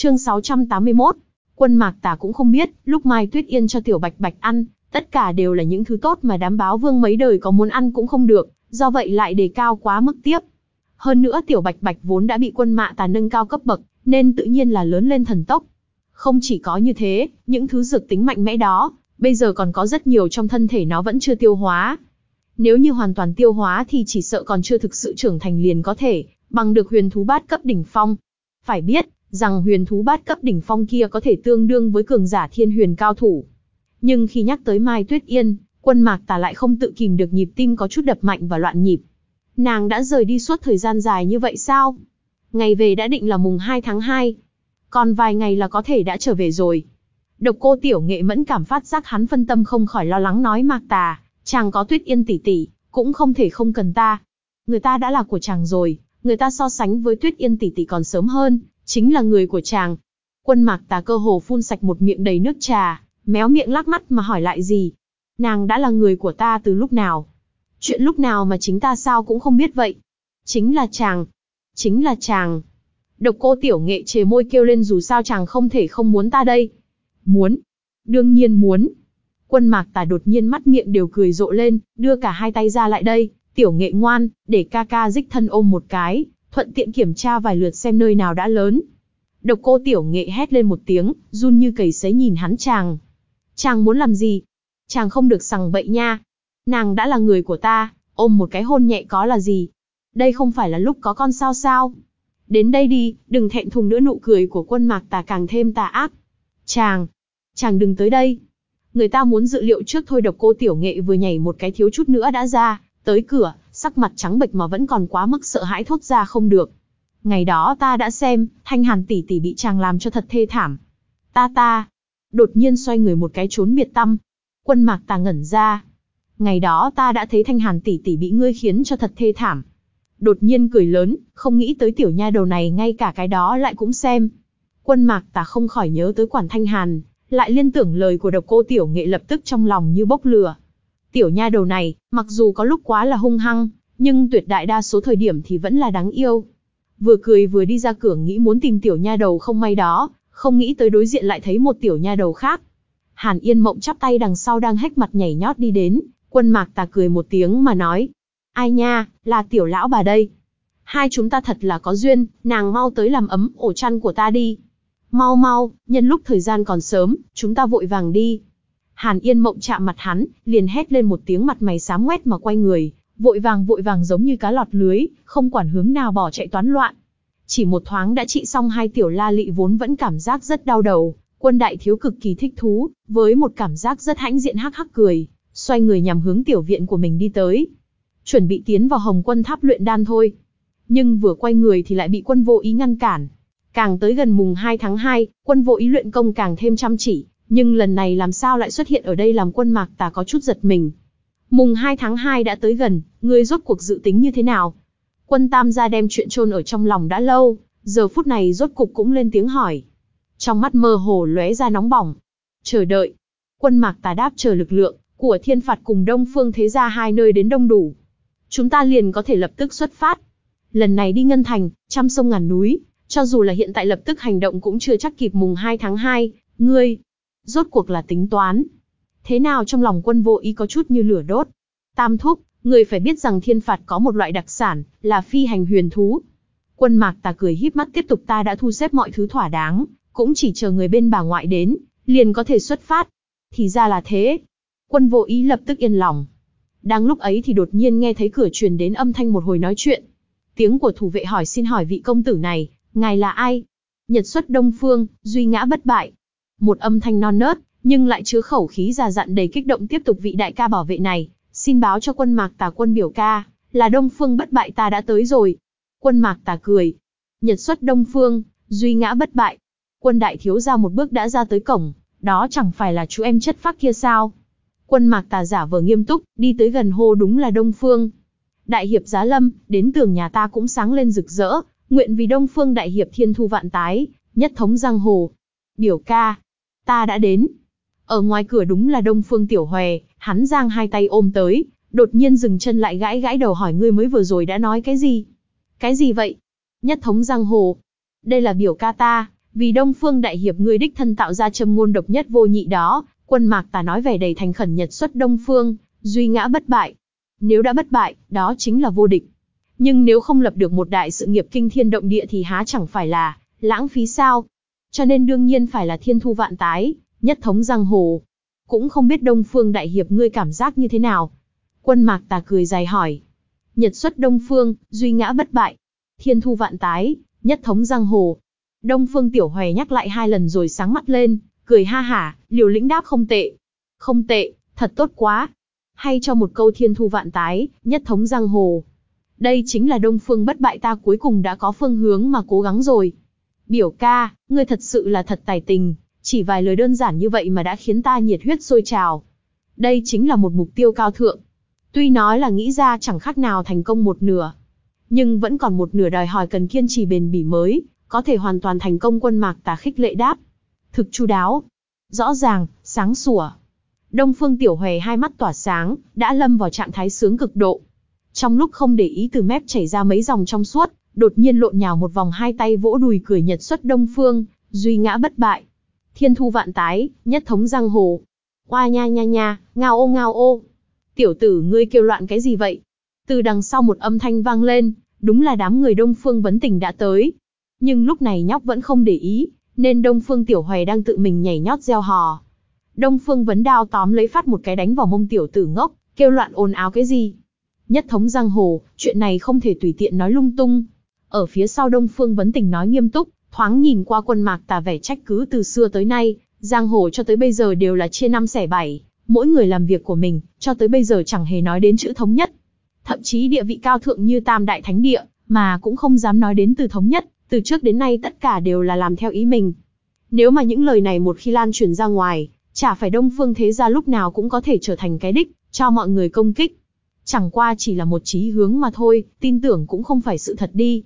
Chương 681. Quân Mạc Tà cũng không biết, lúc Mai Tuyết Yên cho Tiểu Bạch Bạch ăn, tất cả đều là những thứ tốt mà đám báo vương mấy đời có muốn ăn cũng không được, do vậy lại đề cao quá mức tiếp. Hơn nữa Tiểu Bạch Bạch vốn đã bị quân mạ tà nâng cao cấp bậc, nên tự nhiên là lớn lên thần tốc. Không chỉ có như thế, những thứ dược tính mạnh mẽ đó, bây giờ còn có rất nhiều trong thân thể nó vẫn chưa tiêu hóa. Nếu như hoàn toàn tiêu hóa thì chỉ sợ còn chưa thực sự trưởng thành liền có thể, bằng được huyền thú bát cấp đỉnh phong. Phải biết, rằng huyền thú bát cấp đỉnh phong kia có thể tương đương với cường giả thiên huyền cao thủ. Nhưng khi nhắc tới Mai Tuyết Yên, quân mạc tà lại không tự kìm được nhịp tim có chút đập mạnh và loạn nhịp. Nàng đã rời đi suốt thời gian dài như vậy sao? Ngày về đã định là mùng 2 tháng 2. Còn vài ngày là có thể đã trở về rồi. Độc cô tiểu nghệ mẫn cảm phát giác hắn phân tâm không khỏi lo lắng nói mạc tà, chàng có tuyết yên tỷ tỷ, cũng không thể không cần ta. Người ta đã là của chàng rồi, người ta so sánh với tuyết yên tỷ tỷ còn sớm hơn, chính là người của chàng. Quân mạc tà cơ hồ phun sạch một miệng đầy nước trà, méo miệng lắc mắt mà hỏi lại gì. Nàng đã là người của ta từ lúc nào? Chuyện lúc nào mà chính ta sao cũng không biết vậy. Chính là chàng. Chính là chàng. Độc cô tiểu nghệ chề môi kêu lên dù sao chàng không thể không muốn ta đây. Muốn. Đương nhiên muốn. Quân mạc tà đột nhiên mắt miệng đều cười rộ lên, đưa cả hai tay ra lại đây, tiểu nghệ ngoan, để ca ca dích thân ôm một cái, thuận tiện kiểm tra vài lượt xem nơi nào đã lớn. Độc cô tiểu nghệ hét lên một tiếng, run như cầy sấy nhìn hắn chàng. Chàng muốn làm gì? Chàng không được sằng bậy nha. Nàng đã là người của ta, ôm một cái hôn nhẹ có là gì? Đây không phải là lúc có con sao sao? Đến đây đi, đừng thẹn thùng nữa nụ cười của quân mạc tà càng thêm tà ác. Chàng, chàng đừng tới đây. Người ta muốn dự liệu trước thôi độc cô tiểu nghệ vừa nhảy một cái thiếu chút nữa đã ra, tới cửa, sắc mặt trắng bệch mà vẫn còn quá mức sợ hãi thốt ra không được. Ngày đó ta đã xem, thanh hàn tỷ tỷ bị chàng làm cho thật thê thảm. Ta ta, đột nhiên xoay người một cái trốn biệt tâm. Quân mạc tà ngẩn ra. Ngày đó ta đã thấy thanh hàn tỷ tỷ bị ngươi khiến cho thật thê thảm. Đột nhiên cười lớn, không nghĩ tới tiểu nha đầu này ngay cả cái đó lại cũng xem. Quân mạc tà không khỏi nhớ tới quản thanh hàn, lại liên tưởng lời của độc cô tiểu nghệ lập tức trong lòng như bốc lửa. Tiểu nha đầu này, mặc dù có lúc quá là hung hăng, nhưng tuyệt đại đa số thời điểm thì vẫn là đáng yêu. Vừa cười vừa đi ra cửa nghĩ muốn tìm tiểu nha đầu không may đó, không nghĩ tới đối diện lại thấy một tiểu nha đầu khác. Hàn Yên Mộng chắp tay đằng sau đang hách mặt nhảy nhót đi đến, quân mạc tà cười một tiếng mà nói. Ai nha, là tiểu lão bà đây. Hai chúng ta thật là có duyên, nàng mau tới làm ấm ổ chăn của ta đi. Mau mau, nhân lúc thời gian còn sớm, chúng ta vội vàng đi. Hàn Yên Mộng chạm mặt hắn, liền hét lên một tiếng mặt mày xám ngoét mà quay người, vội vàng vội vàng giống như cá lọt lưới, không quản hướng nào bỏ chạy toán loạn. Chỉ một thoáng đã trị xong hai tiểu la lị vốn vẫn cảm giác rất đau đầu, quân đại thiếu cực kỳ thích thú, với một cảm giác rất hãnh diện hắc hắc cười, xoay người nhằm hướng tiểu viện của mình đi tới. Chuẩn bị tiến vào hồng quân tháp luyện đan thôi. Nhưng vừa quay người thì lại bị quân vô ý ngăn cản. Càng tới gần mùng 2 tháng 2, quân vô ý luyện công càng thêm chăm chỉ, nhưng lần này làm sao lại xuất hiện ở đây làm quân mạc tà có chút giật mình. Mùng 2 tháng 2 đã tới gần, ngươi rốt cuộc dự tính như thế nào? Quân tam gia đem chuyện trôn ở trong lòng đã lâu, giờ phút này rốt cục cũng lên tiếng hỏi. Trong mắt mơ hồ lóe ra nóng bỏng. Chờ đợi. Quân mạc tà đáp chờ lực lượng, của thiên phạt cùng đông phương thế gia hai nơi đến đông đủ. Chúng ta liền có thể lập tức xuất phát. Lần này đi Ngân Thành, trăm sông ngàn núi, cho dù là hiện tại lập tức hành động cũng chưa chắc kịp mùng 2 tháng 2, ngươi, rốt cuộc là tính toán. Thế nào trong lòng quân vô ý có chút như lửa đốt. Tam thúc, người phải biết rằng thiên phạt có một loại đặc sản, là phi hành huyền thú. Quân mạc tà cười híp mắt tiếp tục ta đã thu xếp mọi thứ thỏa đáng, cũng chỉ chờ người bên bà ngoại đến, liền có thể xuất phát. Thì ra là thế. Quân vô ý lập tức yên lòng. Đang lúc ấy thì đột nhiên nghe thấy cửa truyền đến âm thanh một hồi nói chuyện. Tiếng của thủ vệ hỏi xin hỏi vị công tử này, ngài là ai? Nhật xuất Đông Phương, duy ngã bất bại. Một âm thanh non nớt, nhưng lại chứa khẩu khí già dặn đầy kích động tiếp tục vị đại ca bảo vệ này, xin báo cho quân mạc tà quân biểu ca, là Đông Phương bất bại ta đã tới rồi. Quân mạc tà cười. Nhật xuất Đông Phương, duy ngã bất bại. Quân đại thiếu ra một bước đã ra tới cổng, đó chẳng phải là chú em chất phác kia sao? Quân mạc tà giả vờ nghiêm túc, đi tới gần hô đúng là Đông Phương. Đại hiệp giá lâm, đến tường nhà ta cũng sáng lên rực rỡ, nguyện vì Đông Phương đại hiệp thiên thu vạn tái, nhất thống giang hồ. Biểu ca, ta đã đến. Ở ngoài cửa đúng là Đông Phương Tiểu Hòe, hắn giang hai tay ôm tới, đột nhiên dừng chân lại gãi gãi đầu hỏi ngươi mới vừa rồi đã nói cái gì? Cái gì vậy? Nhất thống giang hồ. Đây là biểu ca ta, Vì Đông Phương Đại Hiệp ngươi đích thân tạo ra châm ngôn độc nhất vô nhị đó, quân mạc ta nói vẻ đầy thành khẩn nhật xuất Đông Phương, duy ngã bất bại. Nếu đã bất bại, đó chính là vô địch. Nhưng nếu không lập được một đại sự nghiệp kinh thiên động địa thì há chẳng phải là, lãng phí sao? Cho nên đương nhiên phải là thiên thu vạn tái, nhất thống giang hồ. Cũng không biết Đông Phương Đại Hiệp ngươi cảm giác như thế nào? Quân mạc tà cười dài hỏi. Nhật xuất Đông Phương, duy ngã bất bại. Thiên thu vạn tái, nhất thống giang hồ. Đông Phương Tiểu Hòe nhắc lại hai lần rồi sáng mắt lên, cười ha hả, liều lĩnh đáp không tệ. Không tệ, thật tốt quá. Hay cho một câu thiên thu vạn tái, nhất thống giang hồ. Đây chính là Đông Phương bất bại ta cuối cùng đã có phương hướng mà cố gắng rồi. Biểu ca, ngươi thật sự là thật tài tình, chỉ vài lời đơn giản như vậy mà đã khiến ta nhiệt huyết sôi trào. Đây chính là một mục tiêu cao thượng. Tuy nói là nghĩ ra chẳng khác nào thành công một nửa, nhưng vẫn còn một nửa đòi hỏi cần kiên trì bền bỉ mới, có thể hoàn toàn thành công quân mạc tà khích lệ đáp. Thực chu đáo, rõ ràng, sáng sủa. Đông Phương Tiểu Hòe hai mắt tỏa sáng, đã lâm vào trạng thái sướng cực độ. Trong lúc không để ý từ mép chảy ra mấy dòng trong suốt, đột nhiên lộn nhào một vòng hai tay vỗ đùi cười nhật xuất Đông Phương, duy ngã bất bại. Thiên thu vạn tái, nhất thống giang hồ. Oa nha nha nha, ngao ô ngao ô. Tiểu tử ngươi kêu loạn cái gì vậy? Từ đằng sau một âm thanh vang lên, đúng là đám người Đông Phương vấn tình đã tới. Nhưng lúc này nhóc vẫn không để ý, nên Đông Phương Tiểu Hoài đang tự mình nhảy nhót gieo hò. Đông Phương vấn đao tóm lấy phát một cái đánh vào mông tiểu tử ngốc, kêu loạn ồn áo cái gì. Nhất thống giang hồ, chuyện này không thể tùy tiện nói lung tung. Ở phía sau Đông Phương vấn tình nói nghiêm túc, thoáng nhìn qua quân mạc tà vẻ trách cứ từ xưa tới nay, giang hồ cho tới bây giờ đều là chia năm xẻ bảy, mỗi người làm việc của mình, cho tới bây giờ chẳng hề nói đến chữ thống nhất. Thậm chí địa vị cao thượng như Tam Đại Thánh Địa, mà cũng không dám nói đến từ thống nhất, từ trước đến nay tất cả đều là làm theo ý mình. Nếu mà những lời này một khi lan truyền ra ngoài, chả phải Đông Phương Thế Gia lúc nào cũng có thể trở thành cái đích, cho mọi người công kích. Chẳng qua chỉ là một chí hướng mà thôi, tin tưởng cũng không phải sự thật đi.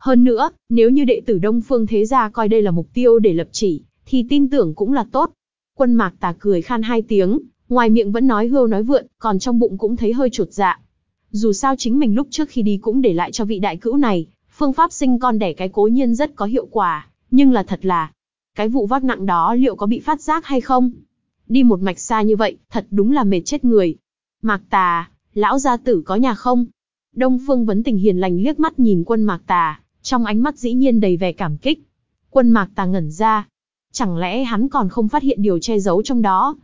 Hơn nữa, nếu như đệ tử Đông Phương Thế Gia coi đây là mục tiêu để lập chỉ, thì tin tưởng cũng là tốt. Quân mạc tà cười khan hai tiếng, ngoài miệng vẫn nói hưu nói vượn, còn trong bụng cũng thấy hơi chuột dạ. Dù sao chính mình lúc trước khi đi cũng để lại cho vị đại cữu này, phương pháp sinh con đẻ cái cố nhiên rất có hiệu quả, nhưng là thật là, cái vụ vác nặng đó liệu có bị phát giác hay không? Đi một mạch xa như vậy, thật đúng là mệt chết người. Mạc tà, lão gia tử có nhà không? Đông Phương vấn tình hiền lành liếc mắt nhìn quân Mạc tà, trong ánh mắt dĩ nhiên đầy vẻ cảm kích. Quân Mạc tà ngẩn ra. Chẳng lẽ hắn còn không phát hiện điều che giấu trong đó?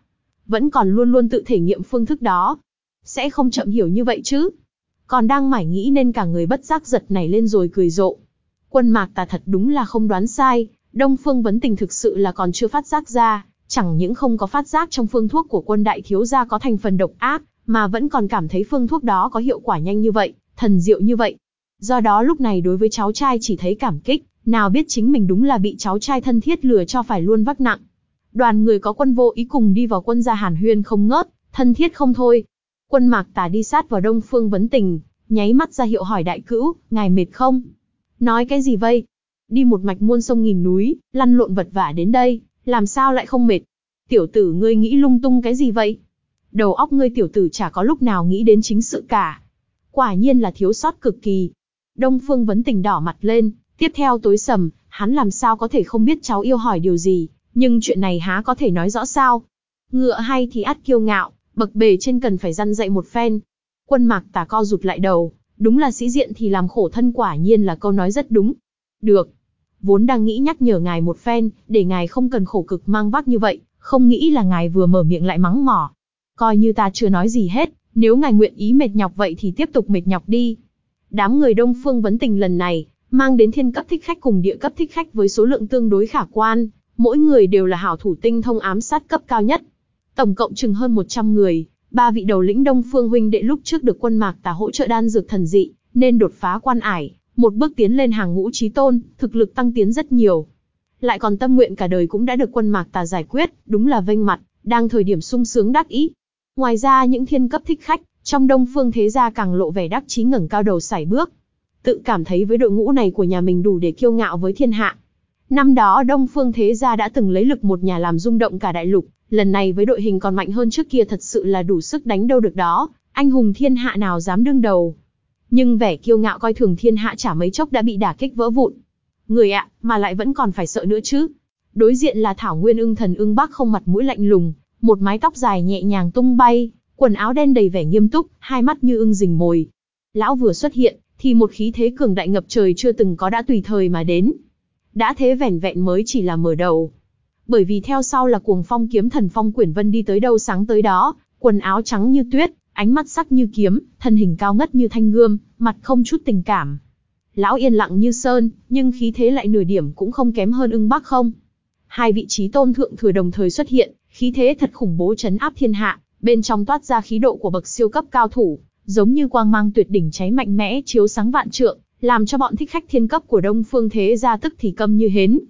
Vẫn còn luôn luôn tự thể nghiệm phương thức đó. Sẽ không chậm hiểu như vậy chứ? Còn đang mải nghĩ nên cả người bất giác giật nảy lên rồi cười rộ. Quân Mạc tà thật đúng là không đoán sai, Đông Phương vấn tình thực sự là còn chưa phát giác ra, chẳng những không có phát giác trong phương thuốc của quân đại thiếu gia có thành phần độc ác, mà vẫn còn cảm thấy phương thuốc đó có hiệu quả nhanh như vậy, thần diệu như vậy. Do đó lúc này đối với cháu trai chỉ thấy cảm kích, nào biết chính mình đúng là bị cháu trai thân thiết lừa cho phải luôn vác nặng. Đoàn người có quân vô ý cùng đi vào quân gia hàn huyên không ngớt, thân thiết không thôi. Quân mạc tà đi sát vào đông phương vấn tình, nháy mắt ra hiệu hỏi đại cữu, ngài mệt không? Nói cái gì vây? Đi một mạch muôn sông nghìn núi, lăn lộn vật vả đến đây, làm sao lại không mệt? Tiểu tử ngươi nghĩ lung tung cái gì vậy? Đầu óc ngươi tiểu tử chả có lúc nào nghĩ đến chính sự cả. Quả nhiên là thiếu sót cực kỳ. Đông Phương vấn tình đỏ mặt lên, tiếp theo tối sầm, hắn làm sao có thể không biết cháu yêu hỏi điều gì, nhưng chuyện này há có thể nói rõ sao. Ngựa hay thì ắt kiêu ngạo, bậc bề trên cần phải răn dậy một phen. Quân mạc tà co rụt lại đầu, đúng là sĩ diện thì làm khổ thân quả nhiên là câu nói rất đúng. Được. Vốn đang nghĩ nhắc nhở ngài một phen, để ngài không cần khổ cực mang vác như vậy, không nghĩ là ngài vừa mở miệng lại mắng mỏ. Coi như ta chưa nói gì hết, nếu ngài nguyện ý mệt nhọc vậy thì tiếp tục mệt nhọc đi. Đám người Đông Phương vấn tình lần này, mang đến thiên cấp thích khách cùng địa cấp thích khách với số lượng tương đối khả quan, mỗi người đều là hảo thủ tinh thông ám sát cấp cao nhất. Tổng cộng chừng hơn 100 người, ba vị đầu lĩnh Đông Phương huynh đệ lúc trước được quân mạc tà hỗ trợ đan dược thần dị, nên đột phá quan ải, một bước tiến lên hàng ngũ trí tôn, thực lực tăng tiến rất nhiều. Lại còn tâm nguyện cả đời cũng đã được quân mạc tà giải quyết, đúng là vênh mặt, đang thời điểm sung sướng đắc ý. Ngoài ra những thiên cấp thích khách, trong đông phương thế gia càng lộ vẻ đắc chí ngẩng cao đầu sải bước. Tự cảm thấy với đội ngũ này của nhà mình đủ để kiêu ngạo với thiên hạ. Năm đó Đông Phương Thế Gia đã từng lấy lực một nhà làm rung động cả đại lục, lần này với đội hình còn mạnh hơn trước kia thật sự là đủ sức đánh đâu được đó, anh hùng thiên hạ nào dám đương đầu. Nhưng vẻ kiêu ngạo coi thường thiên hạ chả mấy chốc đã bị đả kích vỡ vụn. Người ạ, mà lại vẫn còn phải sợ nữa chứ. Đối diện là Thảo Nguyên ưng thần ưng bắc không mặt mũi lạnh lùng, một mái tóc dài nhẹ nhàng tung bay, quần áo đen đầy vẻ nghiêm túc, hai mắt như ưng rình mồi. Lão vừa xuất hiện, thì một khí thế cường đại ngập trời chưa từng có đã tùy thời mà đến. Đã thế vẻn vẹn mới chỉ là mở đầu. Bởi vì theo sau là cuồng phong kiếm thần phong quyển vân đi tới đâu sáng tới đó, quần áo trắng như tuyết, ánh mắt sắc như kiếm, thân hình cao ngất như thanh gươm, mặt không chút tình cảm. Lão yên lặng như sơn, nhưng khí thế lại nửa điểm cũng không kém hơn ưng bắc không. Hai vị trí tôn thượng thừa đồng thời xuất hiện, khí thế thật khủng bố chấn áp thiên hạ, bên trong toát ra khí độ của bậc siêu cấp cao thủ, giống như quang mang tuyệt đỉnh cháy mạnh mẽ chiếu sáng vạn trượng, làm cho bọn thích khách thiên cấp của Đông Phương Thế gia tức thì câm như hến.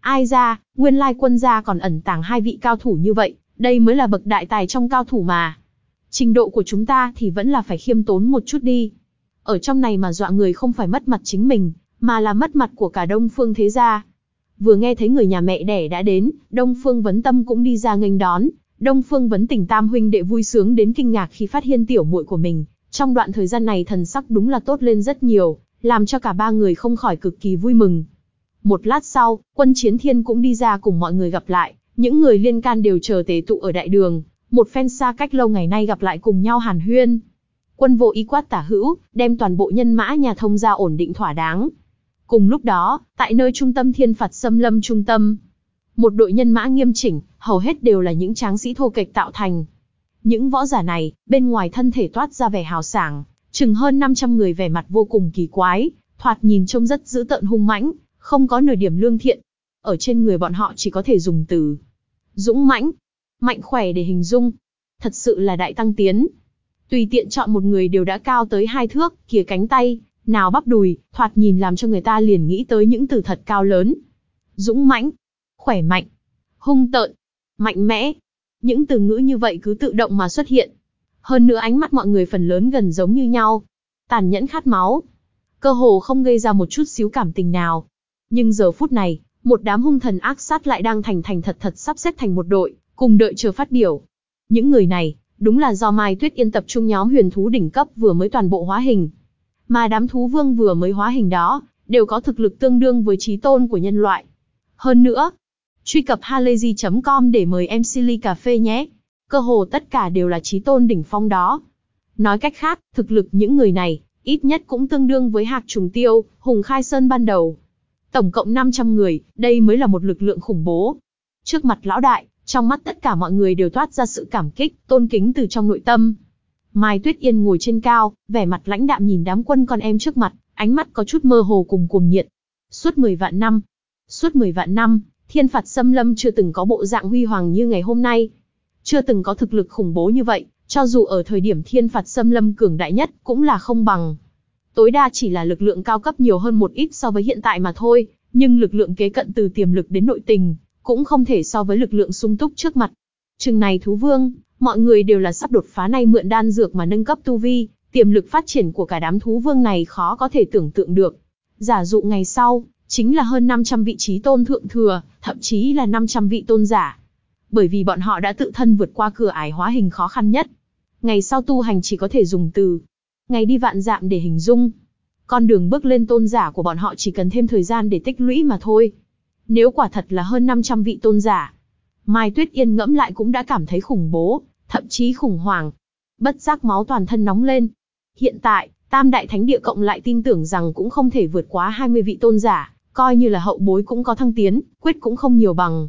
Ai ra, nguyên lai quân gia còn ẩn tàng hai vị cao thủ như vậy, đây mới là bậc đại tài trong cao thủ mà. Trình độ của chúng ta thì vẫn là phải khiêm tốn một chút đi. Ở trong này mà dọa người không phải mất mặt chính mình, mà là mất mặt của cả Đông Phương Thế gia. Vừa nghe thấy người nhà mẹ đẻ đã đến, Đông Phương Vấn Tâm cũng đi ra nghênh đón. Đông Phương Vấn Tỉnh Tam huynh đệ vui sướng đến kinh ngạc khi phát hiện tiểu muội của mình. Trong đoạn thời gian này thần sắc đúng là tốt lên rất nhiều, làm cho cả ba người không khỏi cực kỳ vui mừng. Một lát sau, quân chiến thiên cũng đi ra cùng mọi người gặp lại, những người liên can đều chờ tế tụ ở đại đường, một phen xa cách lâu ngày nay gặp lại cùng nhau hàn huyên. Quân vô ý quát tả hữu, đem toàn bộ nhân mã nhà thông ra ổn định thỏa đáng. Cùng lúc đó, tại nơi trung tâm thiên phạt xâm lâm trung tâm, một đội nhân mã nghiêm chỉnh, hầu hết đều là những tráng sĩ thô kệch tạo thành. Những võ giả này, bên ngoài thân thể toát ra vẻ hào sảng, chừng hơn 500 người vẻ mặt vô cùng kỳ quái, thoạt nhìn trông rất dữ tợn hung mãnh, không có nửa điểm lương thiện. Ở trên người bọn họ chỉ có thể dùng từ dũng mãnh, mạnh khỏe để hình dung. Thật sự là đại tăng tiến. Tùy tiện chọn một người đều đã cao tới hai thước, kìa cánh tay, nào bắp đùi, thoạt nhìn làm cho người ta liền nghĩ tới những từ thật cao lớn. Dũng mãnh, khỏe mạnh, hung tợn, mạnh mẽ. Những từ ngữ như vậy cứ tự động mà xuất hiện. Hơn nữa ánh mắt mọi người phần lớn gần giống như nhau. Tàn nhẫn khát máu. Cơ hồ không gây ra một chút xíu cảm tình nào. Nhưng giờ phút này, một đám hung thần ác sát lại đang thành thành thật thật sắp xếp thành một đội, cùng đợi chờ phát biểu. Những người này, đúng là do Mai Tuyết Yên tập trung nhóm huyền thú đỉnh cấp vừa mới toàn bộ hóa hình. Mà đám thú vương vừa mới hóa hình đó, đều có thực lực tương đương với trí tôn của nhân loại. Hơn nữa, truy cập halayzi.com để mời em Silly Cà Phê nhé. Cơ hồ tất cả đều là trí tôn đỉnh phong đó. Nói cách khác, thực lực những người này, ít nhất cũng tương đương với hạc trùng tiêu, hùng khai sơn ban đầu. Tổng cộng 500 người, đây mới là một lực lượng khủng bố. Trước mặt lão đại, trong mắt tất cả mọi người đều toát ra sự cảm kích, tôn kính từ trong nội tâm. Mai Tuyết Yên ngồi trên cao, vẻ mặt lãnh đạm nhìn đám quân con em trước mặt, ánh mắt có chút mơ hồ cùng cuồng nhiệt. Suốt 10 vạn năm, suốt 10 vạn năm, thiên phạt xâm lâm chưa từng có bộ dạng huy hoàng như ngày hôm nay. Chưa từng có thực lực khủng bố như vậy, cho dù ở thời điểm thiên phạt xâm lâm cường đại nhất, cũng là không bằng. Tối đa chỉ là lực lượng cao cấp nhiều hơn một ít so với hiện tại mà thôi, nhưng lực lượng kế cận từ tiềm lực đến nội tình, cũng không thể so với lực lượng sung túc trước mặt. Chừng này thú vương, mọi người đều là sắp đột phá nay mượn đan dược mà nâng cấp tu vi, tiềm lực phát triển của cả đám thú vương này khó có thể tưởng tượng được. Giả dụ ngày sau, chính là hơn 500 vị trí tôn thượng thừa, thậm chí là 500 vị tôn giả. Bởi vì bọn họ đã tự thân vượt qua cửa ải hóa hình khó khăn nhất. Ngày sau tu hành chỉ có thể dùng từ ngày đi vạn dạm để hình dung. Con đường bước lên tôn giả của bọn họ chỉ cần thêm thời gian để tích lũy mà thôi. Nếu quả thật là hơn 500 vị tôn giả, Mai Tuyết Yên ngẫm lại cũng đã cảm thấy khủng bố, thậm chí khủng hoảng. Bất giác máu toàn thân nóng lên. Hiện tại, Tam Đại Thánh Địa cộng lại tin tưởng rằng cũng không thể vượt quá 20 vị tôn giả, coi như là hậu bối cũng có thăng tiến, quyết cũng không nhiều bằng.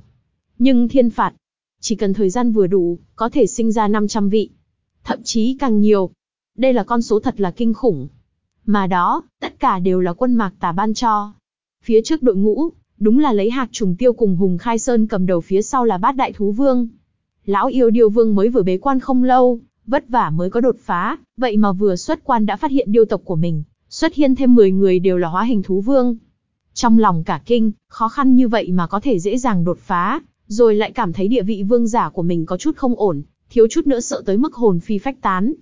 Nhưng thiên phạt, chỉ cần thời gian vừa đủ, có thể sinh ra 500 vị. Thậm chí càng nhiều. Đây là con số thật là kinh khủng. Mà đó, tất cả đều là quân mạc tà ban cho. Phía trước đội ngũ, đúng là lấy hạc trùng tiêu cùng Hùng Khai Sơn cầm đầu phía sau là bát đại thú vương. Lão yêu điêu vương mới vừa bế quan không lâu, vất vả mới có đột phá, vậy mà vừa xuất quan đã phát hiện điêu tộc của mình, xuất hiện thêm 10 người đều là hóa hình thú vương. Trong lòng cả kinh, khó khăn như vậy mà có thể dễ dàng đột phá, rồi lại cảm thấy địa vị vương giả của mình có chút không ổn, thiếu chút nữa sợ tới mức hồn phi phách tán.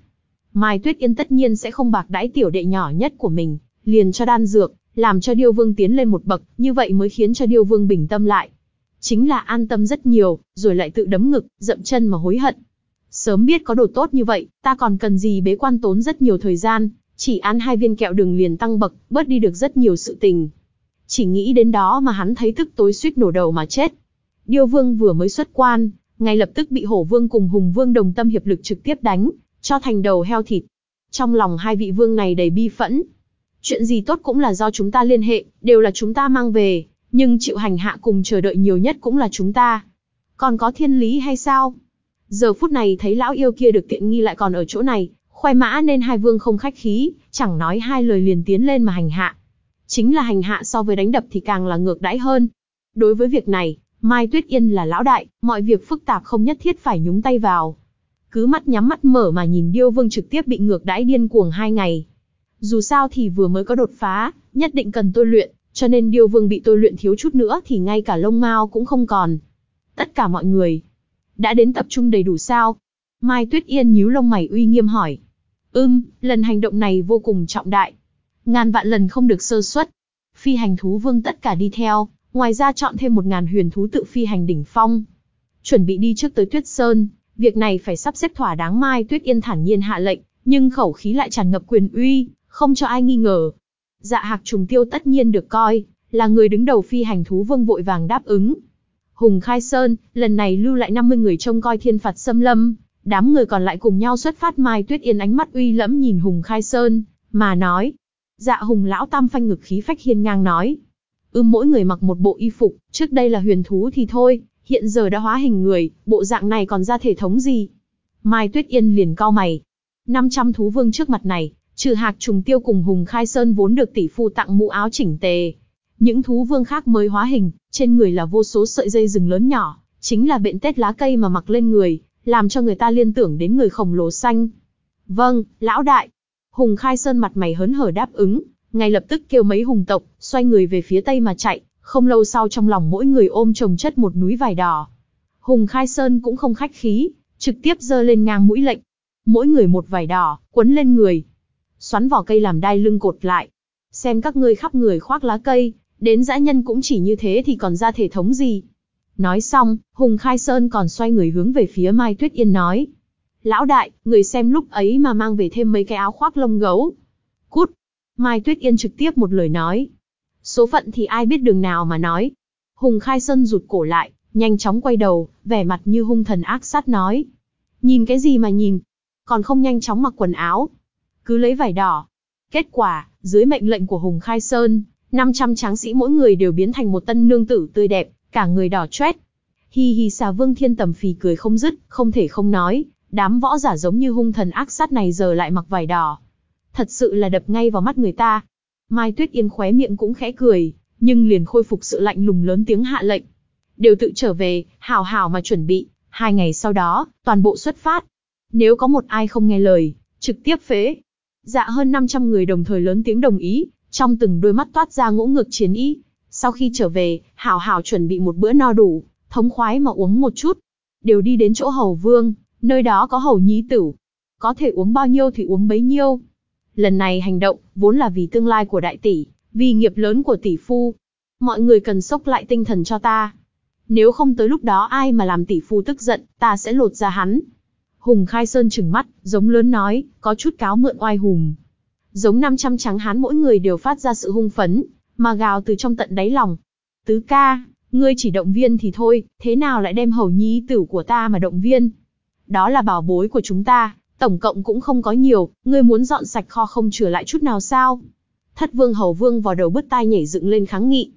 Mai Tuyết Yên tất nhiên sẽ không bạc đãi tiểu đệ nhỏ nhất của mình, liền cho đan dược, làm cho Điêu Vương tiến lên một bậc, như vậy mới khiến cho Điêu Vương bình tâm lại. Chính là an tâm rất nhiều, rồi lại tự đấm ngực, dậm chân mà hối hận. Sớm biết có đồ tốt như vậy, ta còn cần gì bế quan tốn rất nhiều thời gian, chỉ ăn hai viên kẹo đường liền tăng bậc, bớt đi được rất nhiều sự tình. Chỉ nghĩ đến đó mà hắn thấy tức tối suýt nổ đầu mà chết. Điêu Vương vừa mới xuất quan, ngay lập tức bị Hổ Vương cùng Hùng Vương đồng tâm hiệp lực trực tiếp đánh, cho thành đầu heo thịt. Trong lòng hai vị vương này đầy bi phẫn. Chuyện gì tốt cũng là do chúng ta liên hệ, đều là chúng ta mang về, nhưng chịu hành hạ cùng chờ đợi nhiều nhất cũng là chúng ta. Còn có thiên lý hay sao? Giờ phút này thấy lão yêu kia được tiện nghi lại còn ở chỗ này, khoe mã nên hai vương không khách khí, chẳng nói hai lời liền tiến lên mà hành hạ. Chính là hành hạ so với đánh đập thì càng là ngược đãi hơn. Đối với việc này, Mai Tuyết Yên là lão đại, mọi việc phức tạp không nhất thiết phải nhúng tay vào. Cứ mắt nhắm mắt mở mà nhìn Điêu Vương trực tiếp bị ngược đãi điên cuồng hai ngày. Dù sao thì vừa mới có đột phá, nhất định cần tôi luyện, cho nên Điêu Vương bị tôi luyện thiếu chút nữa thì ngay cả lông mao cũng không còn. Tất cả mọi người đã đến tập trung đầy đủ sao? Mai Tuyết Yên nhíu lông mày uy nghiêm hỏi. Ưm, lần hành động này vô cùng trọng đại. Ngàn vạn lần không được sơ suất. Phi hành thú vương tất cả đi theo, ngoài ra chọn thêm một ngàn huyền thú tự phi hành đỉnh phong. Chuẩn bị đi trước tới Tuyết Sơn, việc này phải sắp xếp thỏa đáng Mai Tuyết Yên thản nhiên hạ lệnh, nhưng khẩu khí lại tràn ngập quyền uy, không cho ai nghi ngờ. Dạ hạc trùng tiêu tất nhiên được coi, là người đứng đầu phi hành thú vương vội vàng đáp ứng. Hùng Khai Sơn, lần này lưu lại 50 người trông coi thiên phạt xâm lâm, đám người còn lại cùng nhau xuất phát Mai Tuyết Yên ánh mắt uy lẫm nhìn Hùng Khai Sơn, mà nói. Dạ Hùng lão tam phanh ngực khí phách hiên ngang nói. Ưm mỗi người mặc một bộ y phục, trước đây là huyền thú thì thôi, hiện giờ đã hóa hình người, bộ dạng này còn ra thể thống gì? Mai Tuyết Yên liền cau mày. 500 thú vương trước mặt này, trừ hạc trùng tiêu cùng Hùng Khai Sơn vốn được tỷ phu tặng mũ áo chỉnh tề. Những thú vương khác mới hóa hình, trên người là vô số sợi dây rừng lớn nhỏ, chính là bện tết lá cây mà mặc lên người, làm cho người ta liên tưởng đến người khổng lồ xanh. Vâng, lão đại. Hùng Khai Sơn mặt mày hớn hở đáp ứng, ngay lập tức kêu mấy hùng tộc, xoay người về phía tây mà chạy, không lâu sau trong lòng mỗi người ôm trồng chất một núi vải đỏ. Hùng Khai Sơn cũng không khách khí, trực tiếp giơ lên ngang mũi lệnh. Mỗi người một vải đỏ, quấn lên người. Xoắn vỏ cây làm đai lưng cột lại. Xem các ngươi khắp người khoác lá cây, đến dã nhân cũng chỉ như thế thì còn ra thể thống gì. Nói xong, Hùng Khai Sơn còn xoay người hướng về phía Mai Tuyết Yên nói. Lão đại, người xem lúc ấy mà mang về thêm mấy cái áo khoác lông gấu. Cút! Mai Tuyết Yên trực tiếp một lời nói. Số phận thì ai biết đường nào mà nói. Hùng Khai Sơn rụt cổ lại, nhanh chóng quay đầu, vẻ mặt như hung thần ác sát nói. Nhìn cái gì mà nhìn? Còn không nhanh chóng mặc quần áo. Cứ lấy vải đỏ. Kết quả, dưới mệnh lệnh của Hùng Khai Sơn, 500 tráng sĩ mỗi người đều biến thành một tân nương tử tươi đẹp, cả người đỏ chét. Hi hi xà vương thiên tầm phì cười không dứt, không thể không nói, đám võ giả giống như hung thần ác sát này giờ lại mặc vải đỏ. Thật sự là đập ngay vào mắt người ta. Mai Tuyết Yên khóe miệng cũng khẽ cười, nhưng liền khôi phục sự lạnh lùng lớn tiếng hạ lệnh. Đều tự trở về, hào hào mà chuẩn bị, hai ngày sau đó, toàn bộ xuất phát. Nếu có một ai không nghe lời, trực tiếp phế. Dạ hơn 500 người đồng thời lớn tiếng đồng ý, trong từng đôi mắt toát ra ngỗ ngược chiến ý. Sau khi trở về, hảo hảo chuẩn bị một bữa no đủ, thống khoái mà uống một chút. Đều đi đến chỗ hầu vương, nơi đó có hầu nhí tử. Có thể uống bao nhiêu thì uống bấy nhiêu. Lần này hành động, vốn là vì tương lai của đại tỷ, vì nghiệp lớn của tỷ phu. Mọi người cần sốc lại tinh thần cho ta. Nếu không tới lúc đó ai mà làm tỷ phu tức giận, ta sẽ lột ra hắn. Hùng Khai Sơn trừng mắt, giống lớn nói, có chút cáo mượn oai hùng. Giống 500 trắng hán mỗi người đều phát ra sự hung phấn, mà gào từ trong tận đáy lòng. Tứ ca, ngươi chỉ động viên thì thôi, thế nào lại đem hầu nhi tử của ta mà động viên? Đó là bảo bối của chúng ta, tổng cộng cũng không có nhiều, ngươi muốn dọn sạch kho không chừa lại chút nào sao? Thất vương hầu vương vào đầu bứt tai nhảy dựng lên kháng nghị.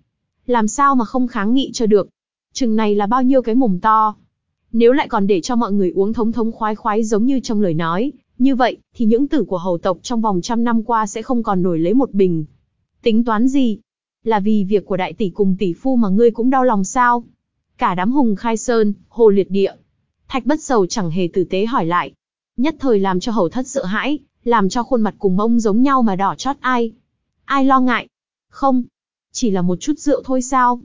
Làm sao mà không kháng nghị cho được? Chừng này là bao nhiêu cái mồm to? Nếu lại còn để cho mọi người uống thống thống khoái khoái giống như trong lời nói, như vậy, thì những tử của hầu tộc trong vòng trăm năm qua sẽ không còn nổi lấy một bình. Tính toán gì? Là vì việc của đại tỷ cùng tỷ phu mà ngươi cũng đau lòng sao? Cả đám hùng khai sơn, hồ liệt địa. Thạch bất sầu chẳng hề tử tế hỏi lại. Nhất thời làm cho hầu thất sợ hãi, làm cho khuôn mặt cùng mông giống nhau mà đỏ chót ai. Ai lo ngại? Không. Chỉ là một chút rượu thôi sao?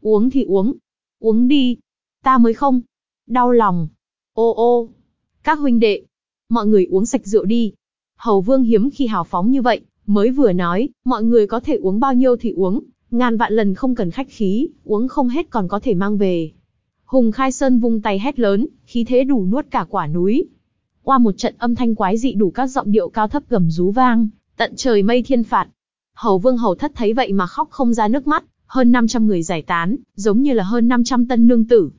Uống thì uống. Uống đi. Ta mới không. Đau lòng. Ô ô. Các huynh đệ, mọi người uống sạch rượu đi. Hầu Vương hiếm khi hào phóng như vậy, mới vừa nói, mọi người có thể uống bao nhiêu thì uống, ngàn vạn lần không cần khách khí, uống không hết còn có thể mang về. Hùng Khai Sơn vung tay hét lớn, khí thế đủ nuốt cả quả núi. Qua một trận âm thanh quái dị đủ các giọng điệu cao thấp gầm rú vang, tận trời mây thiên phạt. Hầu vương hầu thất thấy vậy mà khóc không ra nước mắt, hơn 500 người giải tán, giống như là hơn 500 tân nương tử.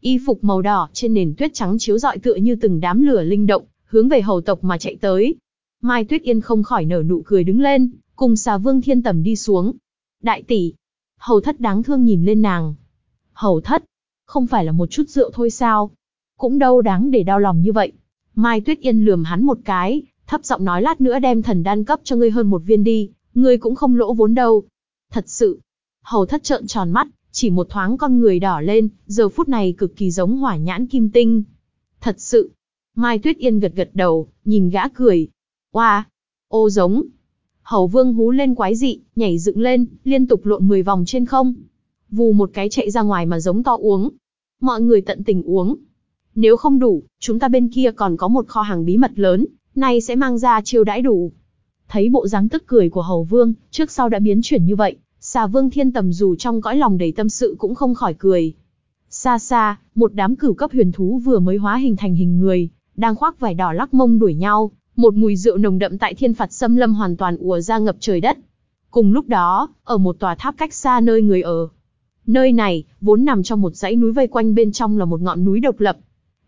Y phục màu đỏ trên nền tuyết trắng chiếu rọi tựa như từng đám lửa linh động, hướng về hầu tộc mà chạy tới. Mai Tuyết Yên không khỏi nở nụ cười đứng lên, cùng xà vương thiên tầm đi xuống. Đại tỷ, hầu thất đáng thương nhìn lên nàng. Hầu thất, không phải là một chút rượu thôi sao? Cũng đâu đáng để đau lòng như vậy. Mai Tuyết Yên lườm hắn một cái, thấp giọng nói lát nữa đem thần đan cấp cho ngươi hơn một viên đi, ngươi cũng không lỗ vốn đâu. Thật sự, hầu thất trợn tròn mắt, chỉ một thoáng con người đỏ lên, giờ phút này cực kỳ giống hỏa nhãn kim tinh. Thật sự, Mai Tuyết Yên gật gật đầu, nhìn gã cười. Oa, wow, ô giống. Hầu vương hú lên quái dị, nhảy dựng lên, liên tục lộn 10 vòng trên không. Vù một cái chạy ra ngoài mà giống to uống. Mọi người tận tình uống. Nếu không đủ, chúng ta bên kia còn có một kho hàng bí mật lớn, nay sẽ mang ra chiêu đãi đủ. Thấy bộ dáng tức cười của hầu vương, trước sau đã biến chuyển như vậy, xà vương thiên tầm dù trong cõi lòng đầy tâm sự cũng không khỏi cười. Xa xa, một đám cửu cấp huyền thú vừa mới hóa hình thành hình người, đang khoác vải đỏ lắc mông đuổi nhau, một mùi rượu nồng đậm tại thiên phạt xâm lâm hoàn toàn ùa ra ngập trời đất. Cùng lúc đó, ở một tòa tháp cách xa nơi người ở. Nơi này, vốn nằm trong một dãy núi vây quanh bên trong là một ngọn núi độc lập.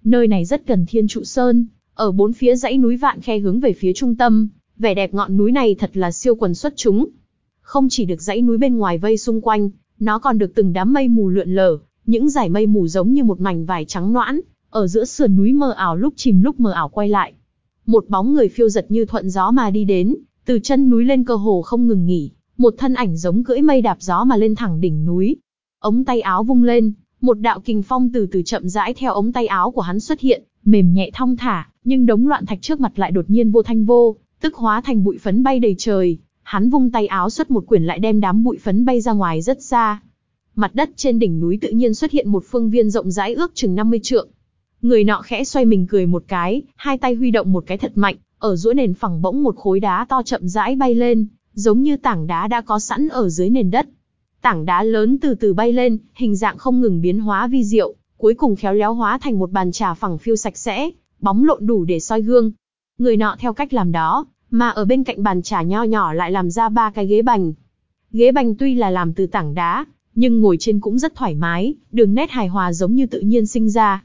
Nơi này rất gần thiên trụ sơn, ở bốn phía dãy núi vạn khe hướng về phía trung tâm, vẻ đẹp ngọn núi này thật là siêu quần xuất chúng. Không chỉ được dãy núi bên ngoài vây xung quanh, nó còn được từng đám mây mù lượn lờ, những dải mây mù giống như một mảnh vải trắng noãn, ở giữa sườn núi mờ ảo lúc chìm lúc mờ ảo quay lại. Một bóng người phiêu giật như thuận gió mà đi đến, từ chân núi lên cơ hồ không ngừng nghỉ, một thân ảnh giống cưỡi mây đạp gió mà lên thẳng đỉnh núi. Ống tay áo vung lên, một đạo kình phong từ từ chậm rãi theo ống tay áo của hắn xuất hiện, mềm nhẹ thong thả, nhưng đống loạn thạch trước mặt lại đột nhiên vô thanh vô, tức hóa thành bụi phấn bay đầy trời. Hắn vung tay áo xuất một quyển lại đem đám bụi phấn bay ra ngoài rất xa. Mặt đất trên đỉnh núi tự nhiên xuất hiện một phương viên rộng rãi ước chừng 50 trượng, Người nọ khẽ xoay mình cười một cái, hai tay huy động một cái thật mạnh, ở giữa nền phẳng bỗng một khối đá to chậm rãi bay lên, giống như tảng đá đã có sẵn ở dưới nền đất. Tảng đá lớn từ từ bay lên, hình dạng không ngừng biến hóa vi diệu, cuối cùng khéo léo hóa thành một bàn trà phẳng phiêu sạch sẽ, bóng lộn đủ để soi gương. Người nọ theo cách làm đó, mà ở bên cạnh bàn trà nho nhỏ lại làm ra ba cái ghế bành. Ghế bành tuy là làm từ tảng đá, nhưng ngồi trên cũng rất thoải mái, đường nét hài hòa giống như tự nhiên sinh ra.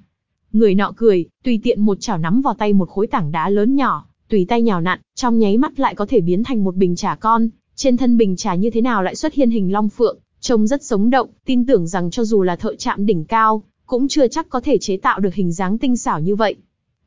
Người nọ cười, tùy tiện một chảo nắm vào tay một khối tảng đá lớn nhỏ, tùy tay nhào nặn, trong nháy mắt lại có thể biến thành một bình trà con. Trên thân bình trà như thế nào lại xuất hiện hình long phượng, trông rất sống động, tin tưởng rằng cho dù là thợ chạm đỉnh cao, cũng chưa chắc có thể chế tạo được hình dáng tinh xảo như vậy.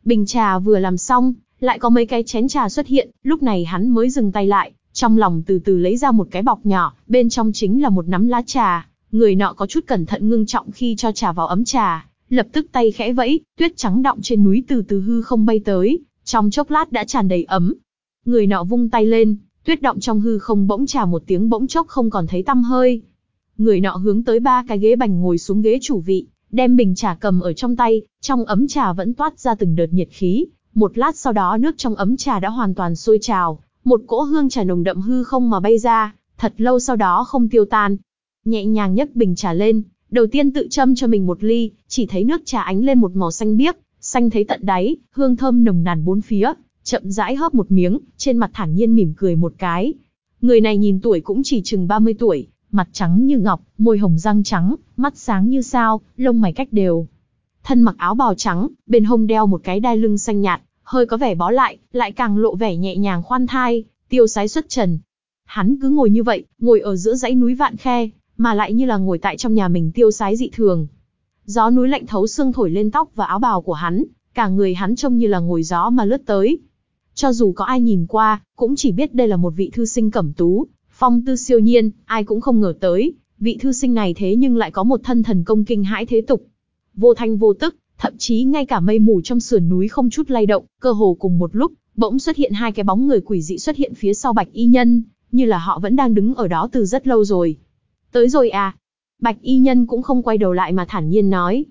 Bình trà vừa làm xong, lại có mấy cái chén trà xuất hiện, lúc này hắn mới dừng tay lại, trong lòng từ từ lấy ra một cái bọc nhỏ, bên trong chính là một nắm lá trà. Người nọ có chút cẩn thận ngưng trọng khi cho trà vào ấm trà, lập tức tay khẽ vẫy, tuyết trắng đọng trên núi từ từ hư không bay tới, trong chốc lát đã tràn đầy ấm. Người nọ vung tay lên, tuyết động trong hư không bỗng trà một tiếng bỗng chốc không còn thấy tăm hơi. Người nọ hướng tới ba cái ghế bành ngồi xuống ghế chủ vị, đem bình trà cầm ở trong tay, trong ấm trà vẫn toát ra từng đợt nhiệt khí. Một lát sau đó nước trong ấm trà đã hoàn toàn sôi trào, một cỗ hương trà nồng đậm hư không mà bay ra, thật lâu sau đó không tiêu tan. Nhẹ nhàng nhấc bình trà lên, Đầu tiên tự châm cho mình một ly, chỉ thấy nước trà ánh lên một màu xanh biếc, xanh thấy tận đáy, hương thơm nồng nàn bốn phía, chậm rãi hớp một miếng, trên mặt thản nhiên mỉm cười một cái. Người này nhìn tuổi cũng chỉ chừng 30 tuổi, mặt trắng như ngọc, môi hồng răng trắng, mắt sáng như sao, lông mày cách đều. Thân mặc áo bào trắng, bên hông đeo một cái đai lưng xanh nhạt, hơi có vẻ bó lại, lại càng lộ vẻ nhẹ nhàng khoan thai, tiêu sái xuất trần. Hắn cứ ngồi như vậy, ngồi ở giữa dãy núi vạn khe, mà lại như là ngồi tại trong nhà mình tiêu sái dị thường. Gió núi lạnh thấu xương thổi lên tóc và áo bào của hắn, cả người hắn trông như là ngồi gió mà lướt tới. Cho dù có ai nhìn qua, cũng chỉ biết đây là một vị thư sinh cẩm tú, phong tư siêu nhiên, ai cũng không ngờ tới, vị thư sinh này thế nhưng lại có một thân thần công kinh hãi thế tục. Vô thanh vô tức, thậm chí ngay cả mây mù trong sườn núi không chút lay động, cơ hồ cùng một lúc, bỗng xuất hiện hai cái bóng người quỷ dị xuất hiện phía sau Bạch Y Nhân, như là họ vẫn đang đứng ở đó từ rất lâu rồi. Tới rồi à? Bạch y nhân cũng không quay đầu lại mà thản nhiên nói.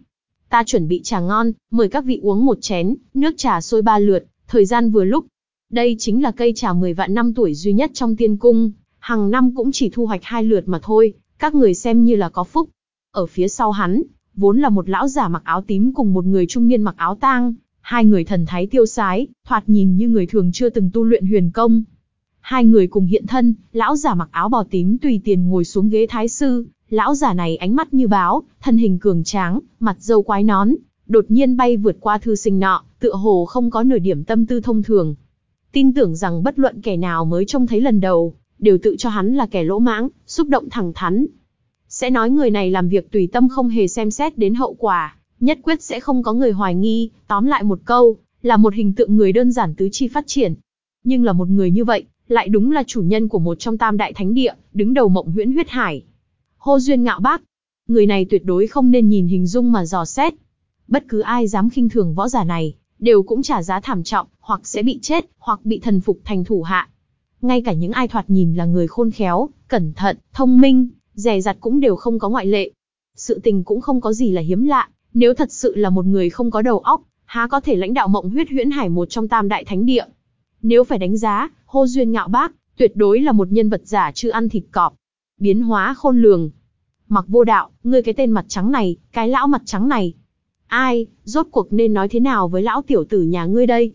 Ta chuẩn bị trà ngon, mời các vị uống một chén, nước trà sôi ba lượt, thời gian vừa lúc. Đây chính là cây trà 10 vạn năm tuổi duy nhất trong tiên cung, hàng năm cũng chỉ thu hoạch hai lượt mà thôi, các người xem như là có phúc. Ở phía sau hắn, vốn là một lão giả mặc áo tím cùng một người trung niên mặc áo tang, hai người thần thái tiêu sái, thoạt nhìn như người thường chưa từng tu luyện huyền công. Hai người cùng hiện thân, lão giả mặc áo bò tím tùy tiền ngồi xuống ghế thái sư, lão giả này ánh mắt như báo, thân hình cường tráng, mặt dâu quái nón, đột nhiên bay vượt qua thư sinh nọ, tựa hồ không có nửa điểm tâm tư thông thường. Tin tưởng rằng bất luận kẻ nào mới trông thấy lần đầu, đều tự cho hắn là kẻ lỗ mãng, xúc động thẳng thắn. Sẽ nói người này làm việc tùy tâm không hề xem xét đến hậu quả, nhất quyết sẽ không có người hoài nghi, tóm lại một câu, là một hình tượng người đơn giản tứ chi phát triển. Nhưng là một người như vậy, lại đúng là chủ nhân của một trong tam đại thánh địa, đứng đầu mộng huyễn huyết hải. Hô duyên ngạo bác, người này tuyệt đối không nên nhìn hình dung mà dò xét. Bất cứ ai dám khinh thường võ giả này, đều cũng trả giá thảm trọng, hoặc sẽ bị chết, hoặc bị thần phục thành thủ hạ. Ngay cả những ai thoạt nhìn là người khôn khéo, cẩn thận, thông minh, dè dặt cũng đều không có ngoại lệ. Sự tình cũng không có gì là hiếm lạ, nếu thật sự là một người không có đầu óc, há có thể lãnh đạo mộng huyết huyễn hải một trong tam đại thánh địa. Nếu phải đánh giá, hô duyên ngạo bác, tuyệt đối là một nhân vật giả chưa ăn thịt cọp. Biến hóa khôn lường. Mặc vô đạo, ngươi cái tên mặt trắng này, cái lão mặt trắng này. Ai, rốt cuộc nên nói thế nào với lão tiểu tử nhà ngươi đây?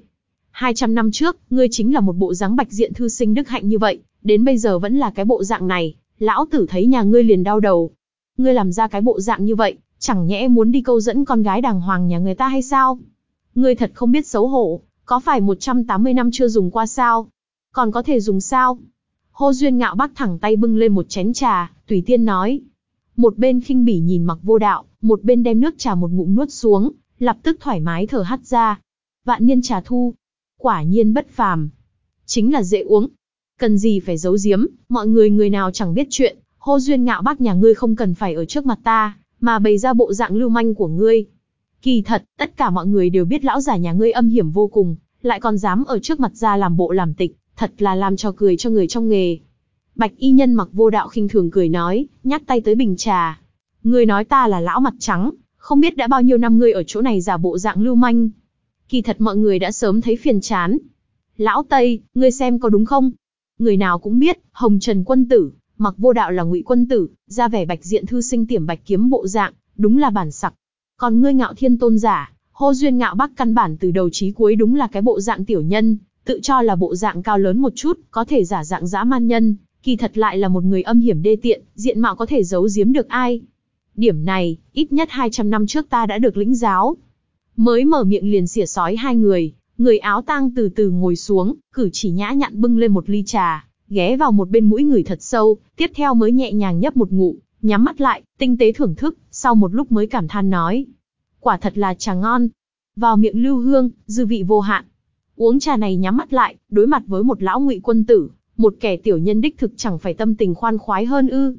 200 năm trước, ngươi chính là một bộ dáng bạch diện thư sinh đức hạnh như vậy, đến bây giờ vẫn là cái bộ dạng này, lão tử thấy nhà ngươi liền đau đầu. Ngươi làm ra cái bộ dạng như vậy, chẳng nhẽ muốn đi câu dẫn con gái đàng hoàng nhà người ta hay sao? Ngươi thật không biết xấu hổ, có phải 180 năm chưa dùng qua sao? Còn có thể dùng sao? Hô Duyên ngạo bác thẳng tay bưng lên một chén trà, tùy tiên nói. Một bên khinh bỉ nhìn mặc vô đạo, một bên đem nước trà một ngụm nuốt xuống, lập tức thoải mái thở hắt ra. Vạn niên trà thu, quả nhiên bất phàm. Chính là dễ uống. Cần gì phải giấu giếm, mọi người người nào chẳng biết chuyện, hô duyên ngạo bác nhà ngươi không cần phải ở trước mặt ta, mà bày ra bộ dạng lưu manh của ngươi. Kỳ thật, tất cả mọi người đều biết lão giả nhà ngươi âm hiểm vô cùng, lại còn dám ở trước mặt ra làm bộ làm tịch, thật là làm cho cười cho người trong nghề. Bạch y nhân mặc vô đạo khinh thường cười nói, nhắc tay tới bình trà. Ngươi nói ta là lão mặt trắng, không biết đã bao nhiêu năm ngươi ở chỗ này giả bộ dạng lưu manh. Kỳ thật mọi người đã sớm thấy phiền chán. Lão Tây, ngươi xem có đúng không? Người nào cũng biết, Hồng Trần quân tử, mặc vô đạo là ngụy quân tử, ra vẻ bạch diện thư sinh tiểm bạch kiếm bộ dạng, đúng là bản sặc. Còn ngươi ngạo thiên tôn giả, hô duyên ngạo bắc căn bản từ đầu chí cuối đúng là cái bộ dạng tiểu nhân, tự cho là bộ dạng cao lớn một chút, có thể giả dạng dã man nhân, kỳ thật lại là một người âm hiểm đê tiện, diện mạo có thể giấu giếm được ai. Điểm này, ít nhất 200 năm trước ta đã được lĩnh giáo. Mới mở miệng liền xỉa sói hai người, người áo tang từ từ ngồi xuống, cử chỉ nhã nhặn bưng lên một ly trà, ghé vào một bên mũi người thật sâu, tiếp theo mới nhẹ nhàng nhấp một ngụ, nhắm mắt lại, tinh tế thưởng thức, sau một lúc mới cảm than nói. Quả thật là trà ngon. Vào miệng lưu hương, dư vị vô hạn. Uống trà này nhắm mắt lại, đối mặt với một lão ngụy quân tử, một kẻ tiểu nhân đích thực chẳng phải tâm tình khoan khoái hơn ư.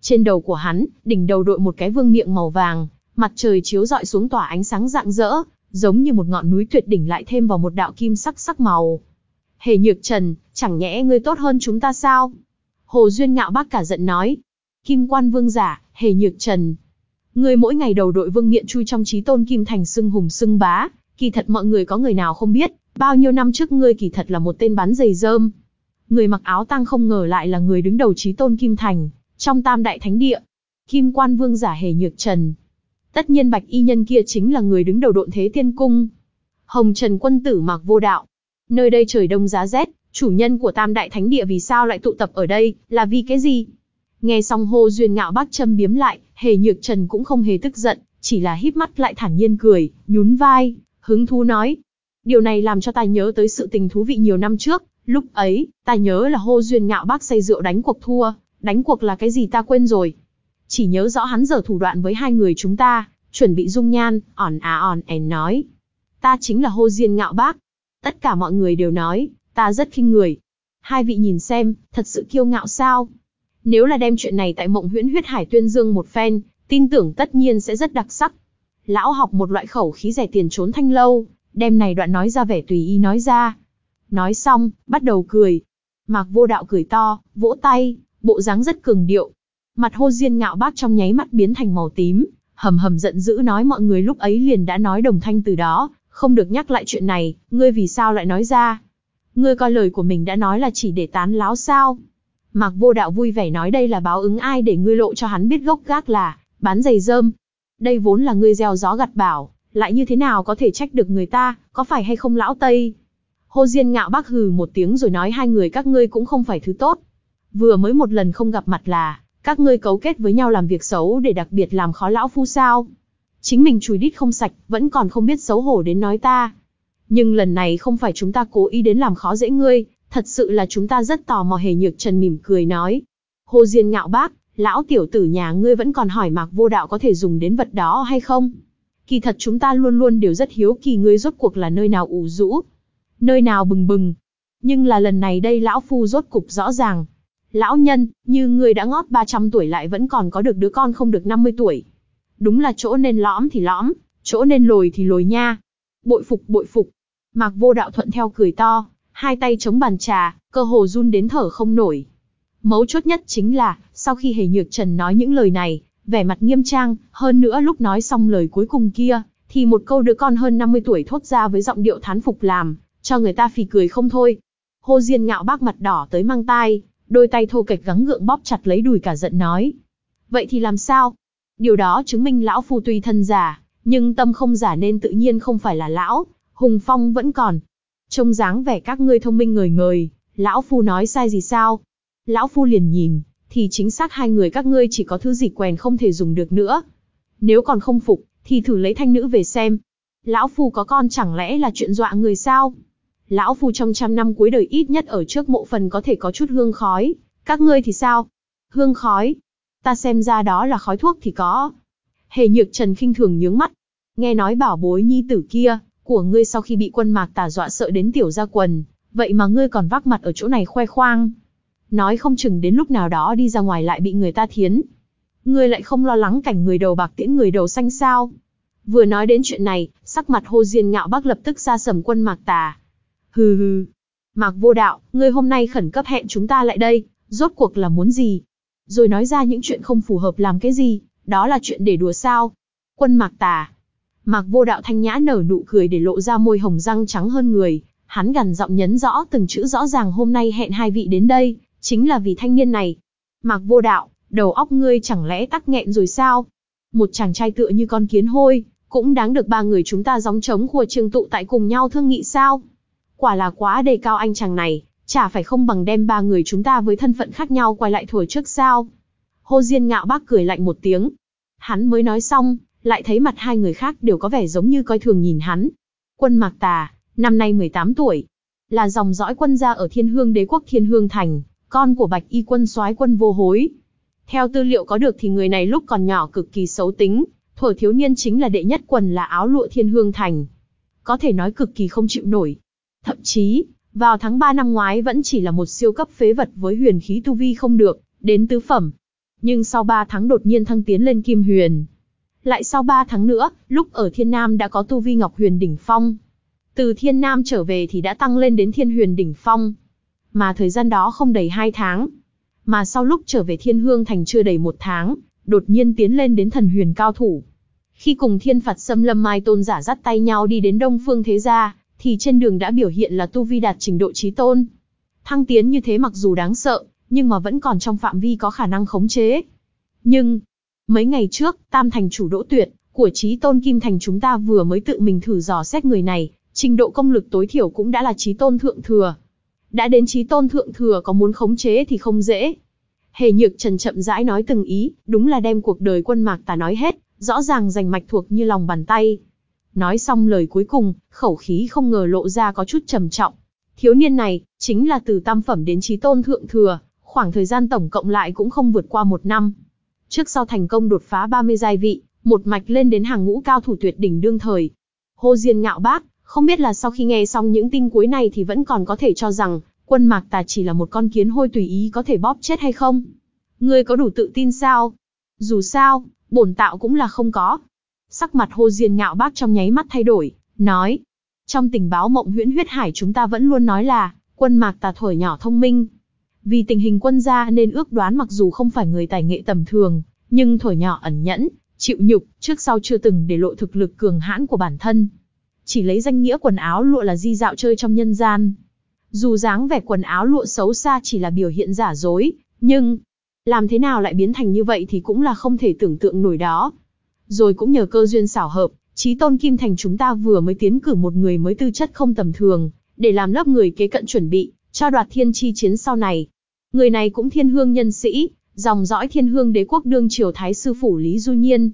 Trên đầu của hắn, đỉnh đầu đội một cái vương miệng màu vàng, mặt trời chiếu rọi xuống tỏa ánh sáng rạng rỡ, giống như một ngọn núi tuyệt đỉnh lại thêm vào một đạo kim sắc sắc màu. Hề nhược trần, chẳng nhẽ ngươi tốt hơn chúng ta sao? Hồ Duyên ngạo bác cả giận nói. Kim quan vương giả, hề nhược trần. Ngươi mỗi ngày đầu đội vương miện chui trong trí tôn kim thành xưng hùng xưng bá, kỳ thật mọi người có người nào không biết, bao nhiêu năm trước ngươi kỳ thật là một tên bán giày rơm. Người mặc áo tang không ngờ lại là người đứng đầu trí tôn kim thành, trong tam đại thánh địa. Kim quan vương giả hề nhược trần. Tất nhiên bạch y nhân kia chính là người đứng đầu độn thế tiên cung. Hồng Trần quân tử mặc vô đạo, Nơi đây trời đông giá rét, chủ nhân của tam đại thánh địa vì sao lại tụ tập ở đây, là vì cái gì? Nghe xong hô duyên ngạo bác châm biếm lại, hề nhược trần cũng không hề tức giận, chỉ là híp mắt lại thản nhiên cười, nhún vai, hứng thú nói. Điều này làm cho ta nhớ tới sự tình thú vị nhiều năm trước, lúc ấy, ta nhớ là hô duyên ngạo bác say rượu đánh cuộc thua, đánh cuộc là cái gì ta quên rồi. Chỉ nhớ rõ hắn giờ thủ đoạn với hai người chúng ta, chuẩn bị dung nhan, ỏn à ỏn ẻn nói. Ta chính là hô Diên ngạo bác, Tất cả mọi người đều nói, ta rất khinh người. Hai vị nhìn xem, thật sự kiêu ngạo sao? Nếu là đem chuyện này tại mộng huyễn huyết hải tuyên dương một phen, tin tưởng tất nhiên sẽ rất đặc sắc. Lão học một loại khẩu khí rẻ tiền trốn thanh lâu, đem này đoạn nói ra vẻ tùy ý nói ra. Nói xong, bắt đầu cười. Mạc vô đạo cười to, vỗ tay, bộ dáng rất cường điệu. Mặt hô diên ngạo bác trong nháy mắt biến thành màu tím, hầm hầm giận dữ nói mọi người lúc ấy liền đã nói đồng thanh từ đó, không được nhắc lại chuyện này, ngươi vì sao lại nói ra? Ngươi coi lời của mình đã nói là chỉ để tán láo sao? Mạc vô đạo vui vẻ nói đây là báo ứng ai để ngươi lộ cho hắn biết gốc gác là, bán giày rơm. Đây vốn là ngươi gieo gió gặt bảo, lại như thế nào có thể trách được người ta, có phải hay không lão Tây? Hồ Diên ngạo bác hừ một tiếng rồi nói hai người các ngươi cũng không phải thứ tốt. Vừa mới một lần không gặp mặt là, các ngươi cấu kết với nhau làm việc xấu để đặc biệt làm khó lão phu sao. Chính mình chùi đít không sạch, vẫn còn không biết xấu hổ đến nói ta. Nhưng lần này không phải chúng ta cố ý đến làm khó dễ ngươi, thật sự là chúng ta rất tò mò hề nhược trần mỉm cười nói. Hồ Diên ngạo bác, lão tiểu tử nhà ngươi vẫn còn hỏi mạc vô đạo có thể dùng đến vật đó hay không? Kỳ thật chúng ta luôn luôn đều rất hiếu kỳ ngươi rốt cuộc là nơi nào ủ rũ, nơi nào bừng bừng. Nhưng là lần này đây lão phu rốt cục rõ ràng. Lão nhân, như ngươi đã ngót 300 tuổi lại vẫn còn có được đứa con không được 50 tuổi. Đúng là chỗ nên lõm thì lõm, chỗ nên lồi thì lồi nha. Bội phục bội phục. Mạc vô đạo thuận theo cười to, hai tay chống bàn trà, cơ hồ run đến thở không nổi. Mấu chốt nhất chính là, sau khi Hề Nhược Trần nói những lời này, vẻ mặt nghiêm trang, hơn nữa lúc nói xong lời cuối cùng kia, thì một câu đứa con hơn 50 tuổi thốt ra với giọng điệu thán phục làm, cho người ta phì cười không thôi. hô Diên ngạo bác mặt đỏ tới mang tai, đôi tay thô kệch gắng gượng bóp chặt lấy đùi cả giận nói. Vậy thì làm sao? Điều đó chứng minh lão phu tuy thân giả, nhưng tâm không giả nên tự nhiên không phải là lão, hùng phong vẫn còn. Trông dáng vẻ các ngươi thông minh ngời ngời, lão phu nói sai gì sao? Lão phu liền nhìn, thì chính xác hai người các ngươi chỉ có thứ gì quèn không thể dùng được nữa. Nếu còn không phục, thì thử lấy thanh nữ về xem. Lão phu có con chẳng lẽ là chuyện dọa người sao? Lão phu trong trăm năm cuối đời ít nhất ở trước mộ phần có thể có chút hương khói, các ngươi thì sao? Hương khói? Ta xem ra đó là khói thuốc thì có. Hề nhược trần khinh thường nhướng mắt. Nghe nói bảo bối nhi tử kia, của ngươi sau khi bị quân mạc tà dọa sợ đến tiểu ra quần, vậy mà ngươi còn vác mặt ở chỗ này khoe khoang. Nói không chừng đến lúc nào đó đi ra ngoài lại bị người ta thiến. Ngươi lại không lo lắng cảnh người đầu bạc tiễn người đầu xanh sao. Vừa nói đến chuyện này, sắc mặt hô diên ngạo bác lập tức ra sầm quân mạc tà. Hừ hừ. Mạc vô đạo, ngươi hôm nay khẩn cấp hẹn chúng ta lại đây, rốt cuộc là muốn gì? Rồi nói ra những chuyện không phù hợp làm cái gì, đó là chuyện để đùa sao? Quân mạc tà. Mạc vô đạo thanh nhã nở nụ cười để lộ ra môi hồng răng trắng hơn người, hắn gằn giọng nhấn rõ từng chữ rõ ràng hôm nay hẹn hai vị đến đây, chính là vì thanh niên này. Mạc vô đạo, đầu óc ngươi chẳng lẽ tắc nghẹn rồi sao? Một chàng trai tựa như con kiến hôi, cũng đáng được ba người chúng ta gióng trống của trường tụ tại cùng nhau thương nghị sao? Quả là quá đề cao anh chàng này, chả phải không bằng đem ba người chúng ta với thân phận khác nhau quay lại thuở trước sao? Hồ Diên ngạo bác cười lạnh một tiếng. Hắn mới nói xong, lại thấy mặt hai người khác đều có vẻ giống như coi thường nhìn hắn. Quân Mạc Tà, năm nay 18 tuổi, là dòng dõi quân gia ở Thiên Hương Đế quốc Thiên Hương Thành, con của Bạch Y quân soái quân vô hối. Theo tư liệu có được thì người này lúc còn nhỏ cực kỳ xấu tính, thuở thiếu niên chính là đệ nhất quần là áo lụa Thiên Hương Thành. Có thể nói cực kỳ không chịu nổi, Thậm chí, vào tháng 3 năm ngoái vẫn chỉ là một siêu cấp phế vật với huyền khí tu vi không được, đến tứ phẩm. Nhưng sau 3 tháng đột nhiên thăng tiến lên kim huyền. Lại sau 3 tháng nữa, lúc ở Thiên Nam đã có tu vi Ngọc Huyền đỉnh phong. Từ Thiên Nam trở về thì đã tăng lên đến Thiên Huyền đỉnh phong. Mà thời gian đó không đầy 2 tháng. Mà sau lúc trở về Thiên Hương thành chưa đầy một tháng, đột nhiên tiến lên đến thần huyền cao thủ. Khi cùng thiên phạt xâm lâm mai tôn giả dắt tay nhau đi đến Đông Phương Thế Gia, thì trên đường đã biểu hiện là tu vi đạt trình độ trí tôn. Thăng tiến như thế mặc dù đáng sợ, nhưng mà vẫn còn trong phạm vi có khả năng khống chế. Nhưng, mấy ngày trước, tam thành chủ đỗ tuyệt, của trí tôn kim thành chúng ta vừa mới tự mình thử dò xét người này, trình độ công lực tối thiểu cũng đã là trí tôn thượng thừa. Đã đến trí tôn thượng thừa có muốn khống chế thì không dễ. Hề nhược trần chậm rãi nói từng ý, đúng là đem cuộc đời quân mạc tà nói hết, rõ ràng rành mạch thuộc như lòng bàn tay. Nói xong lời cuối cùng, khẩu khí không ngờ lộ ra có chút trầm trọng. Thiếu niên này, chính là từ tam phẩm đến trí tôn thượng thừa, khoảng thời gian tổng cộng lại cũng không vượt qua một năm. Trước sau thành công đột phá 30 giai vị, một mạch lên đến hàng ngũ cao thủ tuyệt đỉnh đương thời. Hồ Diên ngạo bác, không biết là sau khi nghe xong những tin cuối này thì vẫn còn có thể cho rằng, quân mạc tà chỉ là một con kiến hôi tùy ý có thể bóp chết hay không? Ngươi có đủ tự tin sao? Dù sao, bổn tạo cũng là không có, Sắc mặt Hồ Diên ngạo bác trong nháy mắt thay đổi, nói. Trong tình báo mộng huyễn huyết hải chúng ta vẫn luôn nói là, quân mạc tà thổi nhỏ thông minh. Vì tình hình quân gia nên ước đoán mặc dù không phải người tài nghệ tầm thường, nhưng thổi nhỏ ẩn nhẫn, chịu nhục, trước sau chưa từng để lộ thực lực cường hãn của bản thân. Chỉ lấy danh nghĩa quần áo lụa là di dạo chơi trong nhân gian. Dù dáng vẻ quần áo lụa xấu xa chỉ là biểu hiện giả dối, nhưng làm thế nào lại biến thành như vậy thì cũng là không thể tưởng tượng nổi đó. Rồi cũng nhờ cơ duyên xảo hợp, trí tôn Kim Thành chúng ta vừa mới tiến cử một người mới tư chất không tầm thường, để làm lớp người kế cận chuẩn bị, cho đoạt thiên chi chiến sau này. Người này cũng thiên hương nhân sĩ, dòng dõi thiên hương đế quốc đương triều thái sư phủ Lý Du Nhiên.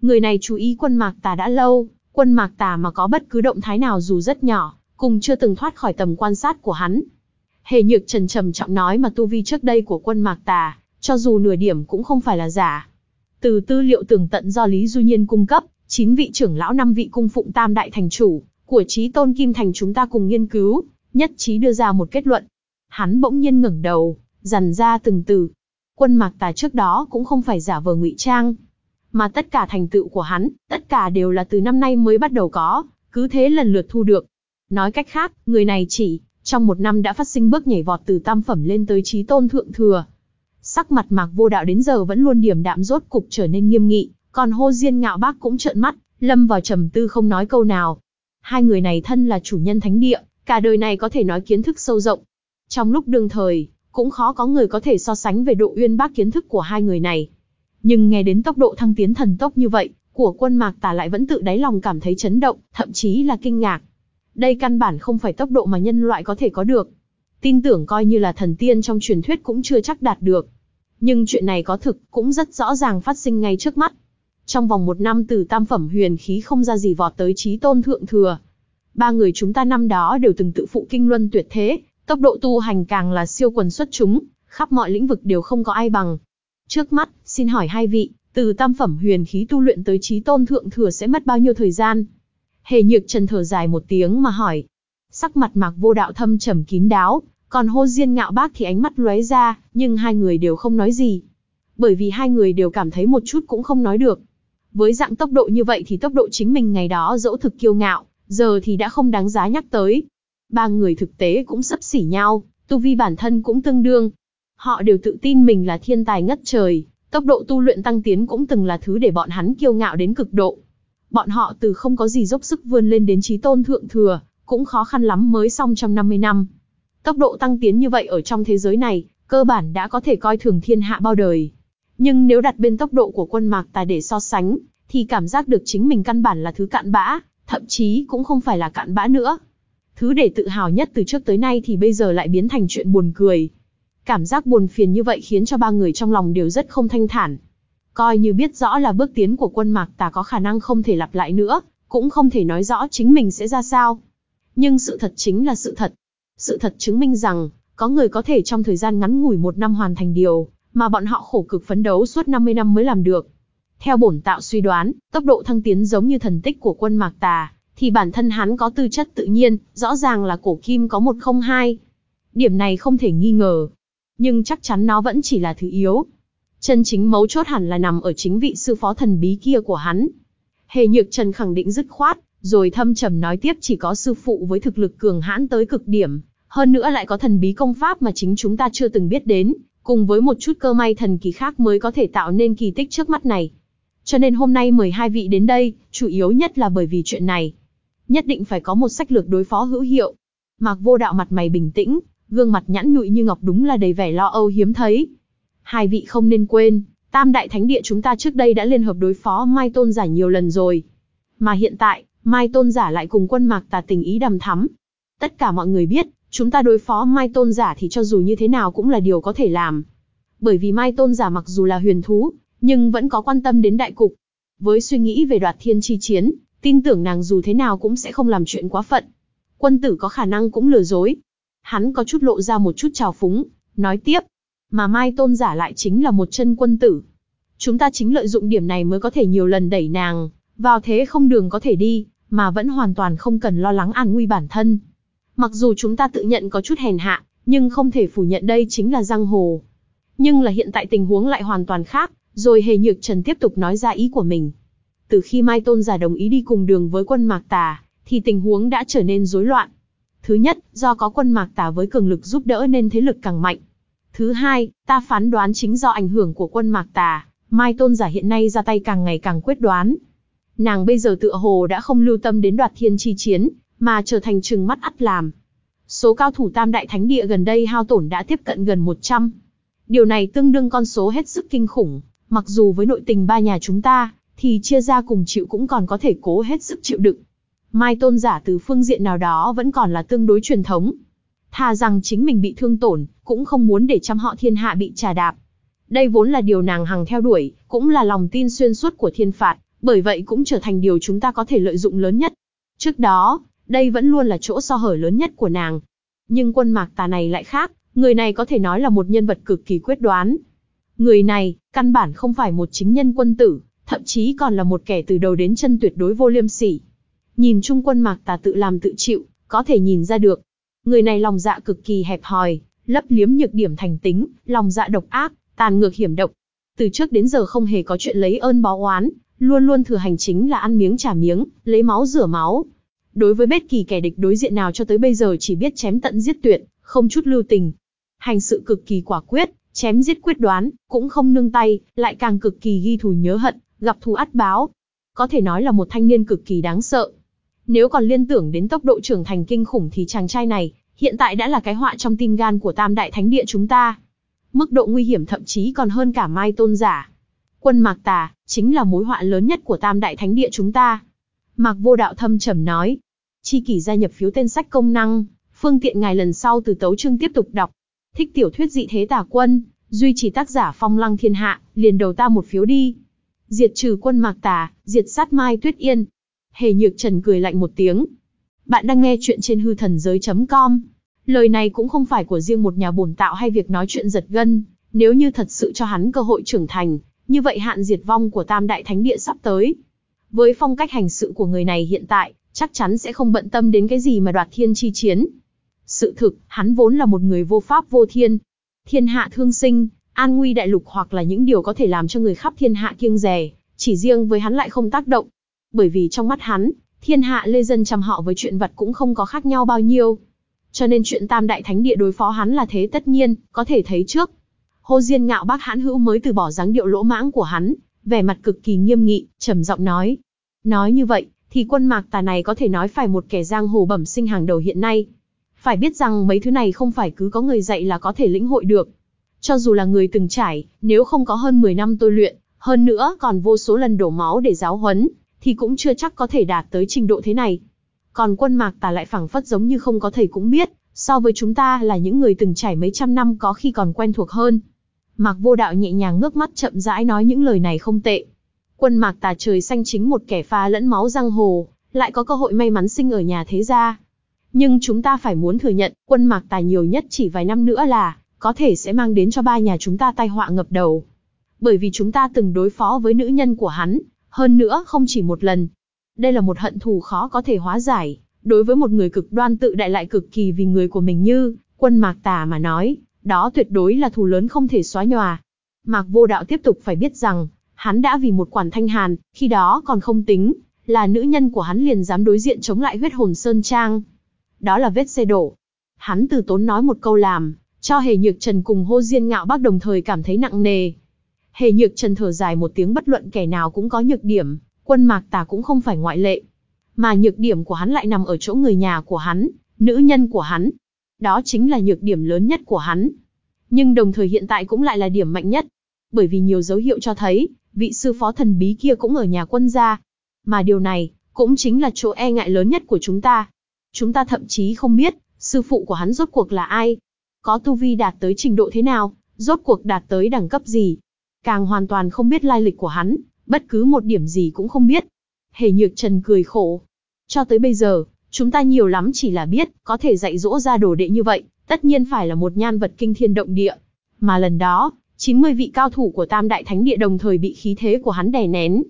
Người này chú ý quân mạc tà đã lâu, quân mạc tà mà có bất cứ động thái nào dù rất nhỏ, cùng chưa từng thoát khỏi tầm quan sát của hắn. Hề nhược trần trầm trọng nói mà tu vi trước đây của quân mạc tà, cho dù nửa điểm cũng không phải là giả. Từ tư liệu tường tận do Lý Du Nhiên cung cấp, chín vị trưởng lão năm vị cung phụng tam đại thành chủ, của trí tôn kim thành chúng ta cùng nghiên cứu, nhất trí đưa ra một kết luận. Hắn bỗng nhiên ngẩng đầu, dằn ra từng từ. Quân mạc tà trước đó cũng không phải giả vờ ngụy trang, mà tất cả thành tựu của hắn, tất cả đều là từ năm nay mới bắt đầu có, cứ thế lần lượt thu được. Nói cách khác, người này chỉ, trong một năm đã phát sinh bước nhảy vọt từ tam phẩm lên tới trí tôn thượng thừa. Sắc mặt mạc vô đạo đến giờ vẫn luôn điểm đạm rốt cục trở nên nghiêm nghị, còn hô diên ngạo bác cũng trợn mắt, lâm vào trầm tư không nói câu nào. Hai người này thân là chủ nhân thánh địa, cả đời này có thể nói kiến thức sâu rộng. Trong lúc đương thời, cũng khó có người có thể so sánh về độ uyên bác kiến thức của hai người này. Nhưng nghe đến tốc độ thăng tiến thần tốc như vậy, của quân mạc tả lại vẫn tự đáy lòng cảm thấy chấn động, thậm chí là kinh ngạc. Đây căn bản không phải tốc độ mà nhân loại có thể có được. Tin tưởng coi như là thần tiên trong truyền thuyết cũng chưa chắc đạt được. Nhưng chuyện này có thực, cũng rất rõ ràng phát sinh ngay trước mắt. Trong vòng một năm từ tam phẩm huyền khí không ra gì vọt tới trí tôn thượng thừa. Ba người chúng ta năm đó đều từng tự phụ kinh luân tuyệt thế, tốc độ tu hành càng là siêu quần xuất chúng, khắp mọi lĩnh vực đều không có ai bằng. Trước mắt, xin hỏi hai vị, từ tam phẩm huyền khí tu luyện tới trí tôn thượng thừa sẽ mất bao nhiêu thời gian? Hề nhược trần thở dài một tiếng mà hỏi. Sắc mặt mạc vô đạo thâm trầm kín đáo, còn hô diên ngạo bác thì ánh mắt lóe ra, nhưng hai người đều không nói gì. Bởi vì hai người đều cảm thấy một chút cũng không nói được. Với dạng tốc độ như vậy thì tốc độ chính mình ngày đó dẫu thực kiêu ngạo, giờ thì đã không đáng giá nhắc tới. Ba người thực tế cũng sấp xỉ nhau, tu vi bản thân cũng tương đương. Họ đều tự tin mình là thiên tài ngất trời, tốc độ tu luyện tăng tiến cũng từng là thứ để bọn hắn kiêu ngạo đến cực độ. Bọn họ từ không có gì dốc sức vươn lên đến trí tôn thượng thừa, cũng khó khăn lắm mới xong trong 50 năm. Tốc độ tăng tiến như vậy ở trong thế giới này, cơ bản đã có thể coi thường thiên hạ bao đời. Nhưng nếu đặt bên tốc độ của quân mạc tài để so sánh, thì cảm giác được chính mình căn bản là thứ cạn bã, thậm chí cũng không phải là cạn bã nữa. Thứ để tự hào nhất từ trước tới nay thì bây giờ lại biến thành chuyện buồn cười. Cảm giác buồn phiền như vậy khiến cho ba người trong lòng đều rất không thanh thản. Coi như biết rõ là bước tiến của quân mạc tà có khả năng không thể lặp lại nữa, cũng không thể nói rõ chính mình sẽ ra sao. Nhưng sự thật chính là sự thật. Sự thật chứng minh rằng, có người có thể trong thời gian ngắn ngủi một năm hoàn thành điều, mà bọn họ khổ cực phấn đấu suốt 50 năm mới làm được. Theo bổn tạo suy đoán, tốc độ thăng tiến giống như thần tích của quân Mạc Tà, thì bản thân hắn có tư chất tự nhiên, rõ ràng là cổ kim có một không hai. Điểm này không thể nghi ngờ. Nhưng chắc chắn nó vẫn chỉ là thứ yếu. Chân chính mấu chốt hẳn là nằm ở chính vị sư phó thần bí kia của hắn. Hề Nhược Trần khẳng định dứt khoát, rồi thâm trầm nói tiếp chỉ có sư phụ với thực lực cường hãn tới cực điểm, hơn nữa lại có thần bí công pháp mà chính chúng ta chưa từng biết đến, cùng với một chút cơ may thần kỳ khác mới có thể tạo nên kỳ tích trước mắt này. Cho nên hôm nay mời hai vị đến đây, chủ yếu nhất là bởi vì chuyện này. Nhất định phải có một sách lược đối phó hữu hiệu. Mạc vô đạo mặt mày bình tĩnh, gương mặt nhẵn nhụi như ngọc đúng là đầy vẻ lo âu hiếm thấy. Hai vị không nên quên, tam đại thánh địa chúng ta trước đây đã liên hợp đối phó Mai Tôn giả nhiều lần rồi. Mà hiện tại, Mai Tôn giả lại cùng quân mạc tà tình ý đầm thắm. Tất cả mọi người biết, chúng ta đối phó Mai Tôn giả thì cho dù như thế nào cũng là điều có thể làm. Bởi vì Mai Tôn giả mặc dù là huyền thú, nhưng vẫn có quan tâm đến đại cục. Với suy nghĩ về đoạt thiên chi chiến, tin tưởng nàng dù thế nào cũng sẽ không làm chuyện quá phận. Quân tử có khả năng cũng lừa dối. Hắn có chút lộ ra một chút trào phúng, nói tiếp. Mà Mai Tôn giả lại chính là một chân quân tử. Chúng ta chính lợi dụng điểm này mới có thể nhiều lần đẩy nàng, vào thế không đường có thể đi, mà vẫn hoàn toàn không cần lo lắng an nguy bản thân. Mặc dù chúng ta tự nhận có chút hèn hạ, nhưng không thể phủ nhận đây chính là giang hồ. Nhưng là hiện tại tình huống lại hoàn toàn khác, rồi hề nhược trần tiếp tục nói ra ý của mình. Từ khi Mai Tôn giả đồng ý đi cùng đường với quân Mạc Tà, thì tình huống đã trở nên rối loạn. Thứ nhất, do có quân Mạc Tà với cường lực giúp đỡ nên thế lực càng mạnh. Thứ hai, ta phán đoán chính do ảnh hưởng của quân Mạc Tà, Mai Tôn giả hiện nay ra tay càng ngày càng quyết đoán. Nàng bây giờ tựa hồ đã không lưu tâm đến đoạt thiên chi chiến, mà trở thành trừng mắt ắt làm. Số cao thủ tam đại thánh địa gần đây hao tổn đã tiếp cận gần 100. Điều này tương đương con số hết sức kinh khủng, mặc dù với nội tình ba nhà chúng ta, thì chia ra cùng chịu cũng còn có thể cố hết sức chịu đựng. Mai tôn giả từ phương diện nào đó vẫn còn là tương đối truyền thống. Thà rằng chính mình bị thương tổn, cũng không muốn để trăm họ thiên hạ bị trà đạp. Đây vốn là điều nàng hằng theo đuổi, cũng là lòng tin xuyên suốt của thiên phạt, bởi vậy cũng trở thành điều chúng ta có thể lợi dụng lớn nhất. Trước đó, đây vẫn luôn là chỗ so hở lớn nhất của nàng. Nhưng quân mạc tà này lại khác, người này có thể nói là một nhân vật cực kỳ quyết đoán. Người này, căn bản không phải một chính nhân quân tử, thậm chí còn là một kẻ từ đầu đến chân tuyệt đối vô liêm sỉ. Nhìn chung quân mạc tà tự làm tự chịu, có thể nhìn ra được. Người này lòng dạ cực kỳ hẹp hòi, lấp liếm nhược điểm thành tính, lòng dạ độc ác, tàn ngược hiểm độc. Từ trước đến giờ không hề có chuyện lấy ơn báo oán, luôn luôn thừa hành chính là ăn miếng trả miếng, lấy máu rửa máu. Đối với bất kỳ kẻ địch đối diện nào cho tới bây giờ chỉ biết chém tận giết tuyệt, không chút lưu tình. Hành sự cực kỳ quả quyết, chém giết quyết đoán, cũng không nương tay, lại càng cực kỳ ghi thù nhớ hận, gặp thù ắt báo. Có thể nói là một thanh niên cực kỳ đáng sợ. Nếu còn liên tưởng đến tốc độ trưởng thành kinh khủng thì chàng trai này, hiện tại đã là cái họa trong tim gan của tam đại thánh địa chúng ta. Mức độ nguy hiểm thậm chí còn hơn cả mai tôn giả. Quân Mạc Tà, chính là mối họa lớn nhất của tam đại thánh địa chúng ta. Mạc vô đạo thâm trầm nói. Chi kỷ gia nhập phiếu tên sách công năng, phương tiện ngài lần sau từ tấu chương tiếp tục đọc. Thích tiểu thuyết dị thế tà quân, duy trì tác giả phong lăng thiên hạ, liền đầu ta một phiếu đi. Diệt trừ quân Mạc Tà, diệt sát Mai Tuyết Yên. Hề Nhược Trần cười lạnh một tiếng. Bạn đang nghe chuyện trên hư thần giới.com. Lời này cũng không phải của riêng một nhà bổn tạo hay việc nói chuyện giật gân, nếu như thật sự cho hắn cơ hội trưởng thành, như vậy hạn diệt vong của Tam Đại Thánh Địa sắp tới. Với phong cách hành sự của người này hiện tại, chắc chắn sẽ không bận tâm đến cái gì mà đoạt thiên chi chiến. Sự thực, hắn vốn là một người vô pháp vô thiên. Thiên hạ thương sinh, an nguy đại lục hoặc là những điều có thể làm cho người khắp thiên hạ kiêng rè, chỉ riêng với hắn lại không tác động. Bởi vì trong mắt hắn, thiên hạ lê dân chăm họ với chuyện vật cũng không có khác nhau bao nhiêu. Cho nên chuyện tam đại thánh địa đối phó hắn là thế tất nhiên, có thể thấy trước. Hồ Diên ngạo bác hãn hữu mới từ bỏ dáng điệu lỗ mãng của hắn, vẻ mặt cực kỳ nghiêm nghị, trầm giọng nói. Nói như vậy, thì quân mạc tà này có thể nói phải một kẻ giang hồ bẩm sinh hàng đầu hiện nay. Phải biết rằng mấy thứ này không phải cứ có người dạy là có thể lĩnh hội được. Cho dù là người từng trải, nếu không có hơn 10 năm tôi luyện, hơn nữa còn vô số lần đổ máu để giáo huấn, thì cũng chưa chắc có thể đạt tới trình độ thế này. Còn quân mạc tà lại phẳng phất giống như không có thầy cũng biết, so với chúng ta là những người từng trải mấy trăm năm có khi còn quen thuộc hơn. Mạc vô đạo nhẹ nhàng ngước mắt chậm rãi nói những lời này không tệ. Quân mạc tà trời xanh chính một kẻ pha lẫn máu giang hồ, lại có cơ hội may mắn sinh ở nhà thế gia. Nhưng chúng ta phải muốn thừa nhận, quân mạc tà nhiều nhất chỉ vài năm nữa là, có thể sẽ mang đến cho ba nhà chúng ta tai họa ngập đầu. Bởi vì chúng ta từng đối phó với nữ nhân của hắn, hơn nữa không chỉ một lần. Đây là một hận thù khó có thể hóa giải, đối với một người cực đoan tự đại lại cực kỳ vì người của mình như, quân mạc tà mà nói, đó tuyệt đối là thù lớn không thể xóa nhòa. Mạc vô đạo tiếp tục phải biết rằng, hắn đã vì một quản thanh hàn, khi đó còn không tính, là nữ nhân của hắn liền dám đối diện chống lại huyết hồn Sơn Trang. Đó là vết xe đổ. Hắn từ tốn nói một câu làm, cho hề nhược trần cùng hô diên ngạo bác đồng thời cảm thấy nặng nề. Hề nhược trần thở dài một tiếng bất luận kẻ nào cũng có nhược điểm, quân mạc tà cũng không phải ngoại lệ. Mà nhược điểm của hắn lại nằm ở chỗ người nhà của hắn, nữ nhân của hắn, đó chính là nhược điểm lớn nhất của hắn. Nhưng đồng thời hiện tại cũng lại là điểm mạnh nhất. Bởi vì nhiều dấu hiệu cho thấy, vị sư phó thần bí kia cũng ở nhà quân gia. Mà điều này, cũng chính là chỗ e ngại lớn nhất của chúng ta. Chúng ta thậm chí không biết, sư phụ của hắn rốt cuộc là ai. Có tu vi đạt tới trình độ thế nào, rốt cuộc đạt tới đẳng cấp gì. Càng hoàn toàn không biết lai lịch của hắn, bất cứ một điểm gì cũng không biết. Hề nhược trần cười khổ. Cho tới bây giờ, Chúng ta nhiều lắm chỉ là biết, có thể dạy dỗ ra đồ đệ như vậy, tất nhiên phải là một nhan vật kinh thiên động địa. Mà lần đó, 90 vị cao thủ của Tam Đại Thánh Địa đồng thời bị khí thế của hắn đè nén.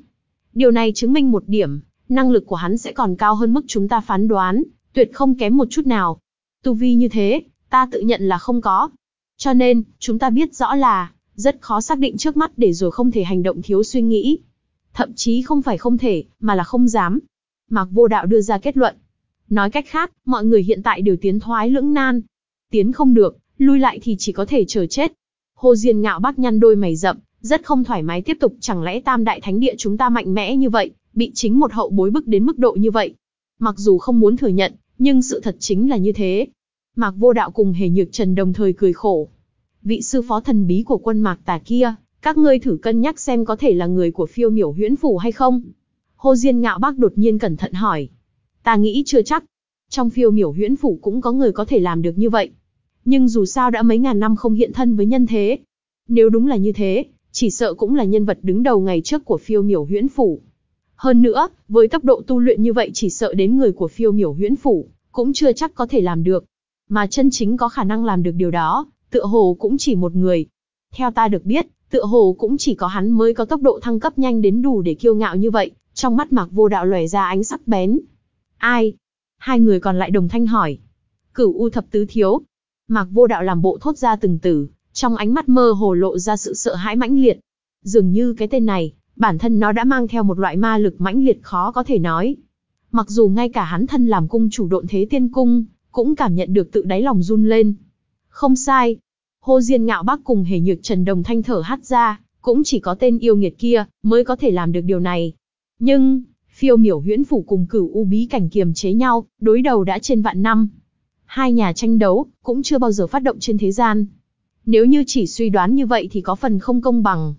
Điều này chứng minh một điểm, năng lực của hắn sẽ còn cao hơn mức chúng ta phán đoán, tuyệt không kém một chút nào. Tu vi như thế, ta tự nhận là không có. Cho nên, chúng ta biết rõ là, rất khó xác định trước mắt để rồi không thể hành động thiếu suy nghĩ. Thậm chí không phải không thể, mà là không dám. Mạc Vô Đạo đưa ra kết luận. Nói cách khác, mọi người hiện tại đều tiến thoái lưỡng nan. Tiến không được, lui lại thì chỉ có thể chờ chết. Hồ Diên ngạo bác nhăn đôi mày rậm, rất không thoải mái tiếp tục chẳng lẽ tam đại thánh địa chúng ta mạnh mẽ như vậy, bị chính một hậu bối bức đến mức độ như vậy. Mặc dù không muốn thừa nhận, nhưng sự thật chính là như thế. Mạc vô đạo cùng hề nhược trần đồng thời cười khổ. Vị sư phó thần bí của quân mạc tà kia, các ngươi thử cân nhắc xem có thể là người của phiêu miểu huyễn phủ hay không? Hồ Diên ngạo bác đột nhiên cẩn thận hỏi. Ta nghĩ chưa chắc. Trong phiêu miểu huyễn phủ cũng có người có thể làm được như vậy. Nhưng dù sao đã mấy ngàn năm không hiện thân với nhân thế. Nếu đúng là như thế, chỉ sợ cũng là nhân vật đứng đầu ngày trước của phiêu miểu huyễn phủ. Hơn nữa, với tốc độ tu luyện như vậy chỉ sợ đến người của phiêu miểu huyễn phủ, cũng chưa chắc có thể làm được. Mà chân chính có khả năng làm được điều đó, tựa hồ cũng chỉ một người. Theo ta được biết, tựa hồ cũng chỉ có hắn mới có tốc độ thăng cấp nhanh đến đủ để kiêu ngạo như vậy, trong mắt mạc vô đạo lòe ra ánh sắc bén. Ai? Hai người còn lại đồng thanh hỏi. Cửu U thập tứ thiếu. Mạc vô đạo làm bộ thốt ra từng từ, trong ánh mắt mơ hồ lộ ra sự sợ hãi mãnh liệt. Dường như cái tên này, bản thân nó đã mang theo một loại ma lực mãnh liệt khó có thể nói. Mặc dù ngay cả hắn thân làm cung chủ độn thế tiên cung, cũng cảm nhận được tự đáy lòng run lên. Không sai. Hô Diên ngạo bác cùng hề nhược trần đồng thanh thở hắt ra, cũng chỉ có tên yêu nghiệt kia, mới có thể làm được điều này. Nhưng, phiêu miểu huyễn phủ cùng cửu u bí cảnh kiềm chế nhau, đối đầu đã trên vạn năm. Hai nhà tranh đấu, cũng chưa bao giờ phát động trên thế gian. Nếu như chỉ suy đoán như vậy thì có phần không công bằng.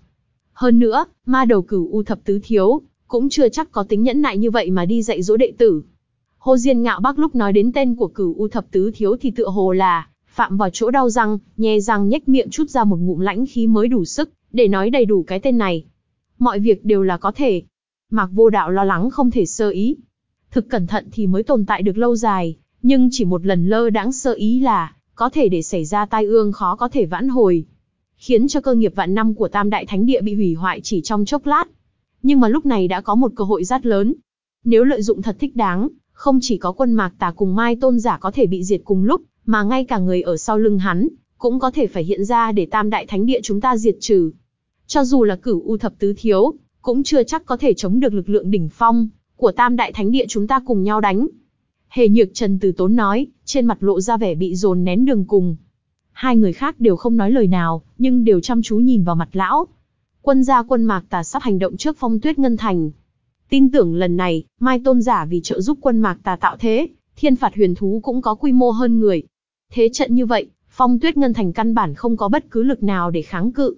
Hơn nữa, ma đầu cửu u thập tứ thiếu, cũng chưa chắc có tính nhẫn nại như vậy mà đi dạy dỗ đệ tử. Hồ Diên ngạo bác lúc nói đến tên của cửu u thập tứ thiếu thì tựa hồ là, phạm vào chỗ đau răng, nhe răng nhếch miệng chút ra một ngụm lãnh khí mới đủ sức, để nói đầy đủ cái tên này. Mọi việc đều là có thể. Mạc vô đạo lo lắng không thể sơ ý. Thực cẩn thận thì mới tồn tại được lâu dài, nhưng chỉ một lần lơ đãng sơ ý là, có thể để xảy ra tai ương khó có thể vãn hồi. Khiến cho cơ nghiệp vạn năm của Tam Đại Thánh Địa bị hủy hoại chỉ trong chốc lát. Nhưng mà lúc này đã có một cơ hội rất lớn. Nếu lợi dụng thật thích đáng, không chỉ có quân mạc tà cùng Mai Tôn Giả có thể bị diệt cùng lúc, mà ngay cả người ở sau lưng hắn, cũng có thể phải hiện ra để Tam Đại Thánh Địa chúng ta diệt trừ. Cho dù là cửu U Thập Tứ Thiếu, cũng chưa chắc có thể chống được lực lượng đỉnh phong của Tam Đại Thánh Địa chúng ta cùng nhau đánh. Hề nhược Trần Từ Tốn nói, trên mặt lộ ra vẻ bị dồn nén đường cùng. Hai người khác đều không nói lời nào, nhưng đều chăm chú nhìn vào mặt lão. Quân gia quân mạc tà sắp hành động trước phong tuyết ngân thành. Tin tưởng lần này, Mai Tôn Giả vì trợ giúp quân mạc tà tạo thế, thiên phạt huyền thú cũng có quy mô hơn người. Thế trận như vậy, phong tuyết ngân thành căn bản không có bất cứ lực nào để kháng cự.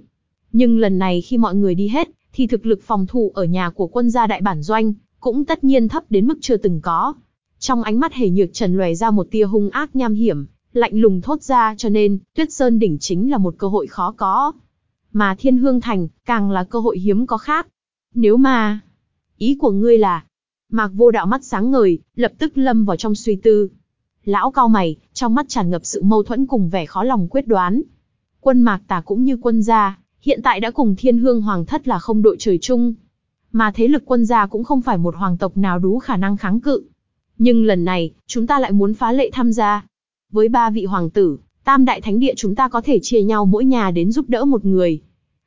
Nhưng lần này khi mọi người đi hết, thì thực lực phòng thủ ở nhà của quân gia đại bản doanh, cũng tất nhiên thấp đến mức chưa từng có. Trong ánh mắt hề nhược trần lòe ra một tia hung ác nham hiểm, lạnh lùng thốt ra cho nên, tuyết sơn đỉnh chính là một cơ hội khó có. Mà thiên hương thành, càng là cơ hội hiếm có khác. Nếu mà, ý của ngươi là, mạc vô đạo mắt sáng ngời, lập tức lâm vào trong suy tư. Lão cao mày, trong mắt tràn ngập sự mâu thuẫn cùng vẻ khó lòng quyết đoán. Quân mạc tà cũng như quân gia, hiện tại đã cùng thiên hương hoàng thất là không đội trời chung. Mà thế lực quân gia cũng không phải một hoàng tộc nào đủ khả năng kháng cự. Nhưng lần này, chúng ta lại muốn phá lệ tham gia. Với ba vị hoàng tử, tam đại thánh địa chúng ta có thể chia nhau mỗi nhà đến giúp đỡ một người.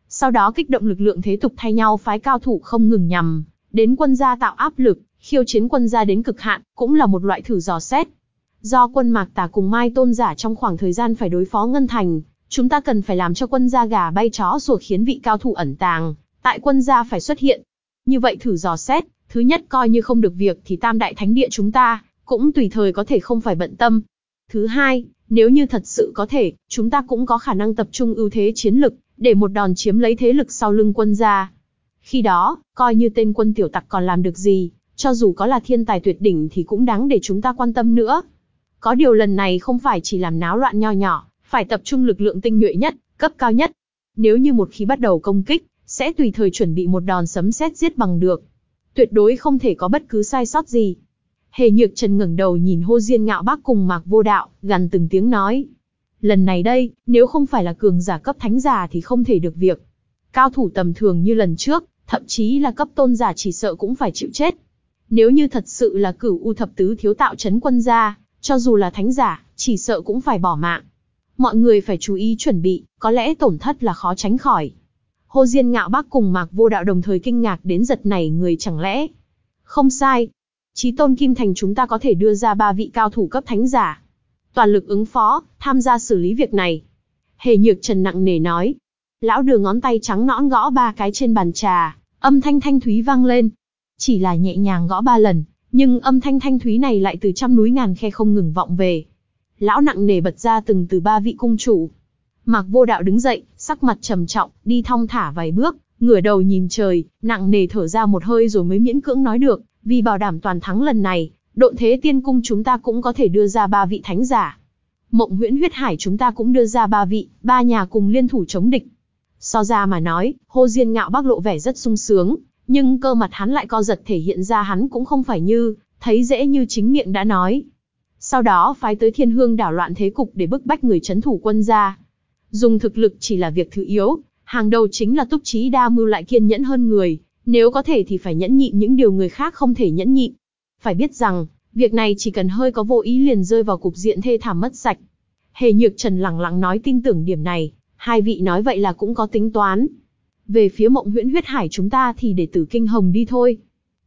Sau đó kích động lực lượng thế tục thay nhau phái cao thủ không ngừng nhằm, đến quân gia tạo áp lực, khiêu chiến quân gia đến cực hạn, cũng là một loại thử dò xét. Do quân mạc tà cùng Mai Tôn giả trong khoảng thời gian phải đối phó Ngân Thành, chúng ta cần phải làm cho quân gia gà bay chó sủa khiến vị cao thủ ẩn tàng, tại quân gia phải xuất hiện. Như vậy thử dò xét, thứ nhất coi như không được việc thì tam đại thánh địa chúng ta, cũng tùy thời có thể không phải bận tâm. Thứ hai, nếu như thật sự có thể, chúng ta cũng có khả năng tập trung ưu thế chiến lực, để một đòn chiếm lấy thế lực sau lưng quân gia. Khi đó, coi như tên quân tiểu tặc còn làm được gì, cho dù có là thiên tài tuyệt đỉnh thì cũng đáng để chúng ta quan tâm nữa. Có điều lần này không phải chỉ làm náo loạn nho nhỏ, phải tập trung lực lượng tinh nhuệ nhất, cấp cao nhất. Nếu như một khi bắt đầu công kích, sẽ tùy thời chuẩn bị một đòn sấm sét giết bằng được. Tuyệt đối không thể có bất cứ sai sót gì. Hề Nhược Trần ngẩng đầu nhìn Hô Diên Ngạo Bác cùng Mạc Vô Đạo, gần từng tiếng nói: "Lần này đây, nếu không phải là cường giả cấp thánh giả thì không thể được việc. Cao thủ tầm thường như lần trước, thậm chí là cấp tôn giả chỉ sợ cũng phải chịu chết. Nếu như thật sự là cửu u thập tứ thiếu tạo chấn quân gia, cho dù là thánh giả, chỉ sợ cũng phải bỏ mạng. Mọi người phải chú ý chuẩn bị, có lẽ tổn thất là khó tránh khỏi. Hồ Diên ngạo bác cùng Mạc Vô Đạo đồng thời kinh ngạc đến giật này người chẳng lẽ. Không sai. Chí tôn Kim Thành chúng ta có thể đưa ra ba vị cao thủ cấp thánh giả. Toàn lực ứng phó, tham gia xử lý việc này. Hề nhược trần nặng nề nói. Lão đưa ngón tay trắng nõn gõ ba cái trên bàn trà, âm thanh thanh thúy vang lên. Chỉ là nhẹ nhàng gõ ba lần, nhưng âm thanh thanh thúy này lại từ trăm núi ngàn khe không ngừng vọng về. Lão nặng nề bật ra từng từ ba vị cung chủ. Mạc vô đạo đứng dậy, sắc mặt trầm trọng, đi thong thả vài bước, ngửa đầu nhìn trời, nặng nề thở ra một hơi rồi mới miễn cưỡng nói được, vì bảo đảm toàn thắng lần này, Độn thế tiên cung chúng ta cũng có thể đưa ra ba vị thánh giả. Mộng huyễn huyết hải chúng ta cũng đưa ra ba vị, ba nhà cùng liên thủ chống địch. So ra mà nói, hô diên ngạo bác lộ vẻ rất sung sướng, nhưng cơ mặt hắn lại co giật thể hiện ra hắn cũng không phải như, thấy dễ như chính miệng đã nói. Sau đó phái tới thiên hương đảo loạn thế cục để bức bách người chấn thủ quân ra. Dùng thực lực chỉ là việc thứ yếu, hàng đầu chính là túc trí đa mưu lại kiên nhẫn hơn người, nếu có thể thì phải nhẫn nhịn những điều người khác không thể nhẫn nhịn. Phải biết rằng, việc này chỉ cần hơi có vô ý liền rơi vào cục diện thê thảm mất sạch. Hề Nhược Trần lặng lặng nói tin tưởng điểm này, hai vị nói vậy là cũng có tính toán. Về phía mộng huyễn huyết hải chúng ta thì để tử kinh hồng đi thôi.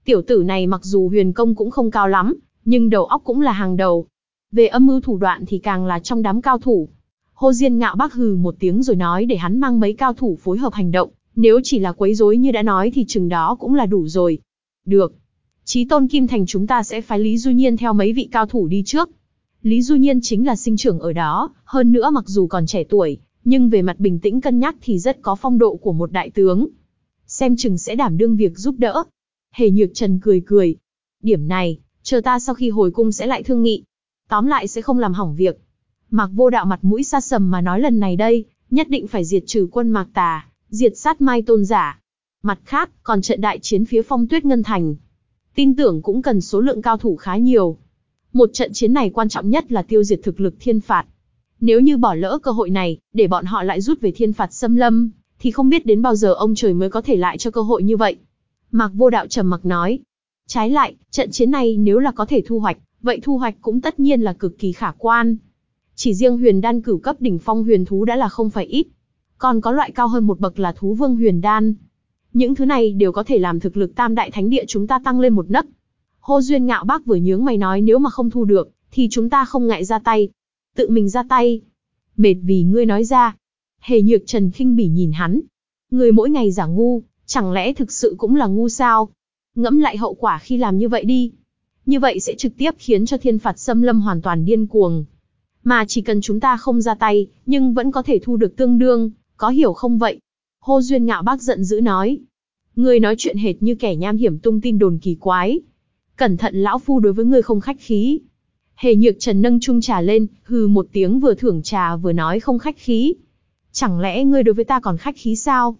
Tiểu tử này mặc dù huyền công cũng không cao lắm, nhưng đầu óc cũng là hàng đầu. Về âm mưu thủ đoạn thì càng là trong đám cao thủ. Hồ Diên ngạo bác hừ một tiếng rồi nói để hắn mang mấy cao thủ phối hợp hành động, nếu chỉ là quấy rối như đã nói thì chừng đó cũng là đủ rồi. Được. Chí tôn Kim Thành chúng ta sẽ phái Lý Du Nhiên theo mấy vị cao thủ đi trước. Lý Du Nhiên chính là sinh trưởng ở đó, hơn nữa mặc dù còn trẻ tuổi, nhưng về mặt bình tĩnh cân nhắc thì rất có phong độ của một đại tướng. Xem chừng sẽ đảm đương việc giúp đỡ. Hề Nhược Trần cười cười. Điểm này, chờ ta sau khi hồi cung sẽ lại thương nghị. Tóm lại sẽ không làm hỏng việc. Mạc vô đạo mặt mũi xa sầm mà nói lần này đây, nhất định phải diệt trừ quân Mạc Tà, diệt sát mai tôn giả. Mặt khác, còn trận đại chiến phía phong tuyết ngân thành. Tin tưởng cũng cần số lượng cao thủ khá nhiều. Một trận chiến này quan trọng nhất là tiêu diệt thực lực thiên phạt. Nếu như bỏ lỡ cơ hội này, để bọn họ lại rút về thiên phạt xâm lâm, thì không biết đến bao giờ ông trời mới có thể lại cho cơ hội như vậy. Mạc vô đạo trầm mặc nói. Trái lại, trận chiến này nếu là có thể thu hoạch, vậy thu hoạch cũng tất nhiên là cực kỳ khả quan. Chỉ riêng huyền đan cửu cấp đỉnh phong huyền thú đã là không phải ít. Còn có loại cao hơn một bậc là thú vương huyền đan. Những thứ này đều có thể làm thực lực tam đại thánh địa chúng ta tăng lên một nấc. Hô Duyên ngạo bác vừa nhướng mày nói nếu mà không thu được, thì chúng ta không ngại ra tay. Tự mình ra tay. Mệt vì ngươi nói ra. Hề nhược trần khinh bỉ nhìn hắn. Người mỗi ngày giả ngu, chẳng lẽ thực sự cũng là ngu sao? Ngẫm lại hậu quả khi làm như vậy đi. Như vậy sẽ trực tiếp khiến cho thiên phạt xâm lâm hoàn toàn điên cuồng. Mà chỉ cần chúng ta không ra tay, nhưng vẫn có thể thu được tương đương, có hiểu không vậy? Hô Duyên ngạo bác giận dữ nói. Ngươi nói chuyện hệt như kẻ nham hiểm tung tin đồn kỳ quái. Cẩn thận lão phu đối với ngươi không khách khí. Hề nhược trần nâng chung trà lên, hừ một tiếng vừa thưởng trà vừa nói không khách khí. Chẳng lẽ ngươi đối với ta còn khách khí sao?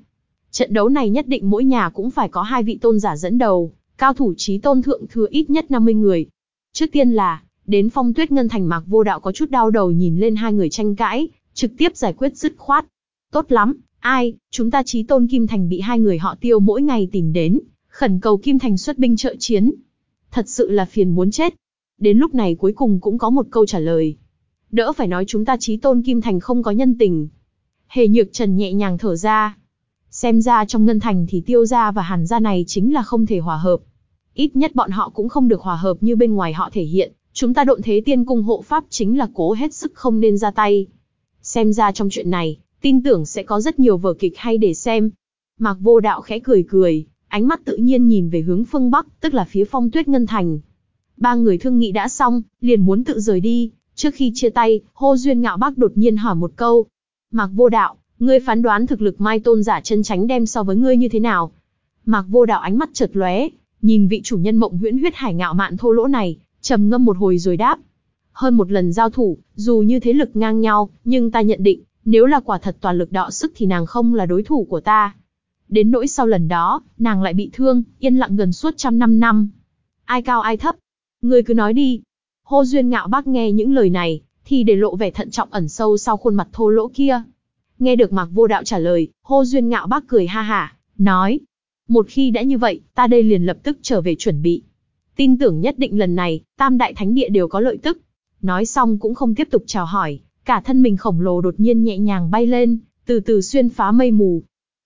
Trận đấu này nhất định mỗi nhà cũng phải có hai vị tôn giả dẫn đầu, cao thủ trí tôn thượng thừa ít nhất 50 người. Trước tiên là, đến phong tuyết ngân thành mạc vô đạo có chút đau đầu nhìn lên hai người tranh cãi, trực tiếp giải quyết dứt khoát. Tốt lắm, ai, chúng ta trí tôn Kim Thành bị hai người họ tiêu mỗi ngày tìm đến, khẩn cầu Kim Thành xuất binh trợ chiến. Thật sự là phiền muốn chết. Đến lúc này cuối cùng cũng có một câu trả lời. Đỡ phải nói chúng ta trí tôn Kim Thành không có nhân tình. Hề nhược trần nhẹ nhàng thở ra. Xem ra trong ngân thành thì tiêu gia và hàn gia này chính là không thể hòa hợp. Ít nhất bọn họ cũng không được hòa hợp như bên ngoài họ thể hiện. Chúng ta độn thế tiên cung hộ pháp chính là cố hết sức không nên ra tay. Xem ra trong chuyện này, tin tưởng sẽ có rất nhiều vở kịch hay để xem. Mạc vô đạo khẽ cười cười, ánh mắt tự nhiên nhìn về hướng phương Bắc, tức là phía phong tuyết ngân thành. Ba người thương nghị đã xong, liền muốn tự rời đi, trước khi chia tay, hô duyên ngạo bác đột nhiên hỏi một câu. Mạc vô đạo, ngươi phán đoán thực lực mai tôn giả chân tránh đem so với ngươi như thế nào? Mạc vô đạo ánh mắt chợt lóe, nhìn vị chủ nhân mộng huyễn huyết hải ngạo mạn thô lỗ này, trầm ngâm một hồi rồi đáp. Hơn một lần giao thủ, dù như thế lực ngang nhau, nhưng ta nhận định, nếu là quả thật toàn lực đọ sức thì nàng không là đối thủ của ta. Đến nỗi sau lần đó, nàng lại bị thương, yên lặng gần suốt trăm năm năm. Ai cao ai thấp? ngươi cứ nói đi. Hô Duyên ngạo bác nghe những lời này, thì để lộ vẻ thận trọng ẩn sâu sau khuôn mặt thô lỗ kia. Nghe được Mạc Vô Đạo trả lời, Hô Duyên ngạo bác cười ha hả, nói. Một khi đã như vậy, ta đây liền lập tức trở về chuẩn bị. Tin tưởng nhất định lần này, tam đại thánh địa đều có lợi tức. Nói xong cũng không tiếp tục chào hỏi, cả thân mình khổng lồ đột nhiên nhẹ nhàng bay lên, từ từ xuyên phá mây mù,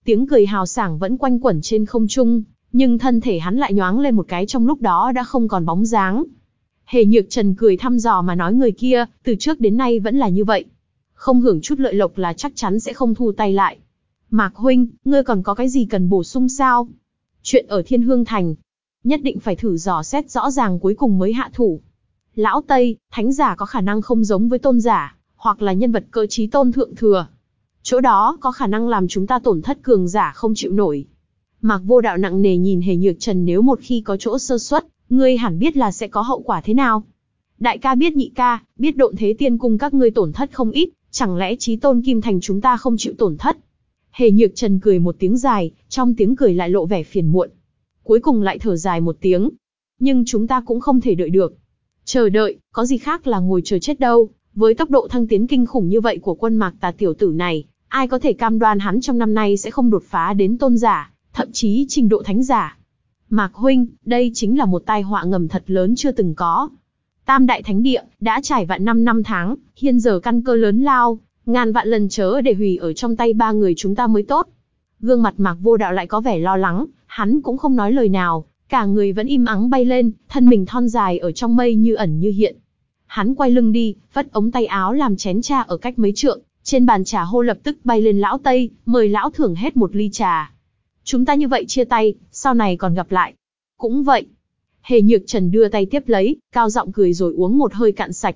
Tiếng cười hào sảng vẫn quanh quẩn trên không trung, nhưng thân thể hắn lại nhoáng lên một cái trong lúc đó đã không còn bóng dáng. Hề Nhược Trần cười thăm dò mà nói người kia, từ trước đến nay vẫn là như vậy. Không hưởng chút lợi lộc là chắc chắn sẽ không thu tay lại. Mạc Huynh, ngươi còn có cái gì cần bổ sung sao? Chuyện ở Thiên Hương Thành. Nhất định phải thử dò xét rõ ràng cuối cùng mới hạ thủ. Lão Tây, thánh giả có khả năng không giống với tôn giả, hoặc là nhân vật cơ trí tôn thượng thừa, Chỗ đó có khả năng làm chúng ta tổn thất cường giả không chịu nổi. Mạc vô đạo nặng nề nhìn hề nhược trần nếu một khi có chỗ sơ suất, ngươi hẳn biết là sẽ có hậu quả thế nào. Đại ca biết nhị ca, biết độn thế tiên cung các ngươi tổn thất không ít, chẳng lẽ trí tôn kim thành chúng ta không chịu tổn thất. Hề nhược trần cười một tiếng dài, trong tiếng cười lại lộ vẻ phiền muộn. Cuối cùng lại thở dài một tiếng. Nhưng chúng ta cũng không thể đợi được. Chờ đợi, có gì khác là ngồi chờ chết đâu. Với tốc độ thăng tiến kinh khủng như vậy của quân mạc tà tiểu tử này, ai có thể cam đoan hắn trong năm nay sẽ không đột phá đến tôn giả, thậm chí trình độ thánh giả. Mạc huynh, đây chính là một tai họa ngầm thật lớn chưa từng có. Tam đại thánh địa, đã trải vạn năm năm tháng, hiện giờ căn cơ lớn lao, ngàn vạn lần chớ để hủy ở trong tay ba người chúng ta mới tốt. Gương mặt Mạc Vô Đạo lại có vẻ lo lắng, hắn cũng không nói lời nào, cả người vẫn im ắng bay lên, thân mình thon dài ở trong mây như ẩn như hiện. Hắn quay lưng đi, vất ống tay áo làm chén trà ở cách mấy trượng, trên bàn trà hô lập tức bay lên lão Tây, mời lão thưởng hết một ly trà. Chúng ta như vậy chia tay, sau này còn gặp lại. Cũng vậy. Hề nhược trần đưa tay tiếp lấy, cao giọng cười rồi uống một hơi cạn sạch.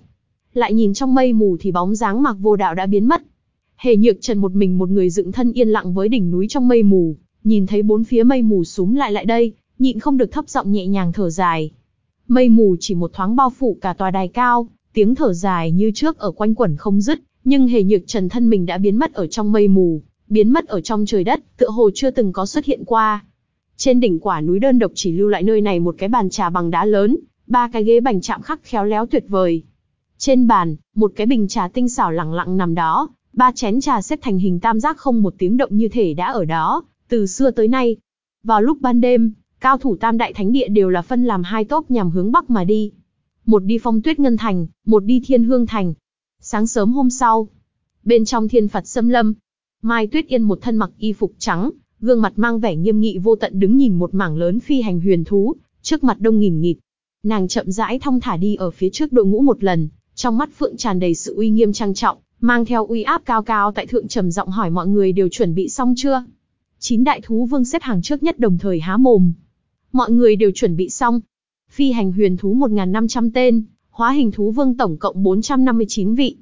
Lại nhìn trong mây mù thì bóng dáng mặc vô đạo đã biến mất. Hề nhược trần một mình một người dựng thân yên lặng với đỉnh núi trong mây mù, nhìn thấy bốn phía mây mù súm lại lại đây, nhịn không được thấp giọng nhẹ nhàng thở dài. Mây mù chỉ một thoáng bao phủ cả tòa đài cao, tiếng thở dài như trước ở quanh quẩn không dứt, nhưng hề nhược trần thân mình đã biến mất ở trong mây mù, biến mất ở trong trời đất, tựa hồ chưa từng có xuất hiện qua. Trên đỉnh quả núi đơn độc chỉ lưu lại nơi này một cái bàn trà bằng đá lớn, ba cái ghế bành chạm khắc khéo léo tuyệt vời. Trên bàn, một cái bình trà tinh xảo lẳng lặng nằm đó, ba chén trà xếp thành hình tam giác không một tiếng động như thể đã ở đó, từ xưa tới nay. Vào lúc ban đêm, cao thủ tam đại thánh địa đều là phân làm hai tốp nhằm hướng bắc mà đi. Một đi phong tuyết ngân thành, một đi thiên hương thành. Sáng sớm hôm sau, bên trong thiên Phật xâm lâm, Mai Tuyết Yên một thân mặc y phục trắng, gương mặt mang vẻ nghiêm nghị vô tận đứng nhìn một mảng lớn phi hành huyền thú, trước mặt đông nghìn nghịt. Nàng chậm rãi thong thả đi ở phía trước đội ngũ một lần, trong mắt phượng tràn đầy sự uy nghiêm trang trọng, mang theo uy áp cao cao tại thượng trầm giọng hỏi mọi người đều chuẩn bị xong chưa? Chín đại thú vương xếp hàng trước nhất đồng thời há mồm. Mọi người đều chuẩn bị xong. Phi hành huyền thú 1.500 tên, hóa hình thú vương tổng cộng 459 vị.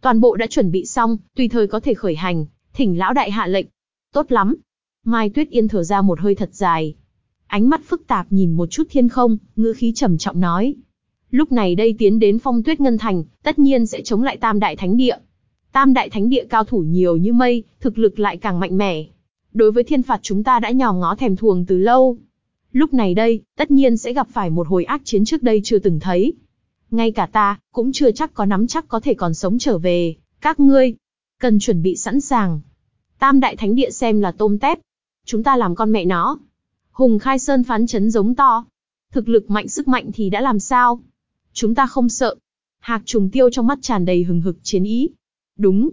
Toàn bộ đã chuẩn bị xong, tùy thời có thể khởi hành, thỉnh lão đại hạ lệnh. Tốt lắm. Mai Tuyết Yên thở ra một hơi thật dài. Ánh mắt phức tạp nhìn một chút thiên không, ngữ khí trầm trọng nói. Lúc này đây tiến đến phong tuyết ngân thành, tất nhiên sẽ chống lại tam đại thánh địa. Tam đại thánh địa cao thủ nhiều như mây, thực lực lại càng mạnh mẽ. Đối với thiên phạt chúng ta đã nhòm ngó thèm thuồng từ lâu. Lúc này đây, tất nhiên sẽ gặp phải một hồi ác chiến trước đây chưa từng thấy. Ngay cả ta, cũng chưa chắc có nắm chắc có thể còn sống trở về. Các ngươi, cần chuẩn bị sẵn sàng. Tam đại thánh địa xem là tôm tép. Chúng ta làm con mẹ nó. Hùng khai sơn phán chấn giống to. Thực lực mạnh sức mạnh thì đã làm sao? Chúng ta không sợ. Hạc trùng tiêu trong mắt tràn đầy hừng hực chiến ý. Đúng.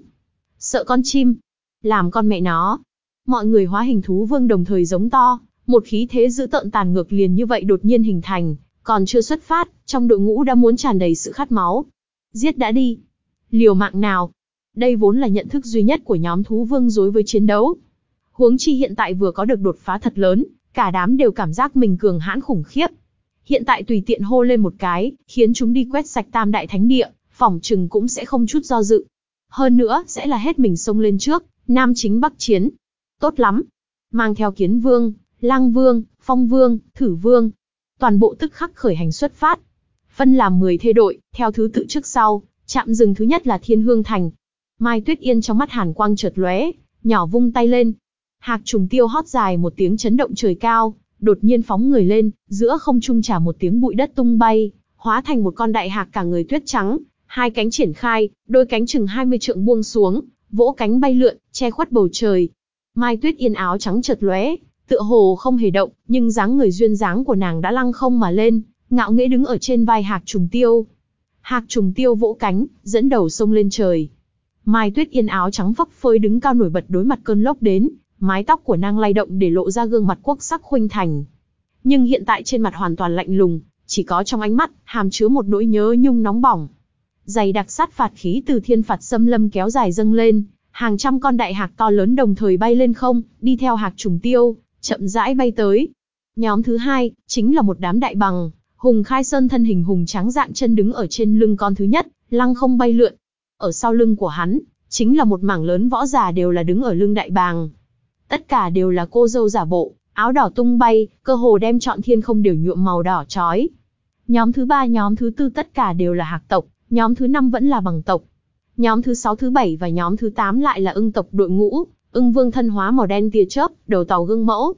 Sợ con chim. Làm con mẹ nó. Mọi người hóa hình thú vương đồng thời giống to. Một khí thế giữ tợn tàn ngược liền như vậy đột nhiên hình thành. Còn chưa xuất phát, trong đội ngũ đã muốn tràn đầy sự khát máu. Giết đã đi. Liều mạng nào, đây vốn là nhận thức duy nhất của nhóm thú vương đối với chiến đấu. Huống chi hiện tại vừa có được đột phá thật lớn, cả đám đều cảm giác mình cường hãn khủng khiếp. Hiện tại tùy tiện hô lên một cái, khiến chúng đi quét sạch tam đại thánh địa, phỏng chừng cũng sẽ không chút do dự. Hơn nữa, sẽ là hết mình xông lên trước, nam chính bắc chiến. Tốt lắm. Mang theo kiến vương, lang vương, phong vương, thử vương. Toàn bộ tức khắc khởi hành xuất phát. Phân làm 10 thê đội, theo thứ tự trước sau, chạm dừng thứ nhất là Thiên Hương Thành, Mai Tuyết Yên trong mắt hàn quang chợt lóe, nhỏ vung tay lên. Hạc trùng tiêu hót dài một tiếng chấn động trời cao, đột nhiên phóng người lên, giữa không trung trả một tiếng bụi đất tung bay, hóa thành một con đại hạc cả người tuyết trắng, hai cánh triển khai, đôi cánh chừng 20 trượng buông xuống, vỗ cánh bay lượn, che khuất bầu trời. Mai Tuyết Yên áo trắng chợt lóe, tựa hồ không hề động, nhưng dáng người duyên dáng của nàng đã lăng không mà lên, ngạo nghễ đứng ở trên vai Hạc Trùng Tiêu. Hạc Trùng Tiêu vỗ cánh, dẫn đầu sông lên trời, Mai Tuyết Yên áo trắng phấp phới đứng cao nổi bật đối mặt cơn lốc đến, mái tóc của nàng lay động để lộ ra gương mặt quốc sắc khuynh thành. Nhưng hiện tại trên mặt hoàn toàn lạnh lùng, chỉ có trong ánh mắt hàm chứa một nỗi nhớ nhung nóng bỏng. Dày đặc sát phạt khí từ thiên phạt xâm lâm kéo dài dâng lên, hàng trăm con đại hạc to lớn đồng thời bay lên không, đi theo hạc trùng tiêu, chậm rãi bay tới. Nhóm thứ hai, chính là một đám đại bằng, Hùng Khai Sơn thân hình hùng trắng dạng chân đứng ở trên lưng con thứ nhất, lăng không bay lượn, ở sau lưng của hắn, chính là một mảng lớn võ giả đều là đứng ở lưng đại bàng. Tất cả đều là cô dâu giả bộ, áo đỏ tung bay, cơ hồ đem trọn thiên không đều nhuộm màu đỏ chói. Nhóm thứ ba nhóm thứ tư tất cả đều là hạc tộc, nhóm thứ năm vẫn là bằng tộc. Nhóm thứ sáu thứ bảy và nhóm thứ tám lại là ưng tộc đội ngũ, ưng vương thân hóa màu đen tia chớp, đầu tàu gương mẫu.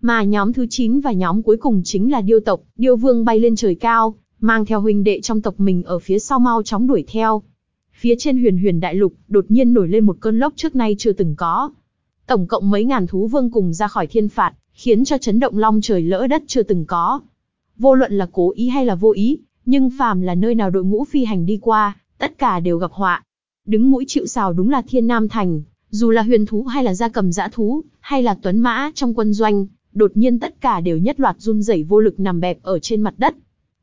Mà nhóm thứ 9 và nhóm cuối cùng chính là điêu tộc, điêu vương bay lên trời cao, mang theo huynh đệ trong tộc mình ở phía sau mau chóng đuổi theo. Phía trên huyền huyền đại lục, đột nhiên nổi lên một cơn lốc trước nay chưa từng có. Tổng cộng mấy ngàn thú vương cùng ra khỏi thiên phạt, khiến cho chấn động long trời lỡ đất chưa từng có. Vô luận là cố ý hay là vô ý, nhưng phàm là nơi nào đội ngũ phi hành đi qua, tất cả đều gặp họa. Đứng mũi chịu sào đúng là thiên nam thành, dù là huyền thú hay là gia cầm dã thú, hay là tuấn mã trong quân doanh, đột nhiên tất cả đều nhất loạt run rẩy vô lực nằm bẹp ở trên mặt đất.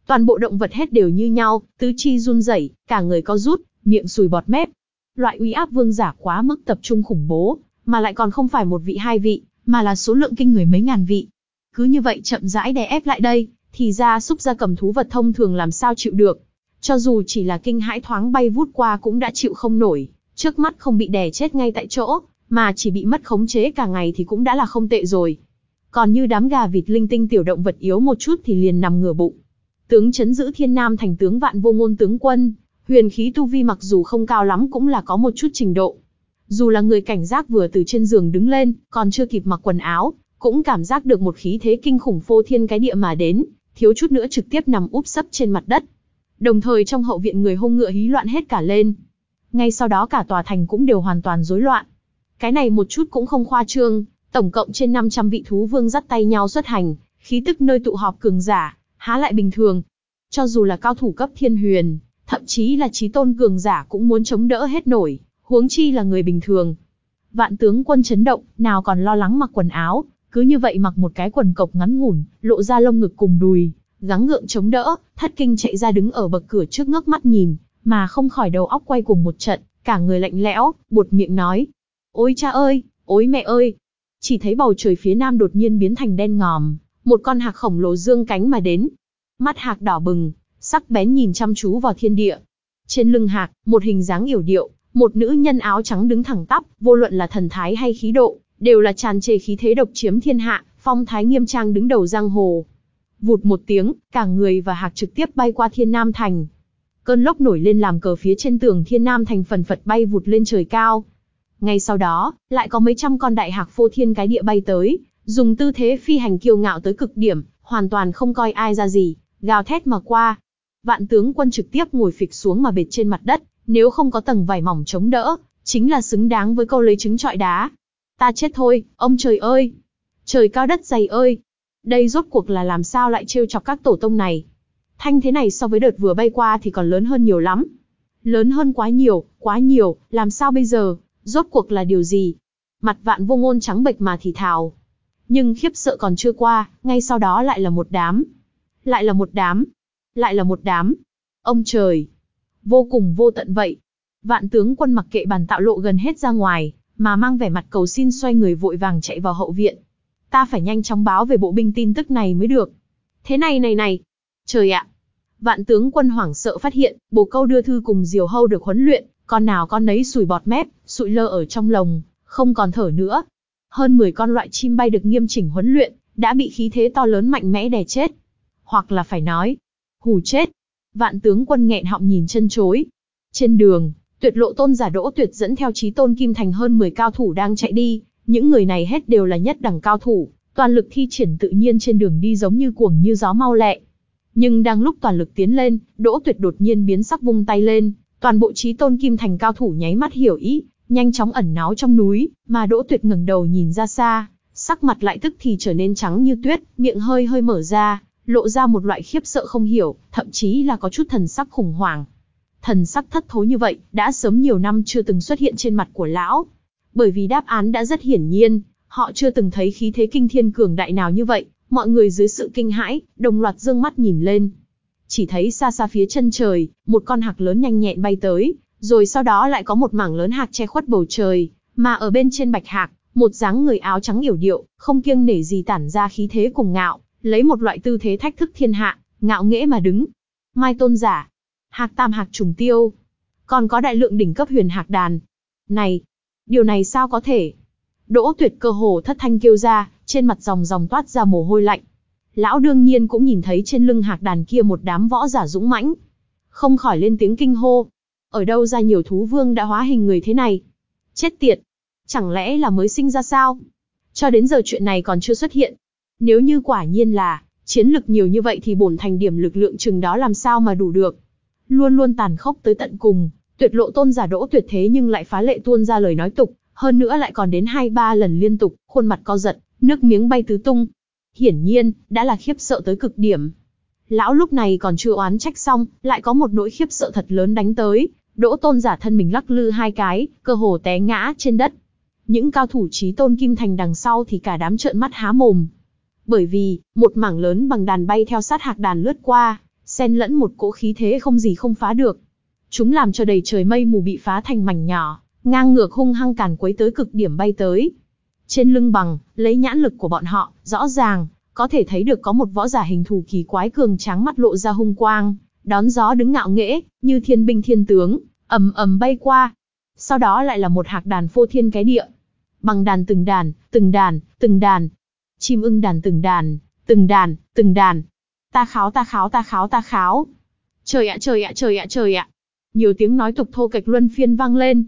Toàn bộ động vật hết đều như nhau, tứ chi run rẩy, cả người co rút, miệng sùi bọt mép. Loại uy áp vương giả quá mức tập trung khủng bố, mà lại còn không phải một vị hai vị, mà là số lượng kinh người mấy ngàn vị. Cứ như vậy chậm rãi đè ép lại đây, thì ra xúc ra cầm thú vật thông thường làm sao chịu được. Cho dù chỉ là kinh hãi thoáng bay vút qua cũng đã chịu không nổi, trước mắt không bị đè chết ngay tại chỗ, mà chỉ bị mất khống chế cả ngày thì cũng đã là không tệ rồi. Còn như đám gà vịt linh tinh tiểu động vật yếu một chút thì liền nằm ngửa bụng. Tướng chấn giữ thiên nam thành tướng vạn vô ngôn tướng quân, huyền khí tu vi mặc dù không cao lắm cũng là có một chút trình độ. Dù là người cảnh giác vừa từ trên giường đứng lên, còn chưa kịp mặc quần áo, cũng cảm giác được một khí thế kinh khủng phô thiên cái địa mà đến, thiếu chút nữa trực tiếp nằm úp sấp trên mặt đất. Đồng thời trong hậu viện người hung ngựa hí loạn hết cả lên. Ngay sau đó cả tòa thành cũng đều hoàn toàn rối loạn. Cái này một chút cũng không khoa trương, tổng cộng trên 500 vị thú vương dắt tay nhau xuất hành, khí tức nơi tụ họp cường giả, há lại bình thường. Cho dù là cao thủ cấp thiên huyền, thậm chí là trí tôn cường giả cũng muốn chống đỡ hết nổi, huống chi là người bình thường. Vạn tướng quân chấn động, nào còn lo lắng mặc quần áo, cứ như vậy mặc một cái quần cộc ngắn ngủn, lộ ra lông ngực cùng đùi, gắng gượng chống đỡ, thất kinh chạy ra đứng ở bậc cửa trước ngước mắt nhìn, mà không khỏi đầu óc quay cùng một trận, cả người lạnh lẽo, buột miệng nói. Ôi cha ơi, ôi mẹ ơi! Chỉ thấy bầu trời phía nam đột nhiên biến thành đen ngòm, một con hạc khổng lồ dương cánh mà đến. Mắt hạc đỏ bừng, sắc bén nhìn chăm chú vào thiên địa. Trên lưng hạc, một hình dáng yểu điệu, một nữ nhân áo trắng đứng thẳng tắp, vô luận là thần thái hay khí độ, đều là tràn trề khí thế độc chiếm thiên hạ, phong thái nghiêm trang đứng đầu giang hồ. Vụt một tiếng, cả người và hạc trực tiếp bay qua thiên nam thành. Cơn lốc nổi lên làm cờ phía trên tường thiên nam thành phần phật bay vụt lên trời cao. Ngay sau đó, lại có mấy trăm con đại hạc phô thiên cái địa bay tới, dùng tư thế phi hành kiêu ngạo tới cực điểm, hoàn toàn không coi ai ra gì, gào thét mà qua. Vạn tướng quân trực tiếp ngồi phịch xuống mà bệt trên mặt đất, nếu không có tầng vải mỏng chống đỡ, chính là xứng đáng với câu lấy trứng trọi đá. Ta chết thôi, ông trời ơi! Trời cao đất dày ơi! Đây rốt cuộc là làm sao lại trêu chọc các tổ tông này? Thanh thế này so với đợt vừa bay qua thì còn lớn hơn nhiều lắm. Lớn hơn quá nhiều, quá nhiều, làm sao bây giờ? Rốt cuộc là điều gì? Mặt vạn vô ngôn trắng bệch mà thì thào. Nhưng khiếp sợ còn chưa qua, ngay sau đó lại là một đám. Lại là một đám. Lại là một đám. Ông trời! Vô cùng vô tận vậy. Vạn tướng quân mặc kệ bàn tạo lộ gần hết ra ngoài, mà mang vẻ mặt cầu xin xoay người vội vàng chạy vào hậu viện. Ta phải nhanh chóng báo về bộ binh tin tức này mới được. Thế này này này. Trời ạ! Vạn tướng quân hoảng sợ phát hiện, bồ câu đưa thư cùng diều hâu được huấn luyện, con nào con nấy sùi bọt mép, sụi lơ ở trong lồng, không còn thở nữa. Hơn 10 con loại chim bay được nghiêm chỉnh huấn luyện, đã bị khí thế to lớn mạnh mẽ đè chết. Hoặc là phải nói, hù chết. Vạn tướng quân nghẹn họng nhìn chân chối. Trên đường, tuyệt lộ tôn giả đỗ tuyệt dẫn theo trí tôn kim thành hơn 10 cao thủ đang chạy đi, những người này hết đều là nhất đẳng cao thủ, toàn lực thi triển tự nhiên trên đường đi giống như cuồng như gió mau lẹ. Nhưng đang lúc toàn lực tiến lên, đỗ tuyệt đột nhiên biến sắc vung tay lên, toàn bộ trí tôn kim thành cao thủ nháy mắt hiểu ý, nhanh chóng ẩn náu trong núi, mà đỗ tuyệt ngẩng đầu nhìn ra xa, sắc mặt lại tức thì trở nên trắng như tuyết, miệng hơi hơi mở ra, lộ ra một loại khiếp sợ không hiểu, thậm chí là có chút thần sắc khủng hoảng. Thần sắc thất thối như vậy, đã sớm nhiều năm chưa từng xuất hiện trên mặt của lão. Bởi vì đáp án đã rất hiển nhiên, họ chưa từng thấy khí thế kinh thiên cường đại nào như vậy, mọi người dưới sự kinh hãi, đồng loạt dương mắt nhìn lên. Chỉ thấy xa xa phía chân trời, một con hạc lớn nhanh nhẹn bay tới, rồi sau đó lại có một mảng lớn hạc che khuất bầu trời, mà ở bên trên bạch hạc, một dáng người áo trắng yểu điệu, không kiêng nể gì tản ra khí thế cùng ngạo, lấy một loại tư thế thách thức thiên hạ, ngạo nghễ mà đứng. Mai tôn giả, hạc tam hạc trùng tiêu, còn có đại lượng đỉnh cấp huyền hạc đàn. Này, điều này sao có thể? Đỗ tuyệt cơ hồ thất thanh kêu ra, trên mặt dòng dòng toát ra mồ hôi lạnh. Lão đương nhiên cũng nhìn thấy trên lưng hạc đàn kia một đám võ giả dũng mãnh. Không khỏi lên tiếng kinh hô. Ở đâu ra nhiều thú vương đã hóa hình người thế này? Chết tiệt! Chẳng lẽ là mới sinh ra sao? Cho đến giờ chuyện này còn chưa xuất hiện. Nếu như quả nhiên là, chiến lực nhiều như vậy thì bổn thành điểm lực lượng chừng đó làm sao mà đủ được. Luôn luôn tàn khốc tới tận cùng, tuyệt lộ tôn giả đỗ tuyệt thế nhưng lại phá lệ tuôn ra lời nói tục, hơn nữa lại còn đến hai ba lần liên tục, khuôn mặt co giật, nước miếng bay tứ tung. Hiển nhiên, đã là khiếp sợ tới cực điểm. Lão lúc này còn chưa oán trách xong, lại có một nỗi khiếp sợ thật lớn đánh tới, đỗ tôn giả thân mình lắc lư hai cái, cơ hồ té ngã trên đất. Những cao thủ trí tôn kim thành đằng sau thì cả đám trợn mắt há mồm. Bởi vì, một mảng lớn bằng đàn bay theo sát hạc đàn lướt qua, xen lẫn một cỗ khí thế không gì không phá được. Chúng làm cho đầy trời mây mù bị phá thành mảnh nhỏ, ngang ngược hung hăng càn quấy tới cực điểm bay tới. Trên lưng bằng, lấy nhãn lực của bọn họ, rõ ràng, có thể thấy được có một võ giả hình thù kỳ quái cường tráng mắt lộ ra hung quang, đón gió đứng ngạo nghễ, như thiên binh thiên tướng, ầm ầm bay qua. Sau đó lại là một hạc đàn phô thiên cái địa. Bằng đàn từng đàn, từng đàn, từng đàn. Chim ưng đàn từng đàn, từng đàn, từng đàn. Ta kháo ta kháo ta kháo ta kháo. Trời ạ trời ạ trời ạ trời ạ. Nhiều tiếng nói tục thô kịch luân phiên vang lên.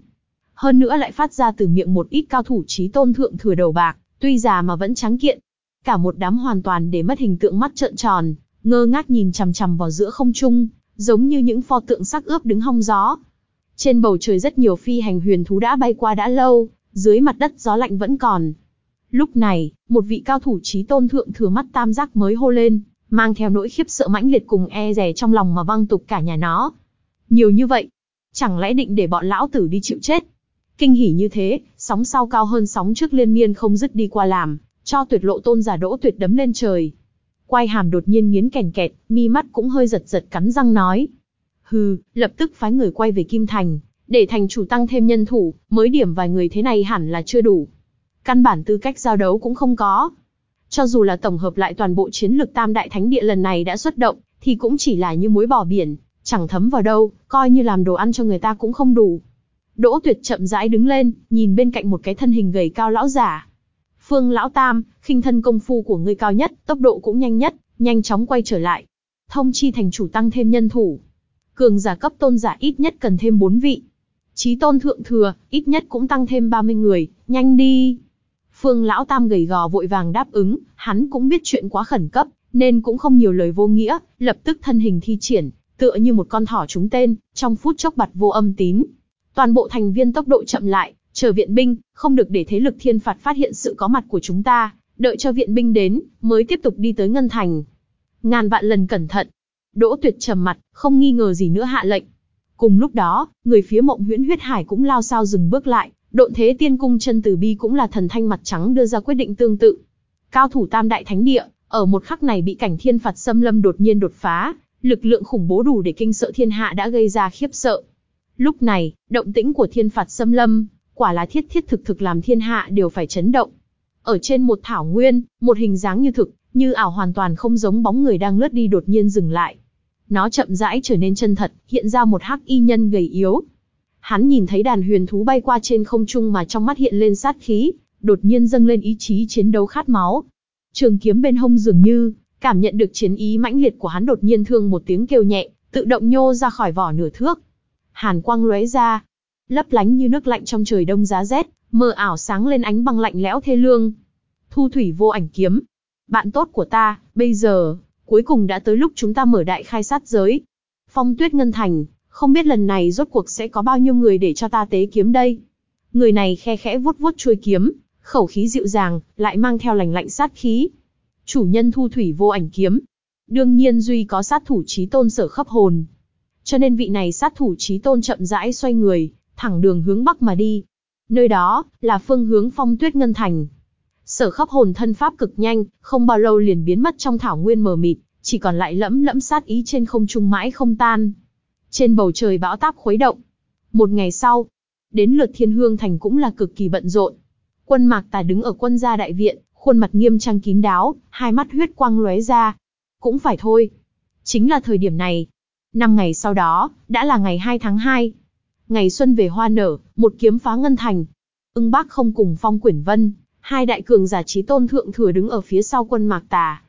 Hơn nữa lại phát ra từ miệng một ít cao thủ trí tôn thượng thừa đầu bạc, tuy già mà vẫn trắng kiện. Cả một đám hoàn toàn để mất hình tượng mắt trợn tròn, ngơ ngác nhìn chằm chằm vào giữa không trung, giống như những pho tượng sắc ướp đứng hong gió. Trên bầu trời rất nhiều phi hành huyền thú đã bay qua đã lâu, dưới mặt đất gió lạnh vẫn còn. Lúc này, một vị cao thủ trí tôn thượng thừa mắt tam giác mới hô lên, mang theo nỗi khiếp sợ mãnh liệt cùng e rè trong lòng mà văng tục cả nhà nó. Nhiều như vậy, chẳng lẽ định để bọn lão tử đi chịu chết? Kinh hỉ như thế, sóng sau cao hơn sóng trước liên miên không dứt đi qua làm, cho tuyệt lộ tôn giả đỗ tuyệt đấm lên trời. Quay hàm đột nhiên nghiến kèn kẹt, mi mắt cũng hơi giật giật cắn răng nói. Hừ, lập tức phái người quay về Kim Thành, để thành chủ tăng thêm nhân thủ, mới điểm vài người thế này hẳn là chưa đủ. Căn bản tư cách giao đấu cũng không có. Cho dù là tổng hợp lại toàn bộ chiến lược tam đại thánh địa lần này đã xuất động, thì cũng chỉ là như muối bỏ biển, chẳng thấm vào đâu, coi như làm đồ ăn cho người ta cũng không đủ. Đỗ Tuyệt chậm rãi đứng lên, nhìn bên cạnh một cái thân hình gầy cao lão giả. Phương lão tam, khinh thân công phu của ngươi cao nhất, tốc độ cũng nhanh nhất, nhanh chóng quay trở lại. Thông chi thành chủ tăng thêm nhân thủ. Cường giả cấp tôn giả ít nhất cần thêm 4 vị. Chí tôn thượng thừa, ít nhất cũng tăng thêm 30 người, nhanh đi. Phương lão tam gầy gò vội vàng đáp ứng, hắn cũng biết chuyện quá khẩn cấp, nên cũng không nhiều lời vô nghĩa, lập tức thân hình thi triển, tựa như một con thỏ trúng tên, trong phút chốc bật vô âm tín. Toàn bộ thành viên tốc độ chậm lại, chờ viện binh, không được để thế lực thiên phạt phát hiện sự có mặt của chúng ta, đợi cho viện binh đến, mới tiếp tục đi tới Ngân Thành. Ngàn vạn lần cẩn thận. Đỗ tuyệt trầm mặt, không nghi ngờ gì nữa hạ lệnh. Cùng lúc đó, người phía mộng huyễn huyết hải cũng lao sao dừng bước lại, độn thế tiên cung chân từ bi cũng là thần thanh mặt trắng đưa ra quyết định tương tự. Cao thủ tam đại thánh địa, ở một khắc này bị cảnh thiên phạt xâm lâm đột nhiên đột phá, lực lượng khủng bố đủ để kinh sợ thiên hạ đã gây ra khiếp sợ. Lúc này, động tĩnh của thiên phạt xâm lâm, quả là thiết thiết thực thực làm thiên hạ đều phải chấn động. Ở trên một thảo nguyên, một hình dáng như thực, như ảo hoàn toàn không giống bóng người đang lướt đi đột nhiên dừng lại. Nó chậm rãi trở nên chân thật, hiện ra một hắc y nhân gầy yếu. Hắn nhìn thấy đàn huyền thú bay qua trên không trung mà trong mắt hiện lên sát khí, đột nhiên dâng lên ý chí chiến đấu khát máu. Trường kiếm bên hông dường như, cảm nhận được chiến ý mãnh liệt của hắn đột nhiên thương một tiếng kêu nhẹ, tự động nhô ra khỏi vỏ nửa thước. Hàn quang lóe ra, lấp lánh như nước lạnh trong trời đông giá rét, mờ ảo sáng lên ánh băng lạnh lẽo thê lương. Thu thủy vô ảnh kiếm, bạn tốt của ta, bây giờ, cuối cùng đã tới lúc chúng ta mở đại khai sát giới. Phong tuyết ngân thành, không biết lần này rốt cuộc sẽ có bao nhiêu người để cho ta tế kiếm đây. Người này khe khẽ vuốt vuốt chuôi kiếm, khẩu khí dịu dàng, lại mang theo lành lạnh sát khí. Chủ nhân thu thủy vô ảnh kiếm. Đương nhiên Duy có sát thủ trí tôn sở khắp hồn. Cho nên vị này sát thủ trí tôn chậm rãi xoay người, thẳng đường hướng bắc mà đi. Nơi đó, là phương hướng phong tuyết ngân thành. Sở khắp hồn thân pháp cực nhanh, không bao lâu liền biến mất trong thảo nguyên mờ mịt, chỉ còn lại lẫm lẫm sát ý trên không trung mãi không tan. Trên bầu trời bão táp khuấy động. Một ngày sau, đến lượt thiên hương thành cũng là cực kỳ bận rộn. Quân mạc tà đứng ở quân gia đại viện, khuôn mặt nghiêm trang kín đáo, hai mắt huyết quang lóe ra. Cũng phải thôi. Chính là thời điểm này. Năm ngày sau đó, đã là ngày 2 tháng 2. Ngày xuân về hoa nở, một kiếm phá ngân thành. Ưng bác không cùng phong quyển vân, hai đại cường giả trí tôn thượng thừa đứng ở phía sau quân mạc tà.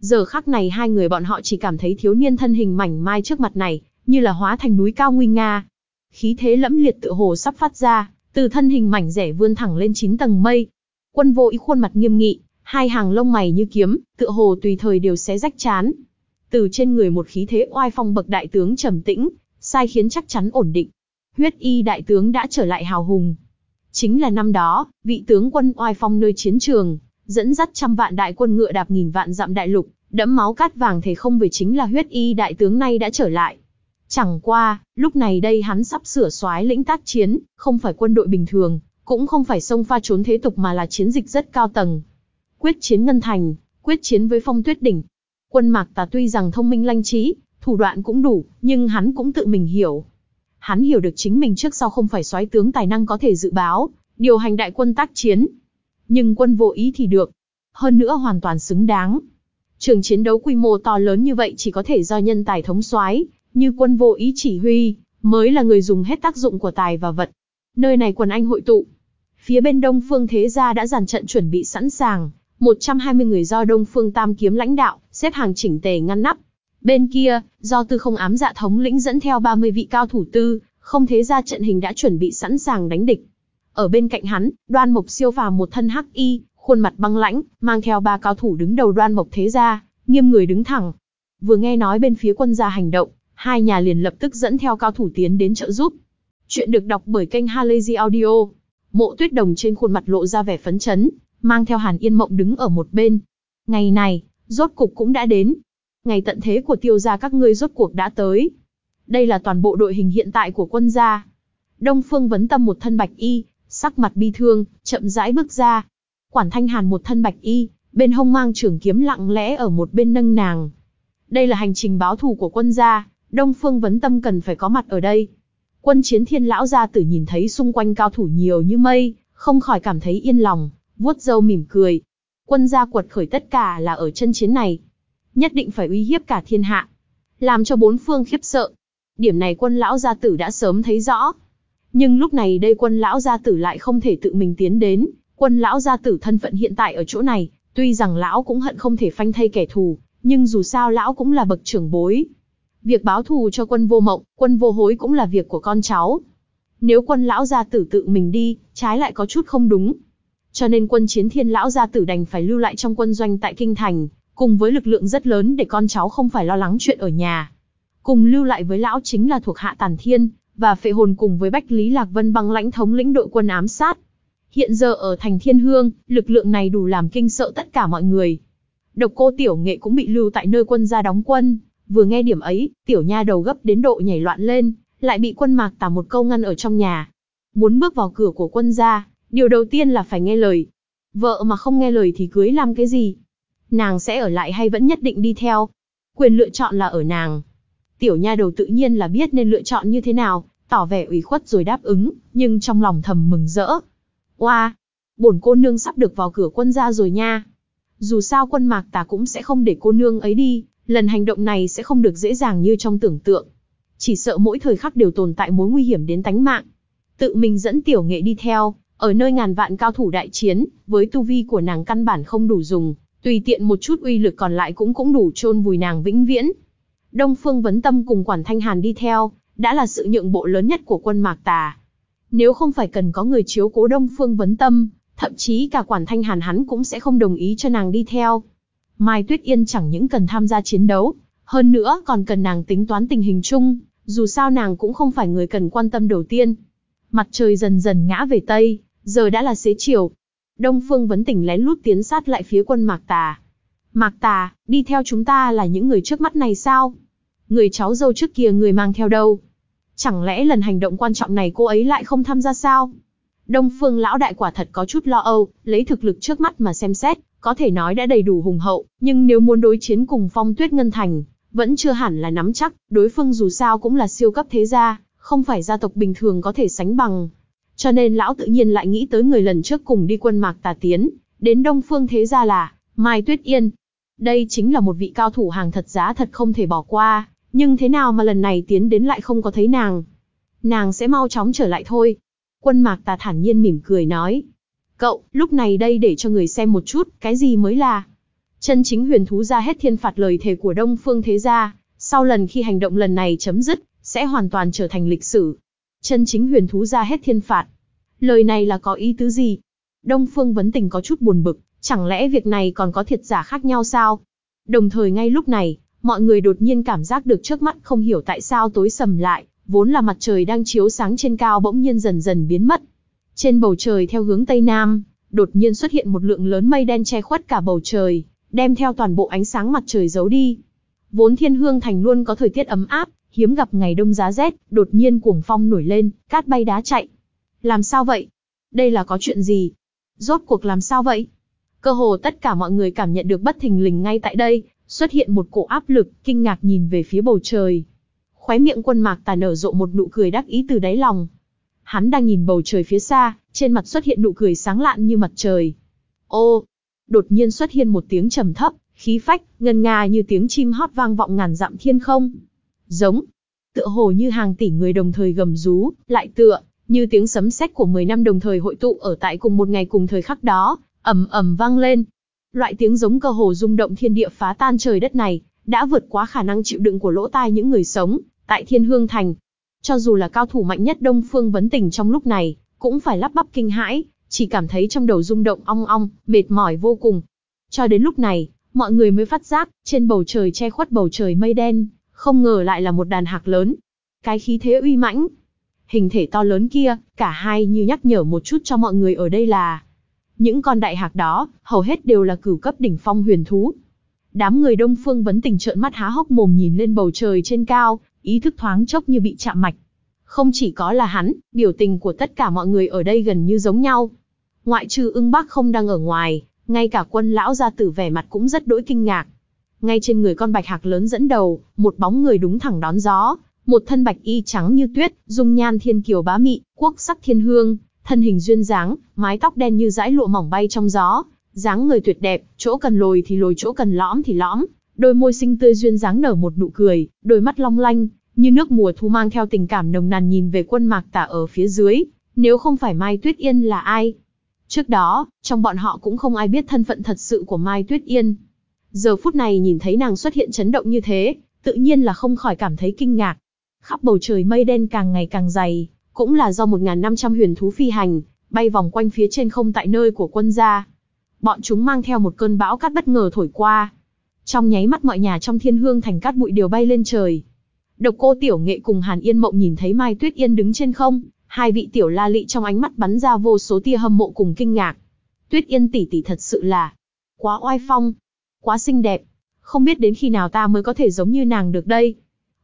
Giờ khắc này hai người bọn họ chỉ cảm thấy thiếu niên thân hình mảnh mai trước mặt này, như là hóa thành núi cao nguy nga. Khí thế lẫm liệt tự hồ sắp phát ra, từ thân hình mảnh rẻ vươn thẳng lên chín tầng mây. Quân vô ý khuôn mặt nghiêm nghị, hai hàng lông mày như kiếm, tựa hồ tùy thời đều xé rách chán. Từ trên người một khí thế oai phong bậc đại tướng trầm tĩnh, sai khiến chắc chắn ổn định. Huyết y đại tướng đã trở lại hào hùng. Chính là năm đó, vị tướng quân oai phong nơi chiến trường, dẫn dắt trăm vạn đại quân ngựa đạp nghìn vạn dặm đại lục, đẫm máu cát vàng thể không về chính là huyết y đại tướng nay đã trở lại. Chẳng qua, lúc này đây hắn sắp sửa soái lĩnh tác chiến, không phải quân đội bình thường, cũng không phải sông pha trốn thế tục mà là chiến dịch rất cao tầng. Quyết chiến Ngân Thành, quyết chiến với phong tuyết đỉnh. Quân mạc tà tuy rằng thông minh lanh trí, thủ đoạn cũng đủ, nhưng hắn cũng tự mình hiểu. Hắn hiểu được chính mình trước sau không phải soái tướng tài năng có thể dự báo, điều hành đại quân tác chiến. Nhưng quân vô ý thì được. Hơn nữa hoàn toàn xứng đáng. Trường chiến đấu quy mô to lớn như vậy chỉ có thể do nhân tài thống soái, như quân vô ý chỉ huy, mới là người dùng hết tác dụng của tài và vật. Nơi này quần anh hội tụ. Phía bên đông phương thế gia đã dàn trận chuẩn bị sẵn sàng, 120 người do đông phương tam kiếm lãnh đạo, xếp hàng chỉnh tề ngăn nắp. Bên kia, do tư không ám dạ thống lĩnh dẫn theo 30 vị cao thủ tư, không thế gia trận hình đã chuẩn bị sẵn sàng đánh địch. Ở bên cạnh hắn, đoan mộc siêu phàm một thân hắc y, khuôn mặt băng lãnh, mang theo ba cao thủ đứng đầu đoan mộc thế gia, nghiêm người đứng thẳng. Vừa nghe nói bên phía quân gia hành động, hai nhà liền lập tức dẫn theo cao thủ tiến đến trợ giúp. Chuyện được đọc bởi kênh Halazy Audio. Mộ tuyết đồng trên khuôn mặt lộ ra vẻ phấn chấn, mang theo Hàn Yên Mộng đứng ở một bên. Ngày này, rốt cục cũng đã đến. Ngày tận thế của tiêu gia các ngươi rốt cuộc đã tới. Đây là toàn bộ đội hình hiện tại của quân gia. Đông Phương vấn tâm một thân bạch y, sắc mặt bi thương, chậm rãi bước ra. Quản Thanh Hàn một thân bạch y, bên hông mang trường kiếm lặng lẽ ở một bên nâng nàng. Đây là hành trình báo thù của quân gia, Đông Phương vấn tâm cần phải có mặt ở đây. Quân chiến thiên lão gia tử nhìn thấy xung quanh cao thủ nhiều như mây, không khỏi cảm thấy yên lòng, vuốt râu mỉm cười. Quân gia quật khởi tất cả là ở chân chiến này. Nhất định phải uy hiếp cả thiên hạ. Làm cho bốn phương khiếp sợ. Điểm này quân lão gia tử đã sớm thấy rõ. Nhưng lúc này đây quân lão gia tử lại không thể tự mình tiến đến. Quân lão gia tử thân phận hiện tại ở chỗ này, tuy rằng lão cũng hận không thể phanh thay kẻ thù, nhưng dù sao lão cũng là bậc trưởng bối. Việc báo thù cho quân vô mộng, quân vô hối cũng là việc của con cháu. Nếu quân lão gia tử tự mình đi, trái lại có chút không đúng. Cho nên quân chiến thiên lão gia tử đành phải lưu lại trong quân doanh tại Kinh Thành, cùng với lực lượng rất lớn để con cháu không phải lo lắng chuyện ở nhà. Cùng lưu lại với lão chính là thuộc hạ Tàn Thiên, và phệ hồn cùng với Bách Lý Lạc Vân băng lãnh thống lĩnh đội quân ám sát. Hiện giờ ở thành Thiên Hương, lực lượng này đủ làm kinh sợ tất cả mọi người. Độc cô Tiểu Nghệ cũng bị lưu tại nơi quân gia đóng quân, vừa nghe điểm ấy, Tiểu Nha đầu gấp đến độ nhảy loạn lên, lại bị quân mạc tả một câu ngăn ở trong nhà. Muốn bước vào cửa của quân gia, điều đầu tiên là phải nghe lời. Vợ mà không nghe lời thì cưới làm cái gì? Nàng sẽ ở lại hay vẫn nhất định đi theo? Quyền lựa chọn là ở nàng. Tiểu nha đầu tự nhiên là biết nên lựa chọn như thế nào, tỏ vẻ ủy khuất rồi đáp ứng, nhưng trong lòng thầm mừng rỡ. Oa, bổn cô nương sắp được vào cửa quân gia rồi nha. Dù sao quân mạc tà cũng sẽ không để cô nương ấy đi, lần hành động này sẽ không được dễ dàng như trong tưởng tượng. Chỉ sợ mỗi thời khắc đều tồn tại mối nguy hiểm đến tánh mạng. Tự mình dẫn tiểu nghệ đi theo, ở nơi ngàn vạn cao thủ đại chiến, với tu vi của nàng căn bản không đủ dùng, tùy tiện một chút uy lực còn lại cũng cũng đủ chôn vùi nàng vĩnh viễn. Đông Phương Vấn Tâm cùng Quản Thanh Hàn đi theo, đã là sự nhượng bộ lớn nhất của quân Mạc Tà. Nếu không phải cần có người chiếu cố Đông Phương Vấn Tâm, thậm chí cả Quản Thanh Hàn hắn cũng sẽ không đồng ý cho nàng đi theo. Mai Tuyết Yên chẳng những cần tham gia chiến đấu, hơn nữa còn cần nàng tính toán tình hình chung, dù sao nàng cũng không phải người cần quan tâm đầu tiên. Mặt trời dần dần ngã về Tây, giờ đã là xế chiều. Đông Phương Vấn Tỉnh lén lút tiến sát lại phía quân Mạc Tà. Mạc Tà, đi theo chúng ta là những người trước mắt này sao? Người cháu dâu trước kia người mang theo đâu? Chẳng lẽ lần hành động quan trọng này cô ấy lại không tham gia sao? Đông Phương lão đại quả thật có chút lo âu, lấy thực lực trước mắt mà xem xét, có thể nói đã đầy đủ hùng hậu, nhưng nếu muốn đối chiến cùng Phong Tuyết Ngân Thành, vẫn chưa hẳn là nắm chắc, đối phương dù sao cũng là siêu cấp thế gia, không phải gia tộc bình thường có thể sánh bằng. Cho nên lão tự nhiên lại nghĩ tới người lần trước cùng đi quân mạc tà tiến, đến Đông Phương thế gia là Mai Tuyết Yên. Đây chính là một vị cao thủ hàng thật giá thật không thể bỏ qua, nhưng thế nào mà lần này tiến đến lại không có thấy nàng? Nàng sẽ mau chóng trở lại thôi. Quân mạc tà thản nhiên mỉm cười nói. Cậu, lúc này đây để cho người xem một chút, cái gì mới là. Chân chính huyền thú ra hết thiên phạt lời thề của Đông Phương Thế Gia, sau lần khi hành động lần này chấm dứt, sẽ hoàn toàn trở thành lịch sử. Chân chính huyền thú ra hết thiên phạt. Lời này là có ý tứ gì? Đông Phương Vấn Tình có chút buồn bực, chẳng lẽ việc này còn có thiệt giả khác nhau sao? Đồng thời ngay lúc này, mọi người đột nhiên cảm giác được trước mắt không hiểu tại sao tối sầm lại, vốn là mặt trời đang chiếu sáng trên cao bỗng nhiên dần dần biến mất. Trên bầu trời theo hướng Tây Nam, đột nhiên xuất hiện một lượng lớn mây đen che khuất cả bầu trời, đem theo toàn bộ ánh sáng mặt trời giấu đi. Vốn Thiên Hương Thành luôn có thời tiết ấm áp, hiếm gặp ngày đông giá rét, đột nhiên cuồng phong nổi lên, cát bay đá chạy. Làm sao vậy? Đây là có chuyện gì? Rốt cuộc làm sao vậy? Cơ hồ tất cả mọi người cảm nhận được bất thình lình ngay tại đây, xuất hiện một cổ áp lực, kinh ngạc nhìn về phía bầu trời. Khóe miệng quân mạc tà nở rộ một nụ cười đắc ý từ đáy lòng. Hắn đang nhìn bầu trời phía xa, trên mặt xuất hiện nụ cười sáng lạn như mặt trời. Ô, đột nhiên xuất hiện một tiếng trầm thấp, khí phách, ngân nga như tiếng chim hót vang vọng ngàn dặm thiên không. Giống, tựa hồ như hàng tỷ người đồng thời gầm rú, lại tựa, như tiếng sấm sét của 10 năm đồng thời hội tụ ở tại cùng một ngày cùng thời khắc đó, ầm ầm vang lên. Loại tiếng giống cơ hồ rung động thiên địa phá tan trời đất này, đã vượt quá khả năng chịu đựng của lỗ tai những người sống, tại Thiên Hương Thành. Cho dù là cao thủ mạnh nhất Đông Phương Vấn Tình trong lúc này, cũng phải lắp bắp kinh hãi, chỉ cảm thấy trong đầu rung động ong ong, mệt mỏi vô cùng. Cho đến lúc này, mọi người mới phát giác, trên bầu trời che khuất bầu trời mây đen, không ngờ lại là một đàn hạc lớn. Cái khí thế uy mãnh, hình thể to lớn kia, cả hai như nhắc nhở một chút cho mọi người ở đây là những con đại hạc đó, hầu hết đều là cửu cấp đỉnh phong huyền thú. Đám người Đông Phương vấn tình trợn mắt há hốc mồm nhìn lên bầu trời trên cao, ý thức thoáng chốc như bị chạm mạch. Không chỉ có là hắn, biểu tình của tất cả mọi người ở đây gần như giống nhau. Ngoại trừ ưng bác không đang ở ngoài, ngay cả quân lão gia tử vẻ mặt cũng rất đỗi kinh ngạc. Ngay trên người con bạch hạc lớn dẫn đầu, một bóng người đúng thẳng đón gió, một thân bạch y trắng như tuyết, dung nhan thiên kiều bá mị, quốc sắc thiên hương, thân hình duyên dáng, mái tóc đen như dãi lụa mỏng bay trong gió, dáng người tuyệt đẹp, chỗ cần lồi thì lồi chỗ cần lõm thì lõm, đôi môi xinh tươi duyên dáng nở một nụ cười, đôi mắt long lanh, như nước mùa thu mang theo tình cảm nồng nàn nhìn về quân mạc tả ở phía dưới, nếu không phải Mai Tuyết Yên là ai? Trước đó, trong bọn họ cũng không ai biết thân phận thật sự của Mai Tuyết Yên. Giờ phút này nhìn thấy nàng xuất hiện chấn động như thế, tự nhiên là không khỏi cảm thấy kinh ngạc. Khắp bầu trời mây đen càng ngày càng dày, cũng là do 1.500 huyền thú phi hành, bay vòng quanh phía trên không tại nơi của quân gia. Bọn chúng mang theo một cơn bão cát bất ngờ thổi qua. Trong nháy mắt mọi nhà trong thiên hương thành cát bụi đều bay lên trời. Độc cô tiểu nghệ cùng Hàn Yên Mộng nhìn thấy Mai Tuyết Yên đứng trên không, hai vị tiểu la lị trong ánh mắt bắn ra vô số tia hâm mộ cùng kinh ngạc. Tuyết Yên tỷ tỷ thật sự là quá oai phong, quá xinh đẹp, không biết đến khi nào ta mới có thể giống như nàng được đây.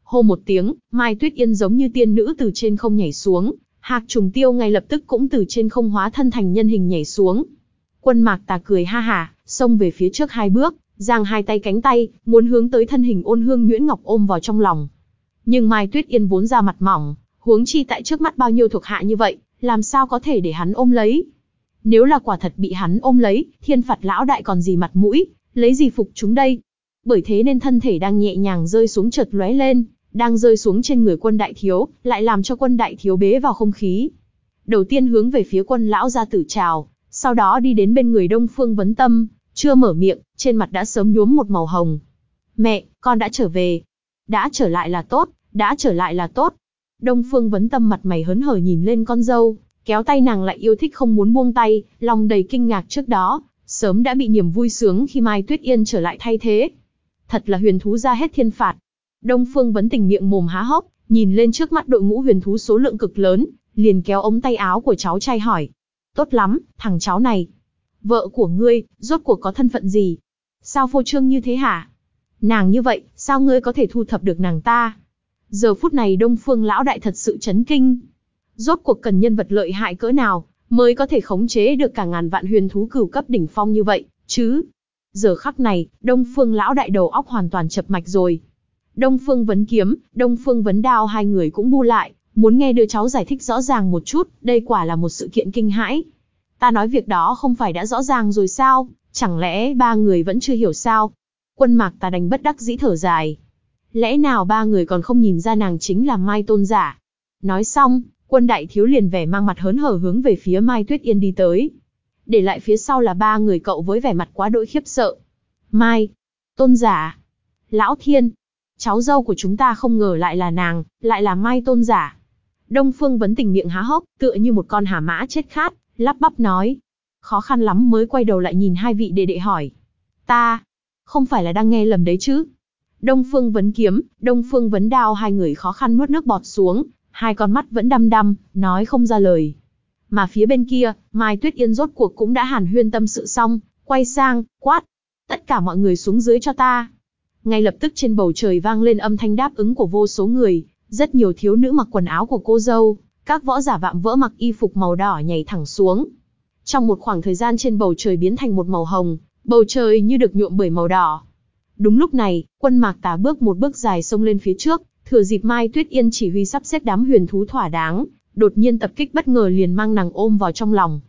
Hô một tiếng, Mai Tuyết Yên giống như tiên nữ từ trên không nhảy xuống, Hạc Trùng Tiêu ngay lập tức cũng từ trên không hóa thân thành nhân hình nhảy xuống. Quân Mạc Tà cười ha hả, xông về phía trước hai bước, giang hai tay cánh tay, muốn hướng tới thân hình ôn hương Nguyễn Ngọc ôm vào trong lòng. Nhưng Mai Tuyết Yên vốn ra mặt mỏng, huống chi tại trước mắt bao nhiêu thuộc hạ như vậy, làm sao có thể để hắn ôm lấy? Nếu là quả thật bị hắn ôm lấy, thiên phạt lão đại còn gì mặt mũi, lấy gì phục chúng đây? Bởi thế nên thân thể đang nhẹ nhàng rơi xuống chợt lóe lên, đang rơi xuống trên người quân đại thiếu, lại làm cho quân đại thiếu bế vào không khí. Đầu tiên hướng về phía quân lão gia tử chào, sau đó đi đến bên người Đông Phương Vấn Tâm, chưa mở miệng, trên mặt đã sớm nhuốm một màu hồng. Mẹ, con đã trở về. Đã trở lại là tốt, đã trở lại là tốt. Đông Phương Vấn Tâm mặt mày hớn hở nhìn lên con dâu, kéo tay nàng lại yêu thích không muốn buông tay, lòng đầy kinh ngạc trước đó, sớm đã bị niềm vui sướng khi Mai Tuyết Yên trở lại thay thế. Thật là huyền thú ra hết thiên phạt, Đông Phương vấn tình miệng mồm há hốc, nhìn lên trước mắt đội ngũ huyền thú số lượng cực lớn, liền kéo ống tay áo của cháu trai hỏi. Tốt lắm, thằng cháu này. Vợ của ngươi, rốt cuộc có thân phận gì? Sao phô trương như thế hả? Nàng như vậy, sao ngươi có thể thu thập được nàng ta? Giờ phút này Đông Phương lão đại thật sự chấn kinh. Rốt cuộc cần nhân vật lợi hại cỡ nào, mới có thể khống chế được cả ngàn vạn huyền thú cửu cấp đỉnh phong như vậy, chứ? Giờ khắc này, Đông Phương lão đại đầu óc hoàn toàn chập mạch rồi. Đông Phương Vấn Kiếm, Đông Phương Vấn Đao hai người cũng bu lại, muốn nghe đứa cháu giải thích rõ ràng một chút, đây quả là một sự kiện kinh hãi. Ta nói việc đó không phải đã rõ ràng rồi sao, chẳng lẽ ba người vẫn chưa hiểu sao? Quân mạc ta đành bất đắc dĩ thở dài. Lẽ nào ba người còn không nhìn ra nàng chính là Mai Tôn giả? Nói xong, quân đại thiếu liền vẻ mang mặt hớn hở hướng về phía Mai Tuyết Yên đi tới. Để lại phía sau là ba người cậu với vẻ mặt quá đỗi khiếp sợ. Mai. Tôn giả. Lão Thiên. Cháu dâu của chúng ta không ngờ lại là nàng, lại là Mai Tôn giả. Đông Phương vấn tình miệng há hốc, tựa như một con hà mã chết khát, lắp bắp nói. Khó khăn lắm mới quay đầu lại nhìn hai vị đệ đệ hỏi. Ta, không phải là đang nghe lầm đấy chứ? Đông Phương vấn kiếm, Đông Phương vấn đao hai người khó khăn nuốt nước bọt xuống, hai con mắt vẫn đăm đăm, nói không ra lời. Mà phía bên kia, Mai Tuyết Yên rốt cuộc cũng đã hàn huyên tâm sự xong, quay sang, quát. Tất cả mọi người xuống dưới cho ta. Ngay lập tức trên bầu trời vang lên âm thanh đáp ứng của vô số người, rất nhiều thiếu nữ mặc quần áo của cô dâu, các võ giả vạm vỡ mặc y phục màu đỏ nhảy thẳng xuống. Trong một khoảng thời gian trên bầu trời biến thành một màu hồng, bầu trời như được nhuộm bởi màu đỏ. Đúng lúc này, quân mạc tà bước một bước dài xông lên phía trước, thừa dịp Mai Tuyết Yên chỉ huy sắp xếp đám huyền thú thỏa đáng, đột nhiên tập kích bất ngờ liền mang nàng ôm vào trong lòng.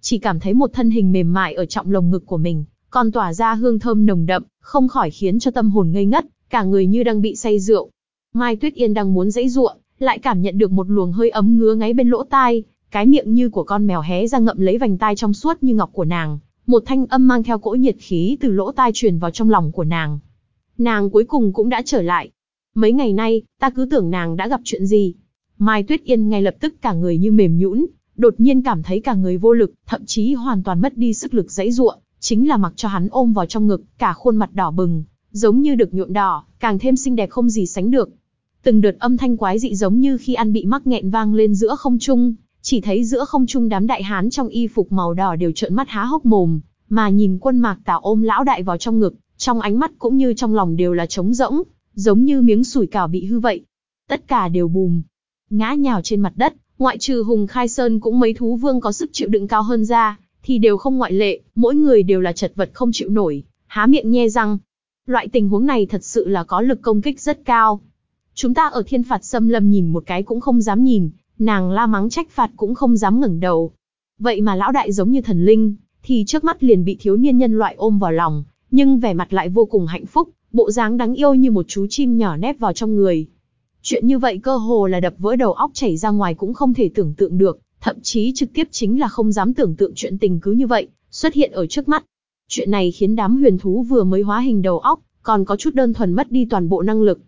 Chỉ cảm thấy một thân hình mềm mại ở trọng lồng ngực của mình, còn tỏa ra hương thơm nồng đậm, không khỏi khiến cho tâm hồn ngây ngất, cả người như đang bị say rượu. Mai Tuyết Yên đang muốn dãy ruộng, lại cảm nhận được một luồng hơi ấm ngứa ngáy bên lỗ tai, cái miệng như của con mèo hé ra ngậm lấy vành tai trong suốt như ngọc của nàng, một thanh âm mang theo cỗ nhiệt khí từ lỗ tai truyền vào trong lòng của nàng. Nàng cuối cùng cũng đã trở lại. Mấy ngày nay, ta cứ tưởng nàng đã gặp chuyện gì. Mai Tuyết Yên ngay lập tức cả người như mềm nhũn, đột nhiên cảm thấy cả người vô lực, thậm chí hoàn toàn mất đi sức lực dãy ruộng, chính là mặc cho hắn ôm vào trong ngực, cả khuôn mặt đỏ bừng, giống như được nhuộm đỏ, càng thêm xinh đẹp không gì sánh được. Từng đợt âm thanh quái dị giống như khi ăn bị mắc nghẹn vang lên giữa không trung, chỉ thấy giữa không trung đám đại hán trong y phục màu đỏ đều trợn mắt há hốc mồm, mà nhìn quân mạc tảo ôm lão đại vào trong ngực, trong ánh mắt cũng như trong lòng đều là trống rỗng, giống như miếng sủi cảo bị hư vậy. Tất cả đều bùm, ngã nhào trên mặt đất, ngoại trừ Hùng Khai Sơn cũng mấy thú vương có sức chịu đựng cao hơn ra, thì đều không ngoại lệ, mỗi người đều là chật vật không chịu nổi, há miệng nhe răng. Loại tình huống này thật sự là có lực công kích rất cao. Chúng ta ở thiên phạt xâm lâm nhìn một cái cũng không dám nhìn, nàng la mắng trách phạt cũng không dám ngẩng đầu. Vậy mà lão đại giống như thần linh, thì trước mắt liền bị thiếu niên nhân loại ôm vào lòng, nhưng vẻ mặt lại vô cùng hạnh phúc, bộ dáng đáng yêu như một chú chim nhỏ nép vào trong người. Chuyện như vậy cơ hồ là đập vỡ đầu óc chảy ra ngoài cũng không thể tưởng tượng được, thậm chí trực tiếp chính là không dám tưởng tượng chuyện tình cứ như vậy, xuất hiện ở trước mắt. Chuyện này khiến đám huyền thú vừa mới hóa hình đầu óc, còn có chút đơn thuần mất đi toàn bộ năng lực.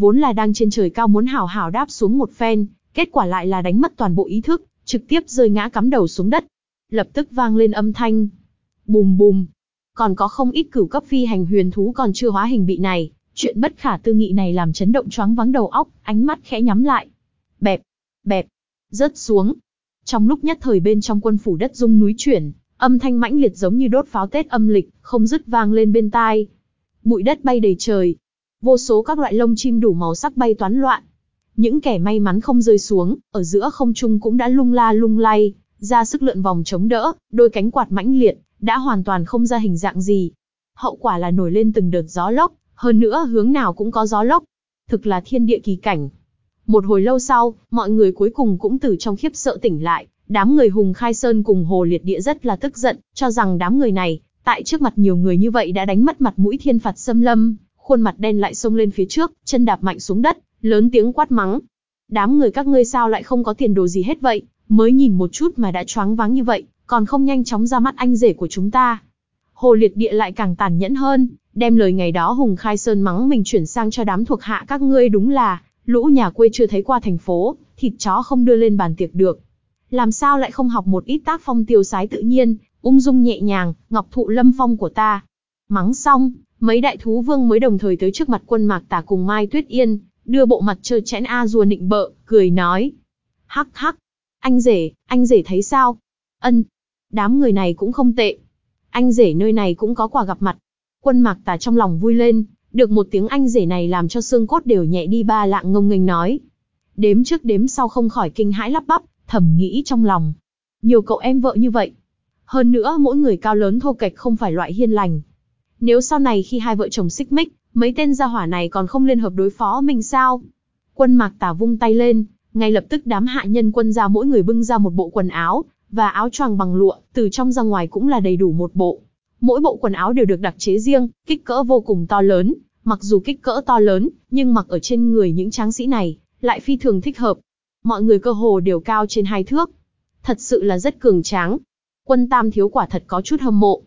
Vốn là đang trên trời cao muốn hào hào đáp xuống một phen, kết quả lại là đánh mất toàn bộ ý thức, trực tiếp rơi ngã cắm đầu xuống đất. Lập tức vang lên âm thanh. Bùm bùm. Còn có không ít cửu cấp phi hành huyền thú còn chưa hóa hình bị này, chuyện bất khả tư nghị này làm chấn động choáng vắng đầu óc, ánh mắt khẽ nhắm lại. Bẹp, bẹp, rớt xuống. Trong lúc nhất thời bên trong quân phủ đất rung núi chuyển, âm thanh mãnh liệt giống như đốt pháo Tết âm lịch, không dứt vang lên bên tai. Bụi đất bay đầy trời, vô số các loại lông chim đủ màu sắc bay toán loạn. Những kẻ may mắn không rơi xuống, ở giữa không trung cũng đã lung la lung lay, ra sức lượn vòng chống đỡ, đôi cánh quạt mãnh liệt, đã hoàn toàn không ra hình dạng gì. Hậu quả là nổi lên từng đợt gió lốc, hơn nữa hướng nào cũng có gió lốc. Thực là thiên địa kỳ cảnh. Một hồi lâu sau, mọi người cuối cùng cũng từ trong khiếp sợ tỉnh lại, đám người Hùng Khai Sơn cùng Hồ Liệt Địa rất là tức giận, cho rằng đám người này, tại trước mặt nhiều người như vậy đã đánh mất mặt mũi thiên phạt xâm lâm, khuôn mặt đen lại xông lên phía trước, chân đạp mạnh xuống đất, lớn tiếng quát mắng. Đám người các ngươi sao lại không có tiền đồ gì hết vậy, mới nhìn một chút mà đã choáng váng như vậy, còn không nhanh chóng ra mắt anh rể của chúng ta. Hồ Liệt Địa lại càng tàn nhẫn hơn, đem lời ngày đó Hùng Khai Sơn mắng mình chuyển sang cho đám thuộc hạ các ngươi đúng là, lũ nhà quê chưa thấy qua thành phố, thịt chó không đưa lên bàn tiệc được. Làm sao lại không học một ít tác phong tiêu sái tự nhiên, ung dung nhẹ nhàng, ngọc thụ lâm phong của ta. Mắng xong, mấy đại thú vương mới đồng thời tới trước mặt quân mạc tả cùng Mai Tuyết Yên, đưa bộ mặt trơ chẽn a rùa nịnh bợ, cười nói. Hắc hắc, anh rể, anh rể thấy sao? Ân, đám người này cũng không tệ. Anh rể nơi này cũng có quà gặp mặt. Quân mạc tà trong lòng vui lên, được một tiếng anh rể này làm cho xương cốt đều nhẹ đi ba lạng ngông nghênh nói. Đếm trước đếm sau không khỏi kinh hãi lắp bắp, thầm nghĩ trong lòng. Nhiều cậu em vợ như vậy. Hơn nữa mỗi người cao lớn thô kệch không phải loại hiên lành. Nếu sau này khi hai vợ chồng xích mích, mấy tên gia hỏa này còn không liên hợp đối phó mình sao? Quân mạc tà vung tay lên, ngay lập tức đám hạ nhân quân ra mỗi người bưng ra một bộ quần áo, và áo choàng bằng lụa, từ trong ra ngoài cũng là đầy đủ một bộ. Mỗi bộ quần áo đều được đặc chế riêng, kích cỡ vô cùng to lớn, mặc dù kích cỡ to lớn, nhưng mặc ở trên người những tráng sĩ này, lại phi thường thích hợp. Mọi người cơ hồ đều cao trên hai thước. Thật sự là rất cường tráng. Quân tam thiếu quả thật có chút hâm mộ.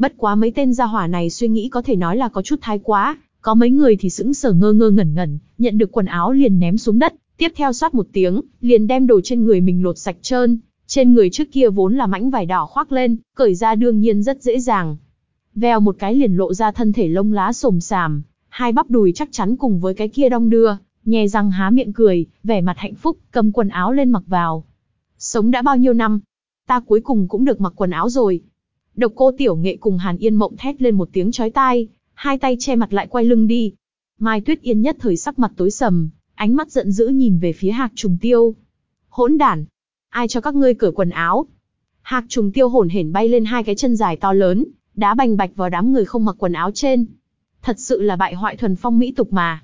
Bất quá mấy tên gia hỏa này suy nghĩ có thể nói là có chút thái quá, có mấy người thì sững sờ ngơ ngơ ngẩn ngẩn, nhận được quần áo liền ném xuống đất, tiếp theo soát một tiếng, liền đem đồ trên người mình lột sạch trơn, trên người trước kia vốn là mảnh vải đỏ khoác lên, cởi ra đương nhiên rất dễ dàng. Vèo một cái liền lộ ra thân thể lông lá xồm xàm, hai bắp đùi chắc chắn cùng với cái kia đong đưa, nhè răng há miệng cười, vẻ mặt hạnh phúc, cầm quần áo lên mặc vào. Sống đã bao nhiêu năm, ta cuối cùng cũng được mặc quần áo rồi. Độc cô tiểu nghệ cùng Hàn Yên mộng thét lên một tiếng chói tai, hai tay che mặt lại quay lưng đi. Mai Tuyết Yên nhất thời sắc mặt tối sầm, ánh mắt giận dữ nhìn về phía Hạc Trùng Tiêu. Hỗn đản, ai cho các ngươi cởi quần áo? Hạc Trùng Tiêu hổn hển bay lên hai cái chân dài to lớn, đá bành bạch vào đám người không mặc quần áo trên. Thật sự là bại hoại thuần phong mỹ tục mà.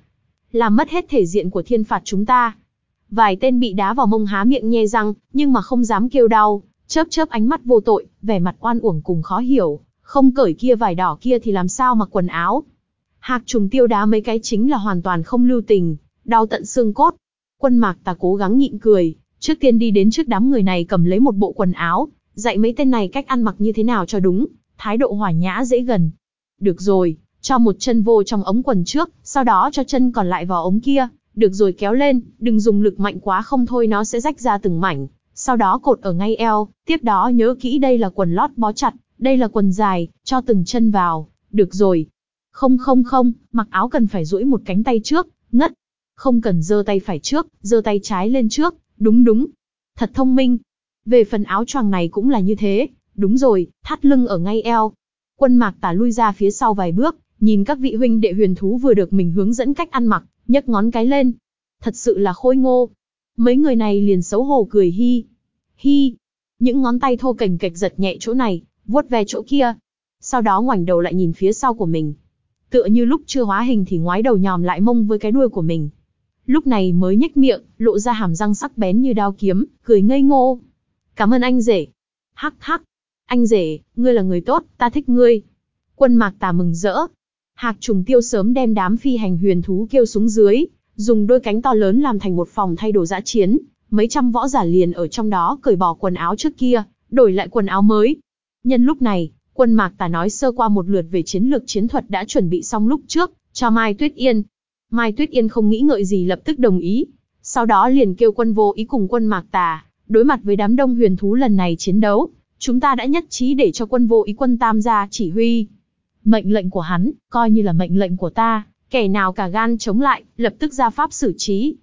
Làm mất hết thể diện của thiên phạt chúng ta. Vài tên bị đá vào mông há miệng nhe răng, nhưng mà không dám kêu đau, chớp chớp ánh mắt vô tội, vẻ mặt oan uổng cùng khó hiểu, không cởi kia vải đỏ kia thì làm sao mặc quần áo. Hạc trùng tiêu đá mấy cái chính là hoàn toàn không lưu tình, đau tận xương cốt. Quân mạc ta cố gắng nhịn cười, trước tiên đi đến trước đám người này cầm lấy một bộ quần áo, dạy mấy tên này cách ăn mặc như thế nào cho đúng, thái độ hòa nhã dễ gần. Được rồi, cho một chân vô trong ống quần trước, sau đó cho chân còn lại vào ống kia, được rồi kéo lên, đừng dùng lực mạnh quá không thôi nó sẽ rách ra từng mảnh, sau đó cột ở ngay eo, tiếp đó nhớ kỹ đây là quần lót bó chặt, đây là quần dài, cho từng chân vào, được rồi. Không không không, mặc áo cần phải duỗi một cánh tay trước, ngất. Không cần giơ tay phải trước, giơ tay trái lên trước, đúng đúng. Thật thông minh. Về phần áo choàng này cũng là như thế, đúng rồi, thắt lưng ở ngay eo. Quân mạc tả lui ra phía sau vài bước, nhìn các vị huynh đệ huyền thú vừa được mình hướng dẫn cách ăn mặc, nhấc ngón cái lên. Thật sự là khôi ngô. Mấy người này liền xấu hổ cười hi. Hi. Những ngón tay thô cành kệch giật nhẹ chỗ này, vuốt ve chỗ kia. Sau đó ngoảnh đầu lại nhìn phía sau của mình. Tựa như lúc chưa hóa hình thì ngoái đầu nhòm lại mông với cái đuôi của mình. Lúc này mới nhếch miệng, lộ ra hàm răng sắc bén như đao kiếm, cười ngây ngô. Cảm ơn anh rể. Hắc hắc. Anh rể, ngươi là người tốt, ta thích ngươi. Quân mạc tà mừng rỡ. Hạc trùng tiêu sớm đem đám phi hành huyền thú kêu xuống dưới, dùng đôi cánh to lớn làm thành một phòng thay đồ dã chiến, mấy trăm võ giả liền ở trong đó cởi bỏ quần áo trước kia, đổi lại quần áo mới. Nhân lúc này, quân mạc tà nói sơ qua một lượt về chiến lược chiến thuật đã chuẩn bị xong lúc trước, cho Mai Tuyết Yên. Mai Tuyết Yên không nghĩ ngợi gì lập tức đồng ý, sau đó liền kêu quân vô ý cùng quân mạc tà, đối mặt với đám đông huyền thú lần này chiến đấu, chúng ta đã nhất trí để cho quân vô ý quân tam gia chỉ huy. Mệnh lệnh của hắn, coi như là mệnh lệnh của ta, kẻ nào cả gan chống lại, lập tức ra pháp xử trí.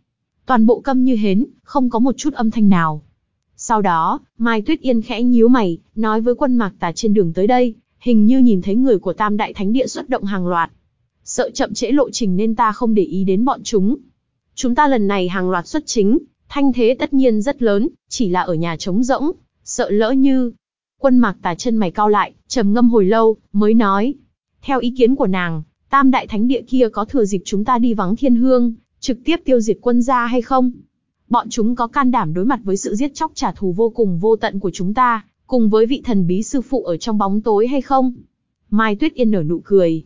Toàn bộ câm như hến, không có một chút âm thanh nào. Sau đó, Mai Tuyết Yên khẽ nhíu mày, nói với quân mạc tà trên đường tới đây, hình như nhìn thấy người của Tam Đại Thánh Địa xuất động hàng loạt. Sợ chậm trễ lộ trình nên ta không để ý đến bọn chúng. Chúng ta lần này hàng loạt xuất chính, thanh thế tất nhiên rất lớn, chỉ là ở nhà trống rỗng, sợ lỡ như. Quân mạc tà chân mày cao lại, trầm ngâm hồi lâu, mới nói. Theo ý kiến của nàng, Tam Đại Thánh Địa kia có thừa dịp chúng ta đi vắng thiên hương, trực tiếp tiêu diệt quân gia hay không? Bọn chúng có can đảm đối mặt với sự giết chóc trả thù vô cùng vô tận của chúng ta, cùng với vị thần bí sư phụ ở trong bóng tối hay không? Mai Tuyết Yên nở nụ cười.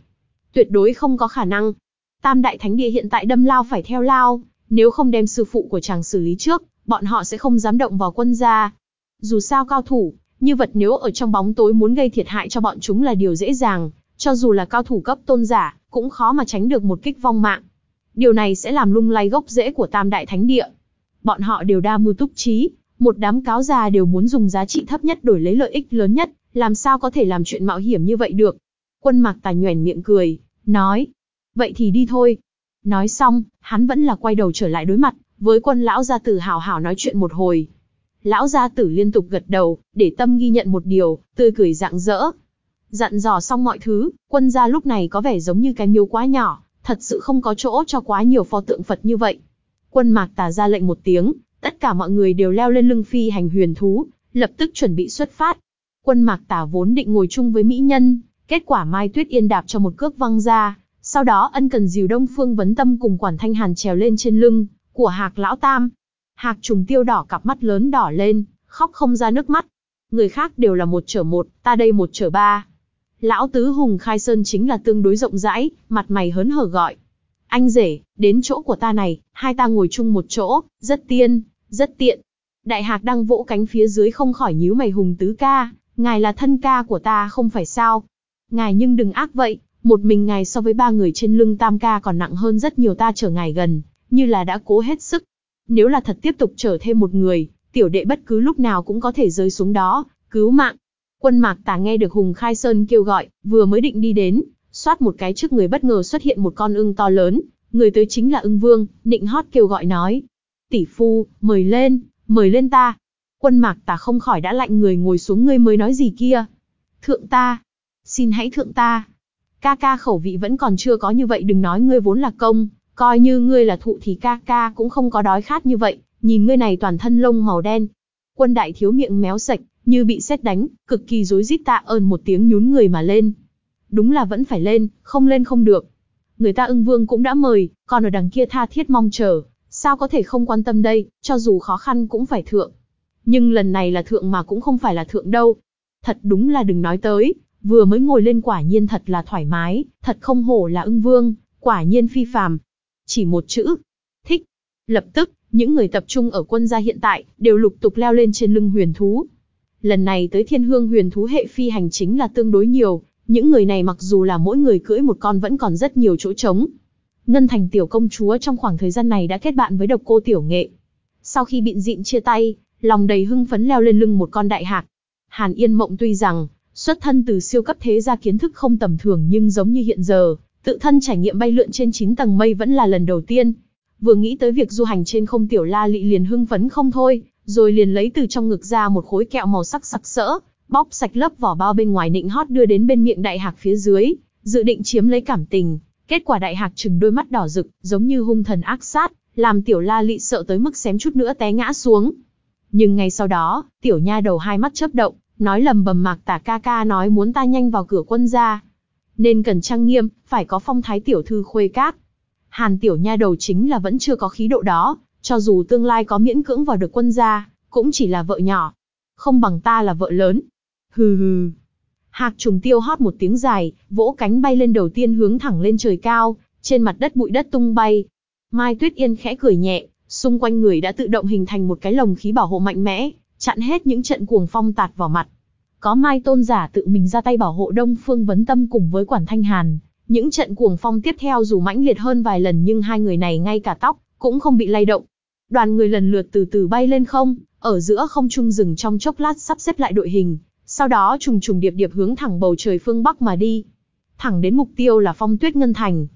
Tuyệt đối không có khả năng. Tam Đại Thánh Địa hiện tại đâm lao phải theo lao, nếu không đem sư phụ của chàng xử lý trước, bọn họ sẽ không dám động vào quân gia. Dù sao cao thủ, như vật nếu ở trong bóng tối muốn gây thiệt hại cho bọn chúng là điều dễ dàng, cho dù là cao thủ cấp tôn giả, cũng khó mà tránh được một kích vong mạng. Điều này sẽ làm lung lay gốc rễ của Tam Đại Thánh Địa. Bọn họ đều đa mưu túc trí, một đám cáo già đều muốn dùng giá trị thấp nhất đổi lấy lợi ích lớn nhất, làm sao có thể làm chuyện mạo hiểm như vậy được. Quân Mạc Tà nhoẻn miệng cười, nói, vậy thì đi thôi. Nói xong, hắn vẫn là quay đầu trở lại đối mặt, với quân lão gia tử hào hào nói chuyện một hồi. Lão gia tử liên tục gật đầu, để tâm ghi nhận một điều, tươi cười rạng rỡ. Dặn dò xong mọi thứ, quân gia lúc này có vẻ giống như cái miếu quá nhỏ, thật sự không có chỗ cho quá nhiều pho tượng Phật như vậy. Quân mạc tà ra lệnh một tiếng, tất cả mọi người đều leo lên lưng phi hành huyền thú, lập tức chuẩn bị xuất phát. Quân mạc tà vốn định ngồi chung với mỹ nhân, kết quả Mai Tuyết Yên đạp cho một cước văng ra, sau đó ân cần dìu Đông Phương Vấn Tâm cùng Quản Thanh Hàn trèo lên trên lưng của Hạc Lão Tam. Hạc trùng tiêu đỏ cặp mắt lớn đỏ lên, khóc không ra nước mắt. Người khác đều là một trở một, ta đây một trở ba. Lão Tứ Hùng Khai Sơn chính là tương đối rộng rãi, mặt mày hớn hở gọi. Anh rể, đến chỗ của ta này, hai ta ngồi chung một chỗ, rất tiên, rất tiện. Đại hạc đang vỗ cánh phía dưới không khỏi nhíu mày Hùng Tứ ca, ngài là thân ca của ta không phải sao. Ngài nhưng đừng ác vậy, một mình ngài so với ba người trên lưng tam ca còn nặng hơn rất nhiều ta chở ngài gần, như là đã cố hết sức. Nếu là thật tiếp tục chở thêm một người, tiểu đệ bất cứ lúc nào cũng có thể rơi xuống đó, cứu mạng. Quân mạc tà nghe được Hùng Khai Sơn kêu gọi, vừa mới định đi đến, xoát một cái trước người bất ngờ xuất hiện một con ưng to lớn, người tới chính là ưng vương, nịnh hót kêu gọi nói. Tỷ phu, mời lên, mời lên ta. Quân mạc tà không khỏi đã lạnh người ngồi xuống ngươi mới nói gì kia. Thượng ta, xin hãy thượng ta. Ca ca khẩu vị vẫn còn chưa có như vậy đừng nói ngươi vốn là công, coi như ngươi là thụ thì ca ca cũng không có đói khát như vậy, nhìn ngươi này toàn thân lông màu đen. Quân đại thiếu miệng méo sạch, như bị xét đánh, cực kỳ rối rít tạ ơn một tiếng nhún người mà lên. Đúng là vẫn phải lên, không lên không được. Người ta ưng vương cũng đã mời, còn ở đằng kia tha thiết mong chờ, sao có thể không quan tâm đây, cho dù khó khăn cũng phải thượng. Nhưng lần này là thượng mà cũng không phải là thượng đâu. Thật đúng là đừng nói tới, vừa mới ngồi lên quả nhiên thật là thoải mái, thật không hổ là ưng vương, quả nhiên phi phàm. Chỉ một chữ, thích. Lập tức, những người tập trung ở quân gia hiện tại, đều lục tục leo lên trên lưng huyền thú. Lần này tới thiên hương huyền thú hệ phi hành chính là tương đối nhiều, những người này mặc dù là mỗi người cưỡi một con vẫn còn rất nhiều chỗ trống. Ngân Thành tiểu công chúa trong khoảng thời gian này đã kết bạn với độc cô tiểu nghệ. Sau khi biện dịn chia tay, lòng đầy hưng phấn leo lên lưng một con đại hạc. Hàn Yên Mộng tuy rằng, xuất thân từ siêu cấp thế gia kiến thức không tầm thường nhưng giống như hiện giờ, tự thân trải nghiệm bay lượn trên 9 tầng mây vẫn là lần đầu tiên. Vừa nghĩ tới việc du hành trên không tiểu la lị liền hưng phấn không thôi, rồi liền lấy từ trong ngực ra một khối kẹo màu sắc sặc sỡ, bóc sạch lớp vỏ bao bên ngoài nịnh hót đưa đến bên miệng đại hạc phía dưới, dự định chiếm lấy cảm tình. Kết quả đại hạc chừng đôi mắt đỏ rực, giống như hung thần ác sát, làm tiểu la lị sợ tới mức xém chút nữa té ngã xuống. Nhưng ngay sau đó, tiểu nha đầu hai mắt chớp động, nói lầm bầm mạc tả ca ca nói muốn ta nhanh vào cửa quân ra. Nên cần trang nghiêm, phải có phong thái tiểu thư khuê các. Hàn tiểu nha đầu chính là vẫn chưa có khí độ đó, cho dù tương lai có miễn cưỡng vào được quân gia, cũng chỉ là vợ nhỏ. Không bằng ta là vợ lớn. Hừ hừ. Hạc trùng tiêu hót một tiếng dài, vỗ cánh bay lên đầu tiên hướng thẳng lên trời cao, trên mặt đất bụi đất tung bay. Mai Tuyết Yên khẽ cười nhẹ, xung quanh người đã tự động hình thành một cái lồng khí bảo hộ mạnh mẽ, chặn hết những trận cuồng phong tạt vào mặt. Có Mai Tôn giả tự mình ra tay bảo hộ Đông Phương Vấn Tâm cùng với Quản Thanh Hàn. Những trận cuồng phong tiếp theo dù mãnh liệt hơn vài lần nhưng hai người này ngay cả tóc cũng không bị lay động. Đoàn người lần lượt từ từ bay lên không, ở giữa không trung dừng trong chốc lát sắp xếp lại đội hình, sau đó trùng trùng điệp điệp hướng thẳng bầu trời phương Bắc mà đi. Thẳng đến mục tiêu là phong tuyết ngân thành.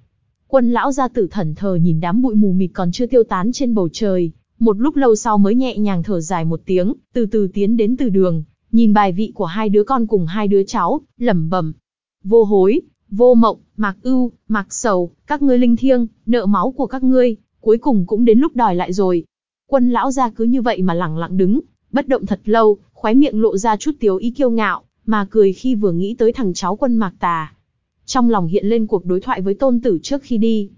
Quân lão gia tử thần thờ nhìn đám bụi mù mịt còn chưa tiêu tán trên bầu trời, một lúc lâu sau mới nhẹ nhàng thở dài một tiếng, từ từ tiến đến từ đường, nhìn bài vị của hai đứa con cùng hai đứa cháu, lẩm bẩm. Vô hối, vô mộng, mạc ưu, mạc sầu, các ngươi linh thiêng, nợ máu của các ngươi, cuối cùng cũng đến lúc đòi lại rồi. Quân lão gia cứ như vậy mà lẳng lặng đứng, bất động thật lâu, khóe miệng lộ ra chút tiếu ý kiêu ngạo, mà cười khi vừa nghĩ tới thằng cháu quân mạc tà. Trong lòng hiện lên cuộc đối thoại với tôn tử trước khi đi.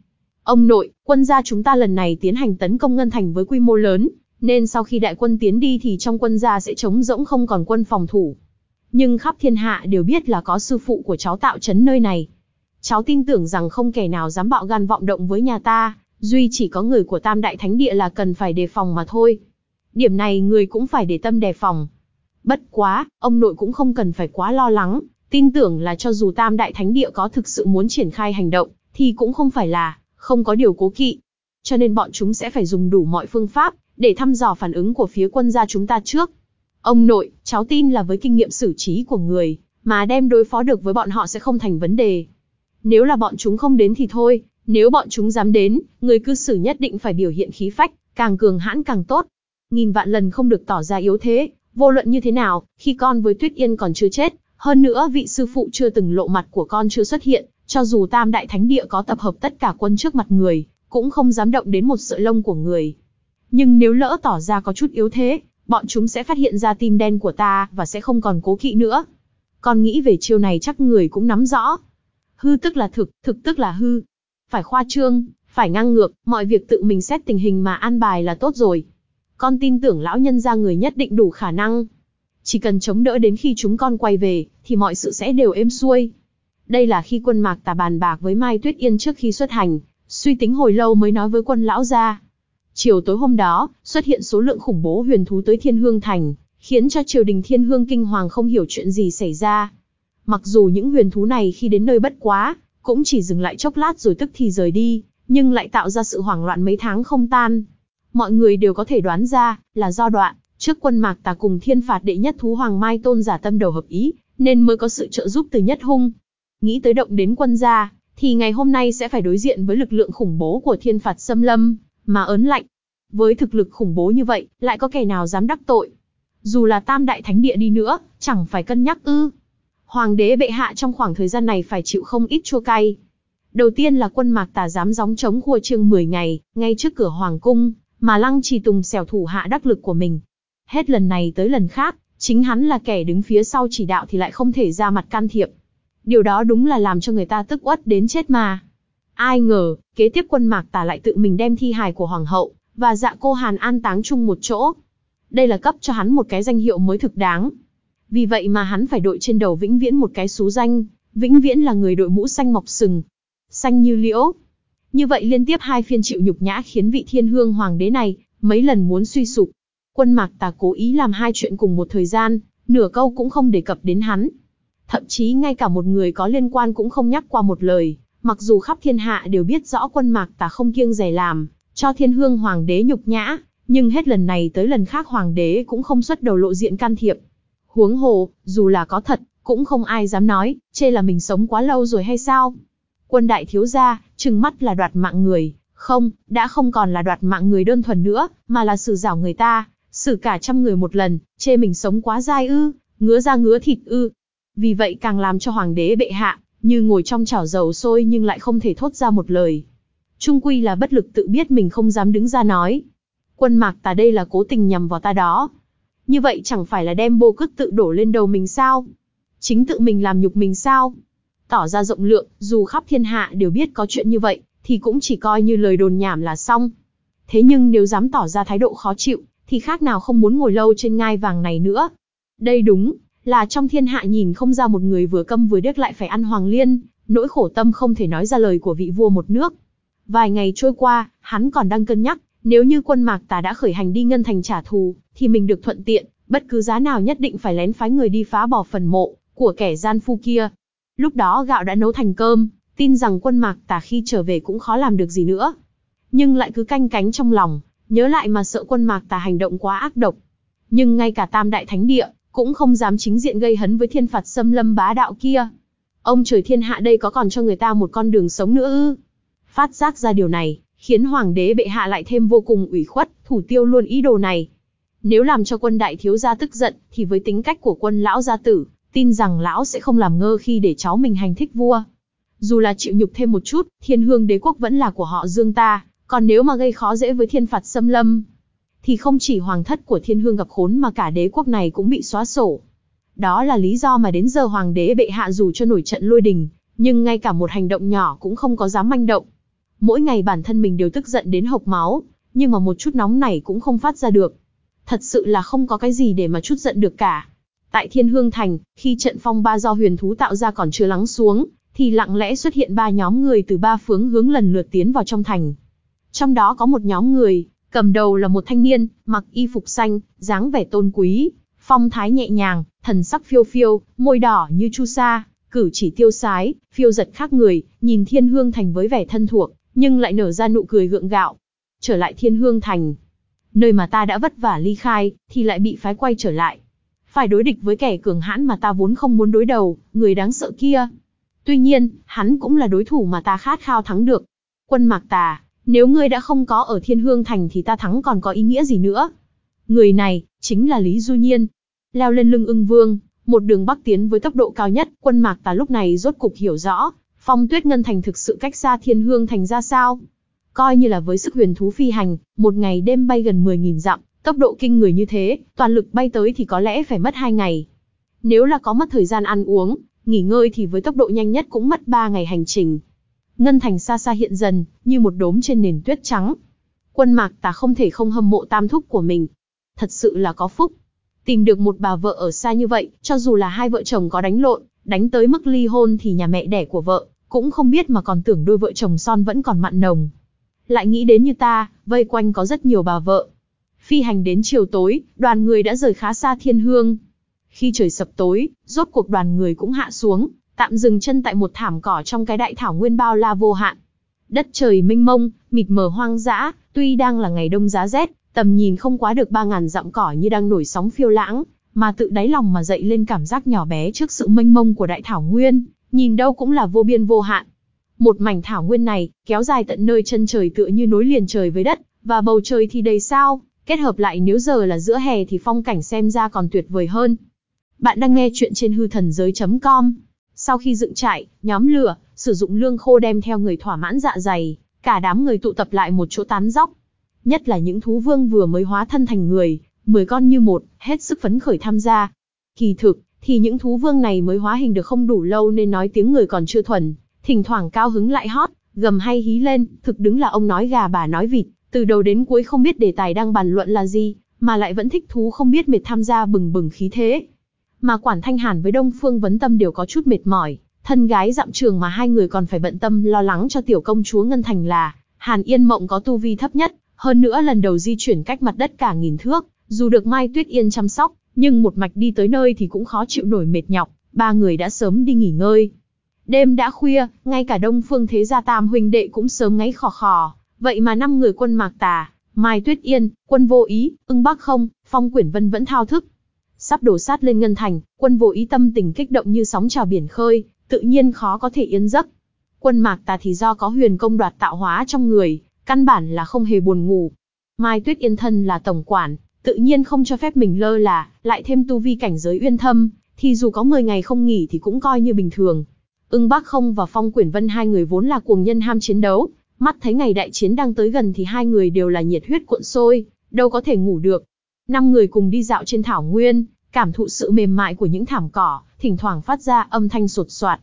Ông nội, quân gia chúng ta lần này tiến hành tấn công ngân thành với quy mô lớn, nên sau khi đại quân tiến đi thì trong quân gia sẽ trống rỗng không còn quân phòng thủ. Nhưng khắp thiên hạ đều biết là có sư phụ của cháu tạo chấn nơi này. Cháu tin tưởng rằng không kẻ nào dám bạo gan vọng động với nhà ta, duy chỉ có người của Tam Đại Thánh Địa là cần phải đề phòng mà thôi. Điểm này người cũng phải để tâm đề phòng. Bất quá, ông nội cũng không cần phải quá lo lắng, tin tưởng là cho dù Tam Đại Thánh Địa có thực sự muốn triển khai hành động, thì cũng không phải là không có điều cố kỵ. Cho nên bọn chúng sẽ phải dùng đủ mọi phương pháp để thăm dò phản ứng của phía quân gia chúng ta trước. Ông nội, cháu tin là với kinh nghiệm xử trí của người, mà đem đối phó được với bọn họ sẽ không thành vấn đề. Nếu là bọn chúng không đến thì thôi, nếu bọn chúng dám đến, người cư xử nhất định phải biểu hiện khí phách, càng cường hãn càng tốt. Nghìn vạn lần không được tỏ ra yếu thế, vô luận như thế nào, khi con với Tuyết Yên còn chưa chết, hơn nữa vị sư phụ chưa từng lộ mặt của con chưa xuất hiện, cho dù Tam Đại Thánh Địa có tập hợp tất cả quân trước mặt người, cũng không dám động đến một sợi lông của người. Nhưng nếu lỡ tỏ ra có chút yếu thế, bọn chúng sẽ phát hiện ra tim đen của ta và sẽ không còn cố kỵ nữa. Con nghĩ về chiêu này chắc người cũng nắm rõ. Hư tức là thực, thực tức là hư. Phải khoa trương, phải ngang ngược, mọi việc tự mình xét tình hình mà an bài là tốt rồi. Con tin tưởng lão nhân gia người nhất định đủ khả năng. Chỉ cần chống đỡ đến khi chúng con quay về, thì mọi sự sẽ đều êm xuôi. Đây là khi quân mạc tà bàn bạc với Mai Tuyết Yên trước khi xuất hành, suy tính hồi lâu mới nói với quân lão gia. Chiều tối hôm đó, xuất hiện số lượng khủng bố huyền thú tới Thiên Hương Thành, khiến cho triều đình Thiên Hương kinh hoàng không hiểu chuyện gì xảy ra. Mặc dù những huyền thú này khi đến nơi bất quá, cũng chỉ dừng lại chốc lát rồi tức thì rời đi, nhưng lại tạo ra sự hoảng loạn mấy tháng không tan. Mọi người đều có thể đoán ra, là do đoạn, trước quân mạc tà cùng thiên phạt đệ nhất thú Hoàng Mai Tôn giả tâm đầu hợp ý, nên mới có sự trợ giúp từ nhất hung. Nghĩ tới động đến quân gia, thì ngày hôm nay sẽ phải đối diện với lực lượng khủng bố của thiên phạt xâm lâm, mà ớn lạnh. Với thực lực khủng bố như vậy, lại có kẻ nào dám đắc tội. Dù là tam đại thánh địa đi nữa, chẳng phải cân nhắc ư. Hoàng đế bệ hạ trong khoảng thời gian này phải chịu không ít chua cay. Đầu tiên là quân mạc tà dám gióng chống khua trương 10 ngày, ngay trước cửa hoàng cung, mà lăng trì tùng xẻo thủ hạ đắc lực của mình. Hết lần này tới lần khác, chính hắn là kẻ đứng phía sau chỉ đạo thì lại không thể ra mặt can thiệp. Điều đó đúng là làm cho người ta tức uất đến chết mà. Ai ngờ, kế tiếp quân mạc tà lại tự mình đem thi hài của hoàng hậu, và dạ cô Hàn an táng chung một chỗ. Đây là cấp cho hắn một cái danh hiệu mới thực đáng. Vì vậy mà hắn phải đội trên đầu vĩnh viễn một cái xú danh, vĩnh viễn là người đội mũ xanh mọc sừng. Xanh như liễu. Như vậy liên tiếp hai phiên chịu nhục nhã khiến vị thiên hương hoàng đế này, mấy lần muốn suy sụp. Quân mạc tà cố ý làm hai chuyện cùng một thời gian, nửa câu cũng không đề cập đến hắn. Thậm chí ngay cả một người có liên quan cũng không nhắc qua một lời, mặc dù khắp thiên hạ đều biết rõ quân mạc tà không kiêng dè làm, cho thiên hương hoàng đế nhục nhã, nhưng hết lần này tới lần khác hoàng đế cũng không xuất đầu lộ diện can thiệp. Huống hồ, dù là có thật, cũng không ai dám nói, chê là mình sống quá lâu rồi hay sao. Quân đại thiếu gia, trừng mắt là đoạt mạng người, không, đã không còn là đoạt mạng người đơn thuần nữa, mà là xử rảo người ta, xử cả trăm người một lần, chê mình sống quá dai ư, ngứa ra ngứa thịt ư. Vì vậy càng làm cho hoàng đế bệ hạ, như ngồi trong chảo dầu sôi nhưng lại không thể thốt ra một lời. Trung quy là bất lực tự biết mình không dám đứng ra nói. Quân mạc ta đây là cố tình nhằm vào ta đó. Như vậy chẳng phải là đem bô cước tự đổ lên đầu mình sao? Chính tự mình làm nhục mình sao? Tỏ ra rộng lượng, dù khắp thiên hạ đều biết có chuyện như vậy, thì cũng chỉ coi như lời đồn nhảm là xong. Thế nhưng nếu dám tỏ ra thái độ khó chịu, thì khác nào không muốn ngồi lâu trên ngai vàng này nữa. Đây đúng, là trong thiên hạ nhìn không ra một người vừa câm vừa điếc lại phải ăn hoàng liên, nỗi khổ tâm không thể nói ra lời của vị vua một nước. Vài ngày trôi qua, hắn còn đang cân nhắc, nếu như quân mạc tà đã khởi hành đi ngân thành trả thù, thì mình được thuận tiện, bất cứ giá nào nhất định phải lén phái người đi phá bỏ phần mộ của kẻ gian phu kia. Lúc đó gạo đã nấu thành cơm, tin rằng quân mạc tà khi trở về cũng khó làm được gì nữa. Nhưng lại cứ canh cánh trong lòng, nhớ lại mà sợ quân mạc tà hành động quá ác độc. Nhưng ngay cả tam đại thánh địa, cũng không dám chính diện gây hấn với thiên phạt xâm lâm bá đạo kia. Ông trời thiên hạ đây có còn cho người ta một con đường sống nữa ư? Phát giác ra điều này, khiến hoàng đế bệ hạ lại thêm vô cùng ủy khuất, thủ tiêu luôn ý đồ này. Nếu làm cho quân đại thiếu gia tức giận, thì với tính cách của quân lão gia tử, tin rằng lão sẽ không làm ngơ khi để cháu mình hành thích vua. Dù là chịu nhục thêm một chút, thiên hương đế quốc vẫn là của họ dương ta, còn nếu mà gây khó dễ với thiên phạt xâm lâm, thì không chỉ hoàng thất của thiên hương gặp khốn mà cả đế quốc này cũng bị xóa sổ. Đó là lý do mà đến giờ hoàng đế bệ hạ dù cho nổi trận lôi đình, nhưng ngay cả một hành động nhỏ cũng không có dám manh động. Mỗi ngày bản thân mình đều tức giận đến hộc máu, nhưng mà một chút nóng này cũng không phát ra được. Thật sự là không có cái gì để mà chút giận được cả. Tại Thiên Hương Thành, khi trận phong ba do huyền thú tạo ra còn chưa lắng xuống, thì lặng lẽ xuất hiện ba nhóm người từ ba phương hướng lần lượt tiến vào trong thành. Trong đó có một nhóm người, cầm đầu là một thanh niên, mặc y phục xanh, dáng vẻ tôn quý, phong thái nhẹ nhàng, thần sắc phiêu phiêu, môi đỏ như chu sa, cử chỉ tiêu sái, phiêu giật khác người, nhìn Thiên Hương Thành với vẻ thân thuộc, nhưng lại nở ra nụ cười gượng gạo. Trở lại Thiên Hương Thành, nơi mà ta đã vất vả ly khai, thì lại bị phái quay trở lại. Phải đối địch với kẻ cường hãn mà ta vốn không muốn đối đầu, người đáng sợ kia. Tuy nhiên, hắn cũng là đối thủ mà ta khát khao thắng được. Quân Mạc Tà, nếu ngươi đã không có ở Thiên Hương Thành thì ta thắng còn có ý nghĩa gì nữa? Người này, chính là Lý Du Nhiên. Leo lên lưng ưng vương, một đường bắc tiến với tốc độ cao nhất, quân Mạc Tà lúc này rốt cục hiểu rõ, phong tuyết ngân thành thực sự cách xa Thiên Hương Thành ra sao. Coi như là với sức huyền thú phi hành, một ngày đêm bay gần 10.000 dặm, tốc độ kinh người như thế, toàn lực bay tới thì có lẽ phải mất 2 ngày. Nếu là có mất thời gian ăn uống, nghỉ ngơi thì với tốc độ nhanh nhất cũng mất 3 ngày hành trình. Ngân thành xa xa hiện dần, như một đốm trên nền tuyết trắng. Quân mạc ta không thể không hâm mộ tam thúc của mình. Thật sự là có phúc. Tìm được một bà vợ ở xa như vậy, cho dù là hai vợ chồng có đánh lộn, đánh tới mức ly hôn thì nhà mẹ đẻ của vợ, cũng không biết mà còn tưởng đôi vợ chồng son vẫn còn mặn nồng. Lại nghĩ đến như ta, vây quanh có rất nhiều bà vợ. Phi hành đến chiều tối, đoàn người đã rời khá xa thiên hương. Khi trời sập tối, rốt cuộc đoàn người cũng hạ xuống, tạm dừng chân tại một thảm cỏ trong cái đại thảo nguyên bao la vô hạn. Đất trời mênh mông, mịt mờ hoang dã, tuy đang là ngày đông giá rét, tầm nhìn không quá được ba ngàn dặm cỏ như đang nổi sóng phiêu lãng, mà tự đáy lòng mà dậy lên cảm giác nhỏ bé trước sự mênh mông của đại thảo nguyên, nhìn đâu cũng là vô biên vô hạn. Một mảnh thảo nguyên này, kéo dài tận nơi chân trời tựa như nối liền trời với đất, và bầu trời thì đầy sao, kết hợp lại nếu giờ là giữa hè thì phong cảnh xem ra còn tuyệt vời hơn. Bạn đang nghe chuyện trên hư thần giới.com. Sau khi dựng trại, nhóm lửa, sử dụng lương khô đem theo người thỏa mãn dạ dày, cả đám người tụ tập lại một chỗ tán dóc. Nhất là những thú vương vừa mới hóa thân thành người, 10 con như một, hết sức phấn khởi tham gia. Kỳ thực, thì những thú vương này mới hóa hình được không đủ lâu nên nói tiếng người còn chưa thuần, thỉnh thoảng cao hứng lại hót, gầm hay hí lên, thực đứng là ông nói gà bà nói vịt, từ đầu đến cuối không biết đề tài đang bàn luận là gì, mà lại vẫn thích thú không biết mệt tham gia bừng bừng khí thế. Mà Quản Thanh Hàn với Đông Phương Vấn Tâm đều có chút mệt mỏi, thân gái dặm trường mà hai người còn phải bận tâm lo lắng cho tiểu công chúa Ngân Thành là, Hàn Yên Mộng có tu vi thấp nhất, hơn nữa lần đầu di chuyển cách mặt đất cả nghìn thước, dù được Mai Tuyết Yên chăm sóc, nhưng một mạch đi tới nơi thì cũng khó chịu nổi mệt nhọc, ba người đã sớm đi nghỉ ngơi. Đêm đã khuya, ngay cả Đông Phương Thế Gia Tam huynh đệ cũng sớm ngáy khò khò, vậy mà năm người quân Mạc Tà, Mai Tuyết Yên, quân vô ý, ưng Bắc không, Phong Quyển Vân vẫn thao thức. Sắp đổ sát lên Ngân Thành, quân vô ý tâm tình kích động như sóng trào biển khơi, tự nhiên khó có thể yên giấc. Quân Mạc Tà thì do có huyền công đoạt tạo hóa trong người, căn bản là không hề buồn ngủ. Mai Tuyết Yên thân là tổng quản, tự nhiên không cho phép mình lơ là, lại thêm tu vi cảnh giới uyên thâm, thì dù có 10 ngày không nghỉ thì cũng coi như bình thường. Ưng Bác Không và Phong Quyển Vân hai người vốn là cuồng nhân ham chiến đấu, mắt thấy ngày đại chiến đang tới gần thì hai người đều là nhiệt huyết cuộn sôi, đâu có thể ngủ được. Năm người cùng đi dạo trên thảo nguyên, cảm thụ sự mềm mại của những thảm cỏ, thỉnh thoảng phát ra âm thanh sột soạt.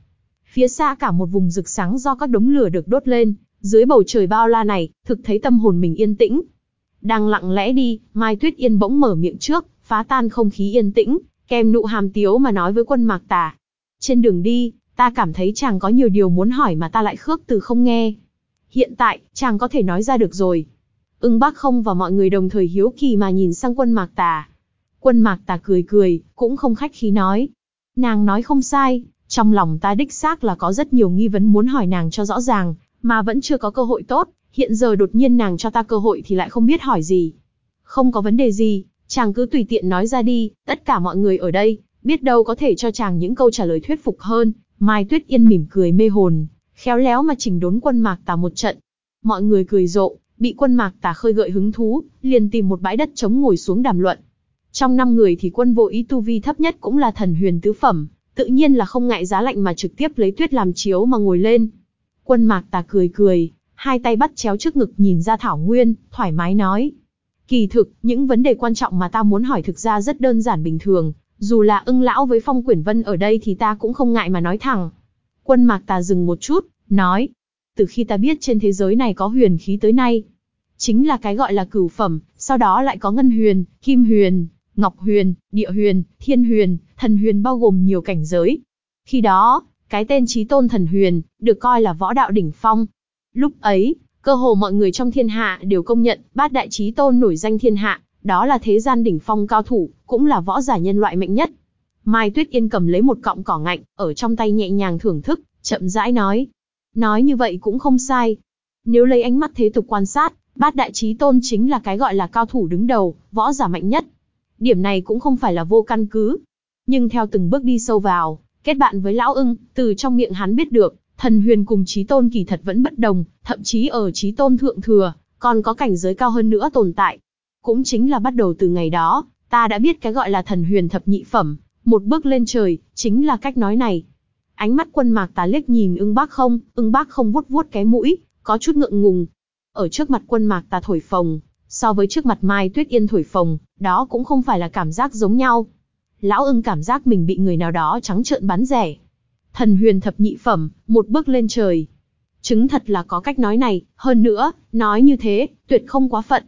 Phía xa cả một vùng rực sáng do các đống lửa được đốt lên, dưới bầu trời bao la này, thực thấy tâm hồn mình yên tĩnh, đang lặng lẽ đi, Mai Tuyết Yên bỗng mở miệng trước, phá tan không khí yên tĩnh, kèm nụ hàm tiếu mà nói với quân mạc tà. Trên đường đi, ta cảm thấy chàng có nhiều điều muốn hỏi mà ta lại khước từ không nghe. Hiện tại, chàng có thể nói ra được rồi. Ưng bác không và mọi người đồng thời hiếu kỳ mà nhìn sang quân mạc tà. Quân mạc tà cười cười, cũng không khách khí nói. Nàng nói không sai, trong lòng ta đích xác là có rất nhiều nghi vấn muốn hỏi nàng cho rõ ràng, mà vẫn chưa có cơ hội tốt, hiện giờ đột nhiên nàng cho ta cơ hội thì lại không biết hỏi gì. Không có vấn đề gì, chàng cứ tùy tiện nói ra đi, tất cả mọi người ở đây, biết đâu có thể cho chàng những câu trả lời thuyết phục hơn. Mai Tuyết Yên mỉm cười mê hồn, khéo léo mà chỉnh đốn quân mạc tà một trận. Mọi người cười rộ, bị quân mạc tà khơi gợi hứng thú, liền tìm một bãi đất trống ngồi xuống đàm luận. Trong năm người thì quân vô ý tu vi thấp nhất cũng là thần huyền tứ phẩm, tự nhiên là không ngại giá lạnh mà trực tiếp lấy tuyết làm chiếu mà ngồi lên. Quân mạc tà cười cười, hai tay bắt chéo trước ngực nhìn ra Thảo Nguyên, thoải mái nói. Kỳ thực, những vấn đề quan trọng mà ta muốn hỏi thực ra rất đơn giản bình thường, dù là ưng lão với phong quyển vân ở đây thì ta cũng không ngại mà nói thẳng. Quân mạc ta dừng một chút, nói. Từ khi ta biết trên thế giới này có huyền khí tới nay, chính là cái gọi là cửu phẩm, sau đó lại có ngân huyền, kim huyền, ngọc huyền, địa huyền, thiên huyền, thần huyền bao gồm nhiều cảnh giới. Khi đó, cái tên trí tôn thần huyền, được coi là võ đạo đỉnh phong, Lúc ấy, cơ hồ mọi người trong thiên hạ đều công nhận bát đại trí tôn nổi danh thiên hạ, đó là thế gian đỉnh phong cao thủ, cũng là võ giả nhân loại mạnh nhất. Mai Tuyết Yên cầm lấy một cọng cỏ ngạnh, ở trong tay nhẹ nhàng thưởng thức, chậm rãi nói. Nói như vậy cũng không sai. Nếu lấy ánh mắt thế tục quan sát, bát đại trí tôn chính là cái gọi là cao thủ đứng đầu, võ giả mạnh nhất. Điểm này cũng không phải là vô căn cứ. Nhưng theo từng bước đi sâu vào, kết bạn với lão ưng, từ trong miệng hắn biết được, Thần huyền cùng trí tôn kỳ thật vẫn bất đồng, thậm chí ở trí tôn thượng thừa, còn có cảnh giới cao hơn nữa tồn tại. Cũng chính là bắt đầu từ ngày đó, ta đã biết cái gọi là thần huyền thập nhị phẩm, một bước lên trời, chính là cách nói này. Ánh mắt quân mạc tá liếc nhìn ưng bác không, ưng bác không vuốt vuốt cái mũi, có chút ngượng ngùng. Ở trước mặt quân mạc ta thổi phồng, so với trước mặt Mai Tuyết Yên thổi phồng, đó cũng không phải là cảm giác giống nhau. Lão ưng cảm giác mình bị người nào đó trắng trợn bắn rẻ, Thần huyền thập nhị phẩm, một bước lên trời. Chứng thật là có cách nói này, hơn nữa, nói như thế, tuyệt không quá phận.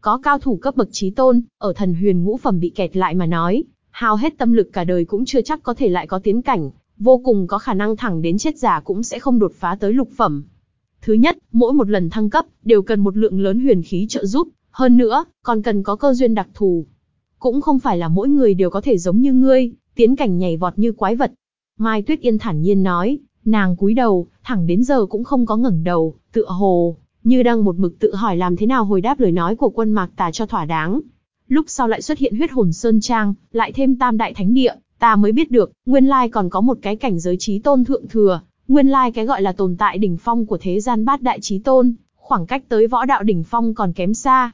Có cao thủ cấp bậc trí tôn, ở thần huyền ngũ phẩm bị kẹt lại mà nói, hao hết tâm lực cả đời cũng chưa chắc có thể lại có tiến cảnh, vô cùng có khả năng thẳng đến chết giả cũng sẽ không đột phá tới lục phẩm. Thứ nhất, mỗi một lần thăng cấp, đều cần một lượng lớn huyền khí trợ giúp, hơn nữa, còn cần có cơ duyên đặc thù. Cũng không phải là mỗi người đều có thể giống như ngươi, tiến cảnh nhảy vọt như quái vật. Mai Tuyết Yên thản nhiên nói, nàng cúi đầu, thẳng đến giờ cũng không có ngẩng đầu, tựa hồ, như đang một mực tự hỏi làm thế nào hồi đáp lời nói của quân mạc tà cho thỏa đáng. Lúc sau lại xuất hiện huyết hồn sơn trang, lại thêm tam đại thánh địa, ta mới biết được, nguyên lai còn có một cái cảnh giới trí tôn thượng thừa, nguyên lai cái gọi là tồn tại đỉnh phong của thế gian bát đại trí tôn, khoảng cách tới võ đạo đỉnh phong còn kém xa.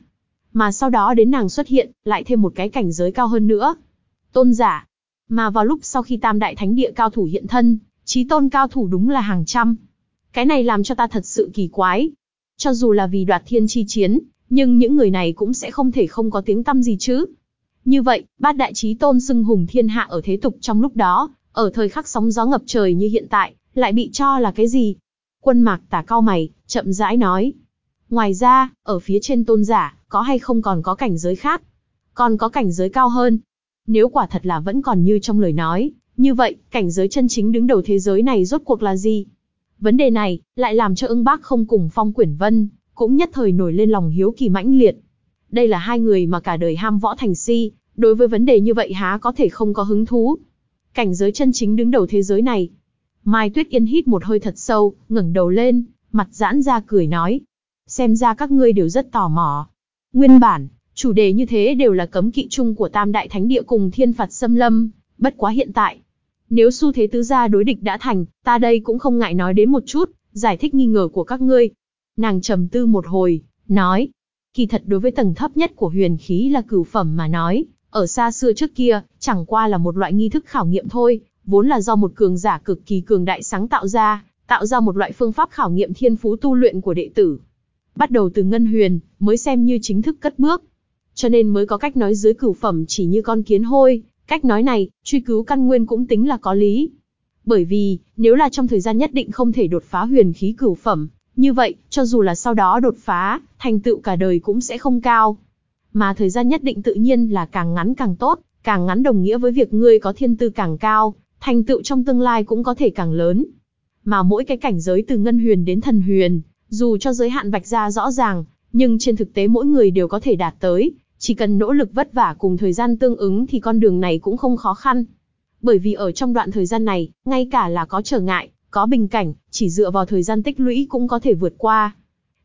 Mà sau đó đến nàng xuất hiện, lại thêm một cái cảnh giới cao hơn nữa. Tôn giả. Mà vào lúc sau khi tam đại thánh địa cao thủ hiện thân, trí tôn cao thủ đúng là hàng trăm. Cái này làm cho ta thật sự kỳ quái. Cho dù là vì đoạt thiên chi chiến, nhưng những người này cũng sẽ không thể không có tiếng tăm gì chứ. Như vậy, bát đại trí tôn xưng hùng thiên hạ ở thế tục trong lúc đó, ở thời khắc sóng gió ngập trời như hiện tại, lại bị cho là cái gì? Quân mạc tả cao mày, chậm rãi nói. Ngoài ra, ở phía trên tôn giả, có hay không còn có cảnh giới khác? Còn có cảnh giới cao hơn? Nếu quả thật là vẫn còn như trong lời nói, như vậy, cảnh giới chân chính đứng đầu thế giới này rốt cuộc là gì? Vấn đề này, lại làm cho ưng bác không cùng phong quyển vân, cũng nhất thời nổi lên lòng hiếu kỳ mãnh liệt. Đây là hai người mà cả đời ham võ thành si, đối với vấn đề như vậy há có thể không có hứng thú. Cảnh giới chân chính đứng đầu thế giới này. Mai Tuyết Yên hít một hơi thật sâu, ngẩng đầu lên, mặt giãn ra cười nói. Xem ra các ngươi đều rất tò mò. Nguyên bản, chủ đề như thế đều là cấm kỵ chung của Tam Đại Thánh Địa cùng thiên phạt xâm lâm, bất quá hiện tại. Nếu xu thế tứ gia đối địch đã thành, ta đây cũng không ngại nói đến một chút, giải thích nghi ngờ của các ngươi. Nàng trầm tư một hồi, nói. Kỳ thật đối với tầng thấp nhất của huyền khí là cửu phẩm mà nói, ở xa xưa trước kia, chẳng qua là một loại nghi thức khảo nghiệm thôi, vốn là do một cường giả cực kỳ cường đại sáng tạo ra, tạo ra một loại phương pháp khảo nghiệm thiên phú tu luyện của đệ tử. Bắt đầu từ ngân huyền, mới xem như chính thức cất bước. Cho nên mới có cách nói dưới cửu phẩm chỉ như con kiến hôi, cách nói này, truy cứu căn nguyên cũng tính là có lý. Bởi vì, nếu là trong thời gian nhất định không thể đột phá huyền khí cửu phẩm, như vậy, cho dù là sau đó đột phá, thành tựu cả đời cũng sẽ không cao. Mà thời gian nhất định tự nhiên là càng ngắn càng tốt, càng ngắn đồng nghĩa với việc ngươi có thiên tư càng cao, thành tựu trong tương lai cũng có thể càng lớn. Mà mỗi cái cảnh giới từ ngân huyền đến thần huyền, dù cho giới hạn vạch ra rõ ràng, nhưng trên thực tế mỗi người đều có thể đạt tới, chỉ cần nỗ lực vất vả cùng thời gian tương ứng thì con đường này cũng không khó khăn. Bởi vì ở trong đoạn thời gian này, ngay cả là có trở ngại, có bình cảnh, chỉ dựa vào thời gian tích lũy cũng có thể vượt qua.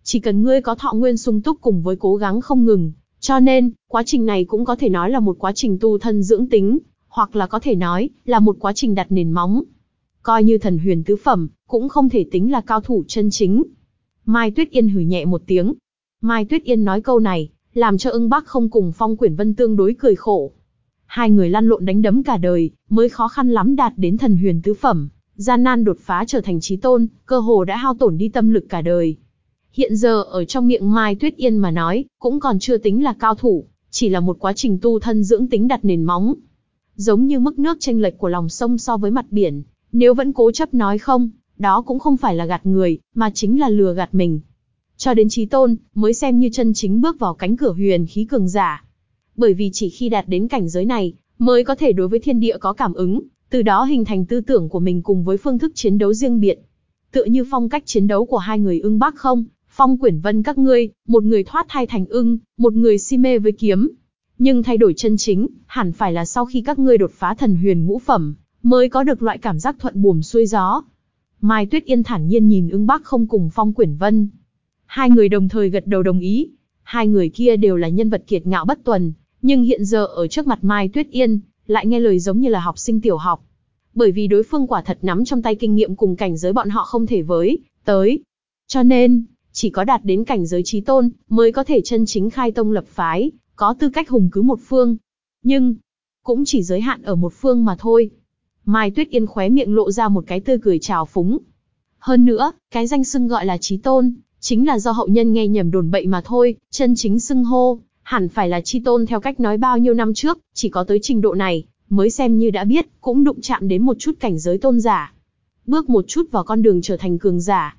Chỉ cần ngươi có thọ nguyên sung túc cùng với cố gắng không ngừng, cho nên, quá trình này cũng có thể nói là một quá trình tu thân dưỡng tính, hoặc là có thể nói, là một quá trình đặt nền móng. Coi như thần huyền tứ phẩm, cũng không thể tính là cao thủ chân chính. Mai Tuyết Yên hử nhẹ một tiếng. Mai Tuyết Yên nói câu này, làm cho ưng bác không cùng phong quyển vân tương đối cười khổ. Hai người lăn lộn đánh đấm cả đời, mới khó khăn lắm đạt đến thần huyền tứ phẩm, gian nan đột phá trở thành trí tôn, cơ hồ đã hao tổn đi tâm lực cả đời. Hiện giờ ở trong miệng Mai Tuyết Yên mà nói, cũng còn chưa tính là cao thủ, chỉ là một quá trình tu thân dưỡng tính đặt nền móng. Giống như mức nước chênh lệch của lòng sông so với mặt biển, nếu vẫn cố chấp nói không, đó cũng không phải là gạt người, mà chính là lừa gạt mình. Cho đến trí tôn, mới xem như chân chính bước vào cánh cửa huyền khí cường giả. Bởi vì chỉ khi đạt đến cảnh giới này, mới có thể đối với thiên địa có cảm ứng, từ đó hình thành tư tưởng của mình cùng với phương thức chiến đấu riêng biệt. Tựa như phong cách chiến đấu của hai người ưng bác không, phong quyển vân các ngươi, một người thoát thai thành ưng, một người si mê với kiếm. Nhưng thay đổi chân chính, hẳn phải là sau khi các ngươi đột phá thần huyền ngũ phẩm, mới có được loại cảm giác thuận buồm xuôi gió. Mai Tuyết Yên thản nhiên nhìn ưng bác không cùng phong quyển vân. Hai người đồng thời gật đầu đồng ý. Hai người kia đều là nhân vật kiệt ngạo bất tuần, nhưng hiện giờ ở trước mặt Mai Tuyết Yên, lại nghe lời giống như là học sinh tiểu học. Bởi vì đối phương quả thật nắm trong tay kinh nghiệm cùng cảnh giới bọn họ không thể với, tới. Cho nên, chỉ có đạt đến cảnh giới trí tôn, mới có thể chân chính khai tông lập phái, có tư cách hùng cứ một phương. Nhưng, cũng chỉ giới hạn ở một phương mà thôi. Mai Tuyết Yên khóe miệng lộ ra một cái tươi cười trào phúng. Hơn nữa, cái danh xưng gọi là trí tôn, chính là do hậu nhân nghe nhầm đồn bậy mà thôi, chân chính xưng hô, hẳn phải là chi tôn theo cách nói bao nhiêu năm trước, chỉ có tới trình độ này, mới xem như đã biết, cũng đụng chạm đến một chút cảnh giới tôn giả. Bước một chút vào con đường trở thành cường giả.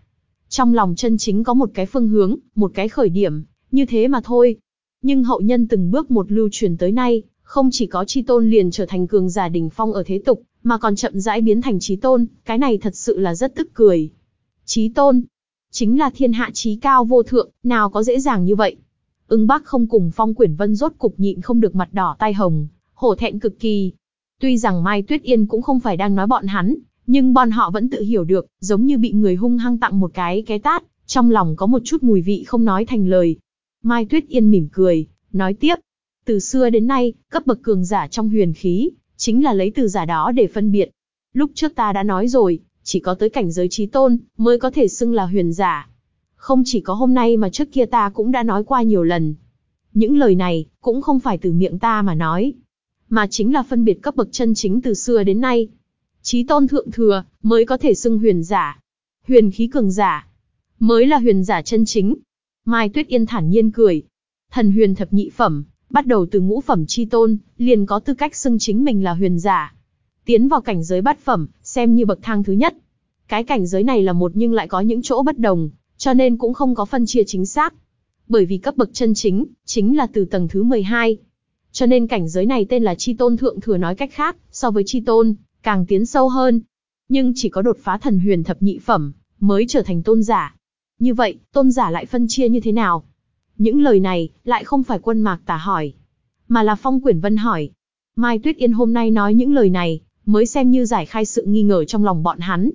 Trong lòng chân chính có một cái phương hướng, một cái khởi điểm, như thế mà thôi. Nhưng hậu nhân từng bước một lưu truyền tới nay, không chỉ có chi tôn liền trở thành cường giả đỉnh phong ở thế tục, mà còn chậm rãi biến thành trí tôn, cái này thật sự là rất tức cười. Trí tôn, chính là thiên hạ trí cao vô thượng, nào có dễ dàng như vậy. Ứng Bắc không cùng Phong Quyển Vân rốt cục nhịn không được mặt đỏ tai hồng, hổ thẹn cực kỳ. Tuy rằng Mai Tuyết Yên cũng không phải đang nói bọn hắn, nhưng bọn họ vẫn tự hiểu được, giống như bị người hung hăng tặng một cái cái tát, trong lòng có một chút mùi vị không nói thành lời. Mai Tuyết Yên mỉm cười, nói tiếp. Từ xưa đến nay, cấp bậc cường giả trong huyền khí, chính là lấy từ giả đó để phân biệt. Lúc trước ta đã nói rồi, chỉ có tới cảnh giới trí tôn, mới có thể xưng là huyền giả. Không chỉ có hôm nay mà trước kia ta cũng đã nói qua nhiều lần. Những lời này, cũng không phải từ miệng ta mà nói, mà chính là phân biệt cấp bậc chân chính từ xưa đến nay. Trí tôn thượng thừa, mới có thể xưng huyền giả. Huyền khí cường giả, mới là huyền giả chân chính. Mai Tuyết Yên thản nhiên cười. Thần huyền thập nhị phẩm, bắt đầu từ ngũ phẩm chi tôn, liền có tư cách xưng chính mình là huyền giả. Tiến vào cảnh giới bát phẩm, xem như bậc thang thứ nhất. Cái cảnh giới này là một nhưng lại có những chỗ bất đồng, cho nên cũng không có phân chia chính xác. Bởi vì cấp bậc chân chính, chính là từ tầng thứ 12. Cho nên cảnh giới này tên là chi tôn thượng thừa nói cách khác, so với chi tôn, càng tiến sâu hơn. Nhưng chỉ có đột phá thần huyền thập nhị phẩm, mới trở thành tôn giả. Như vậy, tôn giả lại phân chia như thế nào? Những lời này, lại không phải quân mạc tả hỏi, mà là phong quyển vân hỏi. Mai Tuyết Yên hôm nay nói những lời này, mới xem như giải khai sự nghi ngờ trong lòng bọn hắn.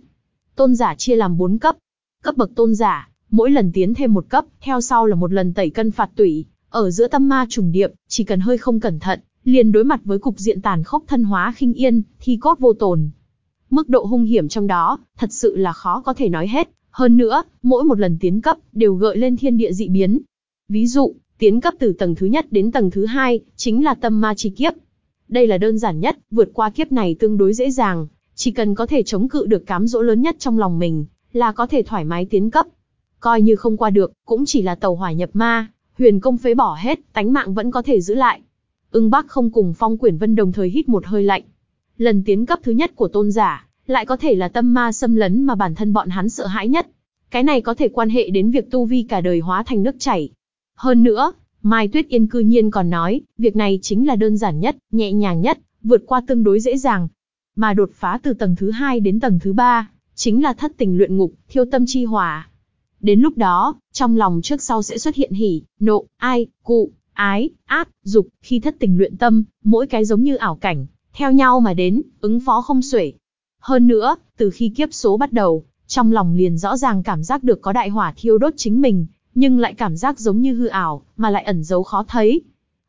Tôn giả chia làm bốn cấp. Cấp bậc tôn giả, mỗi lần tiến thêm một cấp, theo sau là một lần tẩy cân phạt tủy, ở giữa tâm ma trùng điệp, chỉ cần hơi không cẩn thận, liền đối mặt với cục diện tàn khốc thân hóa khinh yên, thi cốt vô tồn. Mức độ hung hiểm trong đó, thật sự là khó có thể nói hết. Hơn nữa, mỗi một lần tiến cấp, đều gợi lên thiên địa dị biến. Ví dụ, tiến cấp từ tầng thứ nhất đến tầng thứ hai, chính là tâm ma chi kiếp. Đây là đơn giản nhất, vượt qua kiếp này tương đối dễ dàng, chỉ cần có thể chống cự được cám dỗ lớn nhất trong lòng mình, là có thể thoải mái tiến cấp. Coi như không qua được, cũng chỉ là tàu hỏa nhập ma, huyền công phế bỏ hết, tánh mạng vẫn có thể giữ lại. Ưng Bắc không cùng Phong Quyển Vân đồng thời hít một hơi lạnh. Lần tiến cấp thứ nhất của tôn giả, lại có thể là tâm ma xâm lấn mà bản thân bọn hắn sợ hãi nhất. Cái này có thể quan hệ đến việc tu vi cả đời hóa thành nước chảy. Hơn nữa, Mai Tuyết Yên cư nhiên còn nói, việc này chính là đơn giản nhất, nhẹ nhàng nhất, vượt qua tương đối dễ dàng. Mà đột phá từ tầng thứ hai đến tầng thứ ba, chính là thất tình luyện ngục, thiêu tâm chi hỏa. Đến lúc đó, trong lòng trước sau sẽ xuất hiện hỉ, nộ, ai, cụ, ái, ác, dục, khi thất tình luyện tâm, mỗi cái giống như ảo cảnh, theo nhau mà đến, ứng phó không xuể. Hơn nữa, từ khi kiếp số bắt đầu, trong lòng liền rõ ràng cảm giác được có đại hỏa thiêu đốt chính mình, nhưng lại cảm giác giống như hư ảo, mà lại ẩn giấu khó thấy.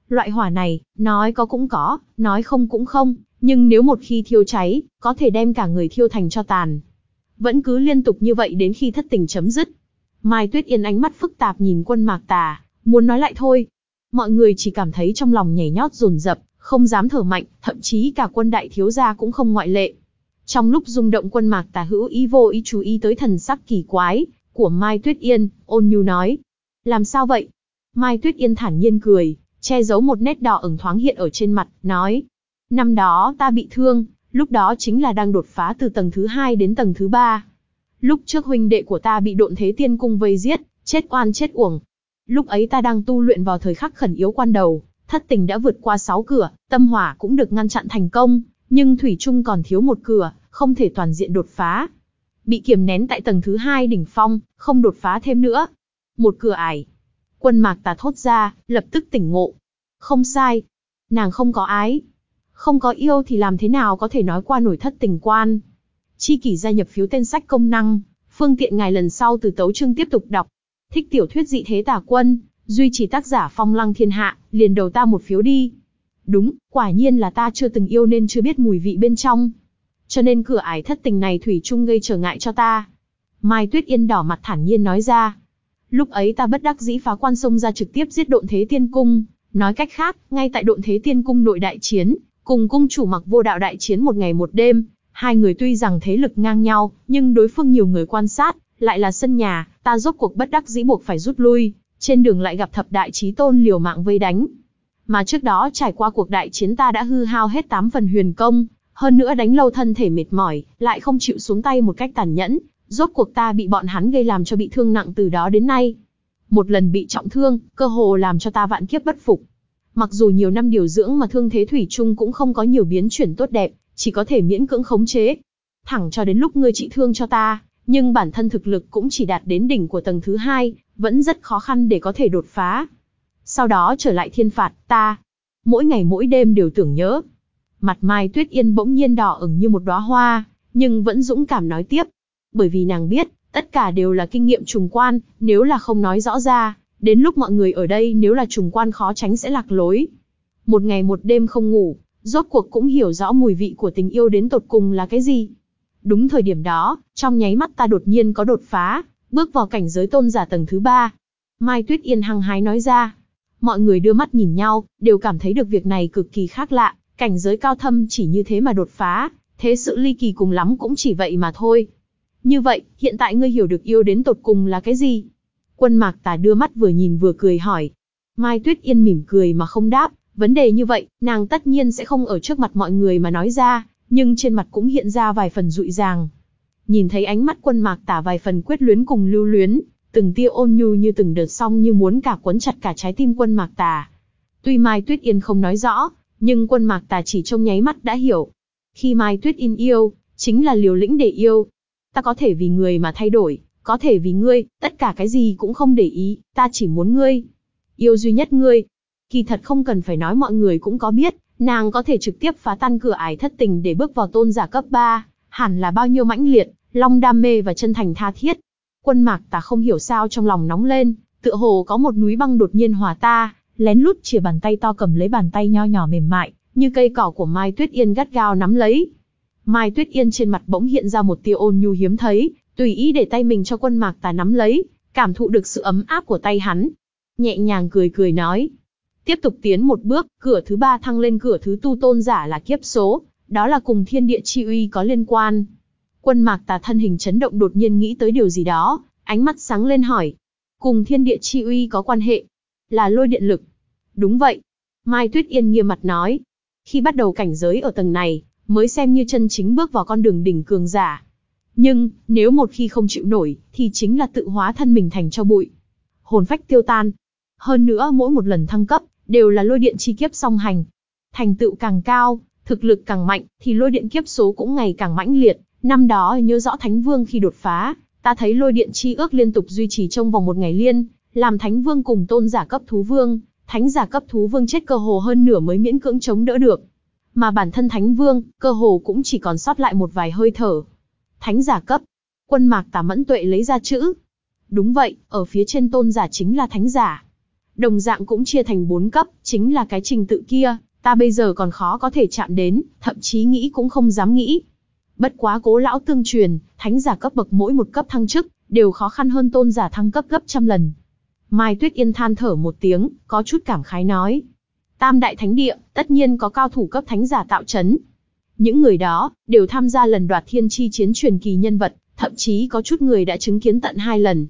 Loại hỏa này, nói có cũng có, nói không cũng không, nhưng nếu một khi thiêu cháy, có thể đem cả người thiêu thành cho tàn. Vẫn cứ liên tục như vậy đến khi thất tình chấm dứt. Mai Tuyết Yên ánh mắt phức tạp nhìn quân mạc tà, muốn nói lại thôi. Mọi người chỉ cảm thấy trong lòng nhảy nhót rồn rập, không dám thở mạnh, thậm chí cả quân đại thiếu gia cũng không ngoại lệ. Trong lúc rung động quân mạc tà hữu ý vô ý chú ý tới thần sắc kỳ quái của Mai Tuyết Yên, ôn nhu nói. Làm sao vậy? Mai Tuyết Yên thản nhiên cười, che giấu một nét đỏ ửng thoáng hiện ở trên mặt, nói. Năm đó ta bị thương, lúc đó chính là đang đột phá từ tầng thứ hai đến tầng thứ ba. Lúc trước huynh đệ của ta bị độn thế tiên cung vây giết, chết oan chết uổng. Lúc ấy ta đang tu luyện vào thời khắc khẩn yếu quan đầu, thất tình đã vượt qua sáu cửa, tâm hỏa cũng được ngăn chặn thành công, nhưng thủy trung còn thiếu một cửa, không thể toàn diện đột phá. Bị kiềm nén tại tầng thứ hai đỉnh phong, không đột phá thêm nữa. Một cửa ải. Quân mạc tà thốt ra, lập tức tỉnh ngộ. Không sai. Nàng không có ái. Không có yêu thì làm thế nào có thể nói qua nổi thất tình quan. Chi kỷ gia nhập phiếu tên sách công năng, phương tiện ngài lần sau từ tấu chương tiếp tục đọc. Thích tiểu thuyết dị thế tà quân, duy trì tác giả phong lăng thiên hạ, liền đầu ta một phiếu đi. Đúng, quả nhiên là ta chưa từng yêu nên chưa biết mùi vị bên trong. Cho nên cửa ải thất tình này thủy chung gây trở ngại cho ta. Mai Tuyết Yên đỏ mặt thản nhiên nói ra. Lúc ấy ta bất đắc dĩ phá quan sông ra trực tiếp giết độn thế tiên cung. Nói cách khác, ngay tại độn thế tiên cung nội đại chiến, cùng cung chủ mặc vô đạo đại chiến một ngày một đêm, Hai người tuy rằng thế lực ngang nhau, nhưng đối phương nhiều người quan sát, lại là sân nhà, ta rốt cuộc bất đắc dĩ buộc phải rút lui, trên đường lại gặp thập đại chí tôn liều mạng vây đánh. Mà trước đó trải qua cuộc đại chiến ta đã hư hao hết tám phần huyền công, hơn nữa đánh lâu thân thể mệt mỏi, lại không chịu xuống tay một cách tàn nhẫn, rốt cuộc ta bị bọn hắn gây làm cho bị thương nặng từ đó đến nay. Một lần bị trọng thương, cơ hồ làm cho ta vạn kiếp bất phục. Mặc dù nhiều năm điều dưỡng mà thương thế thủy chung cũng không có nhiều biến chuyển tốt đẹp, chỉ có thể miễn cưỡng khống chế. Thẳng cho đến lúc ngươi trị thương cho ta, nhưng bản thân thực lực cũng chỉ đạt đến đỉnh của tầng thứ hai, vẫn rất khó khăn để có thể đột phá. Sau đó trở lại thiên phạt, ta, mỗi ngày mỗi đêm đều tưởng nhớ. Mặt Mai Tuyết Yên bỗng nhiên đỏ ửng như một đóa hoa, nhưng vẫn dũng cảm nói tiếp. Bởi vì nàng biết, tất cả đều là kinh nghiệm trùng quan, nếu là không nói rõ ra, đến lúc mọi người ở đây nếu là trùng quan khó tránh sẽ lạc lối. Một ngày một đêm không ngủ, rốt cuộc cũng hiểu rõ mùi vị của tình yêu đến tột cùng là cái gì. Đúng thời điểm đó, trong nháy mắt ta đột nhiên có đột phá, bước vào cảnh giới tôn giả tầng thứ ba. Mai Tuyết Yên hăng hái nói ra. Mọi người đưa mắt nhìn nhau, đều cảm thấy được việc này cực kỳ khác lạ, cảnh giới cao thâm chỉ như thế mà đột phá, thế sự ly kỳ cùng lắm cũng chỉ vậy mà thôi. Như vậy, hiện tại ngươi hiểu được yêu đến tột cùng là cái gì? Quân mạc tà đưa mắt vừa nhìn vừa cười hỏi. Mai Tuyết Yên mỉm cười mà không đáp, vấn đề như vậy, nàng tất nhiên sẽ không ở trước mặt mọi người mà nói ra, nhưng trên mặt cũng hiện ra vài phần dụi dàng. Nhìn thấy ánh mắt quân mạc tả vài phần quyết luyến cùng lưu luyến, từng tia ôn nhu như từng đợt song như muốn cả quấn chặt cả trái tim quân mạc tà. Tuy Mai Tuyết Yên không nói rõ, nhưng quân mạc tà chỉ trong nháy mắt đã hiểu. Khi Mai Tuyết in yêu, chính là liều lĩnh để yêu. Ta có thể vì người mà thay đổi, có thể vì ngươi, tất cả cái gì cũng không để ý, ta chỉ muốn ngươi. Yêu duy nhất ngươi. Kỳ thật không cần phải nói mọi người cũng có biết, nàng có thể trực tiếp phá tan cửa ải thất tình để bước vào tôn giả cấp 3, hẳn là bao nhiêu mãnh liệt, long đam mê và chân thành tha thiết. Quân mạc ta không hiểu sao trong lòng nóng lên, tựa hồ có một núi băng đột nhiên hòa ta, lén lút chìa bàn tay to cầm lấy bàn tay nho nhỏ mềm mại, như cây cỏ của Mai Tuyết Yên gắt gao nắm lấy. Mai Tuyết Yên trên mặt bỗng hiện ra một tia ôn nhu hiếm thấy, tùy ý để tay mình cho quân mạc tà nắm lấy, cảm thụ được sự ấm áp của tay hắn. Nhẹ nhàng cười cười nói. Tiếp tục tiến một bước, cửa thứ ba thăng lên cửa thứ tu tôn giả là kiếp số, đó là cùng thiên địa chi uy có liên quan. Quân mạc tà thân hình chấn động đột nhiên nghĩ tới điều gì đó, ánh mắt sáng lên hỏi. Cùng thiên địa chi uy có quan hệ, là lôi điện lực. Đúng vậy. Mai Tuyết Yên nghiêm mặt nói. Khi bắt đầu cảnh giới ở tầng này, mới xem như chân chính bước vào con đường đỉnh cường giả. Nhưng, nếu một khi không chịu nổi, thì chính là tự hóa thân mình thành cho bụi. Hồn phách tiêu tan. Hơn nữa mỗi một lần thăng cấp, đều là lôi điện chi kiếp song hành. Thành tựu càng cao, thực lực càng mạnh, thì lôi điện kiếp số cũng ngày càng mãnh liệt. Năm đó nhớ rõ Thánh Vương khi đột phá, ta thấy lôi điện chi ước liên tục duy trì trong vòng một ngày liên, làm Thánh Vương cùng tôn giả cấp thú vương, Thánh giả cấp thú vương chết cơ hồ hơn nửa mới miễn cưỡng chống đỡ được. Mà bản thân Thánh Vương, cơ hồ cũng chỉ còn sót lại một vài hơi thở. Thánh giả cấp. Quân mạc tả mẫn tuệ lấy ra chữ. Đúng vậy, ở phía trên tôn giả chính là thánh giả. Đồng dạng cũng chia thành bốn cấp, chính là cái trình tự kia, ta bây giờ còn khó có thể chạm đến, thậm chí nghĩ cũng không dám nghĩ. Bất quá cố lão tương truyền, thánh giả cấp bậc mỗi một cấp thăng chức, đều khó khăn hơn tôn giả thăng cấp gấp trăm lần. Mai Tuyết Yên than thở một tiếng, có chút cảm khái nói. Tam đại thánh địa, tất nhiên có cao thủ cấp thánh giả tạo chấn. Những người đó, đều tham gia lần đoạt thiên chi chiến truyền kỳ nhân vật, thậm chí có chút người đã chứng kiến tận hai lần.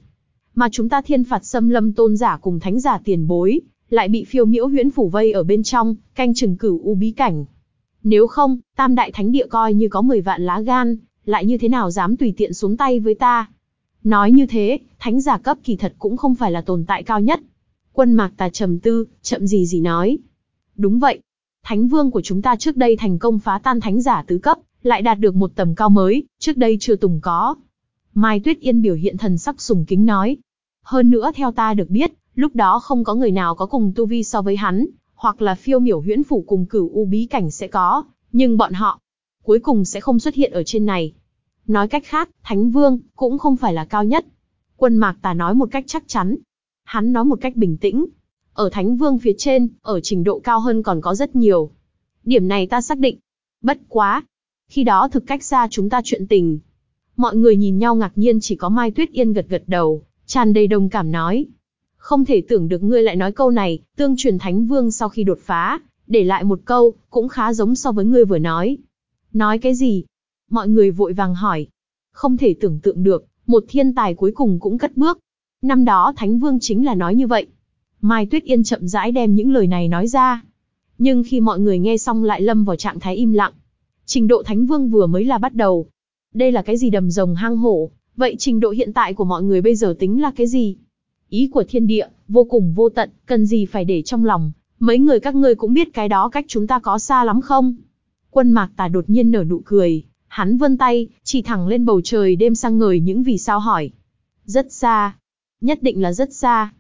Mà chúng ta thiên phạt xâm lâm tôn giả cùng thánh giả tiền bối, lại bị phiêu miễu huyễn phủ vây ở bên trong, canh chừng cửu u bí cảnh. Nếu không, tam đại thánh địa coi như có 10 vạn lá gan, lại như thế nào dám tùy tiện xuống tay với ta. Nói như thế, thánh giả cấp kỳ thật cũng không phải là tồn tại cao nhất. Quân mạc tà trầm tư, chậm gì gì nói. Đúng vậy. Thánh vương của chúng ta trước đây thành công phá tan thánh giả tứ cấp, lại đạt được một tầm cao mới, trước đây chưa từng có. Mai Tuyết Yên biểu hiện thần sắc sùng kính nói. Hơn nữa theo ta được biết, lúc đó không có người nào có cùng tu vi so với hắn, hoặc là phiêu miểu huyễn phủ cùng cửu u bí cảnh sẽ có, nhưng bọn họ, cuối cùng sẽ không xuất hiện ở trên này. Nói cách khác, Thánh Vương, cũng không phải là cao nhất. Quân Mạc Tà nói một cách chắc chắn. Hắn nói một cách bình tĩnh. Ở Thánh Vương phía trên, ở trình độ cao hơn còn có rất nhiều. Điểm này ta xác định. Bất quá. Khi đó thực cách xa chúng ta chuyện tình. Mọi người nhìn nhau ngạc nhiên chỉ có Mai Tuyết Yên gật gật đầu, tràn đầy đồng cảm nói. Không thể tưởng được ngươi lại nói câu này, tương truyền Thánh Vương sau khi đột phá, để lại một câu, cũng khá giống so với ngươi vừa nói. Nói cái gì? Mọi người vội vàng hỏi. Không thể tưởng tượng được, một thiên tài cuối cùng cũng cất bước. Năm đó Thánh Vương chính là nói như vậy. Mai Tuyết Yên chậm rãi đem những lời này nói ra. Nhưng khi mọi người nghe xong lại lâm vào trạng thái im lặng. Trình độ Thánh Vương vừa mới là bắt đầu. Đây là cái gì đầm rồng hang hổ, vậy trình độ hiện tại của mọi người bây giờ tính là cái gì? Ý của thiên địa, vô cùng vô tận, cần gì phải để trong lòng, mấy người các ngươi cũng biết cái đó cách chúng ta có xa lắm không? Quân mạc tà đột nhiên nở nụ cười, hắn vươn tay, chỉ thẳng lên bầu trời đêm sang ngời những vì sao hỏi. Rất xa. Nhất định là rất xa.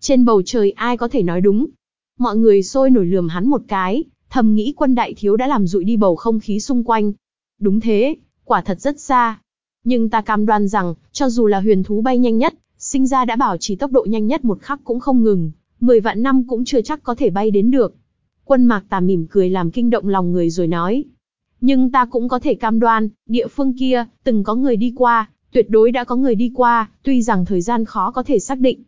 Trên bầu trời ai có thể nói đúng. Mọi người sôi nổi lườm hắn một cái, thầm nghĩ quân đại thiếu đã làm rụi đi bầu không khí xung quanh. Đúng thế, quả thật rất xa. Nhưng ta cam đoan rằng, cho dù là huyền thú bay nhanh nhất, sinh ra đã bảo trì tốc độ nhanh nhất một khắc cũng không ngừng, 10 vạn năm cũng chưa chắc có thể bay đến được. Quân mạc tà mỉm cười làm kinh động lòng người rồi nói. Nhưng ta cũng có thể cam đoan, địa phương kia, từng có người đi qua, tuyệt đối đã có người đi qua, tuy rằng thời gian khó có thể xác định.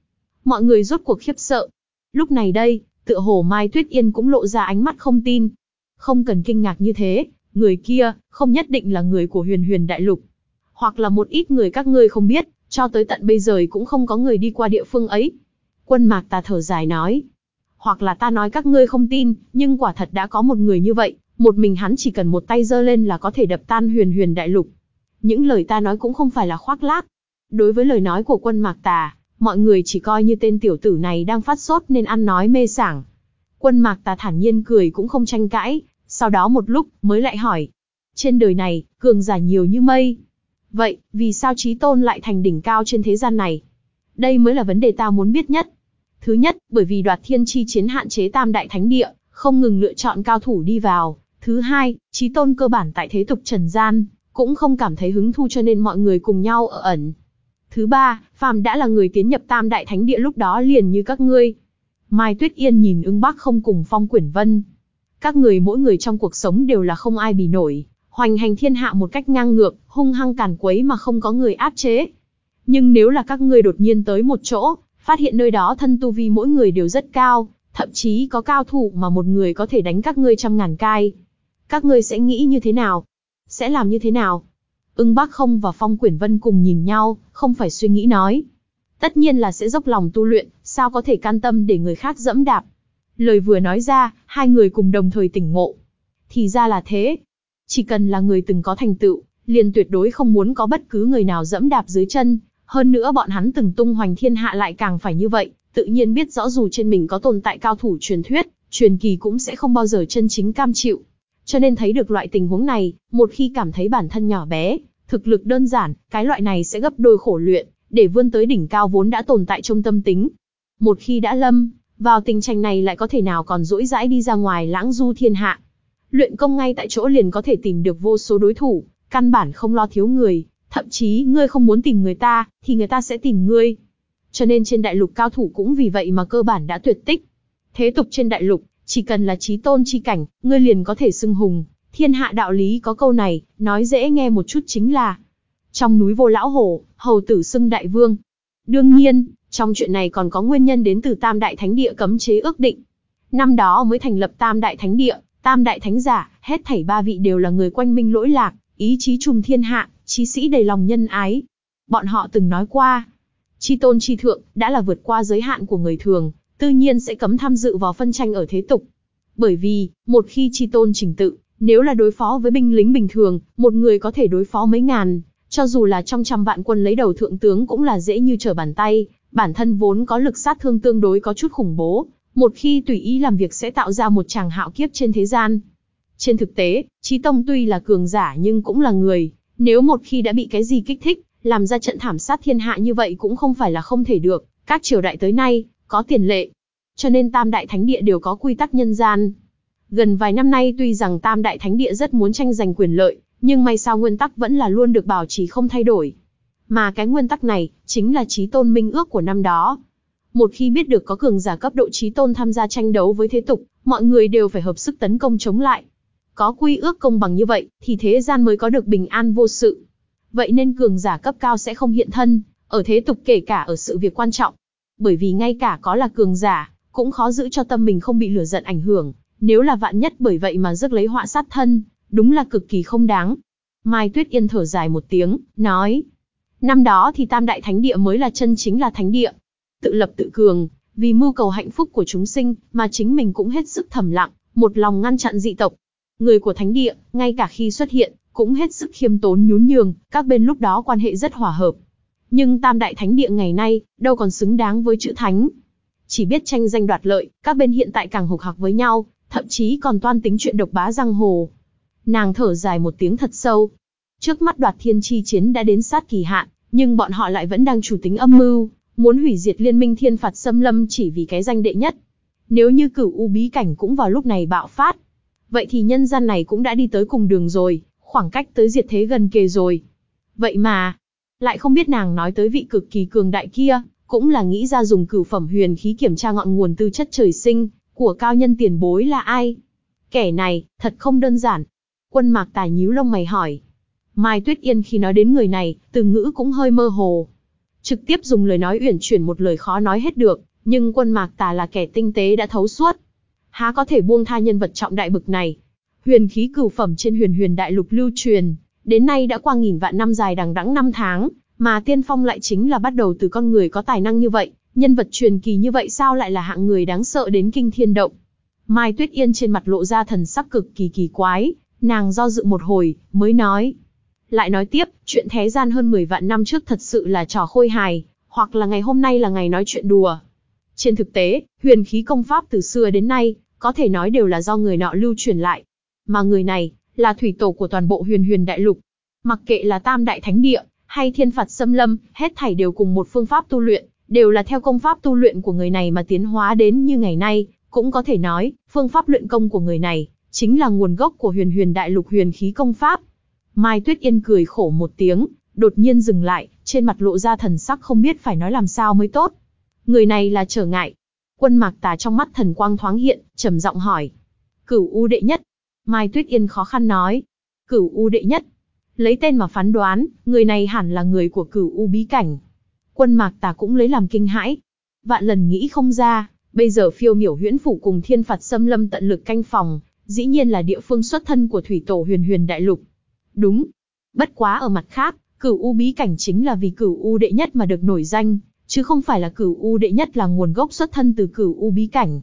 Mọi người rốt cuộc khiếp sợ. Lúc này đây, tựa hồ Mai Tuyết Yên cũng lộ ra ánh mắt không tin. Không cần kinh ngạc như thế, người kia, không nhất định là người của huyền huyền đại lục. Hoặc là một ít người các ngươi không biết, cho tới tận bây giờ cũng không có người đi qua địa phương ấy. Quân mạc ta thở dài nói. Hoặc là ta nói các ngươi không tin, nhưng quả thật đã có một người như vậy, một mình hắn chỉ cần một tay giơ lên là có thể đập tan huyền huyền đại lục. Những lời ta nói cũng không phải là khoác lác. Đối với lời nói của quân mạc tà, mọi người chỉ coi như tên tiểu tử này đang phát sốt nên ăn nói mê sảng. Quân mạc tà thản nhiên cười cũng không tranh cãi, sau đó một lúc mới lại hỏi. Trên đời này, cường giả nhiều như mây. Vậy, vì sao trí tôn lại thành đỉnh cao trên thế gian này? Đây mới là vấn đề ta muốn biết nhất. Thứ nhất, bởi vì đoạt thiên chi chiến hạn chế tam đại thánh địa, không ngừng lựa chọn cao thủ đi vào. Thứ hai, trí tôn cơ bản tại thế tục trần gian, cũng không cảm thấy hứng thu cho nên mọi người cùng nhau ở ẩn. Thứ ba, phàm đã là người tiến nhập tam đại thánh địa lúc đó liền như các ngươi. Mai Tuyết Yên nhìn ưng bác không cùng phong quyển vân. Các người mỗi người trong cuộc sống đều là không ai bì nổi, hoành hành thiên hạ một cách ngang ngược, hung hăng càn quấy mà không có người áp chế. Nhưng nếu là các ngươi đột nhiên tới một chỗ, phát hiện nơi đó thân tu vi mỗi người đều rất cao, thậm chí có cao thủ mà một người có thể đánh các ngươi trăm ngàn cai. Các ngươi sẽ nghĩ như thế nào? Sẽ làm như thế nào? Ưng Bác Không và Phong Quyển Vân cùng nhìn nhau, không phải suy nghĩ nói. Tất nhiên là sẽ dốc lòng tu luyện, sao có thể can tâm để người khác dẫm đạp. Lời vừa nói ra, hai người cùng đồng thời tỉnh ngộ. Thì ra là thế. Chỉ cần là người từng có thành tựu, liền tuyệt đối không muốn có bất cứ người nào dẫm đạp dưới chân. Hơn nữa bọn hắn từng tung hoành thiên hạ lại càng phải như vậy, tự nhiên biết rõ dù trên mình có tồn tại cao thủ truyền thuyết, truyền kỳ cũng sẽ không bao giờ chân chính cam chịu. Cho nên thấy được loại tình huống này, một khi cảm thấy bản thân nhỏ bé, thực lực đơn giản, cái loại này sẽ gấp đôi khổ luyện, để vươn tới đỉnh cao vốn đã tồn tại trong tâm tính. Một khi đã lâm, vào tình trạng này lại có thể nào còn dỗi dãi đi ra ngoài lãng du thiên hạ. Luyện công ngay tại chỗ liền có thể tìm được vô số đối thủ, căn bản không lo thiếu người, thậm chí ngươi không muốn tìm người ta, thì người ta sẽ tìm ngươi. Cho nên trên đại lục cao thủ cũng vì vậy mà cơ bản đã tuyệt tích. Thế tục trên đại lục, chỉ cần là trí tôn chi cảnh, ngươi liền có thể xưng hùng. Thiên hạ đạo lý có câu này, nói dễ nghe một chút chính là Trong núi vô lão hổ, hầu tử xưng đại vương. Đương nhiên, trong chuyện này còn có nguyên nhân đến từ tam đại thánh địa cấm chế ước định. Năm đó mới thành lập tam đại thánh địa, tam đại thánh giả, hết thảy ba vị đều là người quanh minh lỗi lạc, ý chí trùng thiên hạ, chí sĩ đầy lòng nhân ái. Bọn họ từng nói qua, chi tôn chi thượng, đã là vượt qua giới hạn của người thường, tự nhiên sẽ cấm tham dự vào phân tranh ở thế tục. Bởi vì, một khi chi tôn trình tự, nếu là đối phó với binh lính bình thường, một người có thể đối phó mấy ngàn, cho dù là trong trăm vạn quân lấy đầu thượng tướng cũng là dễ như trở bàn tay, bản thân vốn có lực sát thương tương đối có chút khủng bố, một khi tùy ý làm việc sẽ tạo ra một chàng hạo kiếp trên thế gian. Trên thực tế, Chí Tông tuy là cường giả nhưng cũng là người, nếu một khi đã bị cái gì kích thích, làm ra trận thảm sát thiên hạ như vậy cũng không phải là không thể được, các triều đại tới nay, có tiền lệ. Cho nên tam đại thánh địa đều có quy tắc nhân gian. Gần vài năm nay tuy rằng tam đại thánh địa rất muốn tranh giành quyền lợi, nhưng may sao nguyên tắc vẫn là luôn được bảo trì không thay đổi. Mà cái nguyên tắc này, chính là trí tôn minh ước của năm đó. Một khi biết được có cường giả cấp độ trí tôn tham gia tranh đấu với thế tục, mọi người đều phải hợp sức tấn công chống lại. Có quy ước công bằng như vậy, thì thế gian mới có được bình an vô sự. Vậy nên cường giả cấp cao sẽ không hiện thân, ở thế tục kể cả ở sự việc quan trọng. Bởi vì ngay cả có là cường giả, cũng khó giữ cho tâm mình không bị lửa giận ảnh hưởng, nếu là vạn nhất bởi vậy mà rước lấy họa sát thân, đúng là cực kỳ không đáng. Mai Tuyết Yên thở dài một tiếng, nói. Năm đó thì Tam Đại Thánh Địa mới là chân chính là Thánh Địa. Tự lập tự cường, vì mưu cầu hạnh phúc của chúng sinh, mà chính mình cũng hết sức thầm lặng, một lòng ngăn chặn dị tộc. Người của Thánh Địa, ngay cả khi xuất hiện, cũng hết sức khiêm tốn nhún nhường, các bên lúc đó quan hệ rất hòa hợp. Nhưng Tam Đại Thánh Địa ngày nay, đâu còn xứng đáng với chữ Thánh. Chỉ biết tranh danh đoạt lợi, các bên hiện tại càng hục hạc với nhau, thậm chí còn toan tính chuyện độc bá giang hồ. Nàng thở dài một tiếng thật sâu. Trước mắt đoạt thiên chi chiến đã đến sát kỳ hạn, nhưng bọn họ lại vẫn đang chủ tính âm mưu, muốn hủy diệt liên minh thiên phạt xâm lâm chỉ vì cái danh đệ nhất. Nếu như cửu u bí cảnh cũng vào lúc này bạo phát, Vậy thì nhân gian này cũng đã đi tới cùng đường rồi, khoảng cách tới diệt thế gần kề rồi. Vậy mà, lại không biết nàng nói tới vị cực kỳ cường đại kia, cũng là nghĩ ra dùng cửu phẩm huyền khí kiểm tra ngọn nguồn tư chất trời sinh, của cao nhân tiền bối là ai. Kẻ này, thật không đơn giản. Quân mạc tài nhíu lông mày hỏi. Mai Tuyết Yên khi nói đến người này, từ ngữ cũng hơi mơ hồ. Trực tiếp dùng lời nói uyển chuyển một lời khó nói hết được, nhưng quân mạc tà là kẻ tinh tế đã thấu suốt. Há có thể buông tha nhân vật trọng đại bực này. Huyền khí cửu phẩm trên huyền huyền đại lục lưu truyền, đến nay đã qua nghìn vạn năm dài đằng đẵng năm tháng, mà tiên phong lại chính là bắt đầu từ con người có tài năng như vậy, nhân vật truyền kỳ như vậy sao lại là hạng người đáng sợ đến kinh thiên động. Mai Tuyết Yên trên mặt lộ ra thần sắc cực kỳ kỳ quái, nàng do dự một hồi, mới nói. Lại nói tiếp, chuyện thế gian hơn 10 vạn năm trước thật sự là trò khôi hài, hoặc là ngày hôm nay là ngày nói chuyện đùa. Trên thực tế, huyền khí công pháp từ xưa đến nay, có thể nói đều là do người nọ lưu truyền lại. Mà người này, là thủy tổ của toàn bộ huyền huyền đại lục. Mặc kệ là tam đại thánh địa, hay thiên phạt xâm lâm, hết thảy đều cùng một phương pháp tu luyện, đều là theo công pháp tu luyện của người này mà tiến hóa đến như ngày nay, cũng có thể nói, phương pháp luyện công của người này, chính là nguồn gốc của huyền huyền đại lục huyền khí công pháp. Mai Tuyết Yên cười khổ một tiếng, đột nhiên dừng lại, trên mặt lộ ra thần sắc không biết phải nói làm sao mới tốt. Người này là trở ngại. Quân mạc tà trong mắt thần quang thoáng hiện, trầm giọng hỏi. Cửu U đệ nhất. Mai Tuyết Yên khó khăn nói. Cửu U đệ nhất. Lấy tên mà phán đoán, người này hẳn là người của cửu U bí cảnh. Quân mạc tà cũng lấy làm kinh hãi. Vạn lần nghĩ không ra, bây giờ phiêu miểu huyễn phủ cùng thiên phạt xâm lâm tận lực canh phòng, dĩ nhiên là địa phương xuất thân của thủy tổ huyền huyền đại lục. Đúng. Bất quá ở mặt khác, cửu U bí cảnh chính là vì cửu U đệ nhất mà được nổi danh, chứ không phải là cửu U đệ nhất là nguồn gốc xuất thân từ cửu U bí cảnh,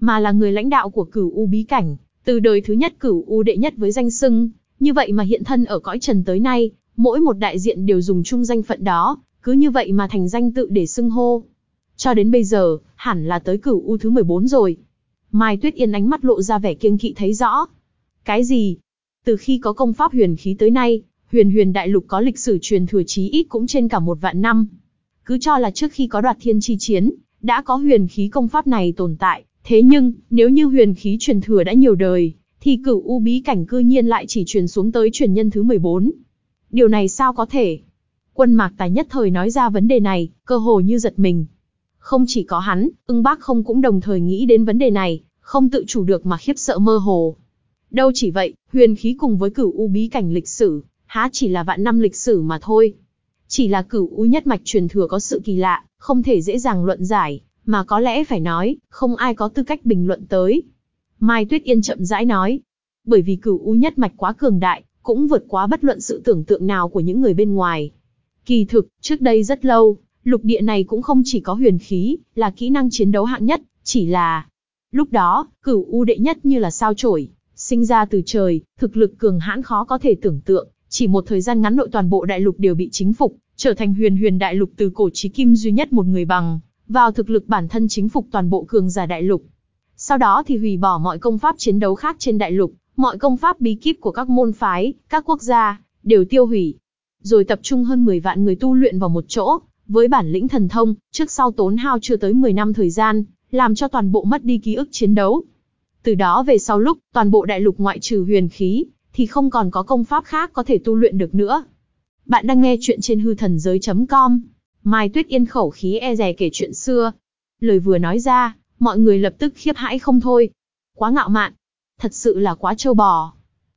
mà là người lãnh đạo của cửu U bí cảnh, từ đời thứ nhất cửu U đệ nhất với danh xưng, như vậy mà hiện thân ở cõi trần tới nay, mỗi một đại diện đều dùng chung danh phận đó, cứ như vậy mà thành danh tự để xưng hô. Cho đến bây giờ, hẳn là tới cửu U thứ 14 rồi. Mai Tuyết Yên ánh mắt lộ ra vẻ kiêng kỵ thấy rõ. Cái gì? Từ khi có công pháp huyền khí tới nay, huyền huyền đại lục có lịch sử truyền thừa chí ít cũng trên cả một vạn năm. Cứ cho là trước khi có đoạt thiên chi chiến, đã có huyền khí công pháp này tồn tại, thế nhưng, nếu như huyền khí truyền thừa đã nhiều đời, thì cửu u bí cảnh cư nhiên lại chỉ truyền xuống tới truyền nhân thứ 14. Điều này sao có thể? Quân mạc tài nhất thời nói ra vấn đề này, cơ hồ như giật mình. Không chỉ có hắn, ưng bác không cũng đồng thời nghĩ đến vấn đề này, không tự chủ được mà khiếp sợ mơ hồ. Đâu chỉ vậy, huyền khí cùng với cửu u bí cảnh lịch sử, há chỉ là vạn năm lịch sử mà thôi. Chỉ là cửu u nhất mạch truyền thừa có sự kỳ lạ, không thể dễ dàng luận giải, mà có lẽ phải nói, không ai có tư cách bình luận tới. Mai Tuyết Yên chậm rãi nói, bởi vì cửu u nhất mạch quá cường đại, cũng vượt quá bất luận sự tưởng tượng nào của những người bên ngoài. Kỳ thực, trước đây rất lâu, lục địa này cũng không chỉ có huyền khí, là kỹ năng chiến đấu hạng nhất, chỉ là... Lúc đó, cửu u đệ nhất như là sao chổi, sinh ra từ trời, thực lực cường hãn khó có thể tưởng tượng, chỉ một thời gian ngắn nội toàn bộ đại lục đều bị chính phục, trở thành huyền huyền đại lục từ cổ chí kim duy nhất một người bằng, vào thực lực bản thân chính phục toàn bộ cường giả đại lục. Sau đó thì hủy bỏ mọi công pháp chiến đấu khác trên đại lục, mọi công pháp bí kíp của các môn phái, các quốc gia, đều tiêu hủy. Rồi tập trung hơn 10 vạn người tu luyện vào một chỗ, với bản lĩnh thần thông, trước sau tốn hao chưa tới 10 năm thời gian, làm cho toàn bộ mất đi ký ức chiến đấu. Từ đó về sau lúc, toàn bộ đại lục ngoại trừ huyền khí, thì không còn có công pháp khác có thể tu luyện được nữa. Bạn đang nghe chuyện trên hư thần giới.com. Mai Tuyết Yên khẩu khí e rè kể chuyện xưa. Lời vừa nói ra, mọi người lập tức khiếp hãi không thôi. Quá ngạo mạn. Thật sự là quá trâu bò.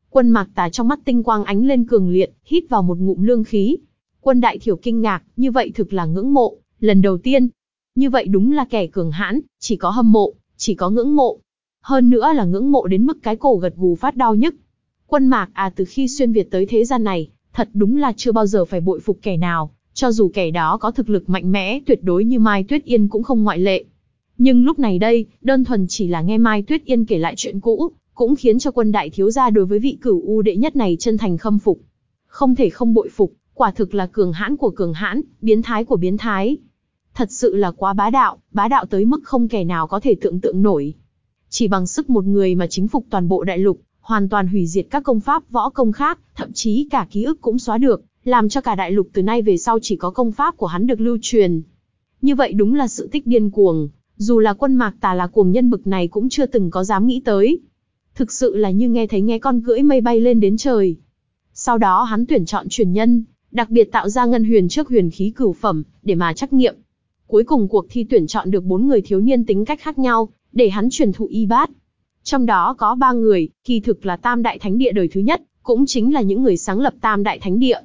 Quân mạc tà trong mắt tinh quang ánh lên cường liệt, hít vào một ngụm lương khí. Quân đại thiểu kinh ngạc, như vậy thực là ngưỡng mộ, lần đầu tiên. Như vậy đúng là kẻ cường hãn, chỉ có hâm mộ, chỉ có ngưỡng mộ. Hơn nữa là ngưỡng mộ đến mức cái cổ gật gù phát đau nhức. Quân mạc à từ khi xuyên Việt tới thế gian này, thật đúng là chưa bao giờ phải bội phục kẻ nào, cho dù kẻ đó có thực lực mạnh mẽ tuyệt đối như Mai Tuyết Yên cũng không ngoại lệ. Nhưng lúc này đây, đơn thuần chỉ là nghe Mai Tuyết Yên kể lại chuyện cũ, cũng khiến cho quân đại thiếu gia đối với vị cửu u đệ nhất này chân thành khâm phục. Không thể không bội phục, quả thực là cường hãn của cường hãn, biến thái của biến thái. Thật sự là quá bá đạo, bá đạo tới mức không kẻ nào có thể tưởng tượng nổi. Chỉ bằng sức một người mà chính phục toàn bộ đại lục, hoàn toàn hủy diệt các công pháp võ công khác, thậm chí cả ký ức cũng xóa được, làm cho cả đại lục từ nay về sau chỉ có công pháp của hắn được lưu truyền. Như vậy đúng là sự tích điên cuồng, dù là quân mạc tà là cuồng nhân bực này cũng chưa từng có dám nghĩ tới. thực sự là như nghe thấy nghe con cưỡi mây bay lên đến trời. Sau đó hắn tuyển chọn truyền nhân, đặc biệt tạo ra ngân huyền trước huyền khí cửu phẩm, để mà trắc nghiệm. Cuối cùng cuộc thi tuyển chọn được bốn người thiếu niên tính cách khác nhau, để hắn truyền thụ y bát. Trong đó có ba người, kỳ thực là tam đại thánh địa đời thứ nhất, cũng chính là những người sáng lập tam đại thánh địa.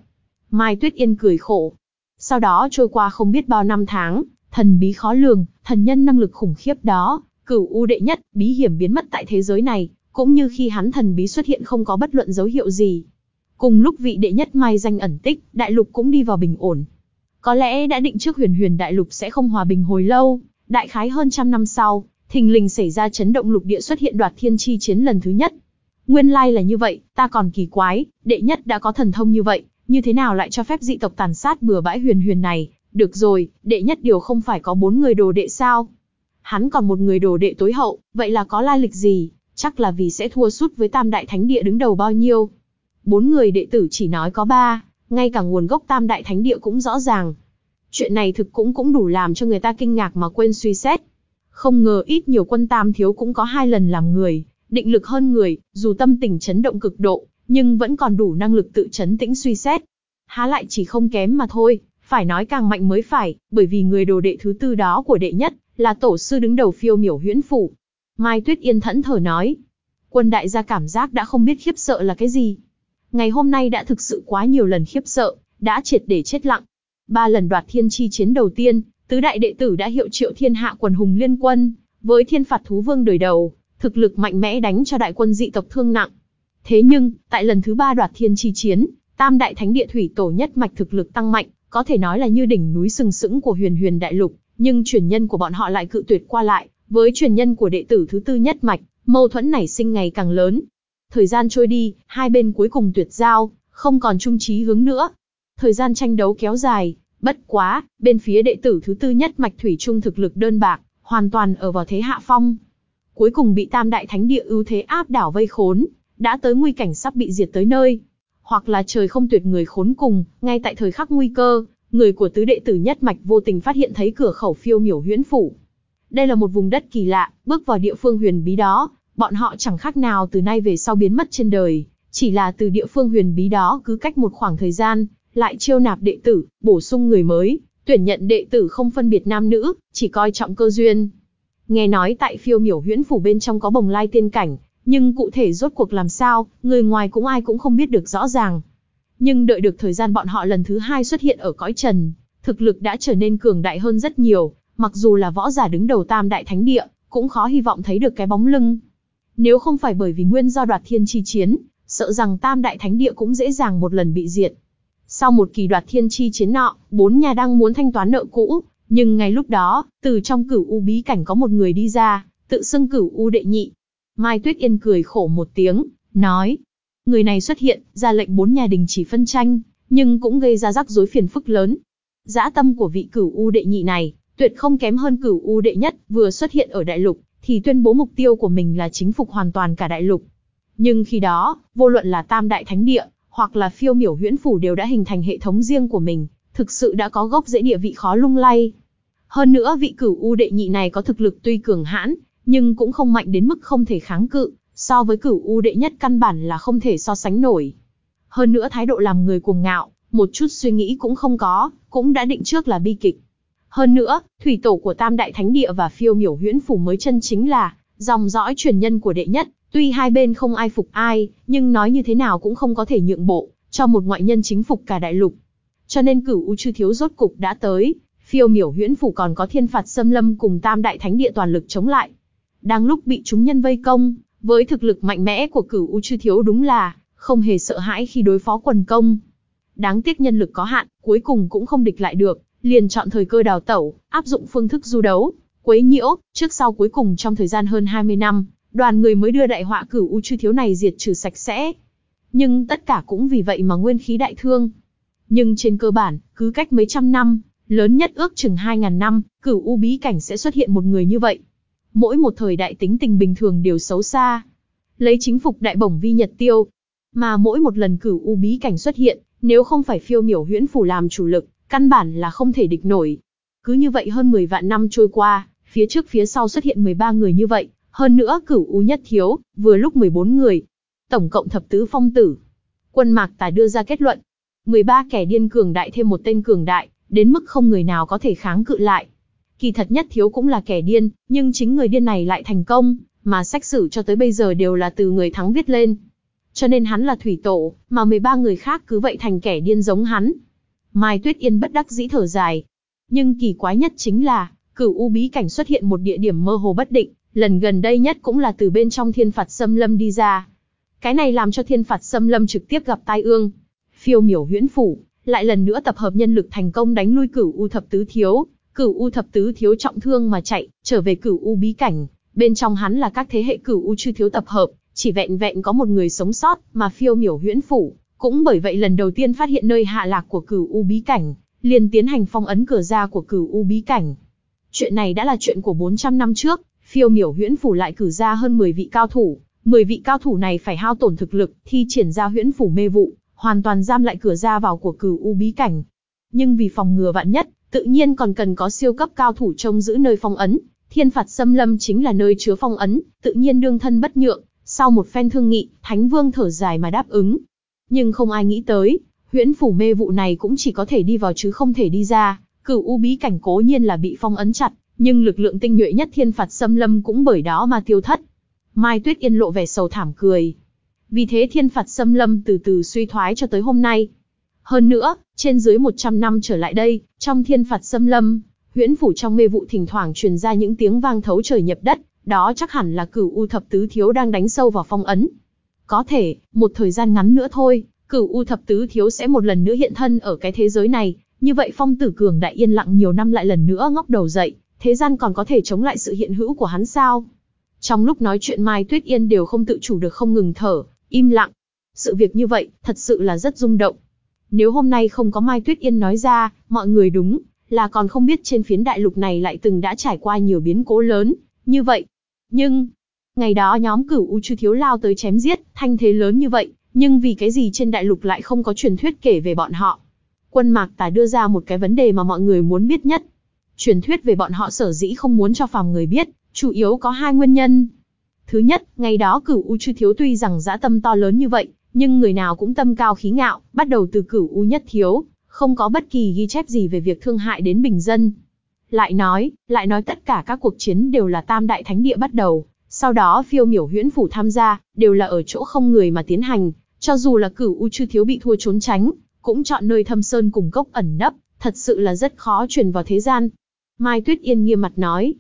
Mai Tuyết Yên cười khổ. Sau đó trôi qua không biết bao năm tháng, thần bí khó lường, thần nhân năng lực khủng khiếp đó, cửu u đệ nhất, bí hiểm biến mất tại thế giới này, cũng như khi hắn thần bí xuất hiện không có bất luận dấu hiệu gì. Cùng lúc vị đệ nhất mai danh ẩn tích, đại lục cũng đi vào bình ổn. Có lẽ đã định trước huyền huyền đại lục sẽ không hòa bình hồi lâu, đại khái hơn trăm năm sau, thình lình xảy ra chấn động lục địa xuất hiện đoạt thiên chi chiến lần thứ nhất. Nguyên lai là như vậy, ta còn kỳ quái, đệ nhất đã có thần thông như vậy, như thế nào lại cho phép dị tộc tàn sát bừa bãi huyền huyền này, được rồi, đệ nhất điều không phải có bốn người đồ đệ sao? Hắn còn một người đồ đệ tối hậu, vậy là có lai lịch gì? Chắc là vì sẽ thua sút với tam đại thánh địa đứng đầu bao nhiêu. Bốn người đệ tử chỉ nói có ba, ngay cả nguồn gốc tam đại thánh địa cũng rõ ràng. Chuyện này thực cũng cũng đủ làm cho người ta kinh ngạc mà quên suy xét. Không ngờ ít nhiều quân tam thiếu cũng có hai lần làm người, định lực hơn người, dù tâm tình chấn động cực độ, nhưng vẫn còn đủ năng lực tự chấn tĩnh suy xét. Há lại chỉ không kém mà thôi, phải nói càng mạnh mới phải, bởi vì người đồ đệ thứ tư đó của đệ nhất, là tổ sư đứng đầu phiêu miểu huyễn phủ. Mai Tuyết Yên thẫn thờ nói. Quân đại gia cảm giác đã không biết khiếp sợ là cái gì. Ngày hôm nay đã thực sự quá nhiều lần khiếp sợ, đã triệt để chết lặng. Ba lần đoạt thiên chi chiến đầu tiên, tứ đại đệ tử đã hiệu triệu thiên hạ quần hùng liên quân, với thiên phạt thú vương đời đầu, thực lực mạnh mẽ đánh cho đại quân dị tộc thương nặng. Thế nhưng, tại lần thứ ba đoạt thiên chi chiến, tam đại thánh địa thủy tổ nhất mạch thực lực tăng mạnh, có thể nói là như đỉnh núi sừng sững của huyền huyền đại lục, nhưng truyền nhân của bọn họ lại cự tuyệt qua lại, với truyền nhân của đệ tử thứ tư nhất mạch, mâu thuẫn nảy sinh ngày càng lớn. Thời gian trôi đi, hai bên cuối cùng tuyệt giao, không còn chung trí hướng nữa. Thời gian tranh đấu kéo dài, bất quá, bên phía đệ tử thứ tư nhất mạch thủy trung thực lực đơn bạc, hoàn toàn ở vào thế hạ phong. Cuối cùng bị tam đại thánh địa ưu thế áp đảo vây khốn, đã tới nguy cảnh sắp bị diệt tới nơi. Hoặc là trời không tuyệt người khốn cùng, ngay tại thời khắc nguy cơ, người của tứ đệ tử nhất mạch vô tình phát hiện thấy cửa khẩu phiêu miểu huyễn phủ. Đây là một vùng đất kỳ lạ, bước vào địa phương huyền bí đó, bọn họ chẳng khác nào từ nay về sau biến mất trên đời, chỉ là từ địa phương huyền bí đó cứ cách một khoảng thời gian, lại chiêu nạp đệ tử, bổ sung người mới, tuyển nhận đệ tử không phân biệt nam nữ, chỉ coi trọng cơ duyên. Nghe nói tại phiêu miểu huyễn phủ bên trong có bồng lai tiên cảnh, nhưng cụ thể rốt cuộc làm sao, người ngoài cũng ai cũng không biết được rõ ràng. Nhưng đợi được thời gian bọn họ lần thứ hai xuất hiện ở cõi trần, thực lực đã trở nên cường đại hơn rất nhiều, mặc dù là võ giả đứng đầu tam đại thánh địa, cũng khó hy vọng thấy được cái bóng lưng. Nếu không phải bởi vì nguyên do đoạt thiên chi chiến, sợ rằng tam đại thánh địa cũng dễ dàng một lần bị diệt. Sau một kỳ đoạt thiên chi chiến nọ, bốn nhà đang muốn thanh toán nợ cũ, nhưng ngay lúc đó, từ trong cửu u bí cảnh có một người đi ra, tự xưng cửu u đệ nhị. Mai Tuyết Yên cười khổ một tiếng, nói, Người này xuất hiện, ra lệnh bốn nhà đình chỉ phân tranh, nhưng cũng gây ra rắc rối phiền phức lớn. Dã tâm của vị cửu u đệ nhị này, tuyệt không kém hơn cửu u đệ nhất, vừa xuất hiện ở đại lục, thì tuyên bố mục tiêu của mình là chính phục hoàn toàn cả đại lục. Nhưng khi đó, vô luận là tam đại thánh địa, hoặc là phiêu miểu huyễn phủ đều đã hình thành hệ thống riêng của mình, thực sự đã có gốc rễ địa vị khó lung lay. Hơn nữa vị cửu u đệ nhị này có thực lực tuy cường hãn, nhưng cũng không mạnh đến mức không thể kháng cự, so với cửu u đệ nhất căn bản là không thể so sánh nổi. Hơn nữa thái độ làm người cuồng ngạo, một chút suy nghĩ cũng không có, cũng đã định trước là bi kịch. Hơn nữa, thủy tổ của Tam Đại Thánh Địa và phiêu miểu huyễn phủ mới chân chính là dòng dõi truyền nhân của đệ nhất, tuy hai bên không ai phục ai, nhưng nói như thế nào cũng không có thể nhượng bộ, cho một ngoại nhân chính phục cả đại lục. Cho nên cửu u chư thiếu rốt cục đã tới, phiêu miểu huyễn phủ còn có thiên phạt xâm lâm cùng Tam Đại Thánh Địa toàn lực chống lại. Đang lúc bị chúng nhân vây công, với thực lực mạnh mẽ của cửu U Chư Thiếu đúng là, không hề sợ hãi khi đối phó quần công. Đáng tiếc nhân lực có hạn, cuối cùng cũng không địch lại được, liền chọn thời cơ đào tẩu, áp dụng phương thức du đấu, quấy nhiễu, trước sau cuối cùng trong thời gian hơn 20 năm, đoàn người mới đưa đại họa cửu U Chư Thiếu này diệt trừ sạch sẽ. Nhưng tất cả cũng vì vậy mà nguyên khí đại thương. Nhưng trên cơ bản, cứ cách mấy trăm năm, lớn nhất ước chừng 2.000 năm, cửu U bí cảnh sẽ xuất hiện một người như vậy mỗi một thời đại tính tình bình thường đều xấu xa. Lấy chính phục đại bổng vi nhật tiêu. Mà mỗi một lần cửu u bí cảnh xuất hiện, nếu không phải phiêu miểu huyễn phủ làm chủ lực, căn bản là không thể địch nổi. Cứ như vậy hơn 10 vạn năm trôi qua, phía trước phía sau xuất hiện 13 người như vậy, Hơn nữa cửu U nhất thiếu, vừa lúc 14 người. Tổng cộng thập tứ phong tử. Quân mạc tài đưa ra kết luận. 13 kẻ điên cường đại thêm một tên cường đại, đến mức không người nào có thể kháng cự lại. Kỳ thật nhất thiếu cũng là kẻ điên, nhưng chính người điên này lại thành công, mà sách sử cho tới bây giờ đều là từ người thắng viết lên. Cho nên hắn là thủy tổ, mà 13 người khác cứ vậy thành kẻ điên giống hắn. Mai Tuyết Yên bất đắc dĩ thở dài. Nhưng kỳ quái nhất chính là, cửu u bí cảnh xuất hiện một địa điểm mơ hồ bất định, lần gần đây nhất cũng là từ bên trong thiên phạt xâm lâm đi ra. Cái này làm cho thiên phạt xâm lâm trực tiếp gặp tai ương. Phiêu miểu huyễn phủ, lại lần nữa tập hợp nhân lực thành công đánh lui cửu u thập tứ thiếu, cửu u thập tứ thiếu trọng thương mà chạy, trở về cửu u bí cảnh. Bên trong hắn là các thế hệ cửu u chư thiếu tập hợp, chỉ vẹn vẹn có một người sống sót, mà phiêu miểu huyễn phủ, cũng bởi vậy lần đầu tiên phát hiện nơi hạ lạc của cửu u bí cảnh, liền tiến hành phong ấn cửa ra của cửu u bí cảnh. Chuyện này đã là chuyện của 400 năm trước, phiêu miểu huyễn phủ lại cử ra hơn 10 vị cao thủ, 10 vị cao thủ này phải hao tổn thực lực, thi triển ra huyễn phủ mê vụ, hoàn toàn giam lại cửa ra vào của cửu u bí cảnh. Nhưng vì phòng ngừa vạn nhất, tự nhiên còn cần có siêu cấp cao thủ trông giữ nơi phong ấn, thiên phạt xâm lâm chính là nơi chứa phong ấn, tự nhiên đương thân bất nhượng, sau một phen thương nghị, Thánh Vương thở dài mà đáp ứng. Nhưng không ai nghĩ tới, huyễn phủ mê vụ này cũng chỉ có thể đi vào chứ không thể đi ra, cửu u bí cảnh cố nhiên là bị phong ấn chặt, nhưng lực lượng tinh nhuệ nhất thiên phạt xâm lâm cũng bởi đó mà tiêu thất. Mai Tuyết Yên lộ vẻ sầu thảm cười. Vì thế thiên phạt xâm lâm từ từ suy thoái cho tới hôm nay. Hơn nữa, trên dưới 100 năm trở lại đây, trong thiên phạt xâm lâm, huyễn phủ trong mê vụ thỉnh thoảng truyền ra những tiếng vang thấu trời nhập đất, đó chắc hẳn là cửu u thập tứ thiếu đang đánh sâu vào phong ấn. Có thể, một thời gian ngắn nữa thôi, cửu u thập tứ thiếu sẽ một lần nữa hiện thân ở cái thế giới này, như vậy phong tử cường đại yên lặng nhiều năm lại lần nữa ngóc đầu dậy, thế gian còn có thể chống lại sự hiện hữu của hắn sao? Trong lúc nói chuyện Mai Tuyết Yên đều không tự chủ được không ngừng thở, im lặng. Sự việc như vậy, thật sự là rất rung động. Nếu hôm nay không có Mai Tuyết Yên nói ra, mọi người đúng, là còn không biết trên phiến đại lục này lại từng đã trải qua nhiều biến cố lớn, như vậy. Nhưng, ngày đó nhóm cửu U Chư Thiếu lao tới chém giết, thanh thế lớn như vậy, nhưng vì cái gì trên đại lục lại không có truyền thuyết kể về bọn họ? Quân Mạc Tà đưa ra một cái vấn đề mà mọi người muốn biết nhất. Truyền thuyết về bọn họ sở dĩ không muốn cho phàm người biết, chủ yếu có hai nguyên nhân. Thứ nhất, ngày đó cửu U Chư Thiếu tuy rằng dã tâm to lớn như vậy, nhưng người nào cũng tâm cao khí ngạo, bắt đầu từ cửu U Nhất Thiếu, không có bất kỳ ghi chép gì về việc thương hại đến bình dân. Lại nói, lại nói tất cả các cuộc chiến đều là tam đại thánh địa bắt đầu, sau đó phiêu miểu huyễn phủ tham gia, đều là ở chỗ không người mà tiến hành, cho dù là cửu U Chư Thiếu bị thua trốn tránh, cũng chọn nơi thâm sơn cùng cốc ẩn nấp, thật sự là rất khó truyền vào thế gian. Mai Tuyết Yên nghiêm mặt nói,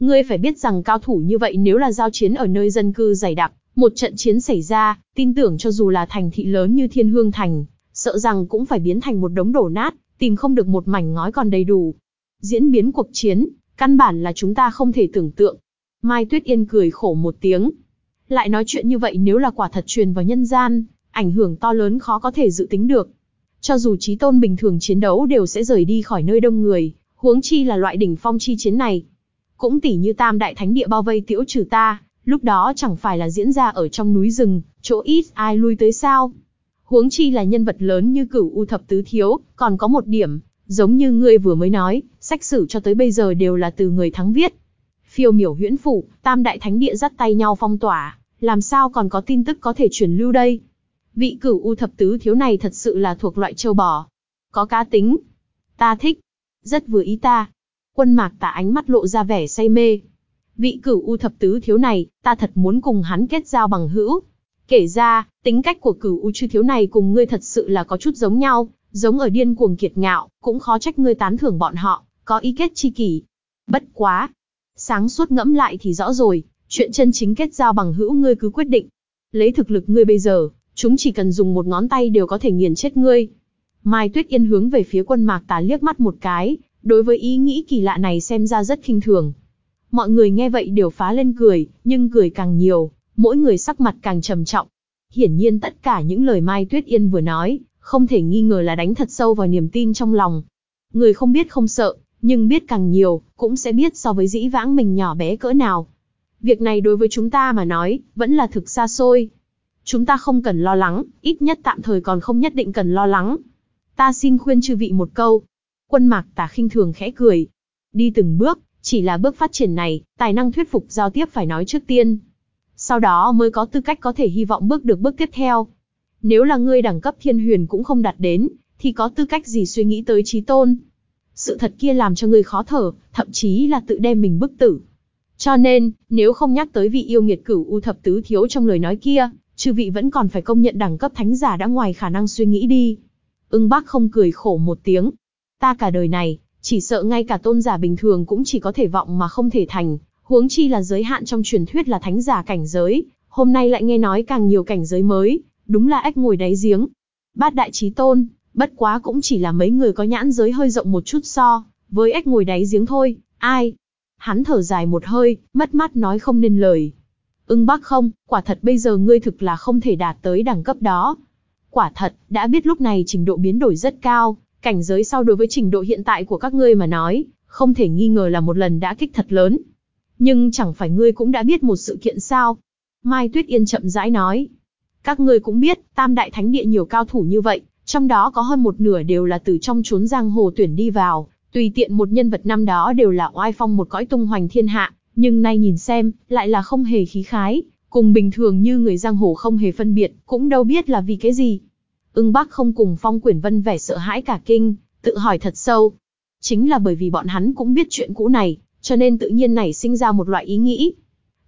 Ngươi phải biết rằng cao thủ như vậy nếu là giao chiến ở nơi dân cư dày đặc, một trận chiến xảy ra, tin tưởng cho dù là thành thị lớn như Thiên Hương Thành, sợ rằng cũng phải biến thành một đống đổ nát, tìm không được một mảnh ngói còn đầy đủ. Diễn biến cuộc chiến, căn bản là chúng ta không thể tưởng tượng. Mai Tuyết Yên cười khổ một tiếng. Lại nói chuyện như vậy nếu là quả thật truyền vào nhân gian, ảnh hưởng to lớn khó có thể dự tính được. Cho dù trí tôn bình thường chiến đấu đều sẽ rời đi khỏi nơi đông người, huống chi là loại đỉnh phong chi chiến này. Cũng tỉ như tam đại thánh địa bao vây tiễu trừ ta, lúc đó chẳng phải là diễn ra ở trong núi rừng, chỗ ít ai lui tới sao. Huống chi là nhân vật lớn như cửu u thập tứ thiếu, còn có một điểm, giống như ngươi vừa mới nói, sách sử cho tới bây giờ đều là từ người thắng viết. Phiêu miểu huyễn phủ, tam đại thánh địa dắt tay nhau phong tỏa, làm sao còn có tin tức có thể truyền lưu đây? Vị cửu u thập tứ thiếu này thật sự là thuộc loại châu bò. Có cá tính. Ta thích. Rất vừa ý ta. Quân mạc tả ánh mắt lộ ra vẻ say mê. Vị cửu u thập tứ thiếu này, ta thật muốn cùng hắn kết giao bằng hữu. Kể ra, tính cách của cửu u chư thiếu này cùng ngươi thật sự là có chút giống nhau, giống ở điên cuồng kiệt ngạo, cũng khó trách ngươi tán thưởng bọn họ, có ý kết chi kỷ. Bất quá. Sáng suốt ngẫm lại thì rõ rồi, chuyện chân chính kết giao bằng hữu ngươi cứ quyết định. Lấy thực lực ngươi bây giờ, chúng chỉ cần dùng một ngón tay đều có thể nghiền chết ngươi. Mai Tuyết Yên hướng về phía quân mạc tà liếc mắt một cái, đối với ý nghĩ kỳ lạ này xem ra rất khinh thường. Mọi người nghe vậy đều phá lên cười, nhưng cười càng nhiều, mỗi người sắc mặt càng trầm trọng. Hiển nhiên tất cả những lời Mai Tuyết Yên vừa nói, không thể nghi ngờ là đánh thật sâu vào niềm tin trong lòng. Người không biết không sợ, nhưng biết càng nhiều, cũng sẽ biết so với dĩ vãng mình nhỏ bé cỡ nào. Việc này đối với chúng ta mà nói, vẫn là thực xa xôi. Chúng ta không cần lo lắng, ít nhất tạm thời còn không nhất định cần lo lắng. Ta xin khuyên chư vị một câu, Quân mạc tà khinh thường khẽ cười. Đi từng bước, chỉ là bước phát triển này, tài năng thuyết phục giao tiếp phải nói trước tiên. Sau đó mới có tư cách có thể hy vọng bước được bước tiếp theo. Nếu là ngươi đẳng cấp thiên huyền cũng không đạt đến, thì có tư cách gì suy nghĩ tới trí tôn. Sự thật kia làm cho ngươi khó thở, thậm chí là tự đem mình bức tử. Cho nên, nếu không nhắc tới vị yêu nghiệt cửu u thập tứ thiếu trong lời nói kia, chư vị vẫn còn phải công nhận đẳng cấp thánh giả đã ngoài khả năng suy nghĩ đi. Ưng bác không cười khổ một tiếng. Ta cả đời này, chỉ sợ ngay cả tôn giả bình thường cũng chỉ có thể vọng mà không thể thành, huống chi là giới hạn trong truyền thuyết là thánh giả cảnh giới, hôm nay lại nghe nói càng nhiều cảnh giới mới, đúng là ếch ngồi đáy giếng. Bát đại trí tôn, bất quá cũng chỉ là mấy người có nhãn giới hơi rộng một chút so, với ếch ngồi đáy giếng thôi, ai? Hắn thở dài một hơi, mất mắt nói không nên lời. Ưng bác không, quả thật bây giờ ngươi thực là không thể đạt tới đẳng cấp đó. Quả thật, đã biết lúc này trình độ biến đổi rất cao, cảnh giới sau đối với trình độ hiện tại của các ngươi mà nói, không thể nghi ngờ là một lần đã kích thật lớn. Nhưng chẳng phải ngươi cũng đã biết một sự kiện sao? Mai Tuyết Yên chậm rãi nói. Các ngươi cũng biết, tam đại thánh địa nhiều cao thủ như vậy, trong đó có hơn một nửa đều là từ trong chốn giang hồ tuyển đi vào, tùy tiện một nhân vật năm đó đều là oai phong một cõi tung hoành thiên hạ, nhưng nay nhìn xem, lại là không hề khí khái, cùng bình thường như người giang hồ không hề phân biệt, cũng đâu biết là vì cái gì. Ưng Bắc không cùng Phong Quyển Vân vẻ sợ hãi cả kinh, tự hỏi thật sâu. Chính là bởi vì bọn hắn cũng biết chuyện cũ này, cho nên tự nhiên nảy sinh ra một loại ý nghĩ.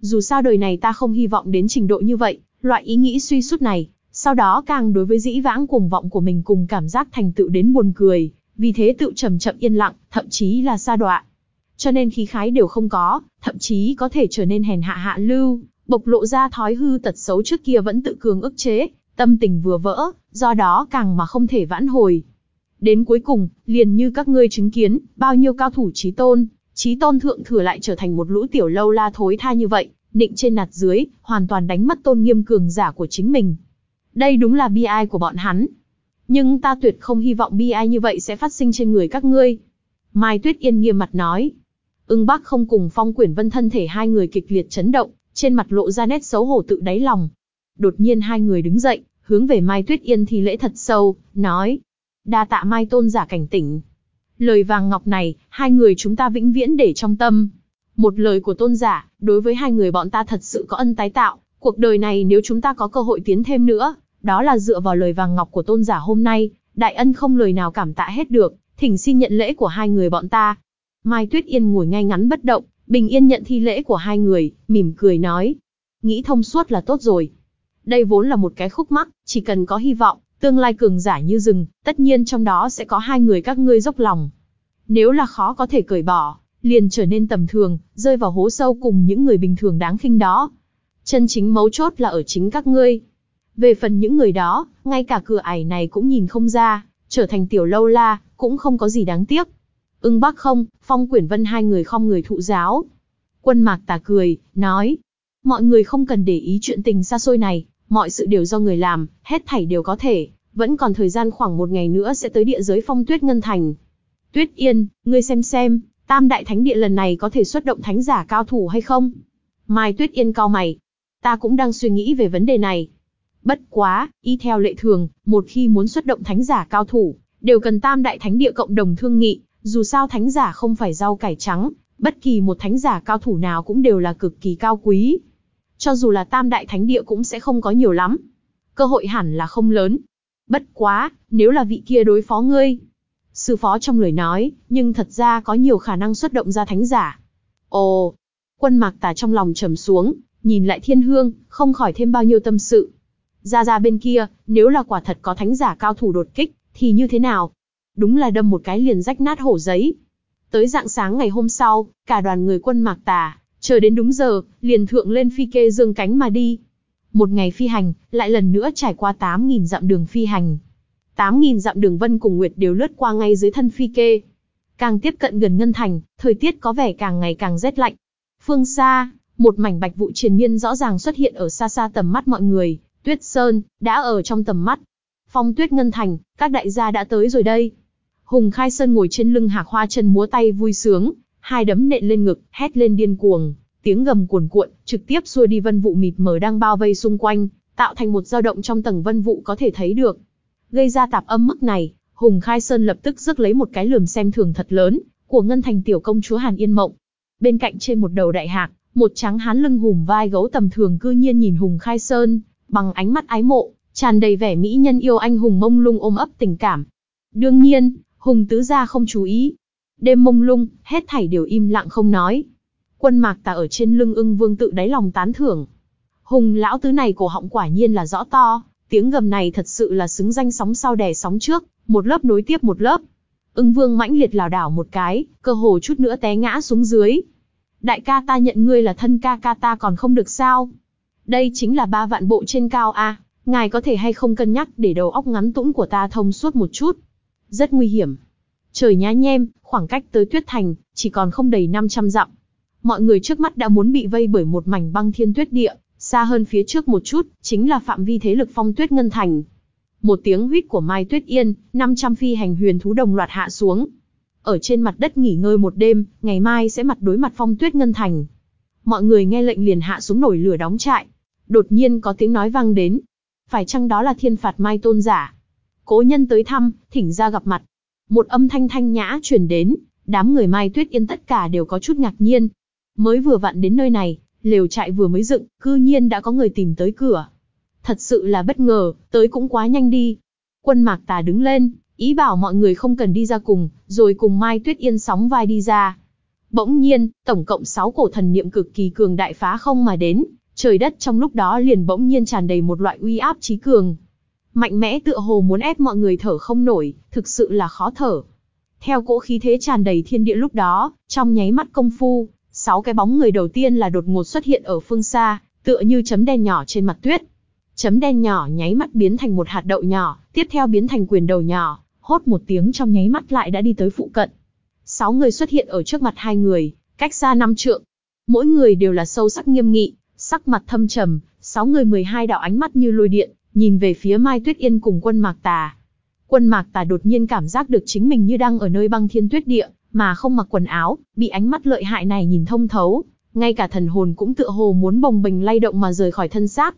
Dù sao đời này ta không hy vọng đến trình độ như vậy, loại ý nghĩ suy sút này, sau đó càng đối với dĩ vãng cuồng vọng của mình cùng cảm giác thành tựu đến buồn cười, vì thế tự chậm chậm yên lặng, thậm chí là xa đọa. Cho nên khí khái đều không có, thậm chí có thể trở nên hèn hạ hạ lưu, bộc lộ ra thói hư tật xấu trước kia vẫn tự cường ức chế, tâm tình vừa vỡ, do đó càng mà không thể vãn hồi. Đến cuối cùng, liền như các ngươi chứng kiến, bao nhiêu cao thủ trí tôn, trí tôn thượng thừa lại trở thành một lũ tiểu lâu la thối tha như vậy, nịnh trên nạt dưới, hoàn toàn đánh mất tôn nghiêm cường giả của chính mình. Đây đúng là bi ai của bọn hắn. Nhưng ta tuyệt không hy vọng bi ai như vậy sẽ phát sinh trên người các ngươi. Mai Tuyết Yên nghiêm mặt nói. Ưng Bắc không cùng Phong Quyển Vân thân thể hai người kịch liệt chấn động, trên mặt lộ ra nét xấu hổ tự đáy lòng. Đột nhiên hai người đứng dậy, hướng về Mai Tuyết Yên thi lễ thật sâu, nói. Đa tạ Mai Tôn giả cảnh tỉnh. Lời vàng ngọc này, hai người chúng ta vĩnh viễn để trong tâm. Một lời của tôn giả, đối với hai người bọn ta thật sự có ân tái tạo, cuộc đời này nếu chúng ta có cơ hội tiến thêm nữa, đó là dựa vào lời vàng ngọc của tôn giả hôm nay, đại ân không lời nào cảm tạ hết được, thỉnh xin nhận lễ của hai người bọn ta. Mai Tuyết Yên ngồi ngay ngắn bất động, bình yên nhận thi lễ của hai người, mỉm cười nói. Nghĩ thông suốt là tốt rồi. Đây vốn là một cái khúc mắc, chỉ cần có hy vọng, tương lai cường giả như rừng, tất nhiên trong đó sẽ có hai người các ngươi dốc lòng. Nếu là khó có thể cởi bỏ, liền trở nên tầm thường, rơi vào hố sâu cùng những người bình thường đáng khinh đó. Chân chính mấu chốt là ở chính các ngươi. Về phần những người đó, ngay cả cửa ải này cũng nhìn không ra, trở thành tiểu lâu la, cũng không có gì đáng tiếc. Ưng Bắc không, Phong Quyển Vân hai người không người thụ giáo. Quân Mạc Tà cười, nói, mọi người không cần để ý chuyện tình xa xôi này, mọi sự đều do người làm, hết thảy đều có thể, vẫn còn thời gian khoảng một ngày nữa sẽ tới địa giới phong tuyết ngân thành. Tuyết Yên, ngươi xem xem, Tam Đại Thánh Địa lần này có thể xuất động thánh giả cao thủ hay không? Mai Tuyết Yên cao mày. Ta cũng đang suy nghĩ về vấn đề này. Bất quá, y theo lệ thường, một khi muốn xuất động thánh giả cao thủ, đều cần Tam Đại Thánh Địa cộng đồng thương nghị, dù sao thánh giả không phải rau cải trắng, bất kỳ một thánh giả cao thủ nào cũng đều là cực kỳ cao quý. Cho dù là tam đại thánh địa cũng sẽ không có nhiều lắm. Cơ hội hẳn là không lớn. Bất quá, nếu là vị kia đối phó ngươi. Sư phó trong lời nói, nhưng thật ra có nhiều khả năng xuất động ra thánh giả. Ồ, quân mạc tà trong lòng trầm xuống, nhìn lại thiên hương, không khỏi thêm bao nhiêu tâm sự. Ra ra bên kia, nếu là quả thật có thánh giả cao thủ đột kích, thì như thế nào? Đúng là đâm một cái liền rách nát hổ giấy. Tới dạng sáng ngày hôm sau, cả đoàn người quân mạc tà, chờ đến đúng giờ, liền thượng lên phi kê dương cánh mà đi. Một ngày phi hành, lại lần nữa trải qua 8.000 dặm đường phi hành. 8.000 dặm đường vân cùng nguyệt đều lướt qua ngay dưới thân phi kê. Càng tiếp cận gần ngân thành, thời tiết có vẻ càng ngày càng rét lạnh. Phương xa, một mảnh bạch vụ triền miên rõ ràng xuất hiện ở xa xa tầm mắt mọi người, tuyết sơn, đã ở trong tầm mắt. Phong tuyết ngân thành, các đại gia đã tới rồi đây. Hùng Khai Sơn ngồi trên lưng hạc hoa chân múa tay vui sướng, hai đấm nện lên ngực, hét lên điên cuồng, tiếng gầm cuồn cuộn, trực tiếp xua đi vân vụ mịt mờ đang bao vây xung quanh, tạo thành một dao động trong tầng vân vụ có thể thấy được. Gây ra tạp âm mức này, Hùng Khai Sơn lập tức rước lấy một cái lườm xem thường thật lớn, của ngân thành tiểu công chúa Hàn Yên Mộng. Bên cạnh trên một đầu đại hạc, một trắng hán lưng hùm vai gấu tầm thường cư nhiên nhìn Hùng Khai Sơn, bằng ánh mắt ái mộ, tràn đầy vẻ mỹ nhân yêu anh Hùng mông lung ôm ấp tình cảm. Đương nhiên, Hùng tứ gia không chú ý. Đêm mông lung, hết thảy đều im lặng không nói. Quân mạc tà ở trên lưng ưng vương tự đáy lòng tán thưởng. Hùng lão tứ này cổ họng quả nhiên là rõ to, tiếng gầm này thật sự là xứng danh sóng sau đè sóng trước, một lớp nối tiếp một lớp. Ưng vương mãnh liệt lảo đảo một cái, cơ hồ chút nữa té ngã xuống dưới. Đại ca ta nhận ngươi là thân ca ca ta còn không được sao? Đây chính là ba vạn bộ trên cao a, ngài có thể hay không cân nhắc để đầu óc ngắn tũng của ta thông suốt một chút. Rất nguy hiểm. Trời nhá nhem, khoảng cách tới Tuyết Thành, chỉ còn không đầy 500 dặm. Mọi người trước mắt đã muốn bị vây bởi một mảnh băng thiên tuyết địa, xa hơn phía trước một chút, chính là phạm vi thế lực phong tuyết ngân thành. Một tiếng huýt của Mai Tuyết Yên, 500 phi hành huyền thú đồng loạt hạ xuống. Ở trên mặt đất nghỉ ngơi một đêm, ngày mai sẽ mặt đối mặt phong tuyết ngân thành. Mọi người nghe lệnh liền hạ xuống nổi lửa đóng trại. Đột nhiên có tiếng nói vang đến. Phải chăng đó là thiên phạt Mai Tôn giả? Cố nhân tới thăm, thỉnh ra gặp mặt. Một âm thanh thanh nhã truyền đến, đám người Mai Tuyết Yên tất cả đều có chút ngạc nhiên. Mới vừa vặn đến nơi này, lều trại vừa mới dựng, cư nhiên đã có người tìm tới cửa. Thật sự là bất ngờ, tới cũng quá nhanh đi. Quân mạc tà đứng lên, ý bảo mọi người không cần đi ra cùng, rồi cùng Mai Tuyết Yên sóng vai đi ra. Bỗng nhiên, tổng cộng 6 cổ thần niệm cực kỳ cường đại phá không mà đến, trời đất trong lúc đó liền bỗng nhiên tràn đầy một loại uy áp trí cường. Mạnh mẽ tựa hồ muốn ép mọi người thở không nổi, thực sự là khó thở. Theo cỗ khí thế tràn đầy thiên địa lúc đó, trong nháy mắt công phu, sáu cái bóng người đầu tiên là đột ngột xuất hiện ở phương xa, tựa như chấm đen nhỏ trên mặt tuyết. Chấm đen nhỏ nháy mắt biến thành một hạt đậu nhỏ, tiếp theo biến thành quyền đầu nhỏ, hốt một tiếng trong nháy mắt lại đã đi tới phụ cận. Sáu người xuất hiện ở trước mặt hai người, cách xa năm trượng. Mỗi người đều là sâu sắc nghiêm nghị, sắc mặt thâm trầm, sáu người 12 đạo ánh mắt như lôi điện, nhìn về phía Mai Tuyết Yên cùng quân Mạc Tà. Quân Mạc Tà đột nhiên cảm giác được chính mình như đang ở nơi băng thiên tuyết địa, mà không mặc quần áo, bị ánh mắt lợi hại này nhìn thông thấu, ngay cả thần hồn cũng tựa hồ muốn bồng bềnh lay động mà rời khỏi thân xác.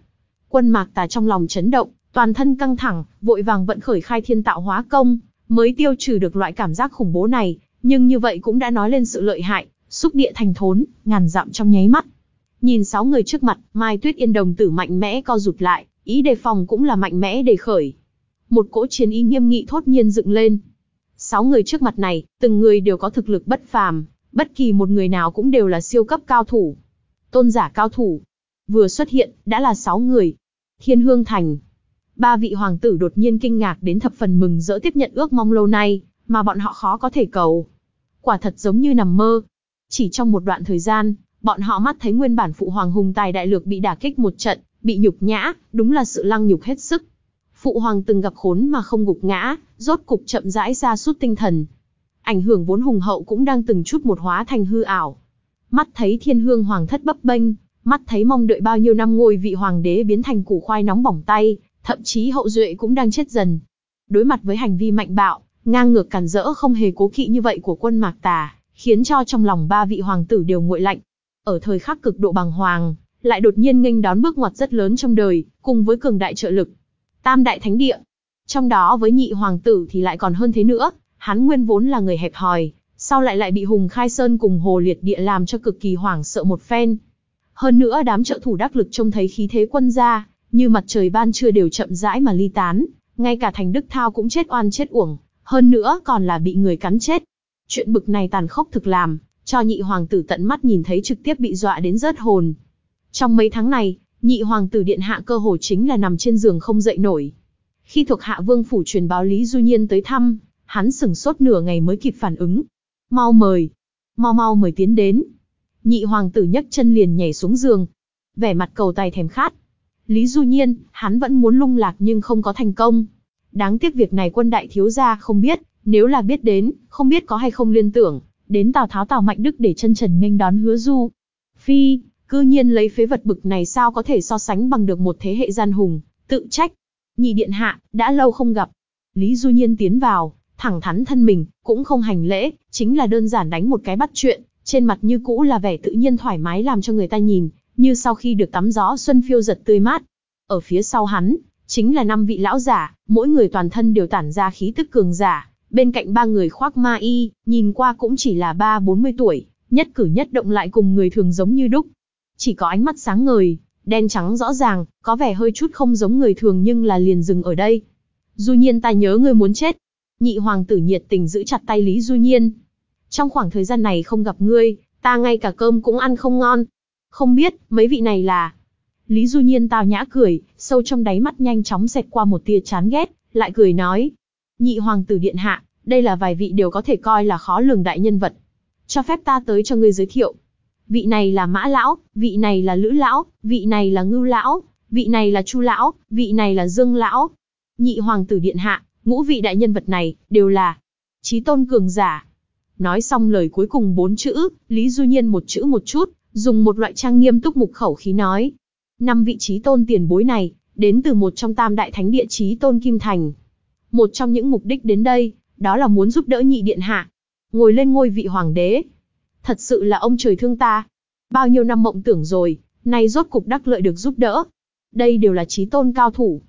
Quân Mạc Tà trong lòng chấn động, toàn thân căng thẳng, vội vàng vận khởi khai thiên tạo hóa công, mới tiêu trừ được loại cảm giác khủng bố này, nhưng như vậy cũng đã nói lên sự lợi hại, xúc địa thành thốn, ngàn dặm trong nháy mắt. Nhìn sáu người trước mặt, Mai Tuyết Yên đồng tử mạnh mẽ co rụt lại, ý đề phòng cũng là mạnh mẽ đề khởi. Một cỗ chiến ý nghiêm nghị thốt nhiên dựng lên. Sáu người trước mặt này, từng người đều có thực lực bất phàm, bất kỳ một người nào cũng đều là siêu cấp cao thủ. Tôn giả cao thủ. Vừa xuất hiện, đã là sáu người. Thiên Hương Thành. Ba vị hoàng tử đột nhiên kinh ngạc đến thập phần mừng rỡ tiếp nhận ước mong lâu nay, mà bọn họ khó có thể cầu. Quả thật giống như nằm mơ. Chỉ trong một đoạn thời gian, bọn họ mắt thấy nguyên bản phụ hoàng hùng tài đại lược bị đả kích một trận, bị nhục nhã, đúng là sự lăng nhục hết sức. Phụ hoàng từng gặp khốn mà không gục ngã, rốt cục chậm rãi ra suốt tinh thần. Ảnh hưởng vốn hùng hậu cũng đang từng chút một hóa thành hư ảo. Mắt thấy thiên hương hoàng thất bấp bênh, mắt thấy mong đợi bao nhiêu năm ngôi vị hoàng đế biến thành củ khoai nóng bỏng tay, thậm chí hậu duệ cũng đang chết dần. Đối mặt với hành vi mạnh bạo, ngang ngược cản rỡ không hề cố kỵ như vậy của quân mạc tà, khiến cho trong lòng ba vị hoàng tử đều nguội lạnh. Ở thời khắc cực độ bằng hoàng, lại đột nhiên nghênh đón bước ngoặt rất lớn trong đời, cùng với cường đại trợ lực. Tam đại thánh địa. Trong đó với nhị hoàng tử thì lại còn hơn thế nữa, hắn nguyên vốn là người hẹp hòi, sau lại lại bị Hùng Khai Sơn cùng Hồ Liệt Địa làm cho cực kỳ hoảng sợ một phen. Hơn nữa đám trợ thủ đắc lực trông thấy khí thế quân gia, như mặt trời ban trưa đều chậm rãi mà ly tán, ngay cả Thành Đức Thao cũng chết oan chết uổng, hơn nữa còn là bị người cắn chết. Chuyện bực này tàn khốc thực làm, cho nhị hoàng tử tận mắt nhìn thấy trực tiếp bị dọa đến rớt hồn. Trong mấy tháng này, nhị hoàng tử điện hạ cơ hồ chính là nằm trên giường không dậy nổi. Khi thuộc hạ vương phủ truyền báo Lý Du Nhiên tới thăm, hắn sừng sốt nửa ngày mới kịp phản ứng. Mau mời, mau mau mời tiến đến. Nhị hoàng tử nhấc chân liền nhảy xuống giường, vẻ mặt cầu tài thèm khát. Lý Du Nhiên, hắn vẫn muốn lung lạc nhưng không có thành công. Đáng tiếc việc này quân đại thiếu gia không biết, nếu là biết đến, không biết có hay không liên tưởng, đến Tào Tháo Tào Mạnh Đức để chân trần nghênh đón hứa du. Phi, cư nhiên lấy phế vật bực này sao có thể so sánh bằng được một thế hệ gian hùng, tự trách. Nhị điện hạ, đã lâu không gặp. Lý Du Nhiên tiến vào, thẳng thắn thân mình, cũng không hành lễ, chính là đơn giản đánh một cái bắt chuyện, trên mặt như cũ là vẻ tự nhiên thoải mái làm cho người ta nhìn, như sau khi được tắm gió xuân phiêu giật tươi mát. Ở phía sau hắn, chính là năm vị lão giả, mỗi người toàn thân đều tản ra khí tức cường giả, bên cạnh ba người khoác ma y, nhìn qua cũng chỉ là ba bốn mươi tuổi, nhất cử nhất động lại cùng người thường giống như đúc. Chỉ có ánh mắt sáng ngời, đen trắng rõ ràng, có vẻ hơi chút không giống người thường nhưng là liền dừng ở đây. Du Nhiên ta nhớ ngươi muốn chết. Nhị hoàng tử nhiệt tình giữ chặt tay Lý Du Nhiên. Trong khoảng thời gian này không gặp ngươi, ta ngay cả cơm cũng ăn không ngon. Không biết, mấy vị này là... Lý Du Nhiên tao nhã cười, sâu trong đáy mắt nhanh chóng xẹt qua một tia chán ghét, lại cười nói. Nhị hoàng tử điện hạ, đây là vài vị đều có thể coi là khó lường đại nhân vật. Cho phép ta tới cho ngươi giới thiệu. Vị này là Mã Lão, vị này là Lữ Lão, vị này là Ngưu Lão, vị này là Chu Lão, vị này là Dương Lão. Nhị hoàng tử điện hạ, ngũ vị đại nhân vật này, đều là trí tôn cường giả. Nói xong lời cuối cùng bốn chữ, Lý Du Nhiên một chữ một chút, dùng một loại trang nghiêm túc mục khẩu khí nói. Năm vị trí tôn tiền bối này, đến từ một trong tam đại thánh địa trí tôn Kim Thành. Một trong những mục đích đến đây, đó là muốn giúp đỡ nhị điện hạ. Ngồi lên ngôi vị hoàng đế. Thật sự là ông trời thương ta. Bao nhiêu năm mộng tưởng rồi, nay rốt cục đắc lợi được giúp đỡ. Đây đều là trí tôn cao thủ.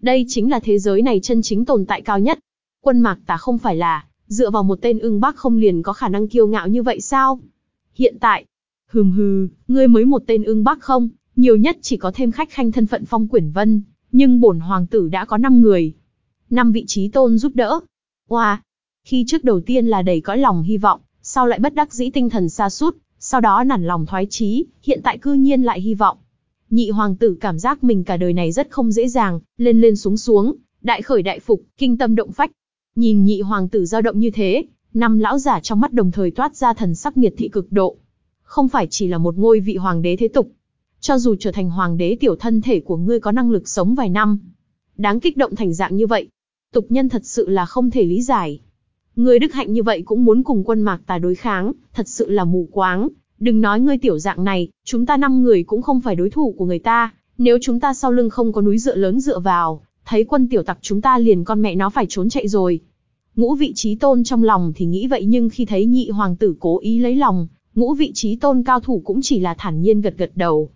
Đây chính là thế giới này chân chính tồn tại cao nhất. Quân mạc ta không phải là, dựa vào một tên ưng bác không liền có khả năng kiêu ngạo như vậy sao? Hiện tại, hừm hừ, ngươi mới một tên ưng bác không, nhiều nhất chỉ có thêm khách khanh thân phận phong quyển vân, nhưng bổn hoàng tử đã có 5 người. năm vị trí tôn giúp đỡ. Wow! Khi trước đầu tiên là đầy cõi lòng hy vọng, sau lại bất đắc dĩ tinh thần xa sút sau đó nản lòng thoái chí, hiện tại cư nhiên lại hy vọng. Nhị hoàng tử cảm giác mình cả đời này rất không dễ dàng, lên lên xuống xuống, đại khởi đại phục, kinh tâm động phách. Nhìn nhị hoàng tử dao động như thế, năm lão giả trong mắt đồng thời toát ra thần sắc miệt thị cực độ. Không phải chỉ là một ngôi vị hoàng đế thế tục, cho dù trở thành hoàng đế tiểu thân thể của ngươi có năng lực sống vài năm. Đáng kích động thành dạng như vậy. Tục nhân thật sự là không thể lý giải. Ngươi đức hạnh như vậy cũng muốn cùng quân mạc tà đối kháng, thật sự là mù quáng. Đừng nói ngươi tiểu dạng này, chúng ta năm người cũng không phải đối thủ của người ta. Nếu chúng ta sau lưng không có núi dựa lớn dựa vào, thấy quân tiểu tặc chúng ta liền con mẹ nó phải trốn chạy rồi. Ngũ vị trí tôn trong lòng thì nghĩ vậy nhưng khi thấy nhị hoàng tử cố ý lấy lòng, ngũ vị trí tôn cao thủ cũng chỉ là thản nhiên gật gật đầu.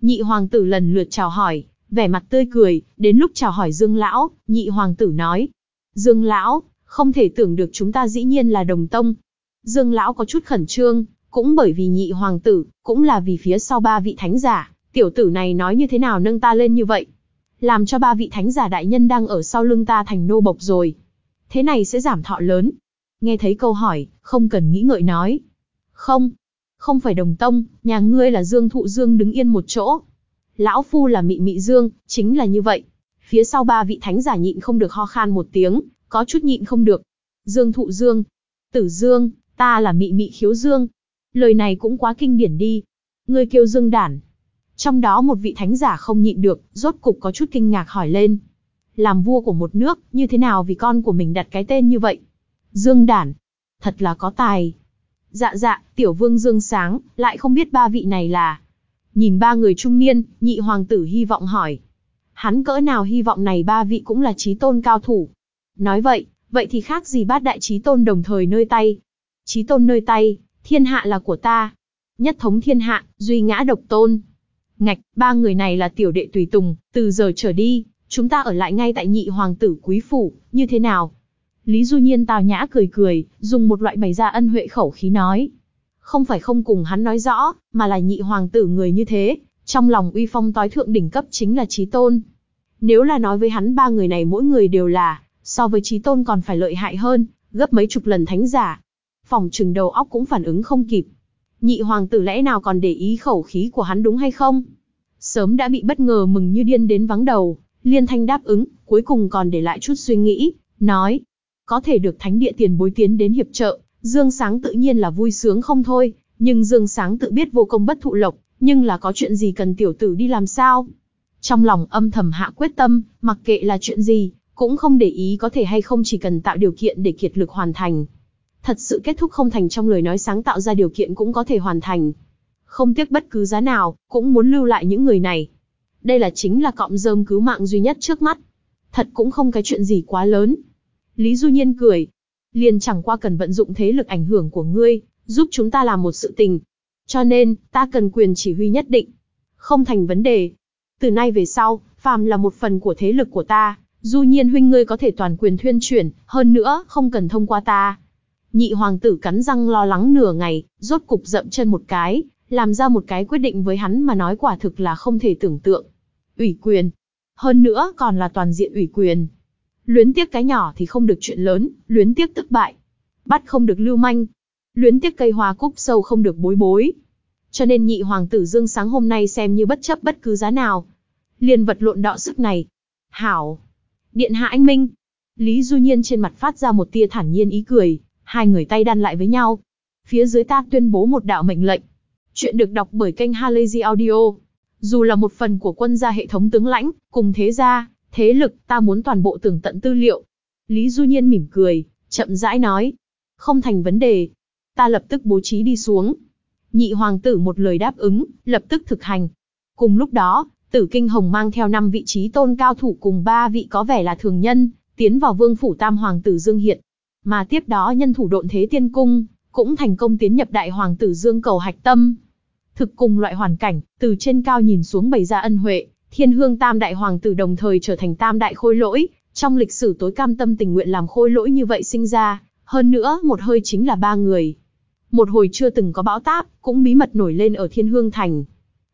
Nhị hoàng tử lần lượt chào hỏi, vẻ mặt tươi cười, đến lúc chào hỏi Dương Lão, nhị hoàng tử nói. Dương Lão, không thể tưởng được chúng ta dĩ nhiên là đồng tông. Dương Lão có chút khẩn trương, cũng bởi vì nhị hoàng tử, cũng là vì phía sau ba vị thánh giả, tiểu tử này nói như thế nào nâng ta lên như vậy. Làm cho ba vị thánh giả đại nhân đang ở sau lưng ta thành nô bộc rồi. Thế này sẽ giảm thọ lớn. Nghe thấy câu hỏi, không cần nghĩ ngợi nói. Không, không phải đồng tông, nhà ngươi là Dương Thụ Dương đứng yên một chỗ. Lão Phu là Mị Mị Dương, chính là như vậy. Phía sau ba vị thánh giả nhịn không được ho khan một tiếng, có chút nhịn không được. Dương Thụ Dương, Tử Dương, ta là Mị Mị Khiếu Dương. Lời này cũng quá kinh điển đi. Ngươi kêu Dương đản. Trong đó một vị thánh giả không nhịn được, rốt cục có chút kinh ngạc hỏi lên. Làm vua của một nước, như thế nào vì con của mình đặt cái tên như vậy? Dương đản. Thật là có tài. Dạ dạ, tiểu vương dương sáng, lại không biết ba vị này là. Nhìn ba người trung niên, nhị hoàng tử hy vọng hỏi. Hắn cỡ nào hy vọng này ba vị cũng là trí tôn cao thủ. Nói vậy, vậy thì khác gì bát đại trí tôn đồng thời nơi tay. Trí tôn nơi tay, thiên hạ là của ta. Nhất thống thiên hạ, duy ngã độc tôn. Ngạch, ba người này là tiểu đệ tùy tùng, từ giờ trở đi, chúng ta ở lại ngay tại nhị hoàng tử quý phủ, như thế nào? Lý Du Nhiên tào nhã cười cười, dùng một loại bày ra ân huệ khẩu khí nói. Không phải không cùng hắn nói rõ, mà là nhị hoàng tử người như thế, trong lòng uy phong tối thượng đỉnh cấp chính là trí tôn. Nếu là nói với hắn ba người này mỗi người đều là, so với trí tôn còn phải lợi hại hơn, gấp mấy chục lần thánh giả. Phòng trừng đầu óc cũng phản ứng không kịp. Nhị hoàng tử lẽ nào còn để ý khẩu khí của hắn đúng hay không? Sớm đã bị bất ngờ mừng như điên đến vắng đầu, liên thanh đáp ứng, cuối cùng còn để lại chút suy nghĩ, nói, có thể được thánh địa tiền bối tiến đến hiệp trợ, Dương Sáng tự nhiên là vui sướng không thôi, nhưng Dương Sáng tự biết vô công bất thụ lộc, nhưng là có chuyện gì cần tiểu tử đi làm sao? Trong lòng âm thầm hạ quyết tâm, mặc kệ là chuyện gì, cũng không để ý có thể hay không chỉ cần tạo điều kiện để kiệt lực hoàn thành. Thật sự kết thúc không thành trong lời nói sáng tạo ra điều kiện cũng có thể hoàn thành. Không tiếc bất cứ giá nào, cũng muốn lưu lại những người này. Đây là chính là cọng rơm cứu mạng duy nhất trước mắt. Thật cũng không cái chuyện gì quá lớn, Lý Du Nhiên cười. Liền chẳng qua cần vận dụng thế lực ảnh hưởng của ngươi, giúp chúng ta làm một sự tình. Cho nên, ta cần quyền chỉ huy nhất định. Không thành vấn đề. Từ nay về sau, phàm là một phần của thế lực của ta, Du Nhiên huynh ngươi có thể toàn quyền thuyên chuyển, hơn nữa, không cần thông qua ta. Nhị hoàng tử cắn răng lo lắng nửa ngày, rốt cục dậm chân một cái, làm ra một cái quyết định với hắn mà nói quả thực là không thể tưởng tượng. Ủy quyền. Hơn nữa còn là toàn diện ủy quyền. Luyến tiếc cái nhỏ thì không được chuyện lớn, luyến tiếc tức bại. Bắt không được lưu manh. Luyến tiếc cây hoa cúc sâu không được bối bối. Cho nên nhị hoàng tử Dương sáng hôm nay xem như bất chấp bất cứ giá nào. Liền vật lộn đọ sức này. Hảo. Điện hạ anh Minh. Lý Du Nhiên trên mặt phát ra một tia thản nhiên ý cười, hai người tay đan lại với nhau. Phía dưới ta tuyên bố một đạo mệnh lệnh. Chuyện được đọc bởi kênh Halazy Audio. Dù là một phần của quân gia hệ thống tướng lãnh, cùng thế gia, thế lực, ta muốn toàn bộ tường tận tư liệu. Lý Du Nhiên mỉm cười, chậm rãi nói. Không thành vấn đề. Ta lập tức bố trí đi xuống. Nhị hoàng tử một lời đáp ứng, lập tức thực hành. Cùng lúc đó, Tử Kinh Hồng mang theo năm vị trí tôn cao thủ cùng ba vị có vẻ là thường nhân, tiến vào vương phủ tam hoàng tử Dương Hiện. Mà tiếp đó nhân thủ độn thế tiên cung, cũng thành công tiến nhập đại hoàng tử Dương cầu hạch tâm. Thực cùng loại hoàn cảnh, từ trên cao nhìn xuống bày ra ân huệ, thiên hương tam đại hoàng tử đồng thời trở thành tam đại khôi lỗi, trong lịch sử tối cam tâm tình nguyện làm khôi lỗi như vậy sinh ra, hơn nữa một hơi chính là ba người. Một hồi chưa từng có bão táp, cũng bí mật nổi lên ở thiên hương thành.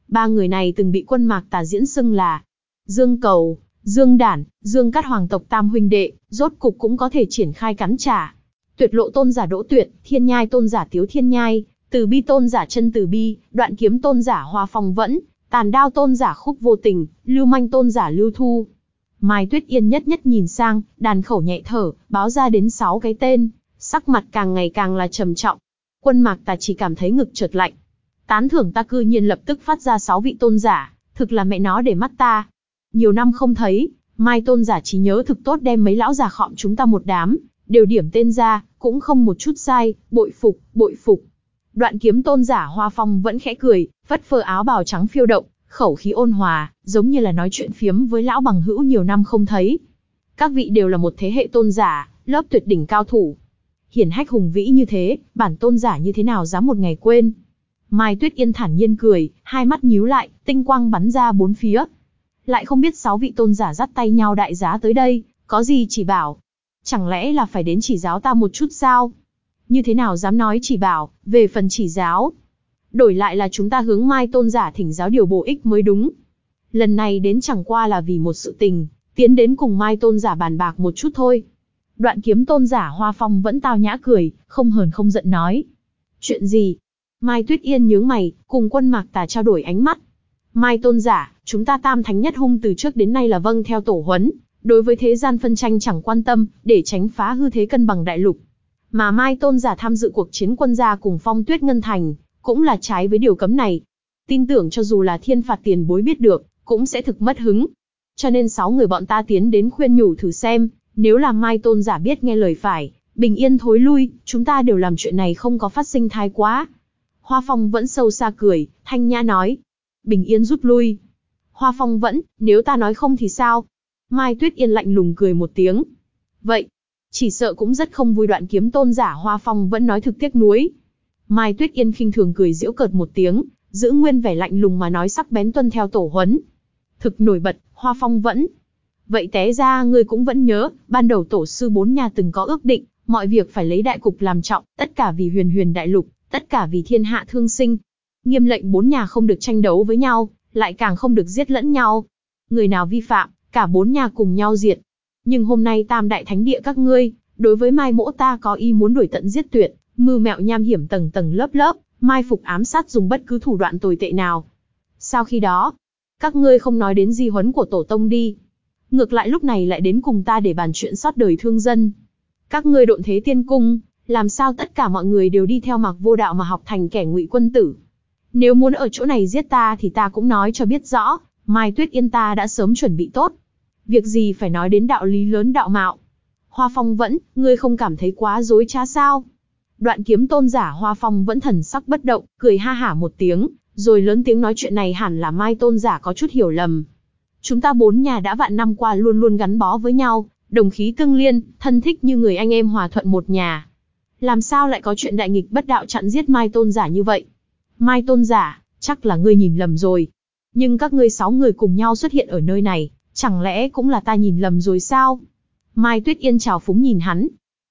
Ba người này từng bị quân mạc tà diễn xưng là Dương Cầu, Dương Đản, Dương Cát Hoàng tộc Tam huynh đệ, rốt cục cũng có thể triển khai cắn trả. Tuyệt lộ tôn giả Đỗ Tuyệt, Thiên Nhai tôn giả Tiếu Thiên Nhai, Từ Bi tôn giả Chân Từ Bi, Đoạn Kiếm tôn giả Hoa Phong Vẫn, Tàn Đao tôn giả Khúc Vô Tình, Lưu Manh tôn giả Lưu Thu. Mai Tuyết Yên nhất nhất nhìn sang, đàn khẩu nhẹ thở, báo ra đến sáu cái tên, sắc mặt càng ngày càng là trầm trọng. Quân Mạc ta chỉ cảm thấy ngực trượt lạnh. Tán thưởng ta cư nhiên lập tức phát ra sáu vị tôn giả, thực là mẹ nó để mắt ta. Nhiều năm không thấy, Mai tôn giả chỉ nhớ thực tốt đem mấy lão già khọm chúng ta một đám, đều điểm tên ra, cũng không một chút sai, bội phục, bội phục. Đoạn kiếm tôn giả Hoa Phong vẫn khẽ cười, vất phơ áo bào trắng phiêu động, khẩu khí ôn hòa, giống như là nói chuyện phiếm với lão bằng hữu nhiều năm không thấy. Các vị đều là một thế hệ tôn giả, lớp tuyệt đỉnh cao thủ. Hiển hách hùng vĩ như thế, bản tôn giả như thế nào dám một ngày quên. Mai Tuyết Yên thản nhiên cười, hai mắt nhíu lại, tinh quang bắn ra bốn phía, lại không biết sáu vị tôn giả dắt tay nhau đại giá tới đây, có gì chỉ bảo. Chẳng lẽ là phải đến chỉ giáo ta một chút sao? Như thế nào dám nói chỉ bảo, về phần chỉ giáo. Đổi lại là chúng ta hướng mai tôn giả thỉnh giáo điều bổ ích mới đúng. Lần này đến chẳng qua là vì một sự tình, tiến đến cùng mai tôn giả bàn bạc một chút thôi. Đoạn kiếm tôn giả Hoa Phong vẫn tao nhã cười, không hờn không giận nói. Chuyện gì? Mai Tuyết Yên nhướng mày, cùng quân mạc tà trao đổi ánh mắt. Mai tôn giả, chúng ta tam thánh nhất hung từ trước đến nay là vâng theo tổ huấn, đối với thế gian phân tranh chẳng quan tâm, để tránh phá hư thế cân bằng đại lục. Mà Mai tôn giả tham dự cuộc chiến quân gia cùng phong tuyết ngân thành, cũng là trái với điều cấm này. Tin tưởng cho dù là thiên phạt tiền bối biết được, cũng sẽ thực mất hứng. Cho nên sáu người bọn ta tiến đến khuyên nhủ thử xem, nếu là Mai tôn giả biết nghe lời phải, bình yên thối lui, chúng ta đều làm chuyện này không có phát sinh thai quá. Hoa Phong vẫn sâu xa cười, thanh nhã nói, bình yên rút lui. Hoa Phong vẫn, nếu ta nói không thì sao? Mai Tuyết Yên lạnh lùng cười một tiếng. Vậy, chỉ sợ cũng rất không vui đoạn kiếm tôn giả Hoa Phong vẫn nói thực tiếc nuối. Mai Tuyết Yên khinh thường cười giễu cợt một tiếng, giữ nguyên vẻ lạnh lùng mà nói sắc bén tuân theo tổ huấn. Thực nổi bật, Hoa Phong vẫn. Vậy té ra ngươi cũng vẫn nhớ, ban đầu tổ sư bốn nhà từng có ước định, mọi việc phải lấy đại cục làm trọng, tất cả vì huyền huyền đại lục, tất cả vì thiên hạ thương sinh, Nghiêm lệnh bốn nhà không được tranh đấu với nhau, lại càng không được giết lẫn nhau. Người nào vi phạm, cả bốn nhà cùng nhau diệt. Nhưng hôm nay tam đại thánh địa các ngươi, đối với mai mỗ ta có ý muốn đuổi tận giết tuyệt, mưu mẹo nham hiểm tầng tầng lớp lớp, mai phục ám sát dùng bất cứ thủ đoạn tồi tệ nào. Sau khi đó, các ngươi không nói đến di huấn của tổ tông đi. Ngược lại lúc này lại đến cùng ta để bàn chuyện sót đời thương dân. Các ngươi độn thế tiên cung, làm sao tất cả mọi người đều đi theo mặc vô đạo mà học thành kẻ ngụy quân tử. Nếu muốn ở chỗ này giết ta thì ta cũng nói cho biết rõ, Mai Tuyết Yên ta đã sớm chuẩn bị tốt. Việc gì phải nói đến đạo lý lớn đạo mạo. Hoa Phong vẫn, ngươi không cảm thấy quá dối trá sao? Đoạn kiếm tôn giả Hoa Phong vẫn thần sắc bất động, cười ha hả một tiếng, rồi lớn tiếng nói chuyện này hẳn là Mai tôn giả có chút hiểu lầm. Chúng ta bốn nhà đã vạn năm qua luôn luôn gắn bó với nhau, đồng khí tương liên, thân thích như người anh em hòa thuận một nhà. Làm sao lại có chuyện đại nghịch bất đạo chặn giết Mai tôn giả như vậy? Mai tôn giả, chắc là ngươi nhìn lầm rồi. Nhưng các ngươi sáu người cùng nhau xuất hiện ở nơi này, chẳng lẽ cũng là ta nhìn lầm rồi sao? Mai Tuyết Yên chào phúng nhìn hắn.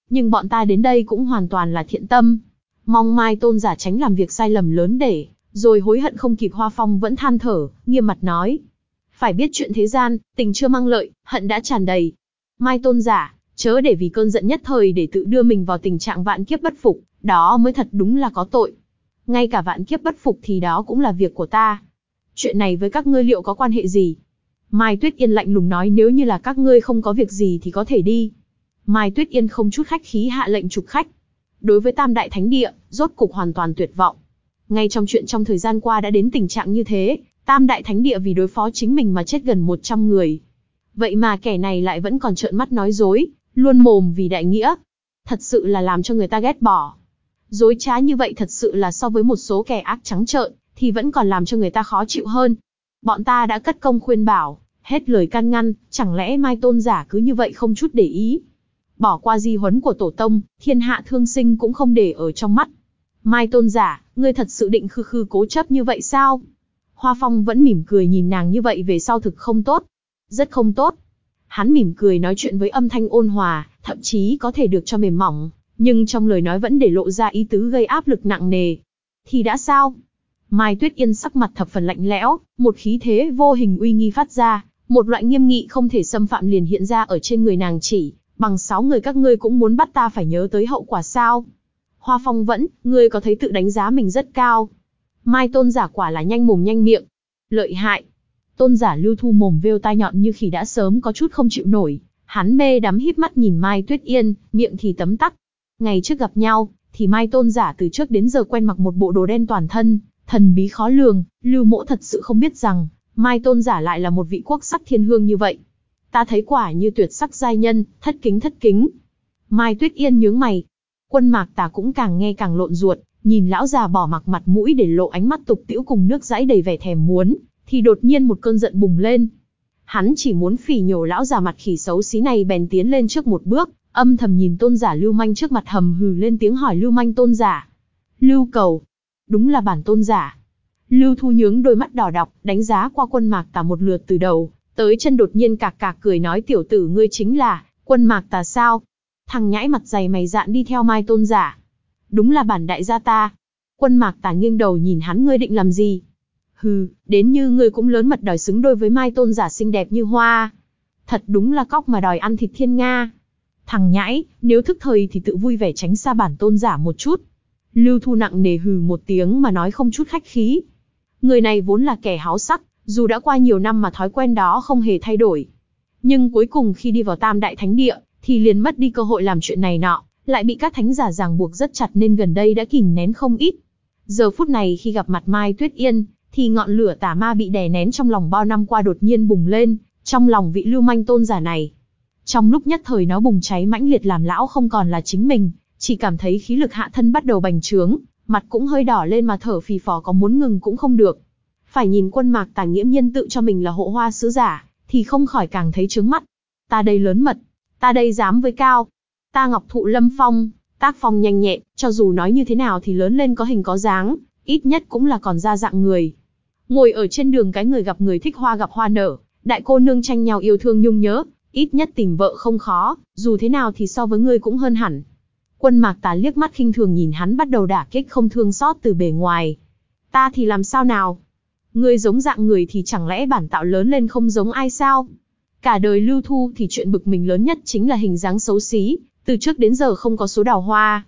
nhưng bọn ta đến đây cũng hoàn toàn là thiện tâm. Mong mai tôn giả tránh làm việc sai lầm lớn để, rồi hối hận không kịp Hoa Phong vẫn than thở, nghiêm mặt nói. Phải biết chuyện thế gian, tình chưa mang lợi, hận đã tràn đầy. Mai tôn giả, chớ để vì cơn giận nhất thời để tự đưa mình vào tình trạng vạn kiếp bất phục, đó mới thật đúng là có tội. Ngay cả vạn kiếp bất phục thì đó cũng là việc của ta. Chuyện này với các ngươi liệu có quan hệ gì? Mai Tuyết Yên lạnh lùng nói nếu như là các ngươi không có việc gì thì có thể đi. Mai Tuyết Yên không chút khách khí hạ lệnh trục khách. Đối với Tam Đại Thánh Địa, rốt cục hoàn toàn tuyệt vọng. Ngay trong chuyện trong thời gian qua đã đến tình trạng như thế, Tam Đại Thánh Địa vì đối phó chính mình mà chết gần 100 người. Vậy mà kẻ này lại vẫn còn trợn mắt nói dối, luôn mồm vì đại nghĩa. Thật sự là làm cho người ta ghét bỏ. Dối trá như vậy thật sự là so với một số kẻ ác trắng trợn, thì vẫn còn làm cho người ta khó chịu hơn. Bọn ta đã cất công khuyên bảo, hết lời can ngăn, chẳng lẽ Mai Tôn giả cứ như vậy không chút để ý. Bỏ qua di huấn của tổ tông, thiên hạ thương sinh cũng không để ở trong mắt. Mai Tôn giả, ngươi thật sự định khư khư cố chấp như vậy sao? Hoa Phong vẫn mỉm cười nhìn nàng như vậy về sau thực không tốt. Rất không tốt. Hắn mỉm cười nói chuyện với âm thanh ôn hòa, thậm chí có thể được cho mềm mỏng, nhưng trong lời nói vẫn để lộ ra ý tứ gây áp lực nặng nề. Thì đã sao? Mai Tuyết Yên sắc mặt thập phần lạnh lẽo, một khí thế vô hình uy nghi phát ra, một loại nghiêm nghị không thể xâm phạm liền hiện ra ở trên người nàng chỉ, bằng sáu người các ngươi cũng muốn bắt ta phải nhớ tới hậu quả sao? Hoa Phong vẫn, ngươi có thấy tự đánh giá mình rất cao. Mai tôn giả quả là nhanh mồm nhanh miệng. Lợi hại. Tôn giả lưu thu mồm vêu tai nhọn như khi đã sớm có chút không chịu nổi. Hắn mê đắm híp mắt nhìn Mai Tuyết Yên, miệng thì tấm tắc. Ngày trước gặp nhau, thì Mai tôn giả từ trước đến giờ quen mặc một bộ đồ đen toàn thân, thần bí khó lường, lưu mỗ thật sự không biết rằng, Mai tôn giả lại là một vị quốc sắc thiên hương như vậy. Ta thấy quả như tuyệt sắc giai nhân, thất kính thất kính. Mai Tuyết Yên nhướng mày. Quân mạc tà cũng càng nghe càng lộn ruột, nhìn lão già bỏ mặc mặt mũi để lộ ánh mắt tục tiễu cùng nước dãi đầy vẻ thèm muốn, thì đột nhiên một cơn giận bùng lên. Hắn chỉ muốn phỉ nhổ lão già mặt khỉ xấu xí này bèn tiến lên trước một bước, âm thầm nhìn tôn giả lưu manh trước mặt hầm hừ lên tiếng hỏi lưu manh tôn giả. Lưu cầu. Đúng là bản tôn giả. Lưu thu nhướng đôi mắt đỏ đọc, đánh giá qua quân mạc tà một lượt từ đầu, tới chân đột nhiên cạc cạc cười nói tiểu tử ngươi chính là, quân mạc tà sao? Thằng nhãi mặt dày mày dạn đi theo mai tôn giả. Đúng là bản đại gia ta. Quân mạc tà nghiêng đầu nhìn hắn ngươi định làm gì? Hừ, đến như ngươi cũng lớn mật đòi xứng đôi với mai tôn giả xinh đẹp như hoa. Thật đúng là cóc mà đòi ăn thịt thiên Nga. Thằng nhãi, nếu thức thời thì tự vui vẻ tránh xa bản tôn giả một chút. Lưu Thu nặng nề hừ một tiếng mà nói không chút khách khí. Người này vốn là kẻ háo sắc, dù đã qua nhiều năm mà thói quen đó không hề thay đổi. Nhưng cuối cùng khi đi vào Tam Đại Thánh Địa, thì liền mất đi cơ hội làm chuyện này nọ, lại bị các thánh giả ràng buộc rất chặt nên gần đây đã kìm nén không ít. Giờ phút này khi gặp mặt Mai Tuyết Yên, thì ngọn lửa tà ma bị đè nén trong lòng bao năm qua đột nhiên bùng lên, trong lòng vị lưu manh tôn giả này. Trong lúc nhất thời nó bùng cháy mãnh liệt làm lão không còn là chính mình, chỉ cảm thấy khí lực hạ thân bắt đầu bành trướng, mặt cũng hơi đỏ lên mà thở phì phò có muốn ngừng cũng không được. Phải nhìn quân mạc tà nghiễm nhân tự cho mình là hộ hoa sứ giả, thì không khỏi càng thấy trướng mắt. Ta đây lớn mật, ta đây dám với cao, ta ngọc thụ lâm phong, tác phong nhanh nhẹn, cho dù nói như thế nào thì lớn lên có hình có dáng, ít nhất cũng là còn ra dạng người. Ngồi ở trên đường cái người gặp người thích hoa gặp hoa nở, đại cô nương tranh nhau yêu thương nhung nhớ, ít nhất tìm vợ không khó, dù thế nào thì so với ngươi cũng hơn hẳn. Quân mạc tà liếc mắt khinh thường nhìn hắn bắt đầu đả kích không thương xót từ bề ngoài. Ta thì làm sao nào? Ngươi giống dạng người thì chẳng lẽ bản tạo lớn lên không giống ai sao? Cả đời lưu thu thì chuyện bực mình lớn nhất chính là hình dáng xấu xí, từ trước đến giờ không có số đào hoa.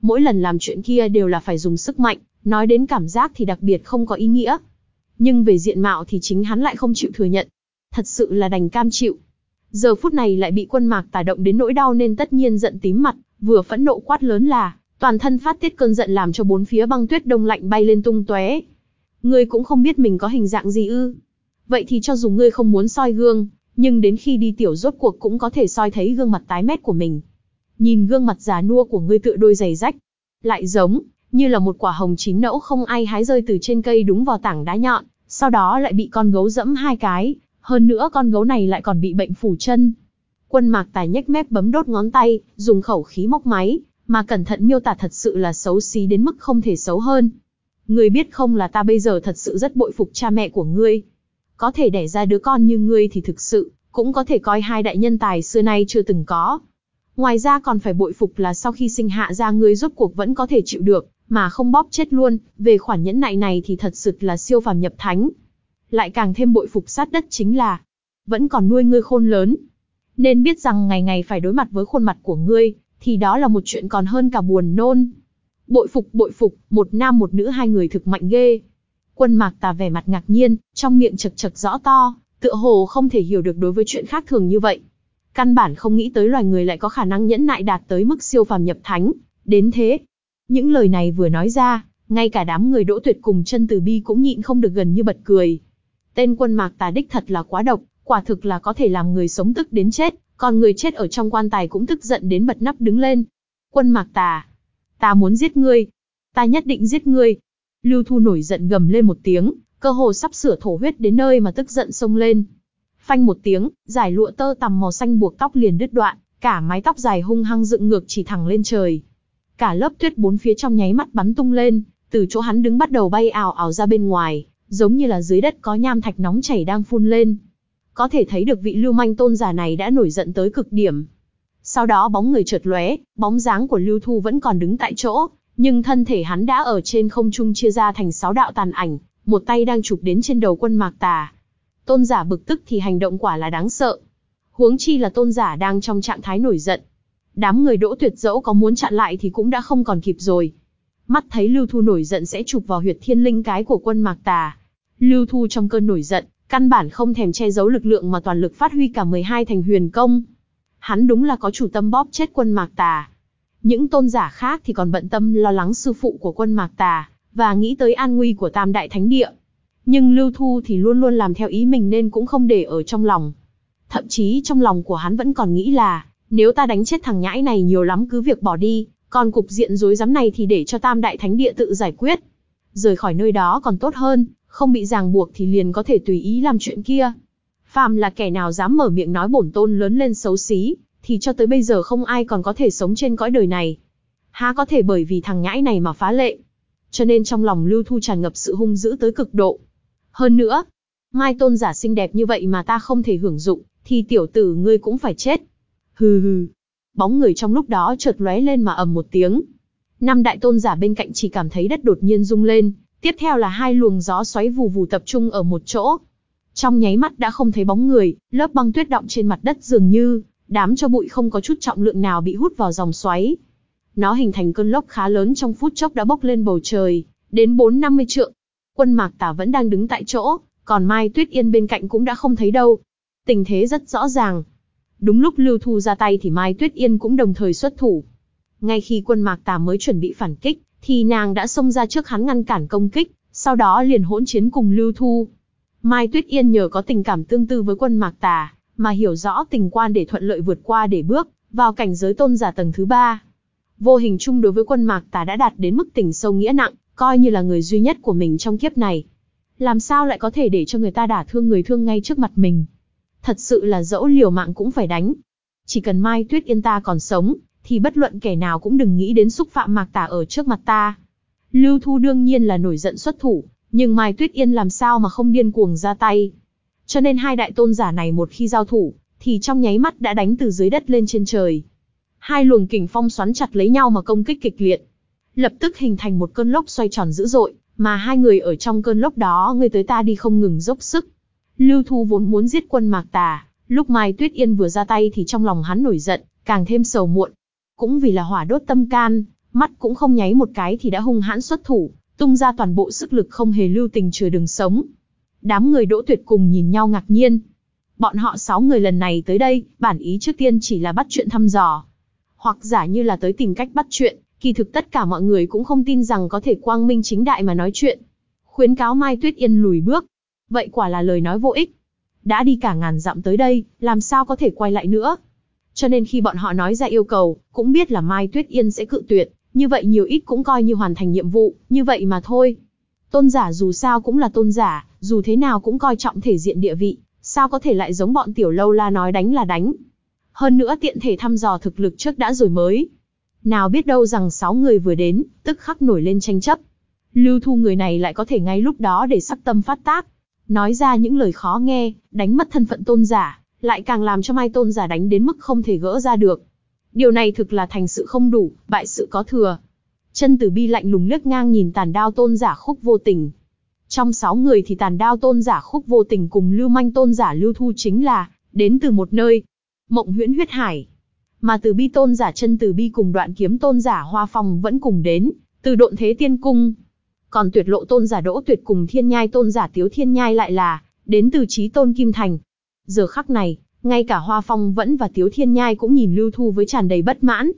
Mỗi lần làm chuyện kia đều là phải dùng sức mạnh, nói đến cảm giác thì đặc biệt không có ý nghĩa. Nhưng về diện mạo thì chính hắn lại không chịu thừa nhận. Thật sự là đành cam chịu. Giờ phút này lại bị quân mạc tả động đến nỗi đau nên tất nhiên giận tím mặt, vừa phẫn nộ quát lớn là, toàn thân phát tiết cơn giận làm cho bốn phía băng tuyết đông lạnh bay lên tung tóe. Ngươi cũng không biết mình có hình dạng gì ư? Vậy thì cho dù ngươi không muốn soi gương, nhưng đến khi đi tiểu rốt cuộc cũng có thể soi thấy gương mặt tái mét của mình. Nhìn gương mặt già nua của ngươi tựa đôi giày rách, lại giống như là một quả hồng chín nẫu không ai hái rơi từ trên cây đúng vào tảng đá nhọn, sau đó lại bị con gấu dẫm hai cái, hơn nữa con gấu này lại còn bị bệnh phủ chân. Quân mạc tài nhếch mép bấm đốt ngón tay, dùng khẩu khí móc máy, mà cẩn thận miêu tả thật sự là xấu xí đến mức không thể xấu hơn. Ngươi biết không là ta bây giờ thật sự rất bội phục cha mẹ của ngươi. Có thể đẻ ra đứa con như ngươi thì thực sự, cũng có thể coi hai đại nhân tài xưa nay chưa từng có. Ngoài ra còn phải bội phục là sau khi sinh hạ ra ngươi rốt cuộc vẫn có thể chịu được, mà không bóp chết luôn, về khoản nhẫn nại này thì thật sự là siêu phàm nhập thánh. Lại càng thêm bội phục sát đất chính là, vẫn còn nuôi ngươi khôn lớn. Nên biết rằng ngày ngày phải đối mặt với khuôn mặt của ngươi, thì đó là một chuyện còn hơn cả buồn nôn. Bội phục bội phục, một nam một nữ hai người thực mạnh ghê. Quân mạc tà vẻ mặt ngạc nhiên, trong miệng chật chật rõ to, tựa hồ không thể hiểu được đối với chuyện khác thường như vậy. Căn bản không nghĩ tới loài người lại có khả năng nhẫn nại đạt tới mức siêu phàm nhập thánh, đến thế. Những lời này vừa nói ra, ngay cả đám người đỗ tuyệt cùng chân từ bi cũng nhịn không được gần như bật cười. Tên quân mạc tà đích thật là quá độc, quả thực là có thể làm người sống tức đến chết, còn người chết ở trong quan tài cũng tức giận đến bật nắp đứng lên. Quân mạc tà, ta muốn giết ngươi, ta nhất định giết ngươi. Lưu Thu nổi giận gầm lên một tiếng, cơ hồ sắp sửa thổ huyết đến nơi mà tức giận xông lên. Phanh một tiếng, giải lụa tơ tằm màu xanh buộc tóc liền đứt đoạn, cả mái tóc dài hung hăng dựng ngược chỉ thẳng lên trời. Cả lớp tuyết bốn phía trong nháy mắt bắn tung lên, từ chỗ hắn đứng bắt đầu bay ảo ảo ra bên ngoài, giống như là dưới đất có nham thạch nóng chảy đang phun lên. Có thể thấy được vị lưu manh tôn giả này đã nổi giận tới cực điểm. Sau đó bóng người chợt lóe, bóng dáng của Lưu Thu vẫn còn đứng tại chỗ, nhưng thân thể hắn đã ở trên không trung chia ra thành sáu đạo tàn ảnh, một tay đang chụp đến trên đầu quân mạc tà. Tôn giả bực tức thì hành động quả là đáng sợ. Huống chi là tôn giả đang trong trạng thái nổi giận. Đám người đỗ tuyệt dẫu có muốn chặn lại thì cũng đã không còn kịp rồi. Mắt thấy Lưu Thu nổi giận sẽ chụp vào huyệt thiên linh cái của quân mạc tà. Lưu Thu trong cơn nổi giận, căn bản không thèm che giấu lực lượng mà toàn lực phát huy cả 12 thành huyền công. Hắn đúng là có chủ tâm bóp chết quân mạc tà. Những tôn giả khác thì còn bận tâm lo lắng sư phụ của quân mạc tà, và nghĩ tới an nguy của tam đại thánh địa. Nhưng Lưu Thu thì luôn luôn làm theo ý mình nên cũng không để ở trong lòng. Thậm chí trong lòng của hắn vẫn còn nghĩ là, nếu ta đánh chết thằng nhãi này nhiều lắm cứ việc bỏ đi, còn cục diện rối rắm này thì để cho tam đại thánh địa tự giải quyết. Rời khỏi nơi đó còn tốt hơn, không bị ràng buộc thì liền có thể tùy ý làm chuyện kia. Phàm là kẻ nào dám mở miệng nói bổn tôn lớn lên xấu xí, thì cho tới bây giờ không ai còn có thể sống trên cõi đời này. Há có thể bởi vì thằng nhãi này mà phá lệ. Cho nên trong lòng Lưu Thu tràn ngập sự hung dữ tới cực độ. Hơn nữa, Mai tôn giả xinh đẹp như vậy mà ta không thể hưởng dụng, thì tiểu tử ngươi cũng phải chết. Hừ hừ. Bóng người trong lúc đó chợt lóe lên mà ầm một tiếng. Năm đại tôn giả bên cạnh chỉ cảm thấy đất đột nhiên rung lên, tiếp theo là hai luồng gió xoáy vù vù tập trung ở một chỗ. Trong nháy mắt đã không thấy bóng người, lớp băng tuyết động trên mặt đất dường như, đám cho bụi không có chút trọng lượng nào bị hút vào dòng xoáy. Nó hình thành cơn lốc khá lớn trong phút chốc đã bốc lên bầu trời, đến 4-50 trượng. Quân Mạc Tả vẫn đang đứng tại chỗ, còn Mai Tuyết Yên bên cạnh cũng đã không thấy đâu. Tình thế rất rõ ràng. Đúng lúc Lưu Thu ra tay thì Mai Tuyết Yên cũng đồng thời xuất thủ. Ngay khi quân Mạc Tà mới chuẩn bị phản kích, thì nàng đã xông ra trước hắn ngăn cản công kích, sau đó liền hỗn chiến cùng Lưu Thu. Mai Tuyết Yên nhờ có tình cảm tương tư với quân Mạc Tà, mà hiểu rõ tình quan để thuận lợi vượt qua để bước vào cảnh giới tôn giả tầng thứ ba. Vô hình chung đối với quân Mạc Tà đã đạt đến mức tình sâu nghĩa nặng, coi như là người duy nhất của mình trong kiếp này. Làm sao lại có thể để cho người ta đả thương người thương ngay trước mặt mình? Thật sự là dẫu liều mạng cũng phải đánh. Chỉ cần Mai Tuyết Yên ta còn sống, thì bất luận kẻ nào cũng đừng nghĩ đến xúc phạm Mạc Tà ở trước mặt ta. Lưu Thu đương nhiên là nổi giận xuất thủ, nhưng Mai Tuyết Yên làm sao mà không điên cuồng ra tay. Cho nên hai đại tôn giả này một khi giao thủ, thì trong nháy mắt đã đánh từ dưới đất lên trên trời. Hai luồng kình phong xoắn chặt lấy nhau mà công kích kịch liệt. Lập tức hình thành một cơn lốc xoay tròn dữ dội, mà hai người ở trong cơn lốc đó người tới ta đi không ngừng dốc sức. Lưu Thu vốn muốn giết quân Mạc Tà, lúc Mai Tuyết Yên vừa ra tay thì trong lòng hắn nổi giận, càng thêm sầu muộn. Cũng vì là hỏa đốt tâm can, mắt cũng không nháy một cái thì đã hung hãn xuất thủ, tung ra toàn bộ sức lực không hề lưu tình chừa đường sống. Đám người đỗ tuyệt cùng nhìn nhau ngạc nhiên. Bọn họ sáu người lần này tới đây, bản ý trước tiên chỉ là bắt chuyện thăm dò. Hoặc giả như là tới tìm cách bắt chuyện, kỳ thực tất cả mọi người cũng không tin rằng có thể quang minh chính đại mà nói chuyện. Khuyến cáo Mai Tuyết Yên lùi bước. Vậy quả là lời nói vô ích. Đã đi cả ngàn dặm tới đây, làm sao có thể quay lại nữa. Cho nên khi bọn họ nói ra yêu cầu, cũng biết là Mai Tuyết Yên sẽ cự tuyệt, như vậy nhiều ít cũng coi như hoàn thành nhiệm vụ, như vậy mà thôi. Tôn giả dù sao cũng là tôn giả, dù thế nào cũng coi trọng thể diện địa vị, sao có thể lại giống bọn tiểu lâu la nói đánh là đánh. Hơn nữa tiện thể thăm dò thực lực trước đã rồi mới. Nào biết đâu rằng sáu người vừa đến, tức khắc nổi lên tranh chấp. Lưu thu người này lại có thể ngay lúc đó để sắc tâm phát tác. Nói ra những lời khó nghe, đánh mất thân phận tôn giả, lại càng làm cho mai tôn giả đánh đến mức không thể gỡ ra được. Điều này thực là thành sự không đủ, bại sự có thừa. Chân tử bi lạnh lùng liếc ngang nhìn tàn đao tôn giả khúc vô tình. Trong sáu người thì tàn đao tôn giả khúc vô tình cùng lưu manh tôn giả lưu thu chính là, đến từ một nơi. Mộng huyễn huyết hải. Mà từ bi tôn giả chân từ bi cùng đoạn kiếm tôn giả hoa phong vẫn cùng đến, từ độn thế tiên cung. Còn tuyệt lộ tôn giả đỗ tuyệt cùng thiên nhai tôn giả tiếu thiên nhai lại là, đến từ trí tôn kim thành. Giờ khắc này, ngay cả hoa phong vẫn và tiếu thiên nhai cũng nhìn lưu thu với tràn đầy bất mãn.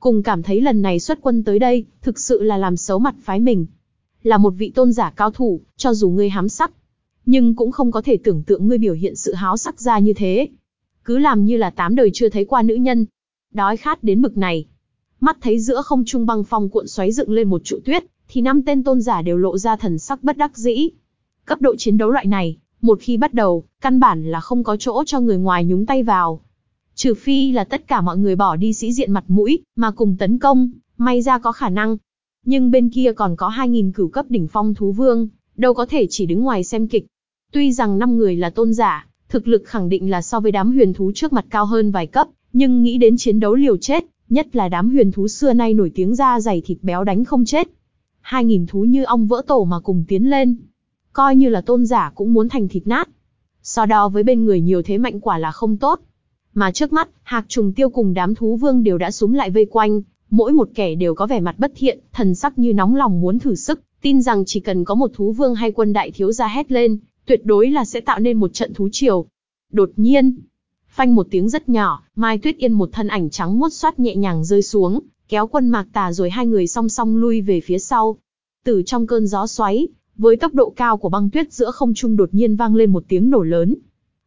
Cùng cảm thấy lần này xuất quân tới đây, thực sự là làm xấu mặt phái mình. Là một vị tôn giả cao thủ, cho dù ngươi hám sắc, nhưng cũng không có thể tưởng tượng ngươi biểu hiện sự háo sắc ra như thế. Cứ làm như là tám đời chưa thấy qua nữ nhân. Đói khát đến mực này. Mắt thấy giữa không trung băng phong cuộn xoáy dựng lên một trụ tuyết, thì năm tên tôn giả đều lộ ra thần sắc bất đắc dĩ. Cấp độ chiến đấu loại này, một khi bắt đầu, căn bản là không có chỗ cho người ngoài nhúng tay vào. Trừ phi là tất cả mọi người bỏ đi sĩ diện mặt mũi, mà cùng tấn công, may ra có khả năng. Nhưng bên kia còn có 2.000 cửu cấp đỉnh phong thú vương, đâu có thể chỉ đứng ngoài xem kịch. Tuy rằng 5 người là tôn giả, thực lực khẳng định là so với đám huyền thú trước mặt cao hơn vài cấp, nhưng nghĩ đến chiến đấu liều chết, nhất là đám huyền thú xưa nay nổi tiếng da dày thịt béo đánh không chết. 2.000 thú như ong vỡ tổ mà cùng tiến lên. Coi như là tôn giả cũng muốn thành thịt nát. So đo với bên người nhiều thế mạnh quả là không tốt. Mà trước mắt, Hạc Trùng Tiêu cùng đám thú vương đều đã súng lại vây quanh, mỗi một kẻ đều có vẻ mặt bất thiện, thần sắc như nóng lòng muốn thử sức, tin rằng chỉ cần có một thú vương hay quân đại thiếu gia hét lên, tuyệt đối là sẽ tạo nên một trận thú triều. Đột nhiên, phanh một tiếng rất nhỏ, Mai Tuyết Yên một thân ảnh trắng mốt xoát nhẹ nhàng rơi xuống, kéo quân mạc tà rồi hai người song song lui về phía sau. Từ trong cơn gió xoáy, với tốc độ cao của băng tuyết giữa không trung đột nhiên vang lên một tiếng nổ lớn.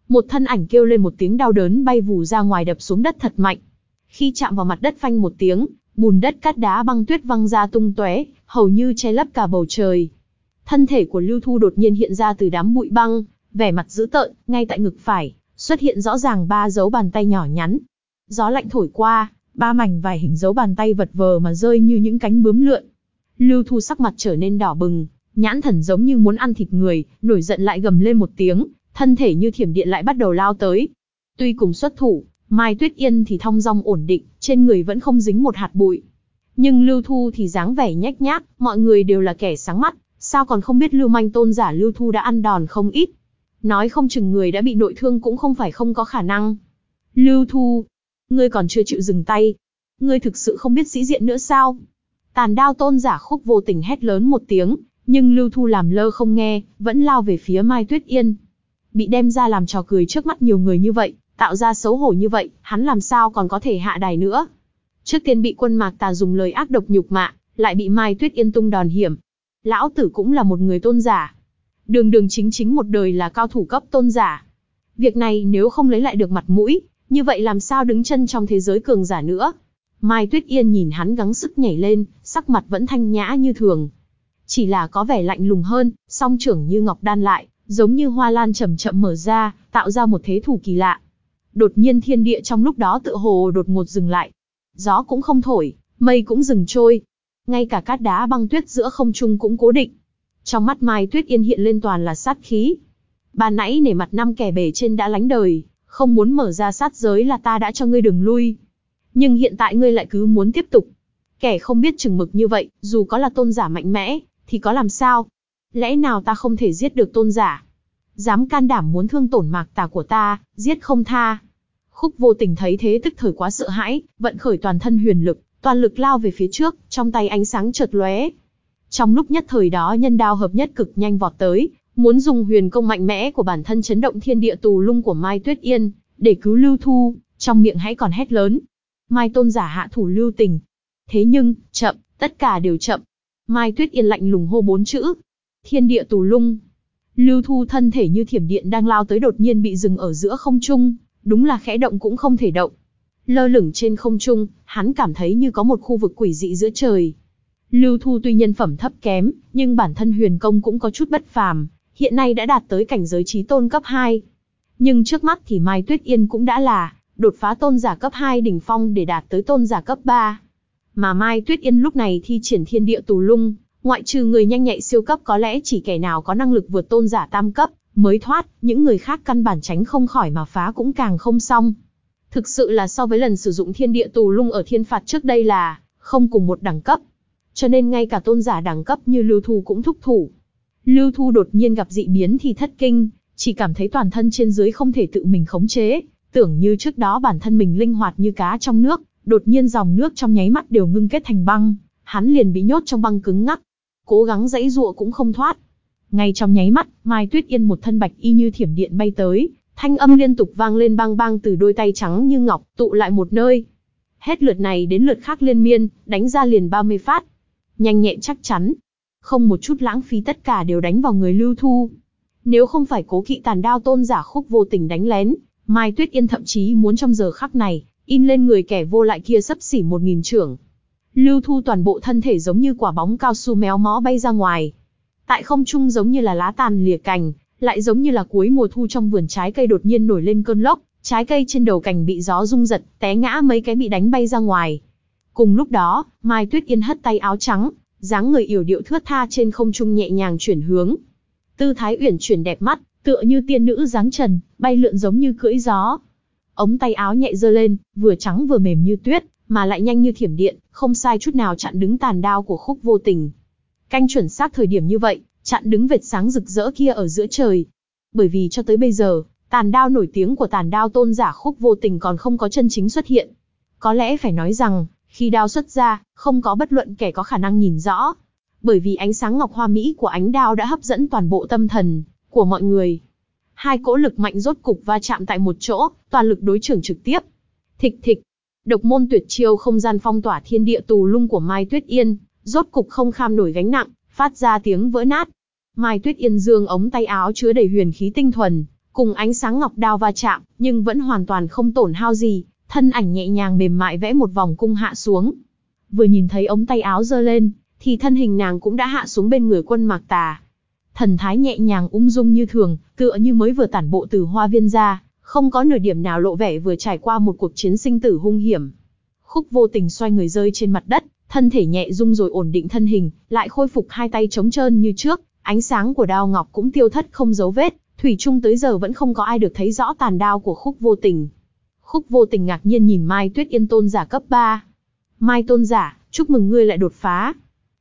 Một thân ảnh kêu lên một tiếng đau đớn bay vù ra ngoài đập xuống đất thật mạnh. Khi chạm vào mặt đất phanh một tiếng, bùn đất cát đá băng tuyết văng ra tung tóe, hầu như che lấp cả bầu trời. Thân thể của Lưu Thu đột nhiên hiện ra từ đám bụi băng, vẻ mặt dữ tợn, ngay tại ngực phải, xuất hiện rõ ràng ba dấu bàn tay nhỏ nhắn. Gió lạnh thổi qua, ba mảnh vài hình dấu bàn tay vật vờ mà rơi như những cánh bướm lượn. Lưu Thu sắc mặt trở nên đỏ bừng, nhãn thần giống như muốn ăn thịt người, nổi giận lại gầm lên một tiếng, thân thể như thiểm điện lại bắt đầu lao tới. Tuy cùng xuất thủ, Mai Tuyết Yên thì thong dong ổn định, trên người vẫn không dính một hạt bụi. Nhưng Lưu Thu thì dáng vẻ nhếch nhác, mọi người đều là kẻ sáng mắt, sao còn không biết Lưu Manh tôn giả Lưu Thu đã ăn đòn không ít. Nói không chừng người đã bị nội thương cũng không phải không có khả năng. Lưu Thu, ngươi còn chưa chịu dừng tay. Ngươi thực sự không biết sĩ diện nữa sao? Tàn đao tôn giả khúc vô tình hét lớn một tiếng, nhưng Lưu Thu làm lơ không nghe, vẫn lao về phía Mai Tuyết Yên. Bị đem ra làm trò cười trước mắt nhiều người như vậy, tạo ra xấu hổ như vậy, hắn làm sao còn có thể hạ đài nữa. Trước tiên bị quân mạc tà dùng lời ác độc nhục mạ, lại bị Mai Tuyết Yên tung đòn hiểm. Lão tử cũng là một người tôn giả. Đường đường chính chính một đời là cao thủ cấp tôn giả. Việc này nếu không lấy lại được mặt mũi, như vậy làm sao đứng chân trong thế giới cường giả nữa. Mai Tuyết Yên nhìn hắn gắng sức nhảy lên, sắc mặt vẫn thanh nhã như thường. Chỉ là có vẻ lạnh lùng hơn, song trưởng như ngọc đan lại, giống như hoa lan chậm chậm mở ra, tạo ra một thế thủ kỳ lạ. Đột nhiên thiên địa trong lúc đó tự hồ đột ngột dừng lại. Gió cũng không thổi, mây cũng dừng trôi. Ngay cả cát đá băng tuyết giữa không trung cũng cố định. Trong mắt Mai Tuyết Yên hiện lên toàn là sát khí. Bà nãy nể mặt năm kẻ bể trên đã lánh đời, không muốn mở ra sát giới là ta đã cho ngươi đường lui. Nhưng hiện tại ngươi lại cứ muốn tiếp tục. Kẻ không biết chừng mực như vậy, dù có là tôn giả mạnh mẽ, thì có làm sao? Lẽ nào ta không thể giết được tôn giả? Dám can đảm muốn thương tổn mạc tà của ta, giết không tha. Khúc vô tình thấy thế tức thời quá sợ hãi, vận khởi toàn thân huyền lực, toàn lực lao về phía trước, trong tay ánh sáng chợt lóe. Trong lúc nhất thời đó nhân đao hợp nhất cực nhanh vọt tới, muốn dùng huyền công mạnh mẽ của bản thân chấn động thiên địa tù lung của Mai Tuyết Yên, để cứu Lưu Thu, trong miệng hãy còn hét lớn. Mai tôn giả hạ thủ lưu tình. Thế nhưng, chậm, tất cả đều chậm. Mai Tuyết Yên lạnh lùng hô bốn chữ. Thiên địa tù lung. Lưu Thu thân thể như thiểm điện đang lao tới đột nhiên bị dừng ở giữa không trung, đúng là khẽ động cũng không thể động. Lơ lửng trên không trung, hắn cảm thấy như có một khu vực quỷ dị giữa trời. Lưu Thu tuy nhân phẩm thấp kém, nhưng bản thân huyền công cũng có chút bất phàm, hiện nay đã đạt tới cảnh giới trí tôn cấp 2. Nhưng trước mắt thì Mai Tuyết Yên cũng đã là, đột phá tôn giả cấp 2 đỉnh phong để đạt tới tôn giả cấp 3. Mà Mai Tuyết Yên lúc này thi triển thiên địa tù lung, ngoại trừ người nhanh nhạy siêu cấp có lẽ chỉ kẻ nào có năng lực vượt tôn giả tam cấp, mới thoát, những người khác căn bản tránh không khỏi mà phá cũng càng không xong. Thực sự là so với lần sử dụng thiên địa tù lung ở thiên phạt trước đây là không cùng một đẳng cấp. Cho nên ngay cả tôn giả đẳng cấp như Lưu Thu cũng thúc thủ. Lưu Thu đột nhiên gặp dị biến thì thất kinh, chỉ cảm thấy toàn thân trên dưới không thể tự mình khống chế, tưởng như trước đó bản thân mình linh hoạt như cá trong nước, đột nhiên dòng nước trong nháy mắt đều ngưng kết thành băng, hắn liền bị nhốt trong băng cứng ngắc. Cố gắng dãy dụa cũng không thoát. Ngay trong nháy mắt, Mai Tuyết Yên một thân bạch y như thiểm điện bay tới, thanh âm liên tục vang lên bang bang từ đôi tay trắng như ngọc, tụ lại một nơi. Hết lượt này đến lượt khác liên miên, đánh ra liền 30 phát. Nhanh nhẹn chắc chắn. Không một chút lãng phí tất cả đều đánh vào người lưu thu. Nếu không phải cố kỵ tàn đao tôn giả khúc vô tình đánh lén, Mai Tuyết Yên thậm chí muốn trong giờ khắc này, in lên người kẻ vô lại kia sấp xỉ một nghìn trưởng. Lưu Thu toàn bộ thân thể giống như quả bóng cao su méo mó bay ra ngoài. Tại không trung giống như là lá tàn lìa cành, lại giống như là cuối mùa thu trong vườn trái cây đột nhiên nổi lên cơn lốc, trái cây trên đầu cành bị gió rung giật, té ngã mấy cái bị đánh bay ra ngoài. Cùng lúc đó, Mai Tuyết Yên hất tay áo trắng, dáng người yểu điệu thướt tha trên không trung nhẹ nhàng chuyển hướng. Tư thái uyển chuyển đẹp mắt, tựa như tiên nữ dáng trần, bay lượn giống như cưỡi gió. Ống tay áo nhẹ giơ lên, vừa trắng vừa mềm như tuyết, mà lại nhanh như thiểm điện, không sai chút nào chặn đứng tàn đao của khúc vô tình. Canh chuẩn xác thời điểm như vậy, chặn đứng vệt sáng rực rỡ kia ở giữa trời. Bởi vì cho tới bây giờ, tàn đao nổi tiếng của tàn đao tôn giả khúc vô tình còn không có chân chính xuất hiện. Có lẽ phải nói rằng, khi đao xuất ra, không có bất luận kẻ có khả năng nhìn rõ. Bởi vì ánh sáng ngọc hoa mỹ của ánh đao đã hấp dẫn toàn bộ tâm thần của mọi người. Hai cỗ lực mạnh rốt cục va chạm tại một chỗ, toàn lực đối trưởng trực tiếp. Thịch thịch, độc môn tuyệt chiêu không gian phong tỏa thiên địa tù lung của Mai Tuyết Yên, rốt cục không kham nổi gánh nặng, phát ra tiếng vỡ nát. Mai Tuyết Yên dương ống tay áo chứa đầy huyền khí tinh thuần, cùng ánh sáng ngọc đao va chạm, nhưng vẫn hoàn toàn không tổn hao gì, thân ảnh nhẹ nhàng mềm mại vẽ một vòng cung hạ xuống. Vừa nhìn thấy ống tay áo giơ lên, thì thân hình nàng cũng đã hạ xuống bên người quân mạc tà. Thần thái nhẹ nhàng ung dung như thường, tựa như mới vừa tản bộ từ hoa viên ra, không có nửa điểm nào lộ vẻ vừa trải qua một cuộc chiến sinh tử hung hiểm. Khúc vô tình xoay người rơi trên mặt đất, thân thể nhẹ rung rồi ổn định thân hình, lại khôi phục hai tay trống trơn như trước, ánh sáng của đao ngọc cũng tiêu thất không dấu vết, thủy chung tới giờ vẫn không có ai được thấy rõ tàn đao của khúc vô tình. Khúc vô tình ngạc nhiên nhìn Mai Tuyết Yên tôn giả cấp 3. Mai tôn giả, chúc mừng ngươi lại đột phá.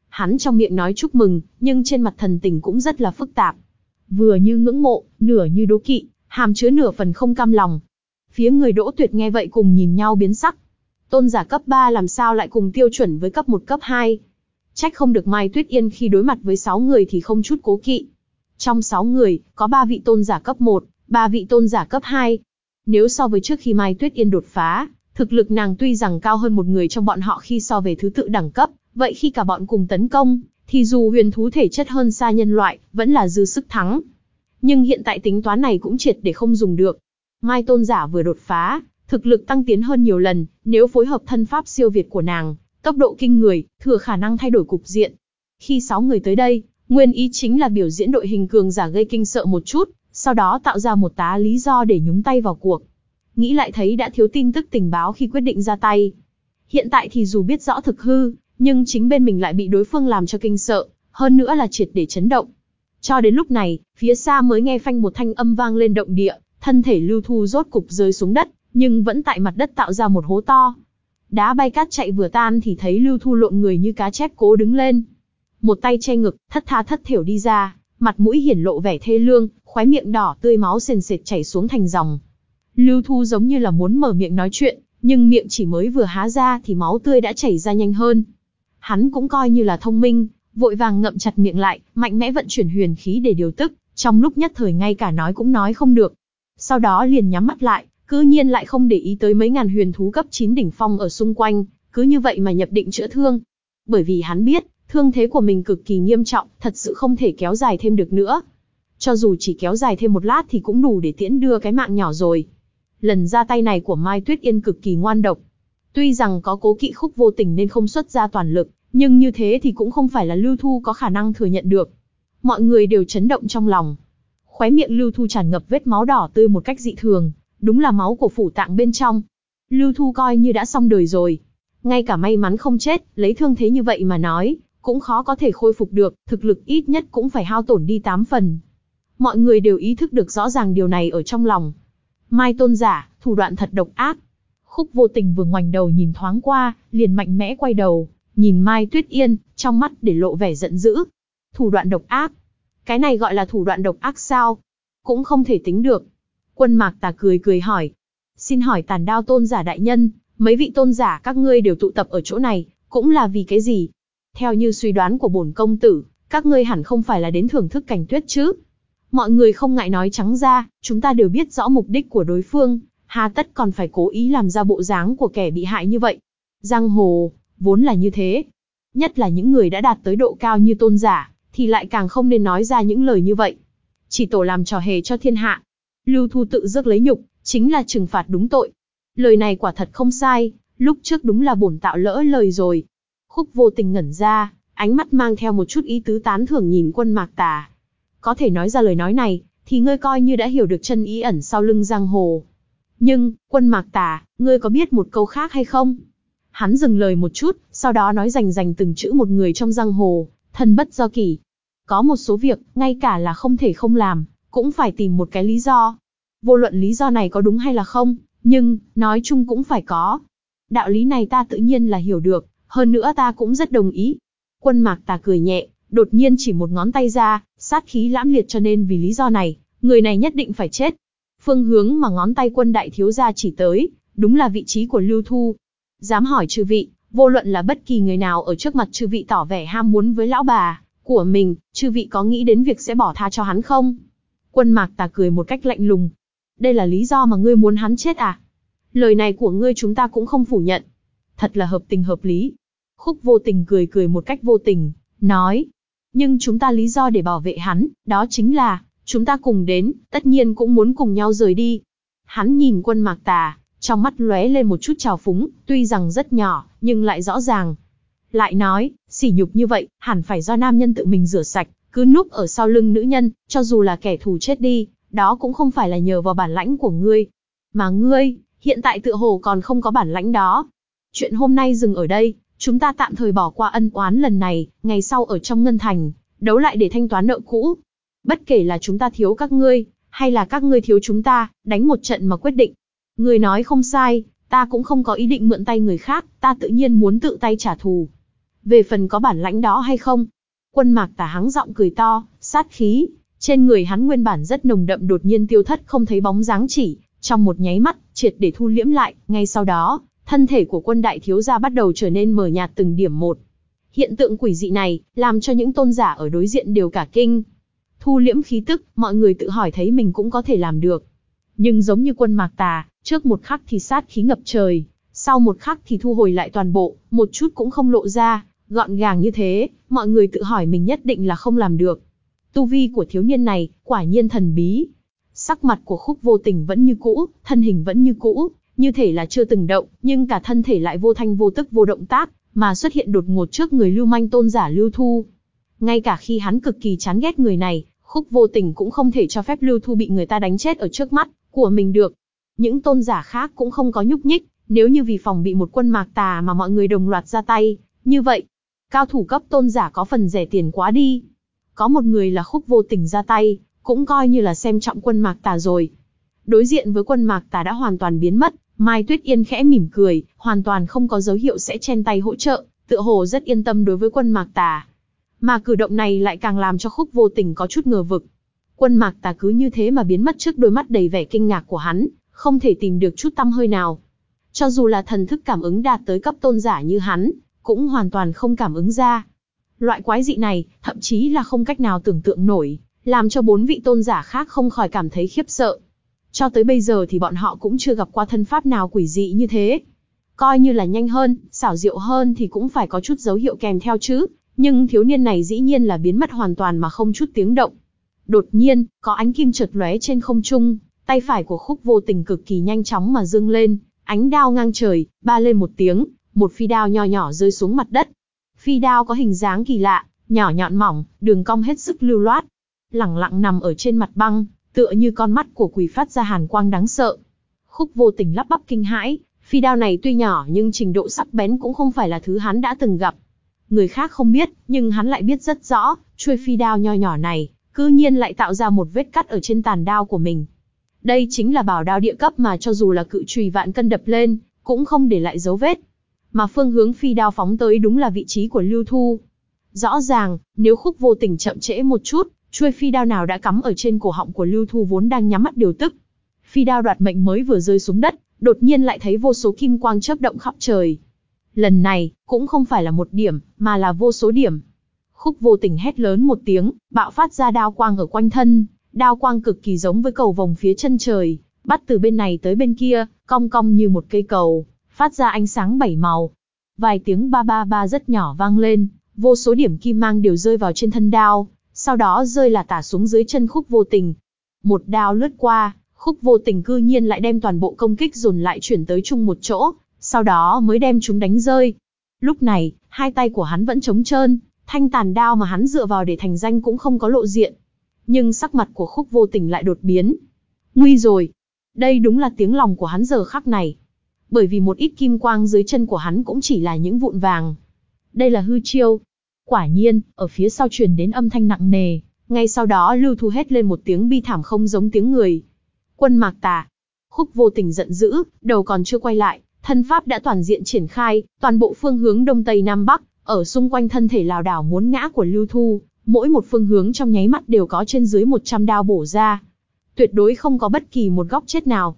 Hắn trong miệng nói chúc mừng, nhưng trên mặt thần tình cũng rất là phức tạp. Vừa như ngưỡng mộ, nửa như đố kỵ, hàm chứa nửa phần không cam lòng. Phía người đỗ tuyệt nghe vậy cùng nhìn nhau biến sắc. Tôn giả cấp 3 làm sao lại cùng tiêu chuẩn với cấp 1 cấp 2. Trách không được Mai Tuyết Yên khi đối mặt với 6 người thì không chút cố kỵ. Trong 6 người, có 3 vị tôn giả cấp 1, 3 vị tôn giả cấp 2. Nếu so với trước khi Mai Tuyết Yên đột phá, thực lực nàng tuy rằng cao hơn một người trong bọn họ khi so về thứ tự đẳng cấp, vậy khi cả bọn cùng tấn công, thì dù huyền thú thể chất hơn xa nhân loại, vẫn là dư sức thắng. Nhưng hiện tại tính toán này cũng triệt để không dùng được. Mai tôn giả vừa đột phá, thực lực tăng tiến hơn nhiều lần, nếu phối hợp thân pháp siêu việt của nàng, tốc độ kinh người, thừa khả năng thay đổi cục diện. Khi 6 người tới đây, nguyên ý chính là biểu diễn đội hình cường giả gây kinh sợ một chút, sau đó tạo ra một tá lý do để nhúng tay vào cuộc. Nghĩ lại thấy đã thiếu tin tức tình báo khi quyết định ra tay. Hiện tại thì dù biết rõ thực hư, nhưng chính bên mình lại bị đối phương làm cho kinh sợ, hơn nữa là triệt để chấn động. Cho đến lúc này, phía xa mới nghe phanh một thanh âm vang lên động địa, thân thể lưu thu rốt cục rơi xuống đất, nhưng vẫn tại mặt đất tạo ra một hố to. Đá bay cát chạy vừa tan thì thấy lưu thu lộn người như cá chép cố đứng lên. Một tay che ngực, thất tha thất thiểu đi ra, mặt mũi hiển lộ vẻ thê lương, khóe miệng đỏ tươi máu sền sệt chảy xuống thành dòng. Lưu thu giống như là muốn mở miệng nói chuyện, nhưng miệng chỉ mới vừa há ra thì máu tươi đã chảy ra nhanh hơn. Hắn cũng coi như là thông minh, vội vàng ngậm chặt miệng lại, mạnh mẽ vận chuyển huyền khí để điều tức, trong lúc nhất thời ngay cả nói cũng nói không được. Sau đó liền nhắm mắt lại, cư nhiên lại không để ý tới mấy ngàn huyền thú cấp 9 đỉnh phong ở xung quanh, cứ như vậy mà nhập định chữa thương. Bởi vì hắn biết, thương thế của mình cực kỳ nghiêm trọng, thật sự không thể kéo dài thêm được nữa. Cho dù chỉ kéo dài thêm một lát thì cũng đủ để tiễn đưa cái mạng nhỏ rồi. Lần ra tay này của Mai Tuyết Yên cực kỳ ngoan độc. Tuy rằng có cố kỵ khúc vô tình nên không xuất ra toàn lực, nhưng như thế thì cũng không phải là Lưu Thu có khả năng thừa nhận được. Mọi người đều chấn động trong lòng. Khóe miệng Lưu Thu tràn ngập vết máu đỏ tươi một cách dị thường, đúng là máu của phủ tạng bên trong. Lưu Thu coi như đã xong đời rồi. Ngay cả may mắn không chết, lấy thương thế như vậy mà nói, cũng khó có thể khôi phục được, thực lực ít nhất cũng phải hao tổn đi 8 phần. Mọi người đều ý thức được rõ ràng điều này ở trong lòng. Mai tôn giả, thủ đoạn thật độc ác. Khúc vô tình vừa ngoảnh đầu nhìn thoáng qua, liền mạnh mẽ quay đầu, nhìn Mai Tuyết Yên, trong mắt để lộ vẻ giận dữ. Thủ đoạn độc ác. Cái này gọi là thủ đoạn độc ác sao? Cũng không thể tính được. Quân mạc tà cười cười hỏi. Xin hỏi tàn đao tôn giả đại nhân, mấy vị tôn giả các ngươi đều tụ tập ở chỗ này, cũng là vì cái gì? Theo như suy đoán của bổn công tử, các ngươi hẳn không phải là đến thưởng thức cảnh tuyết chứ? Mọi người không ngại nói trắng ra, chúng ta đều biết rõ mục đích của đối phương, hà tất còn phải cố ý làm ra bộ dáng của kẻ bị hại như vậy. Giang hồ, vốn là như thế. Nhất là những người đã đạt tới độ cao như tôn giả, thì lại càng không nên nói ra những lời như vậy. Chỉ tổ làm trò hề cho thiên hạ. Lưu Thu tự rước lấy nhục, chính là trừng phạt đúng tội. Lời này quả thật không sai, lúc trước đúng là bổn tạo lỡ lời rồi. Khúc vô tình ngẩn ra, ánh mắt mang theo một chút ý tứ tán thưởng nhìn quân mạc tà. Có thể nói ra lời nói này, thì ngươi coi như đã hiểu được chân ý ẩn sau lưng giang hồ. Nhưng, quân mạc tà, ngươi có biết một câu khác hay không? Hắn dừng lời một chút, sau đó nói rành rành từng chữ một người trong giang hồ, thân bất do kỷ. Có một số việc, ngay cả là không thể không làm, cũng phải tìm một cái lý do. Vô luận lý do này có đúng hay là không, nhưng, nói chung cũng phải có. Đạo lý này ta tự nhiên là hiểu được, hơn nữa ta cũng rất đồng ý. Quân mạc tà cười nhẹ, đột nhiên chỉ một ngón tay ra, sát khí lãm liệt cho nên vì lý do này, người này nhất định phải chết. Phương hướng mà ngón tay quân đại thiếu gia chỉ tới, đúng là vị trí của Lưu Thu. Dám hỏi chư vị, vô luận là bất kỳ người nào ở trước mặt chư vị tỏ vẻ ham muốn với lão bà của mình, chư vị có nghĩ đến việc sẽ bỏ tha cho hắn không? Quân mạc tà cười một cách lạnh lùng. Đây là lý do mà ngươi muốn hắn chết à? Lời này của ngươi chúng ta cũng không phủ nhận. Thật là hợp tình hợp lý. Khúc vô tình cười cười một cách vô tình, nói. Nhưng chúng ta lý do để bảo vệ hắn, đó chính là, chúng ta cùng đến, tất nhiên cũng muốn cùng nhau rời đi. Hắn nhìn quân mạc tà, trong mắt lóe lên một chút trào phúng, tuy rằng rất nhỏ, nhưng lại rõ ràng. Lại nói, sỉ nhục như vậy, hẳn phải do nam nhân tự mình rửa sạch, cứ núp ở sau lưng nữ nhân, cho dù là kẻ thù chết đi, đó cũng không phải là nhờ vào bản lãnh của ngươi. Mà ngươi, hiện tại tựa hồ còn không có bản lãnh đó. Chuyện hôm nay dừng ở đây, chúng ta tạm thời bỏ qua ân oán lần này, ngày sau ở trong ngân thành, đấu lại để thanh toán nợ cũ. Bất kể là chúng ta thiếu các ngươi, hay là các ngươi thiếu chúng ta, đánh một trận mà quyết định. người nói không sai, ta cũng không có ý định mượn tay người khác, ta tự nhiên muốn tự tay trả thù. Về phần có bản lãnh đó hay không? Quân mạc tả hắng giọng cười to, sát khí, trên người hắn nguyên bản rất nồng đậm đột nhiên tiêu thất không thấy bóng dáng chỉ, trong một nháy mắt, triệt để thu liễm lại, ngay sau đó, thân thể của quân đại thiếu gia bắt đầu trở nên mờ nhạt từng điểm một. Hiện tượng quỷ dị này, làm cho những tôn giả ở đối diện đều cả kinh. Thu liễm khí tức, mọi người tự hỏi thấy mình cũng có thể làm được. Nhưng giống như quân mạc tà, trước một khắc thì sát khí ngập trời, sau một khắc thì thu hồi lại toàn bộ, một chút cũng không lộ ra, gọn gàng như thế, mọi người tự hỏi mình nhất định là không làm được. Tu vi của thiếu niên này, quả nhiên thần bí. Sắc mặt của khúc vô tình vẫn như cũ, thân hình vẫn như cũ, như thể là chưa từng động, nhưng cả thân thể lại vô thanh vô tức vô động tác, mà xuất hiện đột ngột trước người lưu manh tôn giả lưu thu. Ngay cả khi hắn cực kỳ chán ghét người này, khúc vô tình cũng không thể cho phép lưu thu bị người ta đánh chết ở trước mắt của mình được. Những tôn giả khác cũng không có nhúc nhích, nếu như vì phòng bị một quân mạc tà mà mọi người đồng loạt ra tay, như vậy, cao thủ cấp tôn giả có phần rẻ tiền quá đi. Có một người là khúc vô tình ra tay, cũng coi như là xem trọng quân mạc tà rồi. Đối diện với quân mạc tà đã hoàn toàn biến mất, Mai Tuyết Yên khẽ mỉm cười, hoàn toàn không có dấu hiệu sẽ chen tay hỗ trợ, tựa hồ rất yên tâm đối với quân mạc tà. Mà cử động này lại càng làm cho khúc vô tình có chút ngờ vực. Quân mạc tà cứ như thế mà biến mất trước đôi mắt đầy vẻ kinh ngạc của hắn, không thể tìm được chút tâm hơi nào. Cho dù là thần thức cảm ứng đạt tới cấp tôn giả như hắn, cũng hoàn toàn không cảm ứng ra. Loại quái dị này, thậm chí là không cách nào tưởng tượng nổi, làm cho bốn vị tôn giả khác không khỏi cảm thấy khiếp sợ. Cho tới bây giờ thì bọn họ cũng chưa gặp qua thân pháp nào quỷ dị như thế. Coi như là nhanh hơn, xảo diệu hơn thì cũng phải có chút dấu hiệu kèm theo chứ, nhưng thiếu niên này dĩ nhiên là biến mất hoàn toàn mà không chút tiếng động. Đột nhiên, có ánh kim chợt lóe trên không trung, tay phải của khúc vô tình cực kỳ nhanh chóng mà dương lên, ánh đao ngang trời, ba lên một tiếng, một phi đao nho nhỏ rơi xuống mặt đất. Phi đao có hình dáng kỳ lạ, nhỏ nhọn mỏng, đường cong hết sức lưu loát. Lẳng lặng nằm ở trên mặt băng, tựa như con mắt của quỷ phát ra hàn quang đáng sợ. Khúc vô tình lắp bắp kinh hãi, phi đao này tuy nhỏ nhưng trình độ sắc bén cũng không phải là thứ hắn đã từng gặp. Người khác không biết, nhưng hắn lại biết rất rõ, chuôi phi đao nho nhỏ này, cư nhiên lại tạo ra một vết cắt ở trên tàn đao của mình. Đây chính là bảo đao địa cấp mà cho dù là cự trùy vạn cân đập lên, cũng không để lại dấu vết. Mà phương hướng phi đao phóng tới đúng là vị trí của Lưu Thu. Rõ ràng, nếu khúc vô tình chậm trễ một chút, chuôi phi đao nào đã cắm ở trên cổ họng của Lưu Thu vốn đang nhắm mắt điều tức. Phi đao đoạt mệnh mới vừa rơi xuống đất, đột nhiên lại thấy vô số kim quang chớp động khắp trời. Lần này, cũng không phải là một điểm, mà là vô số điểm. Khúc vô tình hét lớn một tiếng, bạo phát ra đao quang ở quanh thân, đao quang cực kỳ giống với cầu vòng phía chân trời, bắt từ bên này tới bên kia, cong cong như một cây cầu, phát ra ánh sáng bảy màu. Vài tiếng ba ba ba rất nhỏ vang lên, vô số điểm kim mang đều rơi vào trên thân đao, sau đó rơi là tả xuống dưới chân khúc vô tình. Một đao lướt qua, khúc vô tình cư nhiên lại đem toàn bộ công kích dồn lại chuyển tới chung một chỗ, sau đó mới đem chúng đánh rơi. Lúc này, hai tay của hắn vẫn trống trơn, thanh tàn đao mà hắn dựa vào để thành danh cũng không có lộ diện. Nhưng sắc mặt của khúc vô tình lại đột biến. Nguy rồi. Đây đúng là tiếng lòng của hắn giờ khắc này. Bởi vì một ít kim quang dưới chân của hắn cũng chỉ là những vụn vàng. Đây là hư chiêu. Quả nhiên, ở phía sau truyền đến âm thanh nặng nề. Ngay sau đó lưu thu hét lên một tiếng bi thảm không giống tiếng người. Quân mạc tà. Khúc vô tình giận dữ, đầu còn chưa quay lại, thân pháp đã toàn diện triển khai, toàn bộ phương hướng đông tây nam bắc, ở xung quanh thân thể lào đảo muốn ngã của Lưu Thu, mỗi một phương hướng trong nháy mắt đều có trên dưới 100 đao bổ ra. Tuyệt đối không có bất kỳ một góc chết nào.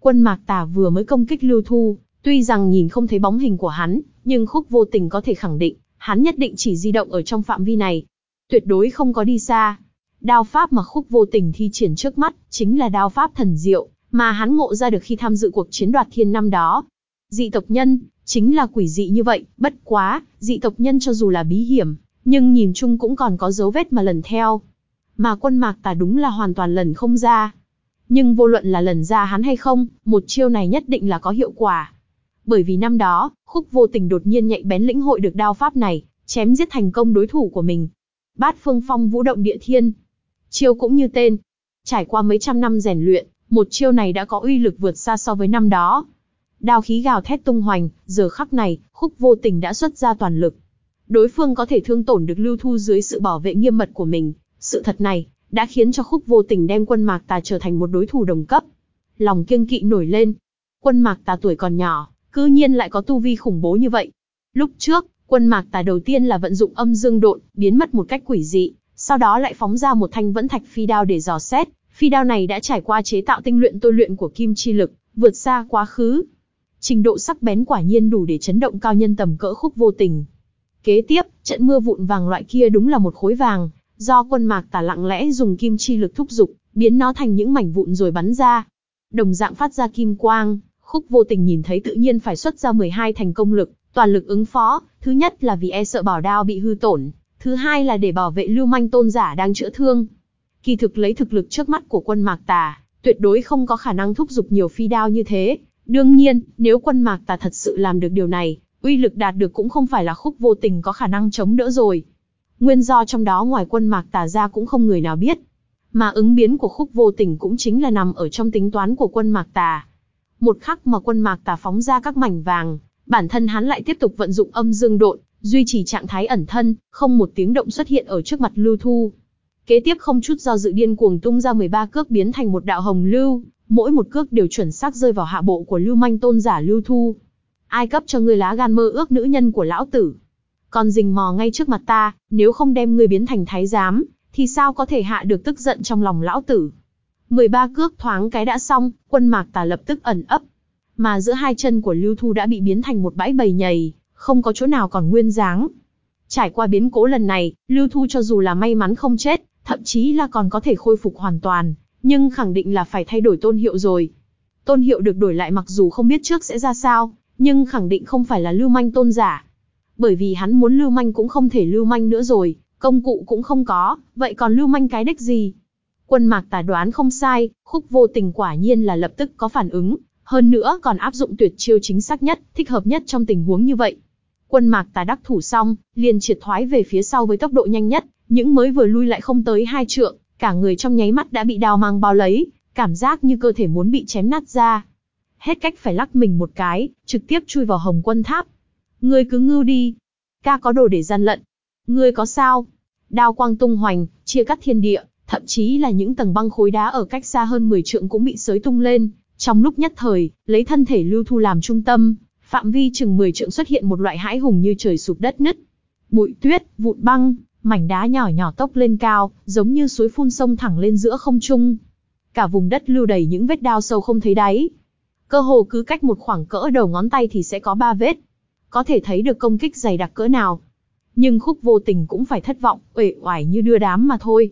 Quân Mạc Tà vừa mới công kích Lưu Thu, tuy rằng nhìn không thấy bóng hình của hắn, nhưng khúc vô tình có thể khẳng định, hắn nhất định chỉ di động ở trong phạm vi này. Tuyệt đối không có đi xa. Đao pháp mà khúc vô tình thi triển trước mắt, chính là đao pháp thần diệu, mà hắn ngộ ra được khi tham dự cuộc chiến đoạt thiên năm đó. Dị tộc nhân, chính là quỷ dị như vậy, bất quá, dị tộc nhân cho dù là bí hiểm, nhưng nhìn chung cũng còn có dấu vết mà lần theo. Mà quân mạc tà đúng là hoàn toàn lần không ra. Nhưng vô luận là lần ra hắn hay không, một chiêu này nhất định là có hiệu quả. Bởi vì năm đó, khúc vô tình đột nhiên nhạy bén lĩnh hội được đao pháp này, chém giết thành công đối thủ của mình. Bát phương phong vũ động địa thiên. Chiêu cũng như tên. Trải qua mấy trăm năm rèn luyện, một chiêu này đã có uy lực vượt xa so với năm đó. Đao khí gào thét tung hoành, giờ khắc này, khúc vô tình đã xuất ra toàn lực. Đối phương có thể thương tổn được lưu thu dưới sự bảo vệ nghiêm mật của mình. Sự thật này, đã khiến cho khúc vô tình đem quân mạc tà trở thành một đối thủ đồng cấp. Lòng kiêng kỵ nổi lên. Quân mạc tà tuổi còn nhỏ, cư nhiên lại có tu vi khủng bố như vậy. Lúc trước, quân mạc tà đầu tiên là vận dụng âm dương độn, biến mất một cách quỷ dị, sau đó lại phóng ra một thanh vẫn thạch phi đao để dò xét. Phi đao này đã trải qua chế tạo tinh luyện tôi luyện của kim chi lực, vượt xa quá khứ, Trình độ sắc bén quả nhiên đủ để chấn động cao nhân tầm cỡ khúc vô tình. Kế tiếp, trận mưa vụn vàng loại kia đúng là một khối vàng, do quân mạc tả lặng lẽ dùng kim chi lực thúc dục, biến nó thành những mảnh vụn rồi bắn ra. Đồng dạng phát ra kim quang, khúc vô tình nhìn thấy tự nhiên phải xuất ra 12 thành công lực, toàn lực ứng phó, thứ nhất là vì e sợ bảo đao bị hư tổn, thứ hai là để bảo vệ lưu manh tôn giả đang chữa thương. Kỳ thực lấy thực lực trước mắt của quân mạc tà, tuyệt đối không có khả năng thúc giục nhiều phi đao như thế, Đương nhiên, nếu quân mạc tà thật sự làm được điều này, uy lực đạt được cũng không phải là khúc vô tình có khả năng chống đỡ rồi. Nguyên do trong đó ngoài quân mạc tà ra cũng không người nào biết. Mà ứng biến của khúc vô tình cũng chính là nằm ở trong tính toán của quân mạc tà. Một khắc mà quân mạc tà phóng ra các mảnh vàng, bản thân hắn lại tiếp tục vận dụng âm dương độn, duy trì trạng thái ẩn thân, không một tiếng động xuất hiện ở trước mặt Lưu Thu. Kế tiếp không chút do dự điên cuồng tung ra 13 cước biến thành một đạo hồng lưu, mỗi một cước đều chuẩn xác rơi vào hạ bộ của lưu manh tôn giả lưu thu. Ai cấp cho ngươi lá gan mơ ước nữ nhân của lão tử? Còn rình mò ngay trước mặt ta, nếu không đem ngươi biến thành thái giám, thì sao có thể hạ được tức giận trong lòng lão tử? 13 cước thoáng cái đã xong, quân mạc tà lập tức ẩn ấp. Mà giữa hai chân của Lưu Thu đã bị biến thành một bãi bầy nhầy, không có chỗ nào còn nguyên dáng. Trải qua biến cố lần này, Lưu Thu cho dù là may mắn không chết, thậm chí là còn có thể khôi phục hoàn toàn, nhưng khẳng định là phải thay đổi tôn hiệu rồi. Tôn hiệu được đổi lại mặc dù không biết trước sẽ ra sao, nhưng khẳng định không phải là lưu manh tôn giả. Bởi vì hắn muốn lưu manh cũng không thể lưu manh nữa rồi, công cụ cũng không có, vậy còn lưu manh cái đích gì? Quân mạc tà đoán không sai, khúc vô tình quả nhiên là lập tức có phản ứng, hơn nữa còn áp dụng tuyệt chiêu chính xác nhất, thích hợp nhất trong tình huống như vậy. Quân mạc tà đắc thủ xong, liền triệt thoái về phía sau với tốc độ nhanh nhất, những mới vừa lui lại không tới hai trượng, cả người trong nháy mắt đã bị đao mang bao lấy, cảm giác như cơ thể muốn bị chém nát ra. Hết cách phải lắc mình một cái, trực tiếp chui vào hồng quân tháp. Ngươi cứ ngưu đi. Ca có đồ để gian lận. Ngươi có sao? Đao quang tung hoành, chia cắt thiên địa, thậm chí là những tầng băng khối đá ở cách xa hơn 10 trượng cũng bị sới tung lên, Trong lúc nhất thời, lấy thân thể Lưu Thu làm trung tâm, phạm vi chừng 10 trượng xuất hiện một loại hãi hùng như trời sụp đất nứt. Bụi tuyết, vụn băng, mảnh đá nhỏ nhỏ tốc lên cao, giống như suối phun sông thẳng lên giữa không trung. Cả vùng đất lưu đầy những vết đao sâu không thấy đáy. Cơ hồ cứ cách một khoảng cỡ đầu ngón tay thì sẽ có ba vết. Có thể thấy được công kích dày đặc cỡ nào. Nhưng khúc vô tình cũng phải thất vọng, uể oải như đưa đám mà thôi.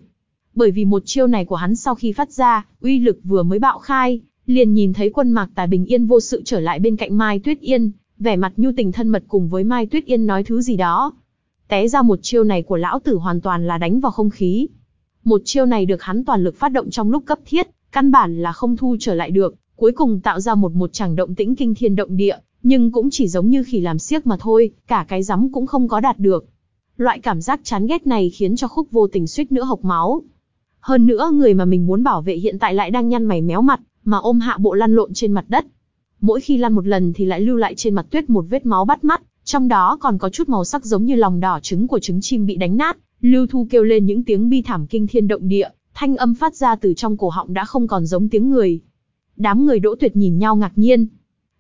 Bởi vì một chiêu này của hắn sau khi phát ra, uy lực vừa mới bạo khai, liền nhìn thấy quân mạc tài bình yên vô sự trở lại bên cạnh Mai Tuyết Yên, vẻ mặt nhu tình thân mật cùng với Mai Tuyết Yên nói thứ gì đó. Té ra một chiêu này của lão tử hoàn toàn là đánh vào không khí. Một chiêu này được hắn toàn lực phát động trong lúc cấp thiết, căn bản là không thu trở lại được, cuối cùng tạo ra một một chẳng động tĩnh kinh thiên động địa, nhưng cũng chỉ giống như khỉ làm xiếc mà thôi, cả cái rắm cũng không có đạt được. Loại cảm giác chán ghét này khiến cho khúc vô tình suýt nữa hộc máu. Hơn nữa người mà mình muốn bảo vệ hiện tại lại đang nhăn mày méo mặt, mà ôm hạ bộ lăn lộn trên mặt đất. Mỗi khi lăn một lần thì lại lưu lại trên mặt tuyết một vết máu bắt mắt, trong đó còn có chút màu sắc giống như lòng đỏ trứng của trứng chim bị đánh nát. Lưu Thu kêu lên những tiếng bi thảm kinh thiên động địa, thanh âm phát ra từ trong cổ họng đã không còn giống tiếng người. Đám người đỗ tuyệt nhìn nhau ngạc nhiên.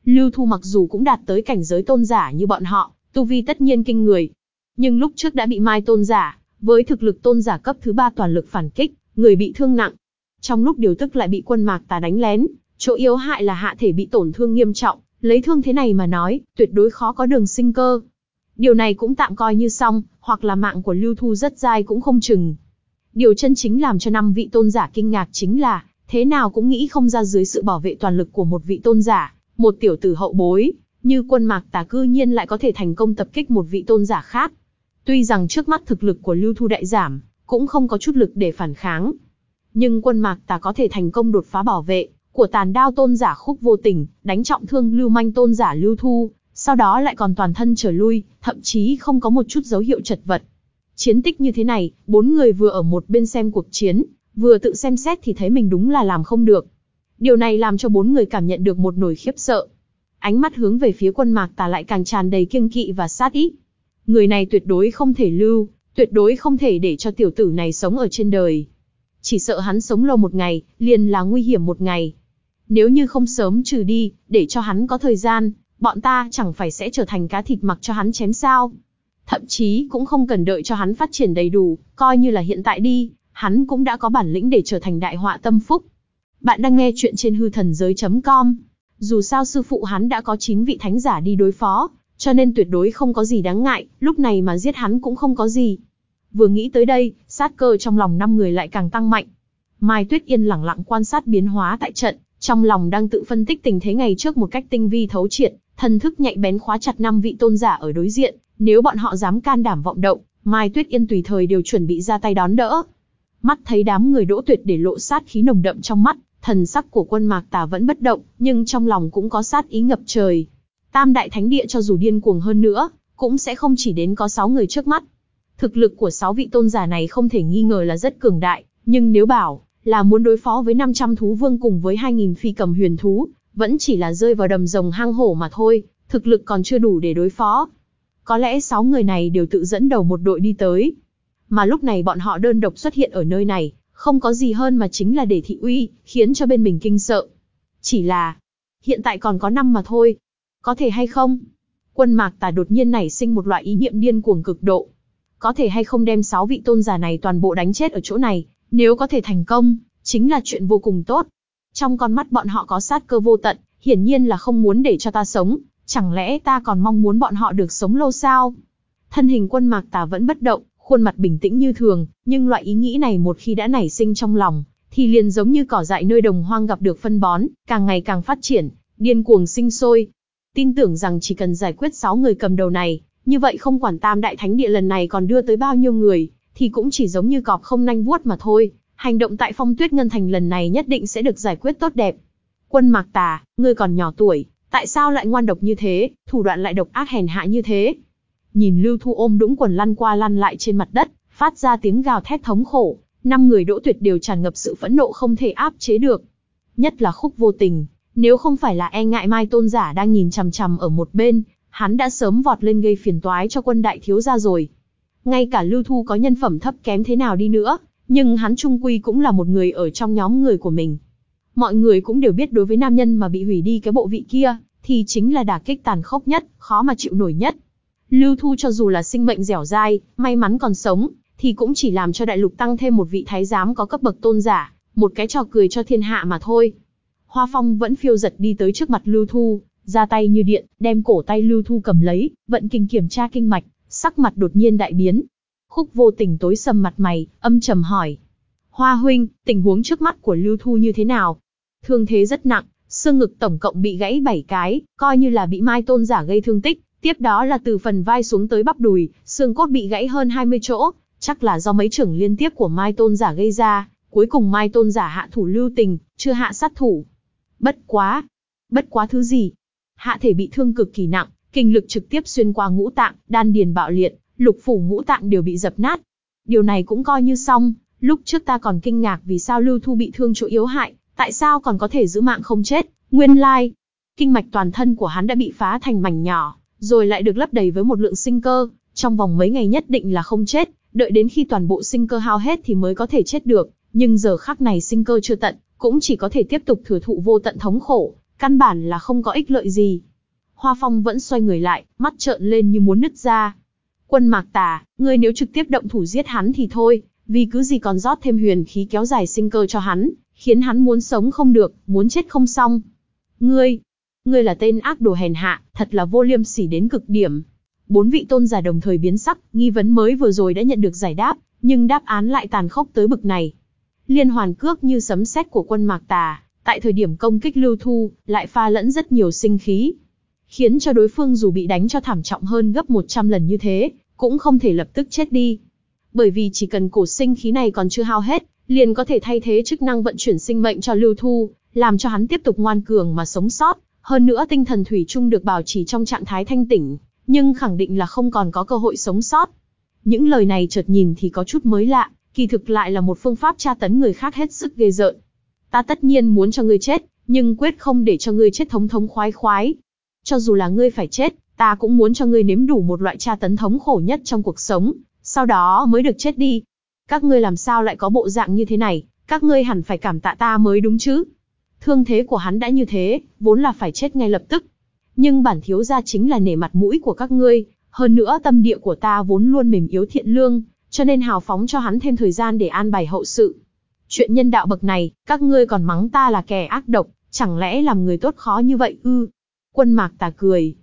Lưu Thu mặc dù cũng đạt tới cảnh giới tôn giả như bọn họ, tu vi tất nhiên kinh người. Nhưng lúc trước đã bị mai tôn giả, với thực lực tôn giả cấp thứ ba toàn lực phản kích, người bị thương nặng. Trong lúc điều tức lại bị quân mạc tà đánh lén, chỗ yếu hại là hạ thể bị tổn thương nghiêm trọng, lấy thương thế này mà nói, tuyệt đối khó có đường sinh cơ. Điều này cũng tạm coi như xong, hoặc là mạng của Lưu Thu rất dai cũng không chừng. Điều chân chính làm cho năm vị tôn giả kinh ngạc chính là, thế nào cũng nghĩ không ra dưới sự bảo vệ toàn lực của một vị tôn giả, một tiểu tử hậu bối, như quân mạc tà cư nhiên lại có thể thành công tập kích một vị tôn giả khác. Tuy rằng trước mắt thực lực của Lưu Thu đại giảm, cũng không có chút lực để phản kháng. Nhưng quân mạc tà có thể thành công đột phá bảo vệ, của tàn đao tôn giả khúc vô tình, đánh trọng thương lưu manh tôn giả lưu thu, sau đó lại còn toàn thân trở lui, thậm chí không có một chút dấu hiệu chật vật. Chiến tích như thế này, bốn người vừa ở một bên xem cuộc chiến, vừa tự xem xét thì thấy mình đúng là làm không được. Điều này làm cho bốn người cảm nhận được một nỗi khiếp sợ. Ánh mắt hướng về phía quân mạc tà lại càng tràn đầy kiêng kỵ và sát ý. Người này tuyệt đối không thể lưu, tuyệt đối không thể để cho tiểu tử này sống ở trên đời. Chỉ sợ hắn sống lâu một ngày, liền là nguy hiểm một ngày. Nếu như không sớm trừ đi, để cho hắn có thời gian, bọn ta chẳng phải sẽ trở thành cá thịt mặc cho hắn chém sao. Thậm chí cũng không cần đợi cho hắn phát triển đầy đủ, coi như là hiện tại đi, hắn cũng đã có bản lĩnh để trở thành đại họa tâm phúc. Bạn đang nghe chuyện trên hư thần giới.com. Dù sao sư phụ hắn đã có 9 vị thánh giả đi đối phó, cho nên tuyệt đối không có gì đáng ngại, lúc này mà giết hắn cũng không có gì. Vừa nghĩ tới đây, sát cơ trong lòng năm người lại càng tăng mạnh. Mai Tuyết Yên lẳng lặng quan sát biến hóa tại trận, trong lòng đang tự phân tích tình thế ngày trước một cách tinh vi thấu triệt, thần thức nhạy bén khóa chặt năm vị tôn giả ở đối diện, nếu bọn họ dám can đảm vọng động, Mai Tuyết Yên tùy thời đều chuẩn bị ra tay đón đỡ. Mắt thấy đám người đỗ tuyệt để lộ sát khí nồng đậm trong mắt, thần sắc của quân mạc tà vẫn bất động, nhưng trong lòng cũng có sát ý ngập trời. Tam đại thánh địa cho dù điên cuồng hơn nữa, cũng sẽ không chỉ đến có 6 người trước mắt. Thực lực của 6 vị tôn giả này không thể nghi ngờ là rất cường đại, nhưng nếu bảo, là muốn đối phó với 500 thú vương cùng với 2.000 phi cầm huyền thú, vẫn chỉ là rơi vào đầm rồng hang hổ mà thôi, thực lực còn chưa đủ để đối phó. Có lẽ 6 người này đều tự dẫn đầu một đội đi tới. Mà lúc này bọn họ đơn độc xuất hiện ở nơi này, không có gì hơn mà chính là để thị uy, khiến cho bên mình kinh sợ. Chỉ là, hiện tại còn có năm mà thôi. Có thể hay không? Quân mạc tà đột nhiên nảy sinh một loại ý niệm điên cuồng cực độ. Có thể hay không đem 6 vị tôn giả này toàn bộ đánh chết ở chỗ này, nếu có thể thành công, chính là chuyện vô cùng tốt. Trong con mắt bọn họ có sát cơ vô tận, hiển nhiên là không muốn để cho ta sống, chẳng lẽ ta còn mong muốn bọn họ được sống lâu sao? Thân hình quân mạc tà vẫn bất động, khuôn mặt bình tĩnh như thường, nhưng loại ý nghĩ này một khi đã nảy sinh trong lòng, thì liền giống như cỏ dại nơi đồng hoang gặp được phân bón, càng ngày càng phát triển, điên cuồng sinh sôi. Tin tưởng rằng chỉ cần giải quyết 6 người cầm đầu này, như vậy không quản tam đại thánh địa lần này còn đưa tới bao nhiêu người, thì cũng chỉ giống như cọp không nanh vuốt mà thôi. Hành động tại phong tuyết ngân thành lần này nhất định sẽ được giải quyết tốt đẹp. Quân mạc tà, ngươi còn nhỏ tuổi, tại sao lại ngoan độc như thế, thủ đoạn lại độc ác hèn hạ như thế? Nhìn Lưu Thu ôm đũng quần lăn qua lăn lại trên mặt đất, phát ra tiếng gào thét thống khổ, năm người đỗ tuyệt đều tràn ngập sự phẫn nộ không thể áp chế được. Nhất là khúc vô tình, nếu không phải là e ngại mai tôn giả đang nhìn chằm chằm ở một bên, hắn đã sớm vọt lên gây phiền toái cho quân đại thiếu gia rồi. Ngay cả Lưu Thu có nhân phẩm thấp kém thế nào đi nữa, nhưng hắn trung quy cũng là một người ở trong nhóm người của mình. Mọi người cũng đều biết đối với nam nhân mà bị hủy đi cái bộ vị kia, thì chính là đả kích tàn khốc nhất, khó mà chịu nổi nhất. Lưu Thu cho dù là sinh mệnh dẻo dai, may mắn còn sống, thì cũng chỉ làm cho đại lục tăng thêm một vị thái giám có cấp bậc tôn giả, một cái trò cười cho thiên hạ mà thôi. Hoa Phong vẫn phiêu giật đi tới trước mặt Lưu Thu, ra tay như điện, đem cổ tay Lưu Thu cầm lấy, vận kinh kiểm tra kinh mạch, sắc mặt đột nhiên đại biến. Khúc vô tình tối sầm mặt mày, âm trầm hỏi. Hoa huynh, tình huống trước mắt của Lưu Thu như thế nào? Thương thế rất nặng, xương ngực tổng cộng bị gãy 7 cái, coi như là bị Mai Tôn giả gây thương tích. Tiếp đó là từ phần vai xuống tới bắp đùi, xương cốt bị gãy hơn 20 chỗ, chắc là do mấy trưởng liên tiếp của Mai Tôn giả gây ra. Cuối cùng Mai Tôn giả hạ thủ lưu tình, chưa hạ sát thủ. Bất quá. Bất quá thứ gì? Hạ thể bị thương cực kỳ nặng, kinh lực trực tiếp xuyên qua ngũ tạng, đan điền bạo liệt, lục phủ ngũ tạng đều bị dập nát. Điều này cũng coi như xong, lúc trước ta còn kinh ngạc vì sao Lưu Thu bị thương chỗ yếu hại, tại sao còn có thể giữ mạng không chết, nguyên lai. Kinh mạch toàn thân của hắn đã bị phá thành mảnh nhỏ, rồi lại được lấp đầy với một lượng sinh cơ, trong vòng mấy ngày nhất định là không chết, đợi đến khi toàn bộ sinh cơ hao hết thì mới có thể chết được, nhưng giờ khắc này sinh cơ chưa tận, cũng chỉ có thể tiếp tục thừa thụ vô tận thống khổ, căn bản là không có ích lợi gì. Hoa Phong vẫn xoay người lại, mắt trợn lên như muốn nứt ra. Quân Mạc Tà, ngươi nếu trực tiếp động thủ giết hắn thì thôi, vì cứ gì còn rót thêm huyền khí kéo dài sinh cơ cho hắn, khiến hắn muốn sống không được, muốn chết không xong. Ngươi, ngươi là tên ác đồ hèn hạ, thật là vô liêm sỉ đến cực điểm. Bốn vị tôn giả đồng thời biến sắc, nghi vấn mới vừa rồi đã nhận được giải đáp, nhưng đáp án lại tàn khốc tới bực này. Liên hoàn cước như sấm sét của quân Mạc Tà, tại thời điểm công kích lưu thu, lại pha lẫn rất nhiều sinh khí. Khiến cho đối phương dù bị đánh cho thảm trọng hơn gấp 100 lần như thế, cũng không thể lập tức chết đi. Bởi vì chỉ cần cổ sinh khí này còn chưa hao hết, liền có thể thay thế chức năng vận chuyển sinh mệnh cho lưu thu, làm cho hắn tiếp tục ngoan cường mà sống sót. Hơn nữa tinh thần thủy chung được bảo trì trong trạng thái thanh tỉnh, nhưng khẳng định là không còn có cơ hội sống sót. Những lời này chợt nhìn thì có chút mới lạ, kỳ thực lại là một phương pháp tra tấn người khác hết sức ghê rợn. Ta tất nhiên muốn cho ngươi chết, nhưng quyết không để cho ngươi chết thống thống khoái khoái. Cho dù là ngươi phải chết, ta cũng muốn cho ngươi nếm đủ một loại tra tấn thống khổ nhất trong cuộc sống, sau đó mới được chết đi. Các ngươi làm sao lại có bộ dạng như thế này, các ngươi hẳn phải cảm tạ ta mới đúng chứ. Thương thế của hắn đã như thế, vốn là phải chết ngay lập tức. Nhưng bản thiếu gia chính là nể mặt mũi của các ngươi, hơn nữa tâm địa của ta vốn luôn mềm yếu thiện lương, cho nên hào phóng cho hắn thêm thời gian để an bài hậu sự. Chuyện nhân đạo bậc này, các ngươi còn mắng ta là kẻ ác độc, chẳng lẽ làm người tốt khó như vậy ư? Quân mạc tà cười.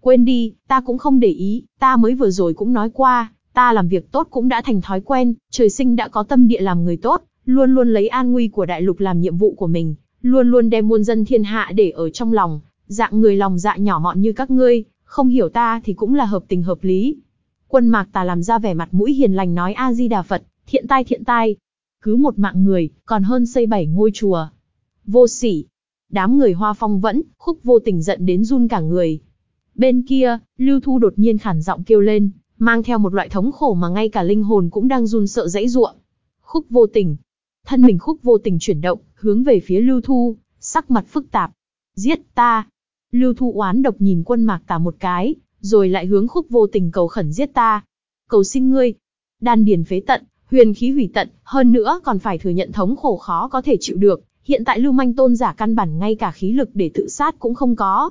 Quên đi, ta cũng không để ý, ta mới vừa rồi cũng nói qua, ta làm việc tốt cũng đã thành thói quen, trời sinh đã có tâm địa làm người tốt, luôn luôn lấy an nguy của đại lục làm nhiệm vụ của mình, luôn luôn đem muôn dân thiên hạ để ở trong lòng, dạng người lòng dạ nhỏ mọn như các ngươi, không hiểu ta thì cũng là hợp tình hợp lý. Quân mạc tà làm ra vẻ mặt mũi hiền lành nói A-di-đà Phật, thiện tai thiện tai. Cứ một mạng người, còn hơn xây bảy ngôi chùa. Vô sỉ. Đám người hoa phong vẫn, khúc vô tình giận đến run cả người. Bên kia, Lưu Thu đột nhiên khản giọng kêu lên, mang theo một loại thống khổ mà ngay cả linh hồn cũng đang run sợ dãy ruộng. Khúc vô tình. Thân mình khúc vô tình chuyển động, hướng về phía Lưu Thu, sắc mặt phức tạp. Giết ta. Lưu Thu oán độc nhìn quân mạc tà một cái, rồi lại hướng khúc vô tình cầu khẩn giết ta. Cầu xin ngươi. Đan điền phế tận, huyền khí hủy tận, hơn nữa còn phải thừa nhận thống khổ khó có thể chịu được. Hiện tại lưu manh tôn giả căn bản ngay cả khí lực để tự sát cũng không có.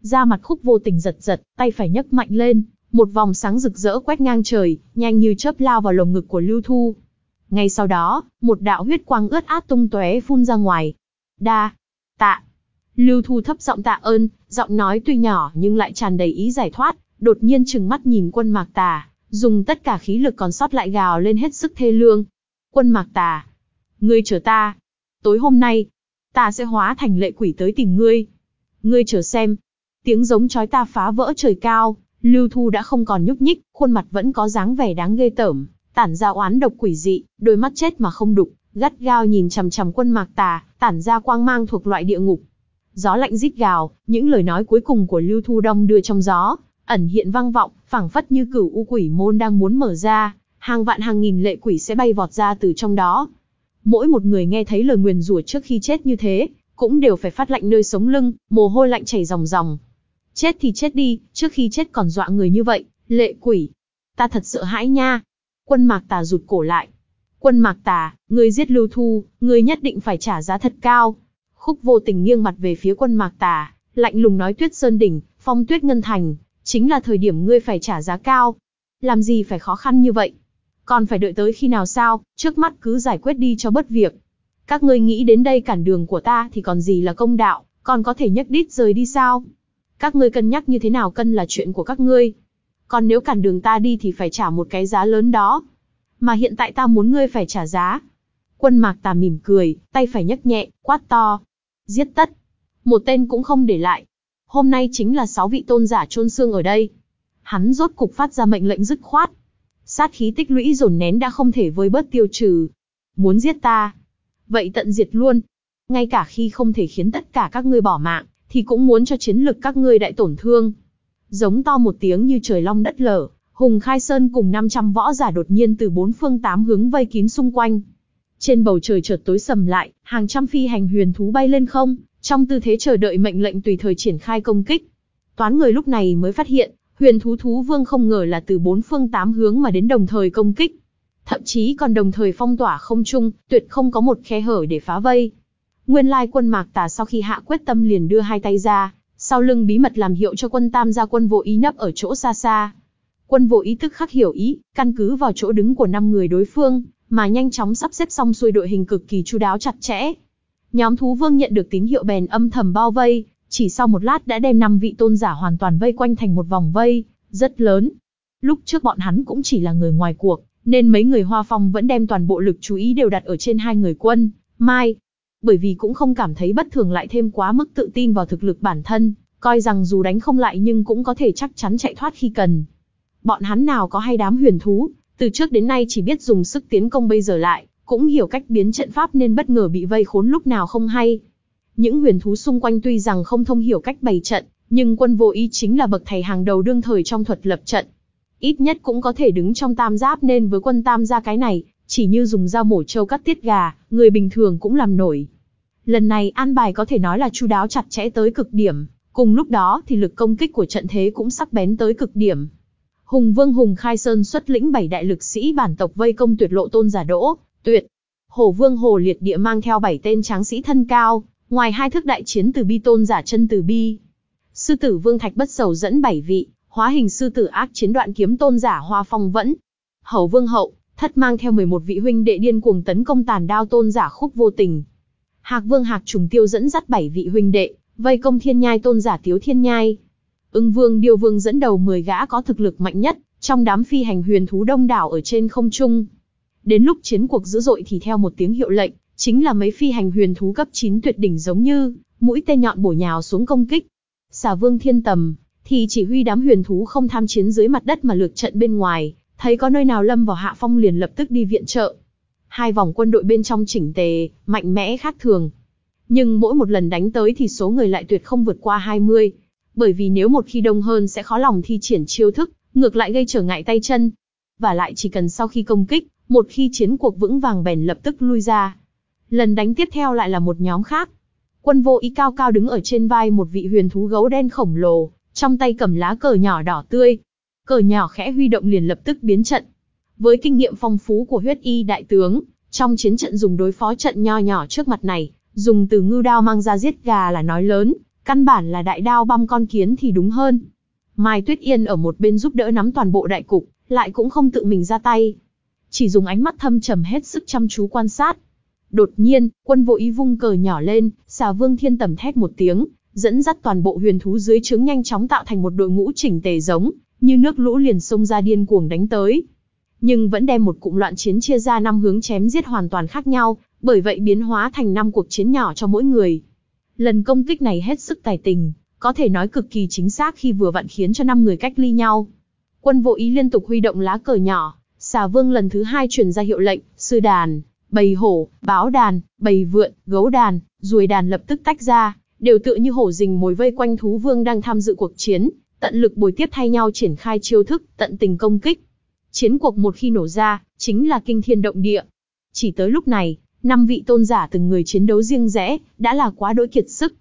Da mặt khúc vô tình giật giật, tay phải nhấc mạnh lên, một vòng sáng rực rỡ quét ngang trời, nhanh như chớp lao vào lồng ngực của Lưu Thu. Ngay sau đó, một đạo huyết quang ướt át tung tóe phun ra ngoài. Đa, tạ. Lưu Thu thấp giọng tạ ơn, giọng nói tuy nhỏ nhưng lại tràn đầy ý giải thoát, đột nhiên trừng mắt nhìn quân mạc tà, dùng tất cả khí lực còn sót lại gào lên hết sức thê lương. Quân mạc tà, ngươi chờ ta. Tối hôm nay, ta sẽ hóa thành lệ quỷ tới tìm ngươi. Ngươi chờ xem. Tiếng giống chói ta phá vỡ trời cao, Lưu Thu đã không còn nhúc nhích, khuôn mặt vẫn có dáng vẻ đáng ghê tởm, tản ra oán độc quỷ dị, đôi mắt chết mà không đục, gắt gao nhìn chằm chằm quân mạc tà, tản ra quang mang thuộc loại địa ngục. Gió lạnh rít gào, những lời nói cuối cùng của Lưu Thu Đông đưa trong gió, ẩn hiện vang vọng, phảng phất như cửu u quỷ môn đang muốn mở ra, hàng vạn hàng nghìn lệ quỷ sẽ bay vọt ra từ trong đó. Mỗi một người nghe thấy lời nguyền rủa trước khi chết như thế, cũng đều phải phát lạnh nơi sống lưng, mồ hôi lạnh chảy ròng ròng. Chết thì chết đi, trước khi chết còn dọa người như vậy, lệ quỷ. Ta thật sợ hãi nha. Quân mạc tà rụt cổ lại. Quân mạc tà, ngươi giết lưu thu, ngươi nhất định phải trả giá thật cao. Khúc vô tình nghiêng mặt về phía quân mạc tà, lạnh lùng nói tuyết sơn đỉnh, phong tuyết ngân thành, chính là thời điểm ngươi phải trả giá cao. Làm gì phải khó khăn như vậy? Còn phải đợi tới khi nào sao, trước mắt cứ giải quyết đi cho bất việc. Các ngươi nghĩ đến đây cản đường của ta thì còn gì là công đạo, còn có thể nhấc đít rời đi sao? Các ngươi cân nhắc như thế nào cân là chuyện của các ngươi. Còn nếu cản đường ta đi thì phải trả một cái giá lớn đó. Mà hiện tại ta muốn ngươi phải trả giá. Quân mạc tà mỉm cười, tay phải nhấc nhẹ, quát to. Giết tất. Một tên cũng không để lại. Hôm nay chính là sáu vị tôn giả chôn xương ở đây. Hắn rốt cục phát ra mệnh lệnh dứt khoát. Sát khí tích lũy dồn nén đã không thể với bớt tiêu trừ. Muốn giết ta. Vậy tận diệt luôn. Ngay cả khi không thể khiến tất cả các ngươi bỏ mạng, thì cũng muốn cho chiến lực các ngươi đại tổn thương. Giống to một tiếng như trời long đất lở, Hùng Khai Sơn cùng 500 võ giả đột nhiên từ bốn phương tám hướng vây kín xung quanh. Trên bầu trời chợt tối sầm lại, hàng trăm phi hành huyền thú bay lên không, trong tư thế chờ đợi mệnh lệnh tùy thời triển khai công kích. Toán người lúc này mới phát hiện, huyền thú thú vương không ngờ là từ bốn phương tám hướng mà đến đồng thời công kích. Thậm chí còn đồng thời phong tỏa không trung, tuyệt không có một khe hở để phá vây. Nguyên lai quân mạc tà sau khi hạ quyết tâm liền đưa hai tay ra, sau lưng bí mật làm hiệu cho quân tam gia quân vô ý nấp ở chỗ xa xa. Quân vô ý tức khắc hiểu ý, căn cứ vào chỗ đứng của năm người đối phương, mà nhanh chóng sắp xếp xong xuôi đội hình cực kỳ chu đáo chặt chẽ. Nhóm thú vương nhận được tín hiệu bèn âm thầm bao vây, chỉ sau một lát đã đem năm vị tôn giả hoàn toàn vây quanh thành một vòng vây, rất lớn. Lúc trước bọn hắn cũng chỉ là người ngoài cuộc, nên mấy người hoa phong vẫn đem toàn bộ lực chú ý đều đặt ở trên hai người quân, Mai. Bởi vì cũng không cảm thấy bất thường lại thêm quá mức tự tin vào thực lực bản thân, coi rằng dù đánh không lại nhưng cũng có thể chắc chắn chạy thoát khi cần. Bọn hắn nào có hay đám huyền thú, từ trước đến nay chỉ biết dùng sức tiến công bây giờ lại, cũng hiểu cách biến trận pháp nên bất ngờ bị vây khốn lúc nào không hay. Những huyền thú xung quanh tuy rằng không thông hiểu cách bày trận, nhưng quân vô ý chính là bậc thầy hàng đầu đương thời trong thuật lập trận. Ít nhất cũng có thể đứng trong tam giáp nên với quân tam gia cái này, chỉ như dùng dao mổ trâu cắt tiết gà, người bình thường cũng làm nổi. Lần này an bài có thể nói là chu đáo chặt chẽ tới cực điểm, cùng lúc đó thì lực công kích của trận thế cũng sắc bén tới cực điểm. Hùng Vương Hùng Khai Sơn xuất lĩnh bảy đại lực sĩ bản tộc vây công tuyệt lộ tôn giả đỗ, tuyệt. Hổ Vương Hồ Liệt Địa mang theo bảy tên tráng sĩ thân cao, ngoài hai thức đại chiến từ bi tôn giả chân từ bi. Sư tử Vương Thạch bất sầu dẫn bảy vị, hóa hình sư tử ác chiến đoạn kiếm tôn giả hoa phong vẫn. Hầu Vương Hậu, thất mang theo 11 vị huynh đệ điên cuồng tấn công tàn đao tôn giả khúc vô tình. Hạc Vương Hạc Trùng Tiêu dẫn dắt bảy vị huynh đệ, vây công thiên nhai tôn giả Tiếu Thiên Nhai. Ưng Vương Điêu Vương dẫn đầu 10 gã có thực lực mạnh nhất, trong đám phi hành huyền thú đông đảo ở trên không trung. Đến lúc chiến cuộc dữ dội thì theo một tiếng hiệu lệnh, chính là mấy phi hành huyền thú cấp 9 tuyệt đỉnh giống như mũi tên nhọn bổ nhào xuống công kích. Xà Vương Thiên Tầm thì chỉ huy đám huyền thú không tham chiến dưới mặt đất mà lược trận bên ngoài, thấy có nơi nào lâm vào hạ phong liền lập tức đi viện trợ. Hai vòng quân đội bên trong chỉnh tề, mạnh mẽ khác thường. Nhưng mỗi một lần đánh tới thì số người lại tuyệt không vượt qua 20. Bởi vì nếu một khi đông hơn sẽ khó lòng thi triển chiêu thức, ngược lại gây trở ngại tay chân. Và lại chỉ cần sau khi công kích, một khi chiến cuộc vững vàng bèn lập tức lui ra. Lần đánh tiếp theo lại là một nhóm khác. Quân vô ý cao cao đứng ở trên vai một vị huyền thú gấu đen khổng lồ, trong tay cầm lá cờ nhỏ đỏ tươi. Cờ nhỏ khẽ huy động liền lập tức biến trận. Với kinh nghiệm phong phú của huyết y đại tướng, trong chiến trận dùng đối phó trận nho nhỏ trước mặt này, dùng từ ngư đao mang ra giết gà là nói lớn, căn bản là đại đao băm con kiến thì đúng hơn. Mai Tuyết Yên ở một bên giúp đỡ nắm toàn bộ đại cục, lại cũng không tự mình ra tay. Chỉ dùng ánh mắt thâm trầm hết sức chăm chú quan sát. Đột nhiên, quân vô ý vung cờ nhỏ lên, xà vương thiên tầm thét một tiếng, dẫn dắt toàn bộ huyền thú dưới trướng nhanh chóng tạo thành một đội ngũ chỉnh tề giống, như nước lũ liền xông ra điên cuồng đánh tới. Nhưng vẫn đem một cụm loạn chiến chia ra năm hướng chém giết hoàn toàn khác nhau, bởi vậy biến hóa thành năm cuộc chiến nhỏ cho mỗi người. Lần công kích này hết sức tài tình, có thể nói cực kỳ chính xác khi vừa vặn khiến cho năm người cách ly nhau. Quân vô ý liên tục huy động lá cờ nhỏ, xà vương lần thứ hai truyền ra hiệu lệnh, sư đàn, bầy hổ, báo đàn, bầy vượn, gấu đàn, ruồi đàn lập tức tách ra, đều tựa như hổ rình mồi vây quanh thú vương đang tham dự cuộc chiến, tận lực bồi tiếp thay nhau triển khai chiêu thức, tận tình công kích. Chiến cuộc một khi nổ ra, chính là kinh thiên động địa. Chỉ tới lúc này, năm vị tôn giả từng người chiến đấu riêng rẽ, đã là quá đỗi kiệt sức.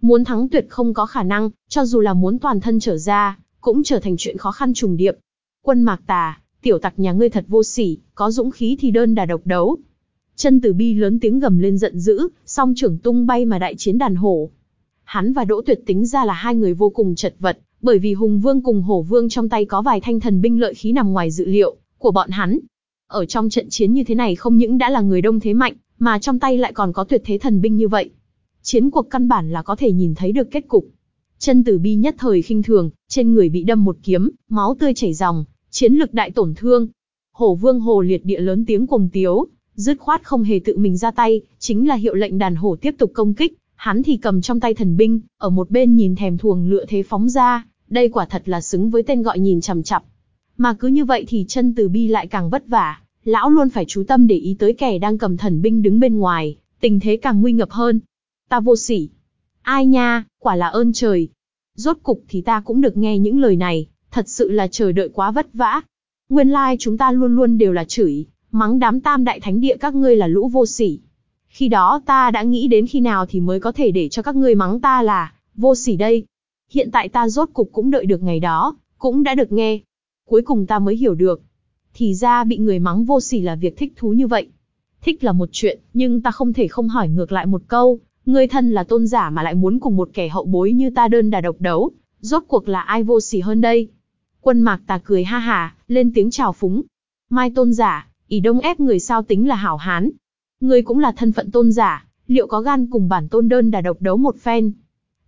Muốn thắng tuyệt không có khả năng, cho dù là muốn toàn thân trở ra, cũng trở thành chuyện khó khăn trùng điệp. Quân mạc tà, tiểu tặc nhà ngươi thật vô sỉ, có dũng khí thì đơn đà độc đấu. Chân Tử Bi lớn tiếng gầm lên giận dữ, song trưởng tung bay mà đại chiến đàn hổ. Hắn và Đỗ Tuyệt tính ra là hai người vô cùng chật vật, bởi vì Hùng Vương cùng Hổ Vương trong tay có vài thanh thần binh lợi khí nằm ngoài dự liệu của bọn hắn. Ở trong trận chiến như thế này không những đã là người đông thế mạnh, mà trong tay lại còn có tuyệt thế thần binh như vậy. Chiến cuộc căn bản là có thể nhìn thấy được kết cục. Chân tử bi nhất thời khinh thường, trên người bị đâm một kiếm, máu tươi chảy ròng, chiến lực đại tổn thương. Hổ vương hồ liệt địa lớn tiếng cùng tiếu, dứt khoát không hề tự mình ra tay, chính là hiệu lệnh đàn hổ tiếp tục công kích, hắn thì cầm trong tay thần binh, ở một bên nhìn thèm thuồng lựa thế phóng ra, đây quả thật là xứng với tên gọi nhìn chằm chặp. Mà cứ như vậy thì chân từ bi lại càng vất vả, lão luôn phải chú tâm để ý tới kẻ đang cầm thần binh đứng bên ngoài, tình thế càng nguy ngập hơn. Ta vô sỉ. Ai nha, quả là ơn trời. Rốt cục thì ta cũng được nghe những lời này, thật sự là chờ đợi quá vất vả. Nguyên lai like chúng ta luôn luôn đều là chửi, mắng đám tam đại thánh địa các ngươi là lũ vô sỉ. Khi đó ta đã nghĩ đến khi nào thì mới có thể để cho các ngươi mắng ta là vô sỉ đây. Hiện tại ta rốt cục cũng đợi được ngày đó, cũng đã được nghe. Cuối cùng ta mới hiểu được. Thì ra bị người mắng vô sỉ là việc thích thú như vậy. Thích là một chuyện, nhưng ta không thể không hỏi ngược lại một câu. Ngươi thân là tôn giả mà lại muốn cùng một kẻ hậu bối như ta đơn đà độc đấu. Rốt cuộc là ai vô sỉ hơn đây? Quân mạc ta cười ha hà, lên tiếng chào phúng. Mai tôn giả, ý đông ép người sao tính là hảo hán. Ngươi cũng là thân phận tôn giả, liệu có gan cùng bản tôn đơn đà độc đấu một phen?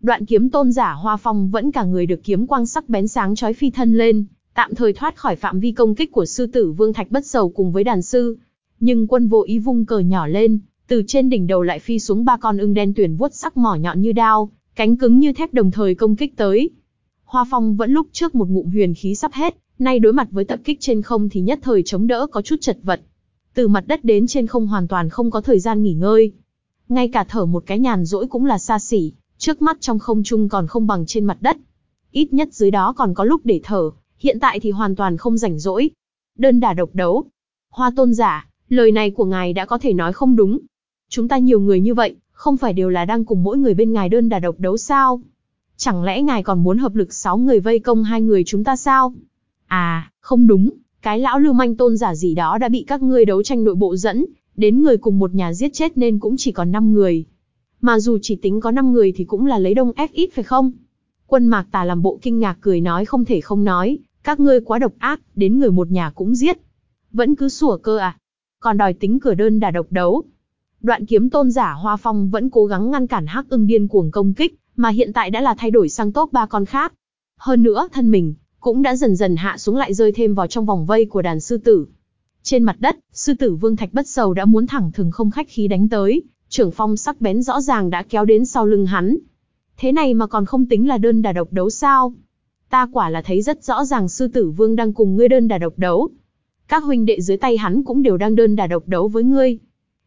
Đoạn kiếm tôn giả Hoa Phong vẫn cả người được kiếm quang sắc bén sáng chói phi thân lên, tạm thời thoát khỏi phạm vi công kích của sư tử Vương Thạch Bất Sầu cùng với đàn sư. Nhưng quân vô ý vung cờ nhỏ lên, từ trên đỉnh đầu lại phi xuống ba con ưng đen tuyển vuốt sắc mỏ nhọn như đao, cánh cứng như thép đồng thời công kích tới. Hoa Phong vẫn lúc trước một ngụm huyền khí sắp hết, nay đối mặt với tập kích trên không thì nhất thời chống đỡ có chút chật vật. Từ mặt đất đến trên không hoàn toàn không có thời gian nghỉ ngơi. Ngay cả thở một cái nhàn rỗi cũng là xa xỉ, trước mắt trong không trung còn không bằng trên mặt đất. Ít nhất dưới đó còn có lúc để thở, hiện tại thì hoàn toàn không rảnh rỗi. Đơn đả độc đấu. Hoa tôn giả, lời này của ngài đã có thể nói không đúng. Chúng ta nhiều người như vậy, không phải đều là đang cùng mỗi người bên ngài đơn đả độc đấu sao? Chẳng lẽ ngài còn muốn hợp lực sáu người vây công hai người chúng ta sao? À, không đúng, cái lão lưu manh tôn giả gì đó đã bị các ngươi đấu tranh nội bộ dẫn, đến người cùng một nhà giết chết nên cũng chỉ còn 5 người. Mà dù chỉ tính có 5 người thì cũng là lấy đông ép ít phải không? Quân mạc tà làm bộ kinh ngạc cười nói không thể không nói, các ngươi quá độc ác, đến người một nhà cũng giết. Vẫn cứ sủa cơ à? Còn đòi tính cửa đơn đà độc đấu. Đoạn kiếm tôn giả Hoa Phong vẫn cố gắng ngăn cản hắc ưng điên cuồng công kích, mà hiện tại đã là thay đổi sang top ba con khác. Hơn nữa thân mình, cũng đã dần dần hạ xuống lại rơi thêm vào trong vòng vây của đàn sư tử. Trên mặt đất, sư tử Vương Thạch Bất Sầu đã muốn thẳng thừng không khách khí đánh tới, trưởng phong sắc bén rõ ràng đã kéo đến sau lưng hắn. Thế này mà còn không tính là đơn đà độc đấu sao? Ta quả là thấy rất rõ ràng sư tử Vương đang cùng ngươi đơn đà độc đấu. Các huynh đệ dưới tay hắn cũng đều đang đơn đà độc đấu với ngươi.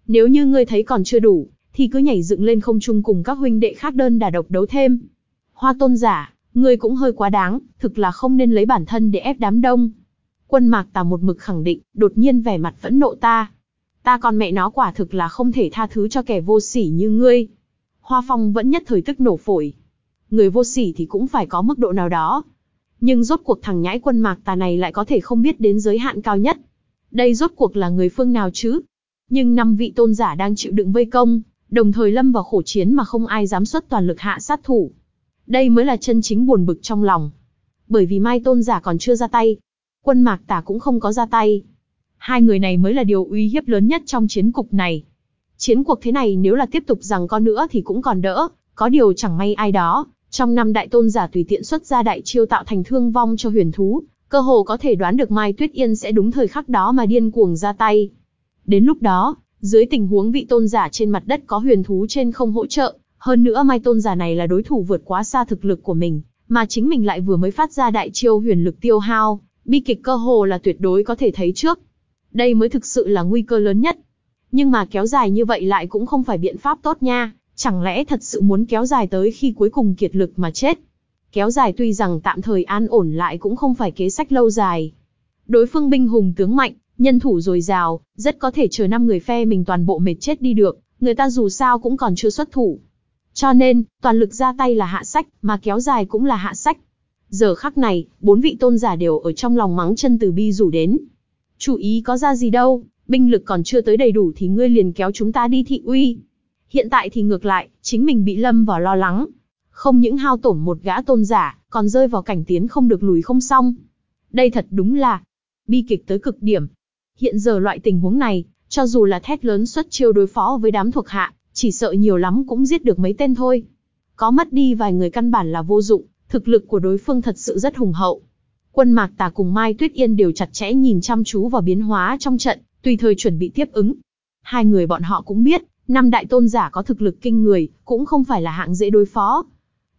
Nếu như ngươi thấy còn chưa đủ, thì cứ nhảy dựng lên không trung cùng các huynh đệ khác đơn đà độc đấu thêm. Hoa tôn giả, Ngươi cũng hơi quá đáng, thực là không nên lấy bản thân để ép đám đông. Quân mạc tà một mực khẳng định, đột nhiên vẻ mặt phẫn nộ ta. Ta còn mẹ nó quả thực là không thể tha thứ cho kẻ vô sỉ như ngươi. Hoa phong vẫn nhất thời tức nổ phổi. Người vô sỉ thì cũng phải có mức độ nào đó. Nhưng rốt cuộc thằng nhãi quân mạc tà này lại có thể không biết đến giới hạn cao nhất. Đây rốt cuộc là người phương nào chứ? Nhưng năm vị tôn giả đang chịu đựng vây công, đồng thời lâm vào khổ chiến mà không ai dám xuất toàn lực hạ sát thủ. Đây mới là chân chính buồn bực trong lòng. Bởi vì Mai Tôn giả còn chưa ra tay. Quân Mạc tà cũng không có ra tay. Hai người này mới là điều uy hiếp lớn nhất trong chiến cục này. Chiến cuộc thế này nếu là tiếp tục rằng con nữa thì cũng còn đỡ, có điều chẳng may ai đó, trong năm đại tôn giả tùy tiện xuất ra đại chiêu tạo thành thương vong cho huyền thú, cơ hồ có thể đoán được Mai Tuyết Yên sẽ đúng thời khắc đó mà điên cuồng ra tay. Đến lúc đó, dưới tình huống vị tôn giả trên mặt đất có huyền thú trên không hỗ trợ, hơn nữa Mai Tôn giả này là đối thủ vượt quá xa thực lực của mình, mà chính mình lại vừa mới phát ra đại chiêu huyền lực tiêu hao, bi kịch cơ hồ là tuyệt đối có thể thấy trước. Đây mới thực sự là nguy cơ lớn nhất. Nhưng mà kéo dài như vậy lại cũng không phải biện pháp tốt nha, chẳng lẽ thật sự muốn kéo dài tới khi cuối cùng kiệt lực mà chết. Kéo dài tuy rằng tạm thời an ổn lại cũng không phải kế sách lâu dài. Đối phương binh hùng tướng mạnh, nhân thủ dồi dào, rất có thể chờ năm người phe mình toàn bộ mệt chết đi được, người ta dù sao cũng còn chưa xuất thủ. Cho nên, toàn lực ra tay là hạ sách, mà kéo dài cũng là hạ sách. Giờ khắc này, bốn vị tôn giả đều ở trong lòng mắng chân từ bi rủ đến. Chủ ý có ra gì đâu, binh lực còn chưa tới đầy đủ thì ngươi liền kéo chúng ta đi thị uy. Hiện tại thì ngược lại, chính mình bị lâm vào lo lắng. Không những hao tổn một gã tôn giả, còn rơi vào cảnh tiến không được lùi không xong. Đây thật đúng là bi kịch tới cực điểm. Hiện giờ loại tình huống này, cho dù là thét lớn xuất chiêu đối phó với đám thuộc hạ, chỉ sợ nhiều lắm cũng giết được mấy tên thôi. Có mất đi vài người căn bản là vô dụng, thực lực của đối phương thật sự rất hùng hậu. Quân Mạc Tà cùng Mai Tuyết Yên đều chặt chẽ nhìn chăm chú vào biến hóa trong trận, tùy thời chuẩn bị tiếp ứng. Hai người bọn họ cũng biết, năm đại tôn giả có thực lực kinh người, cũng không phải là hạng dễ đối phó.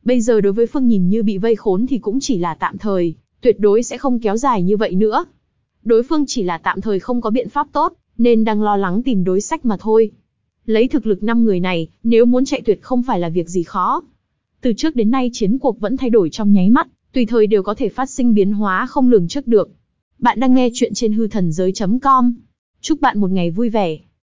Bây giờ đối với Phương nhìn như bị vây khốn thì cũng chỉ là tạm thời, tuyệt đối sẽ không kéo dài như vậy nữa. Đối phương chỉ là tạm thời không có biện pháp tốt, nên đang lo lắng tìm đối sách mà thôi. Lấy thực lực năm người này, nếu muốn chạy tuyệt không phải là việc gì khó. Từ trước đến nay chiến cuộc vẫn thay đổi trong nháy mắt, tùy thời đều có thể phát sinh biến hóa không lường trước được. Bạn đang nghe chuyện trên hư thần giới.com. Chúc bạn một ngày vui vẻ.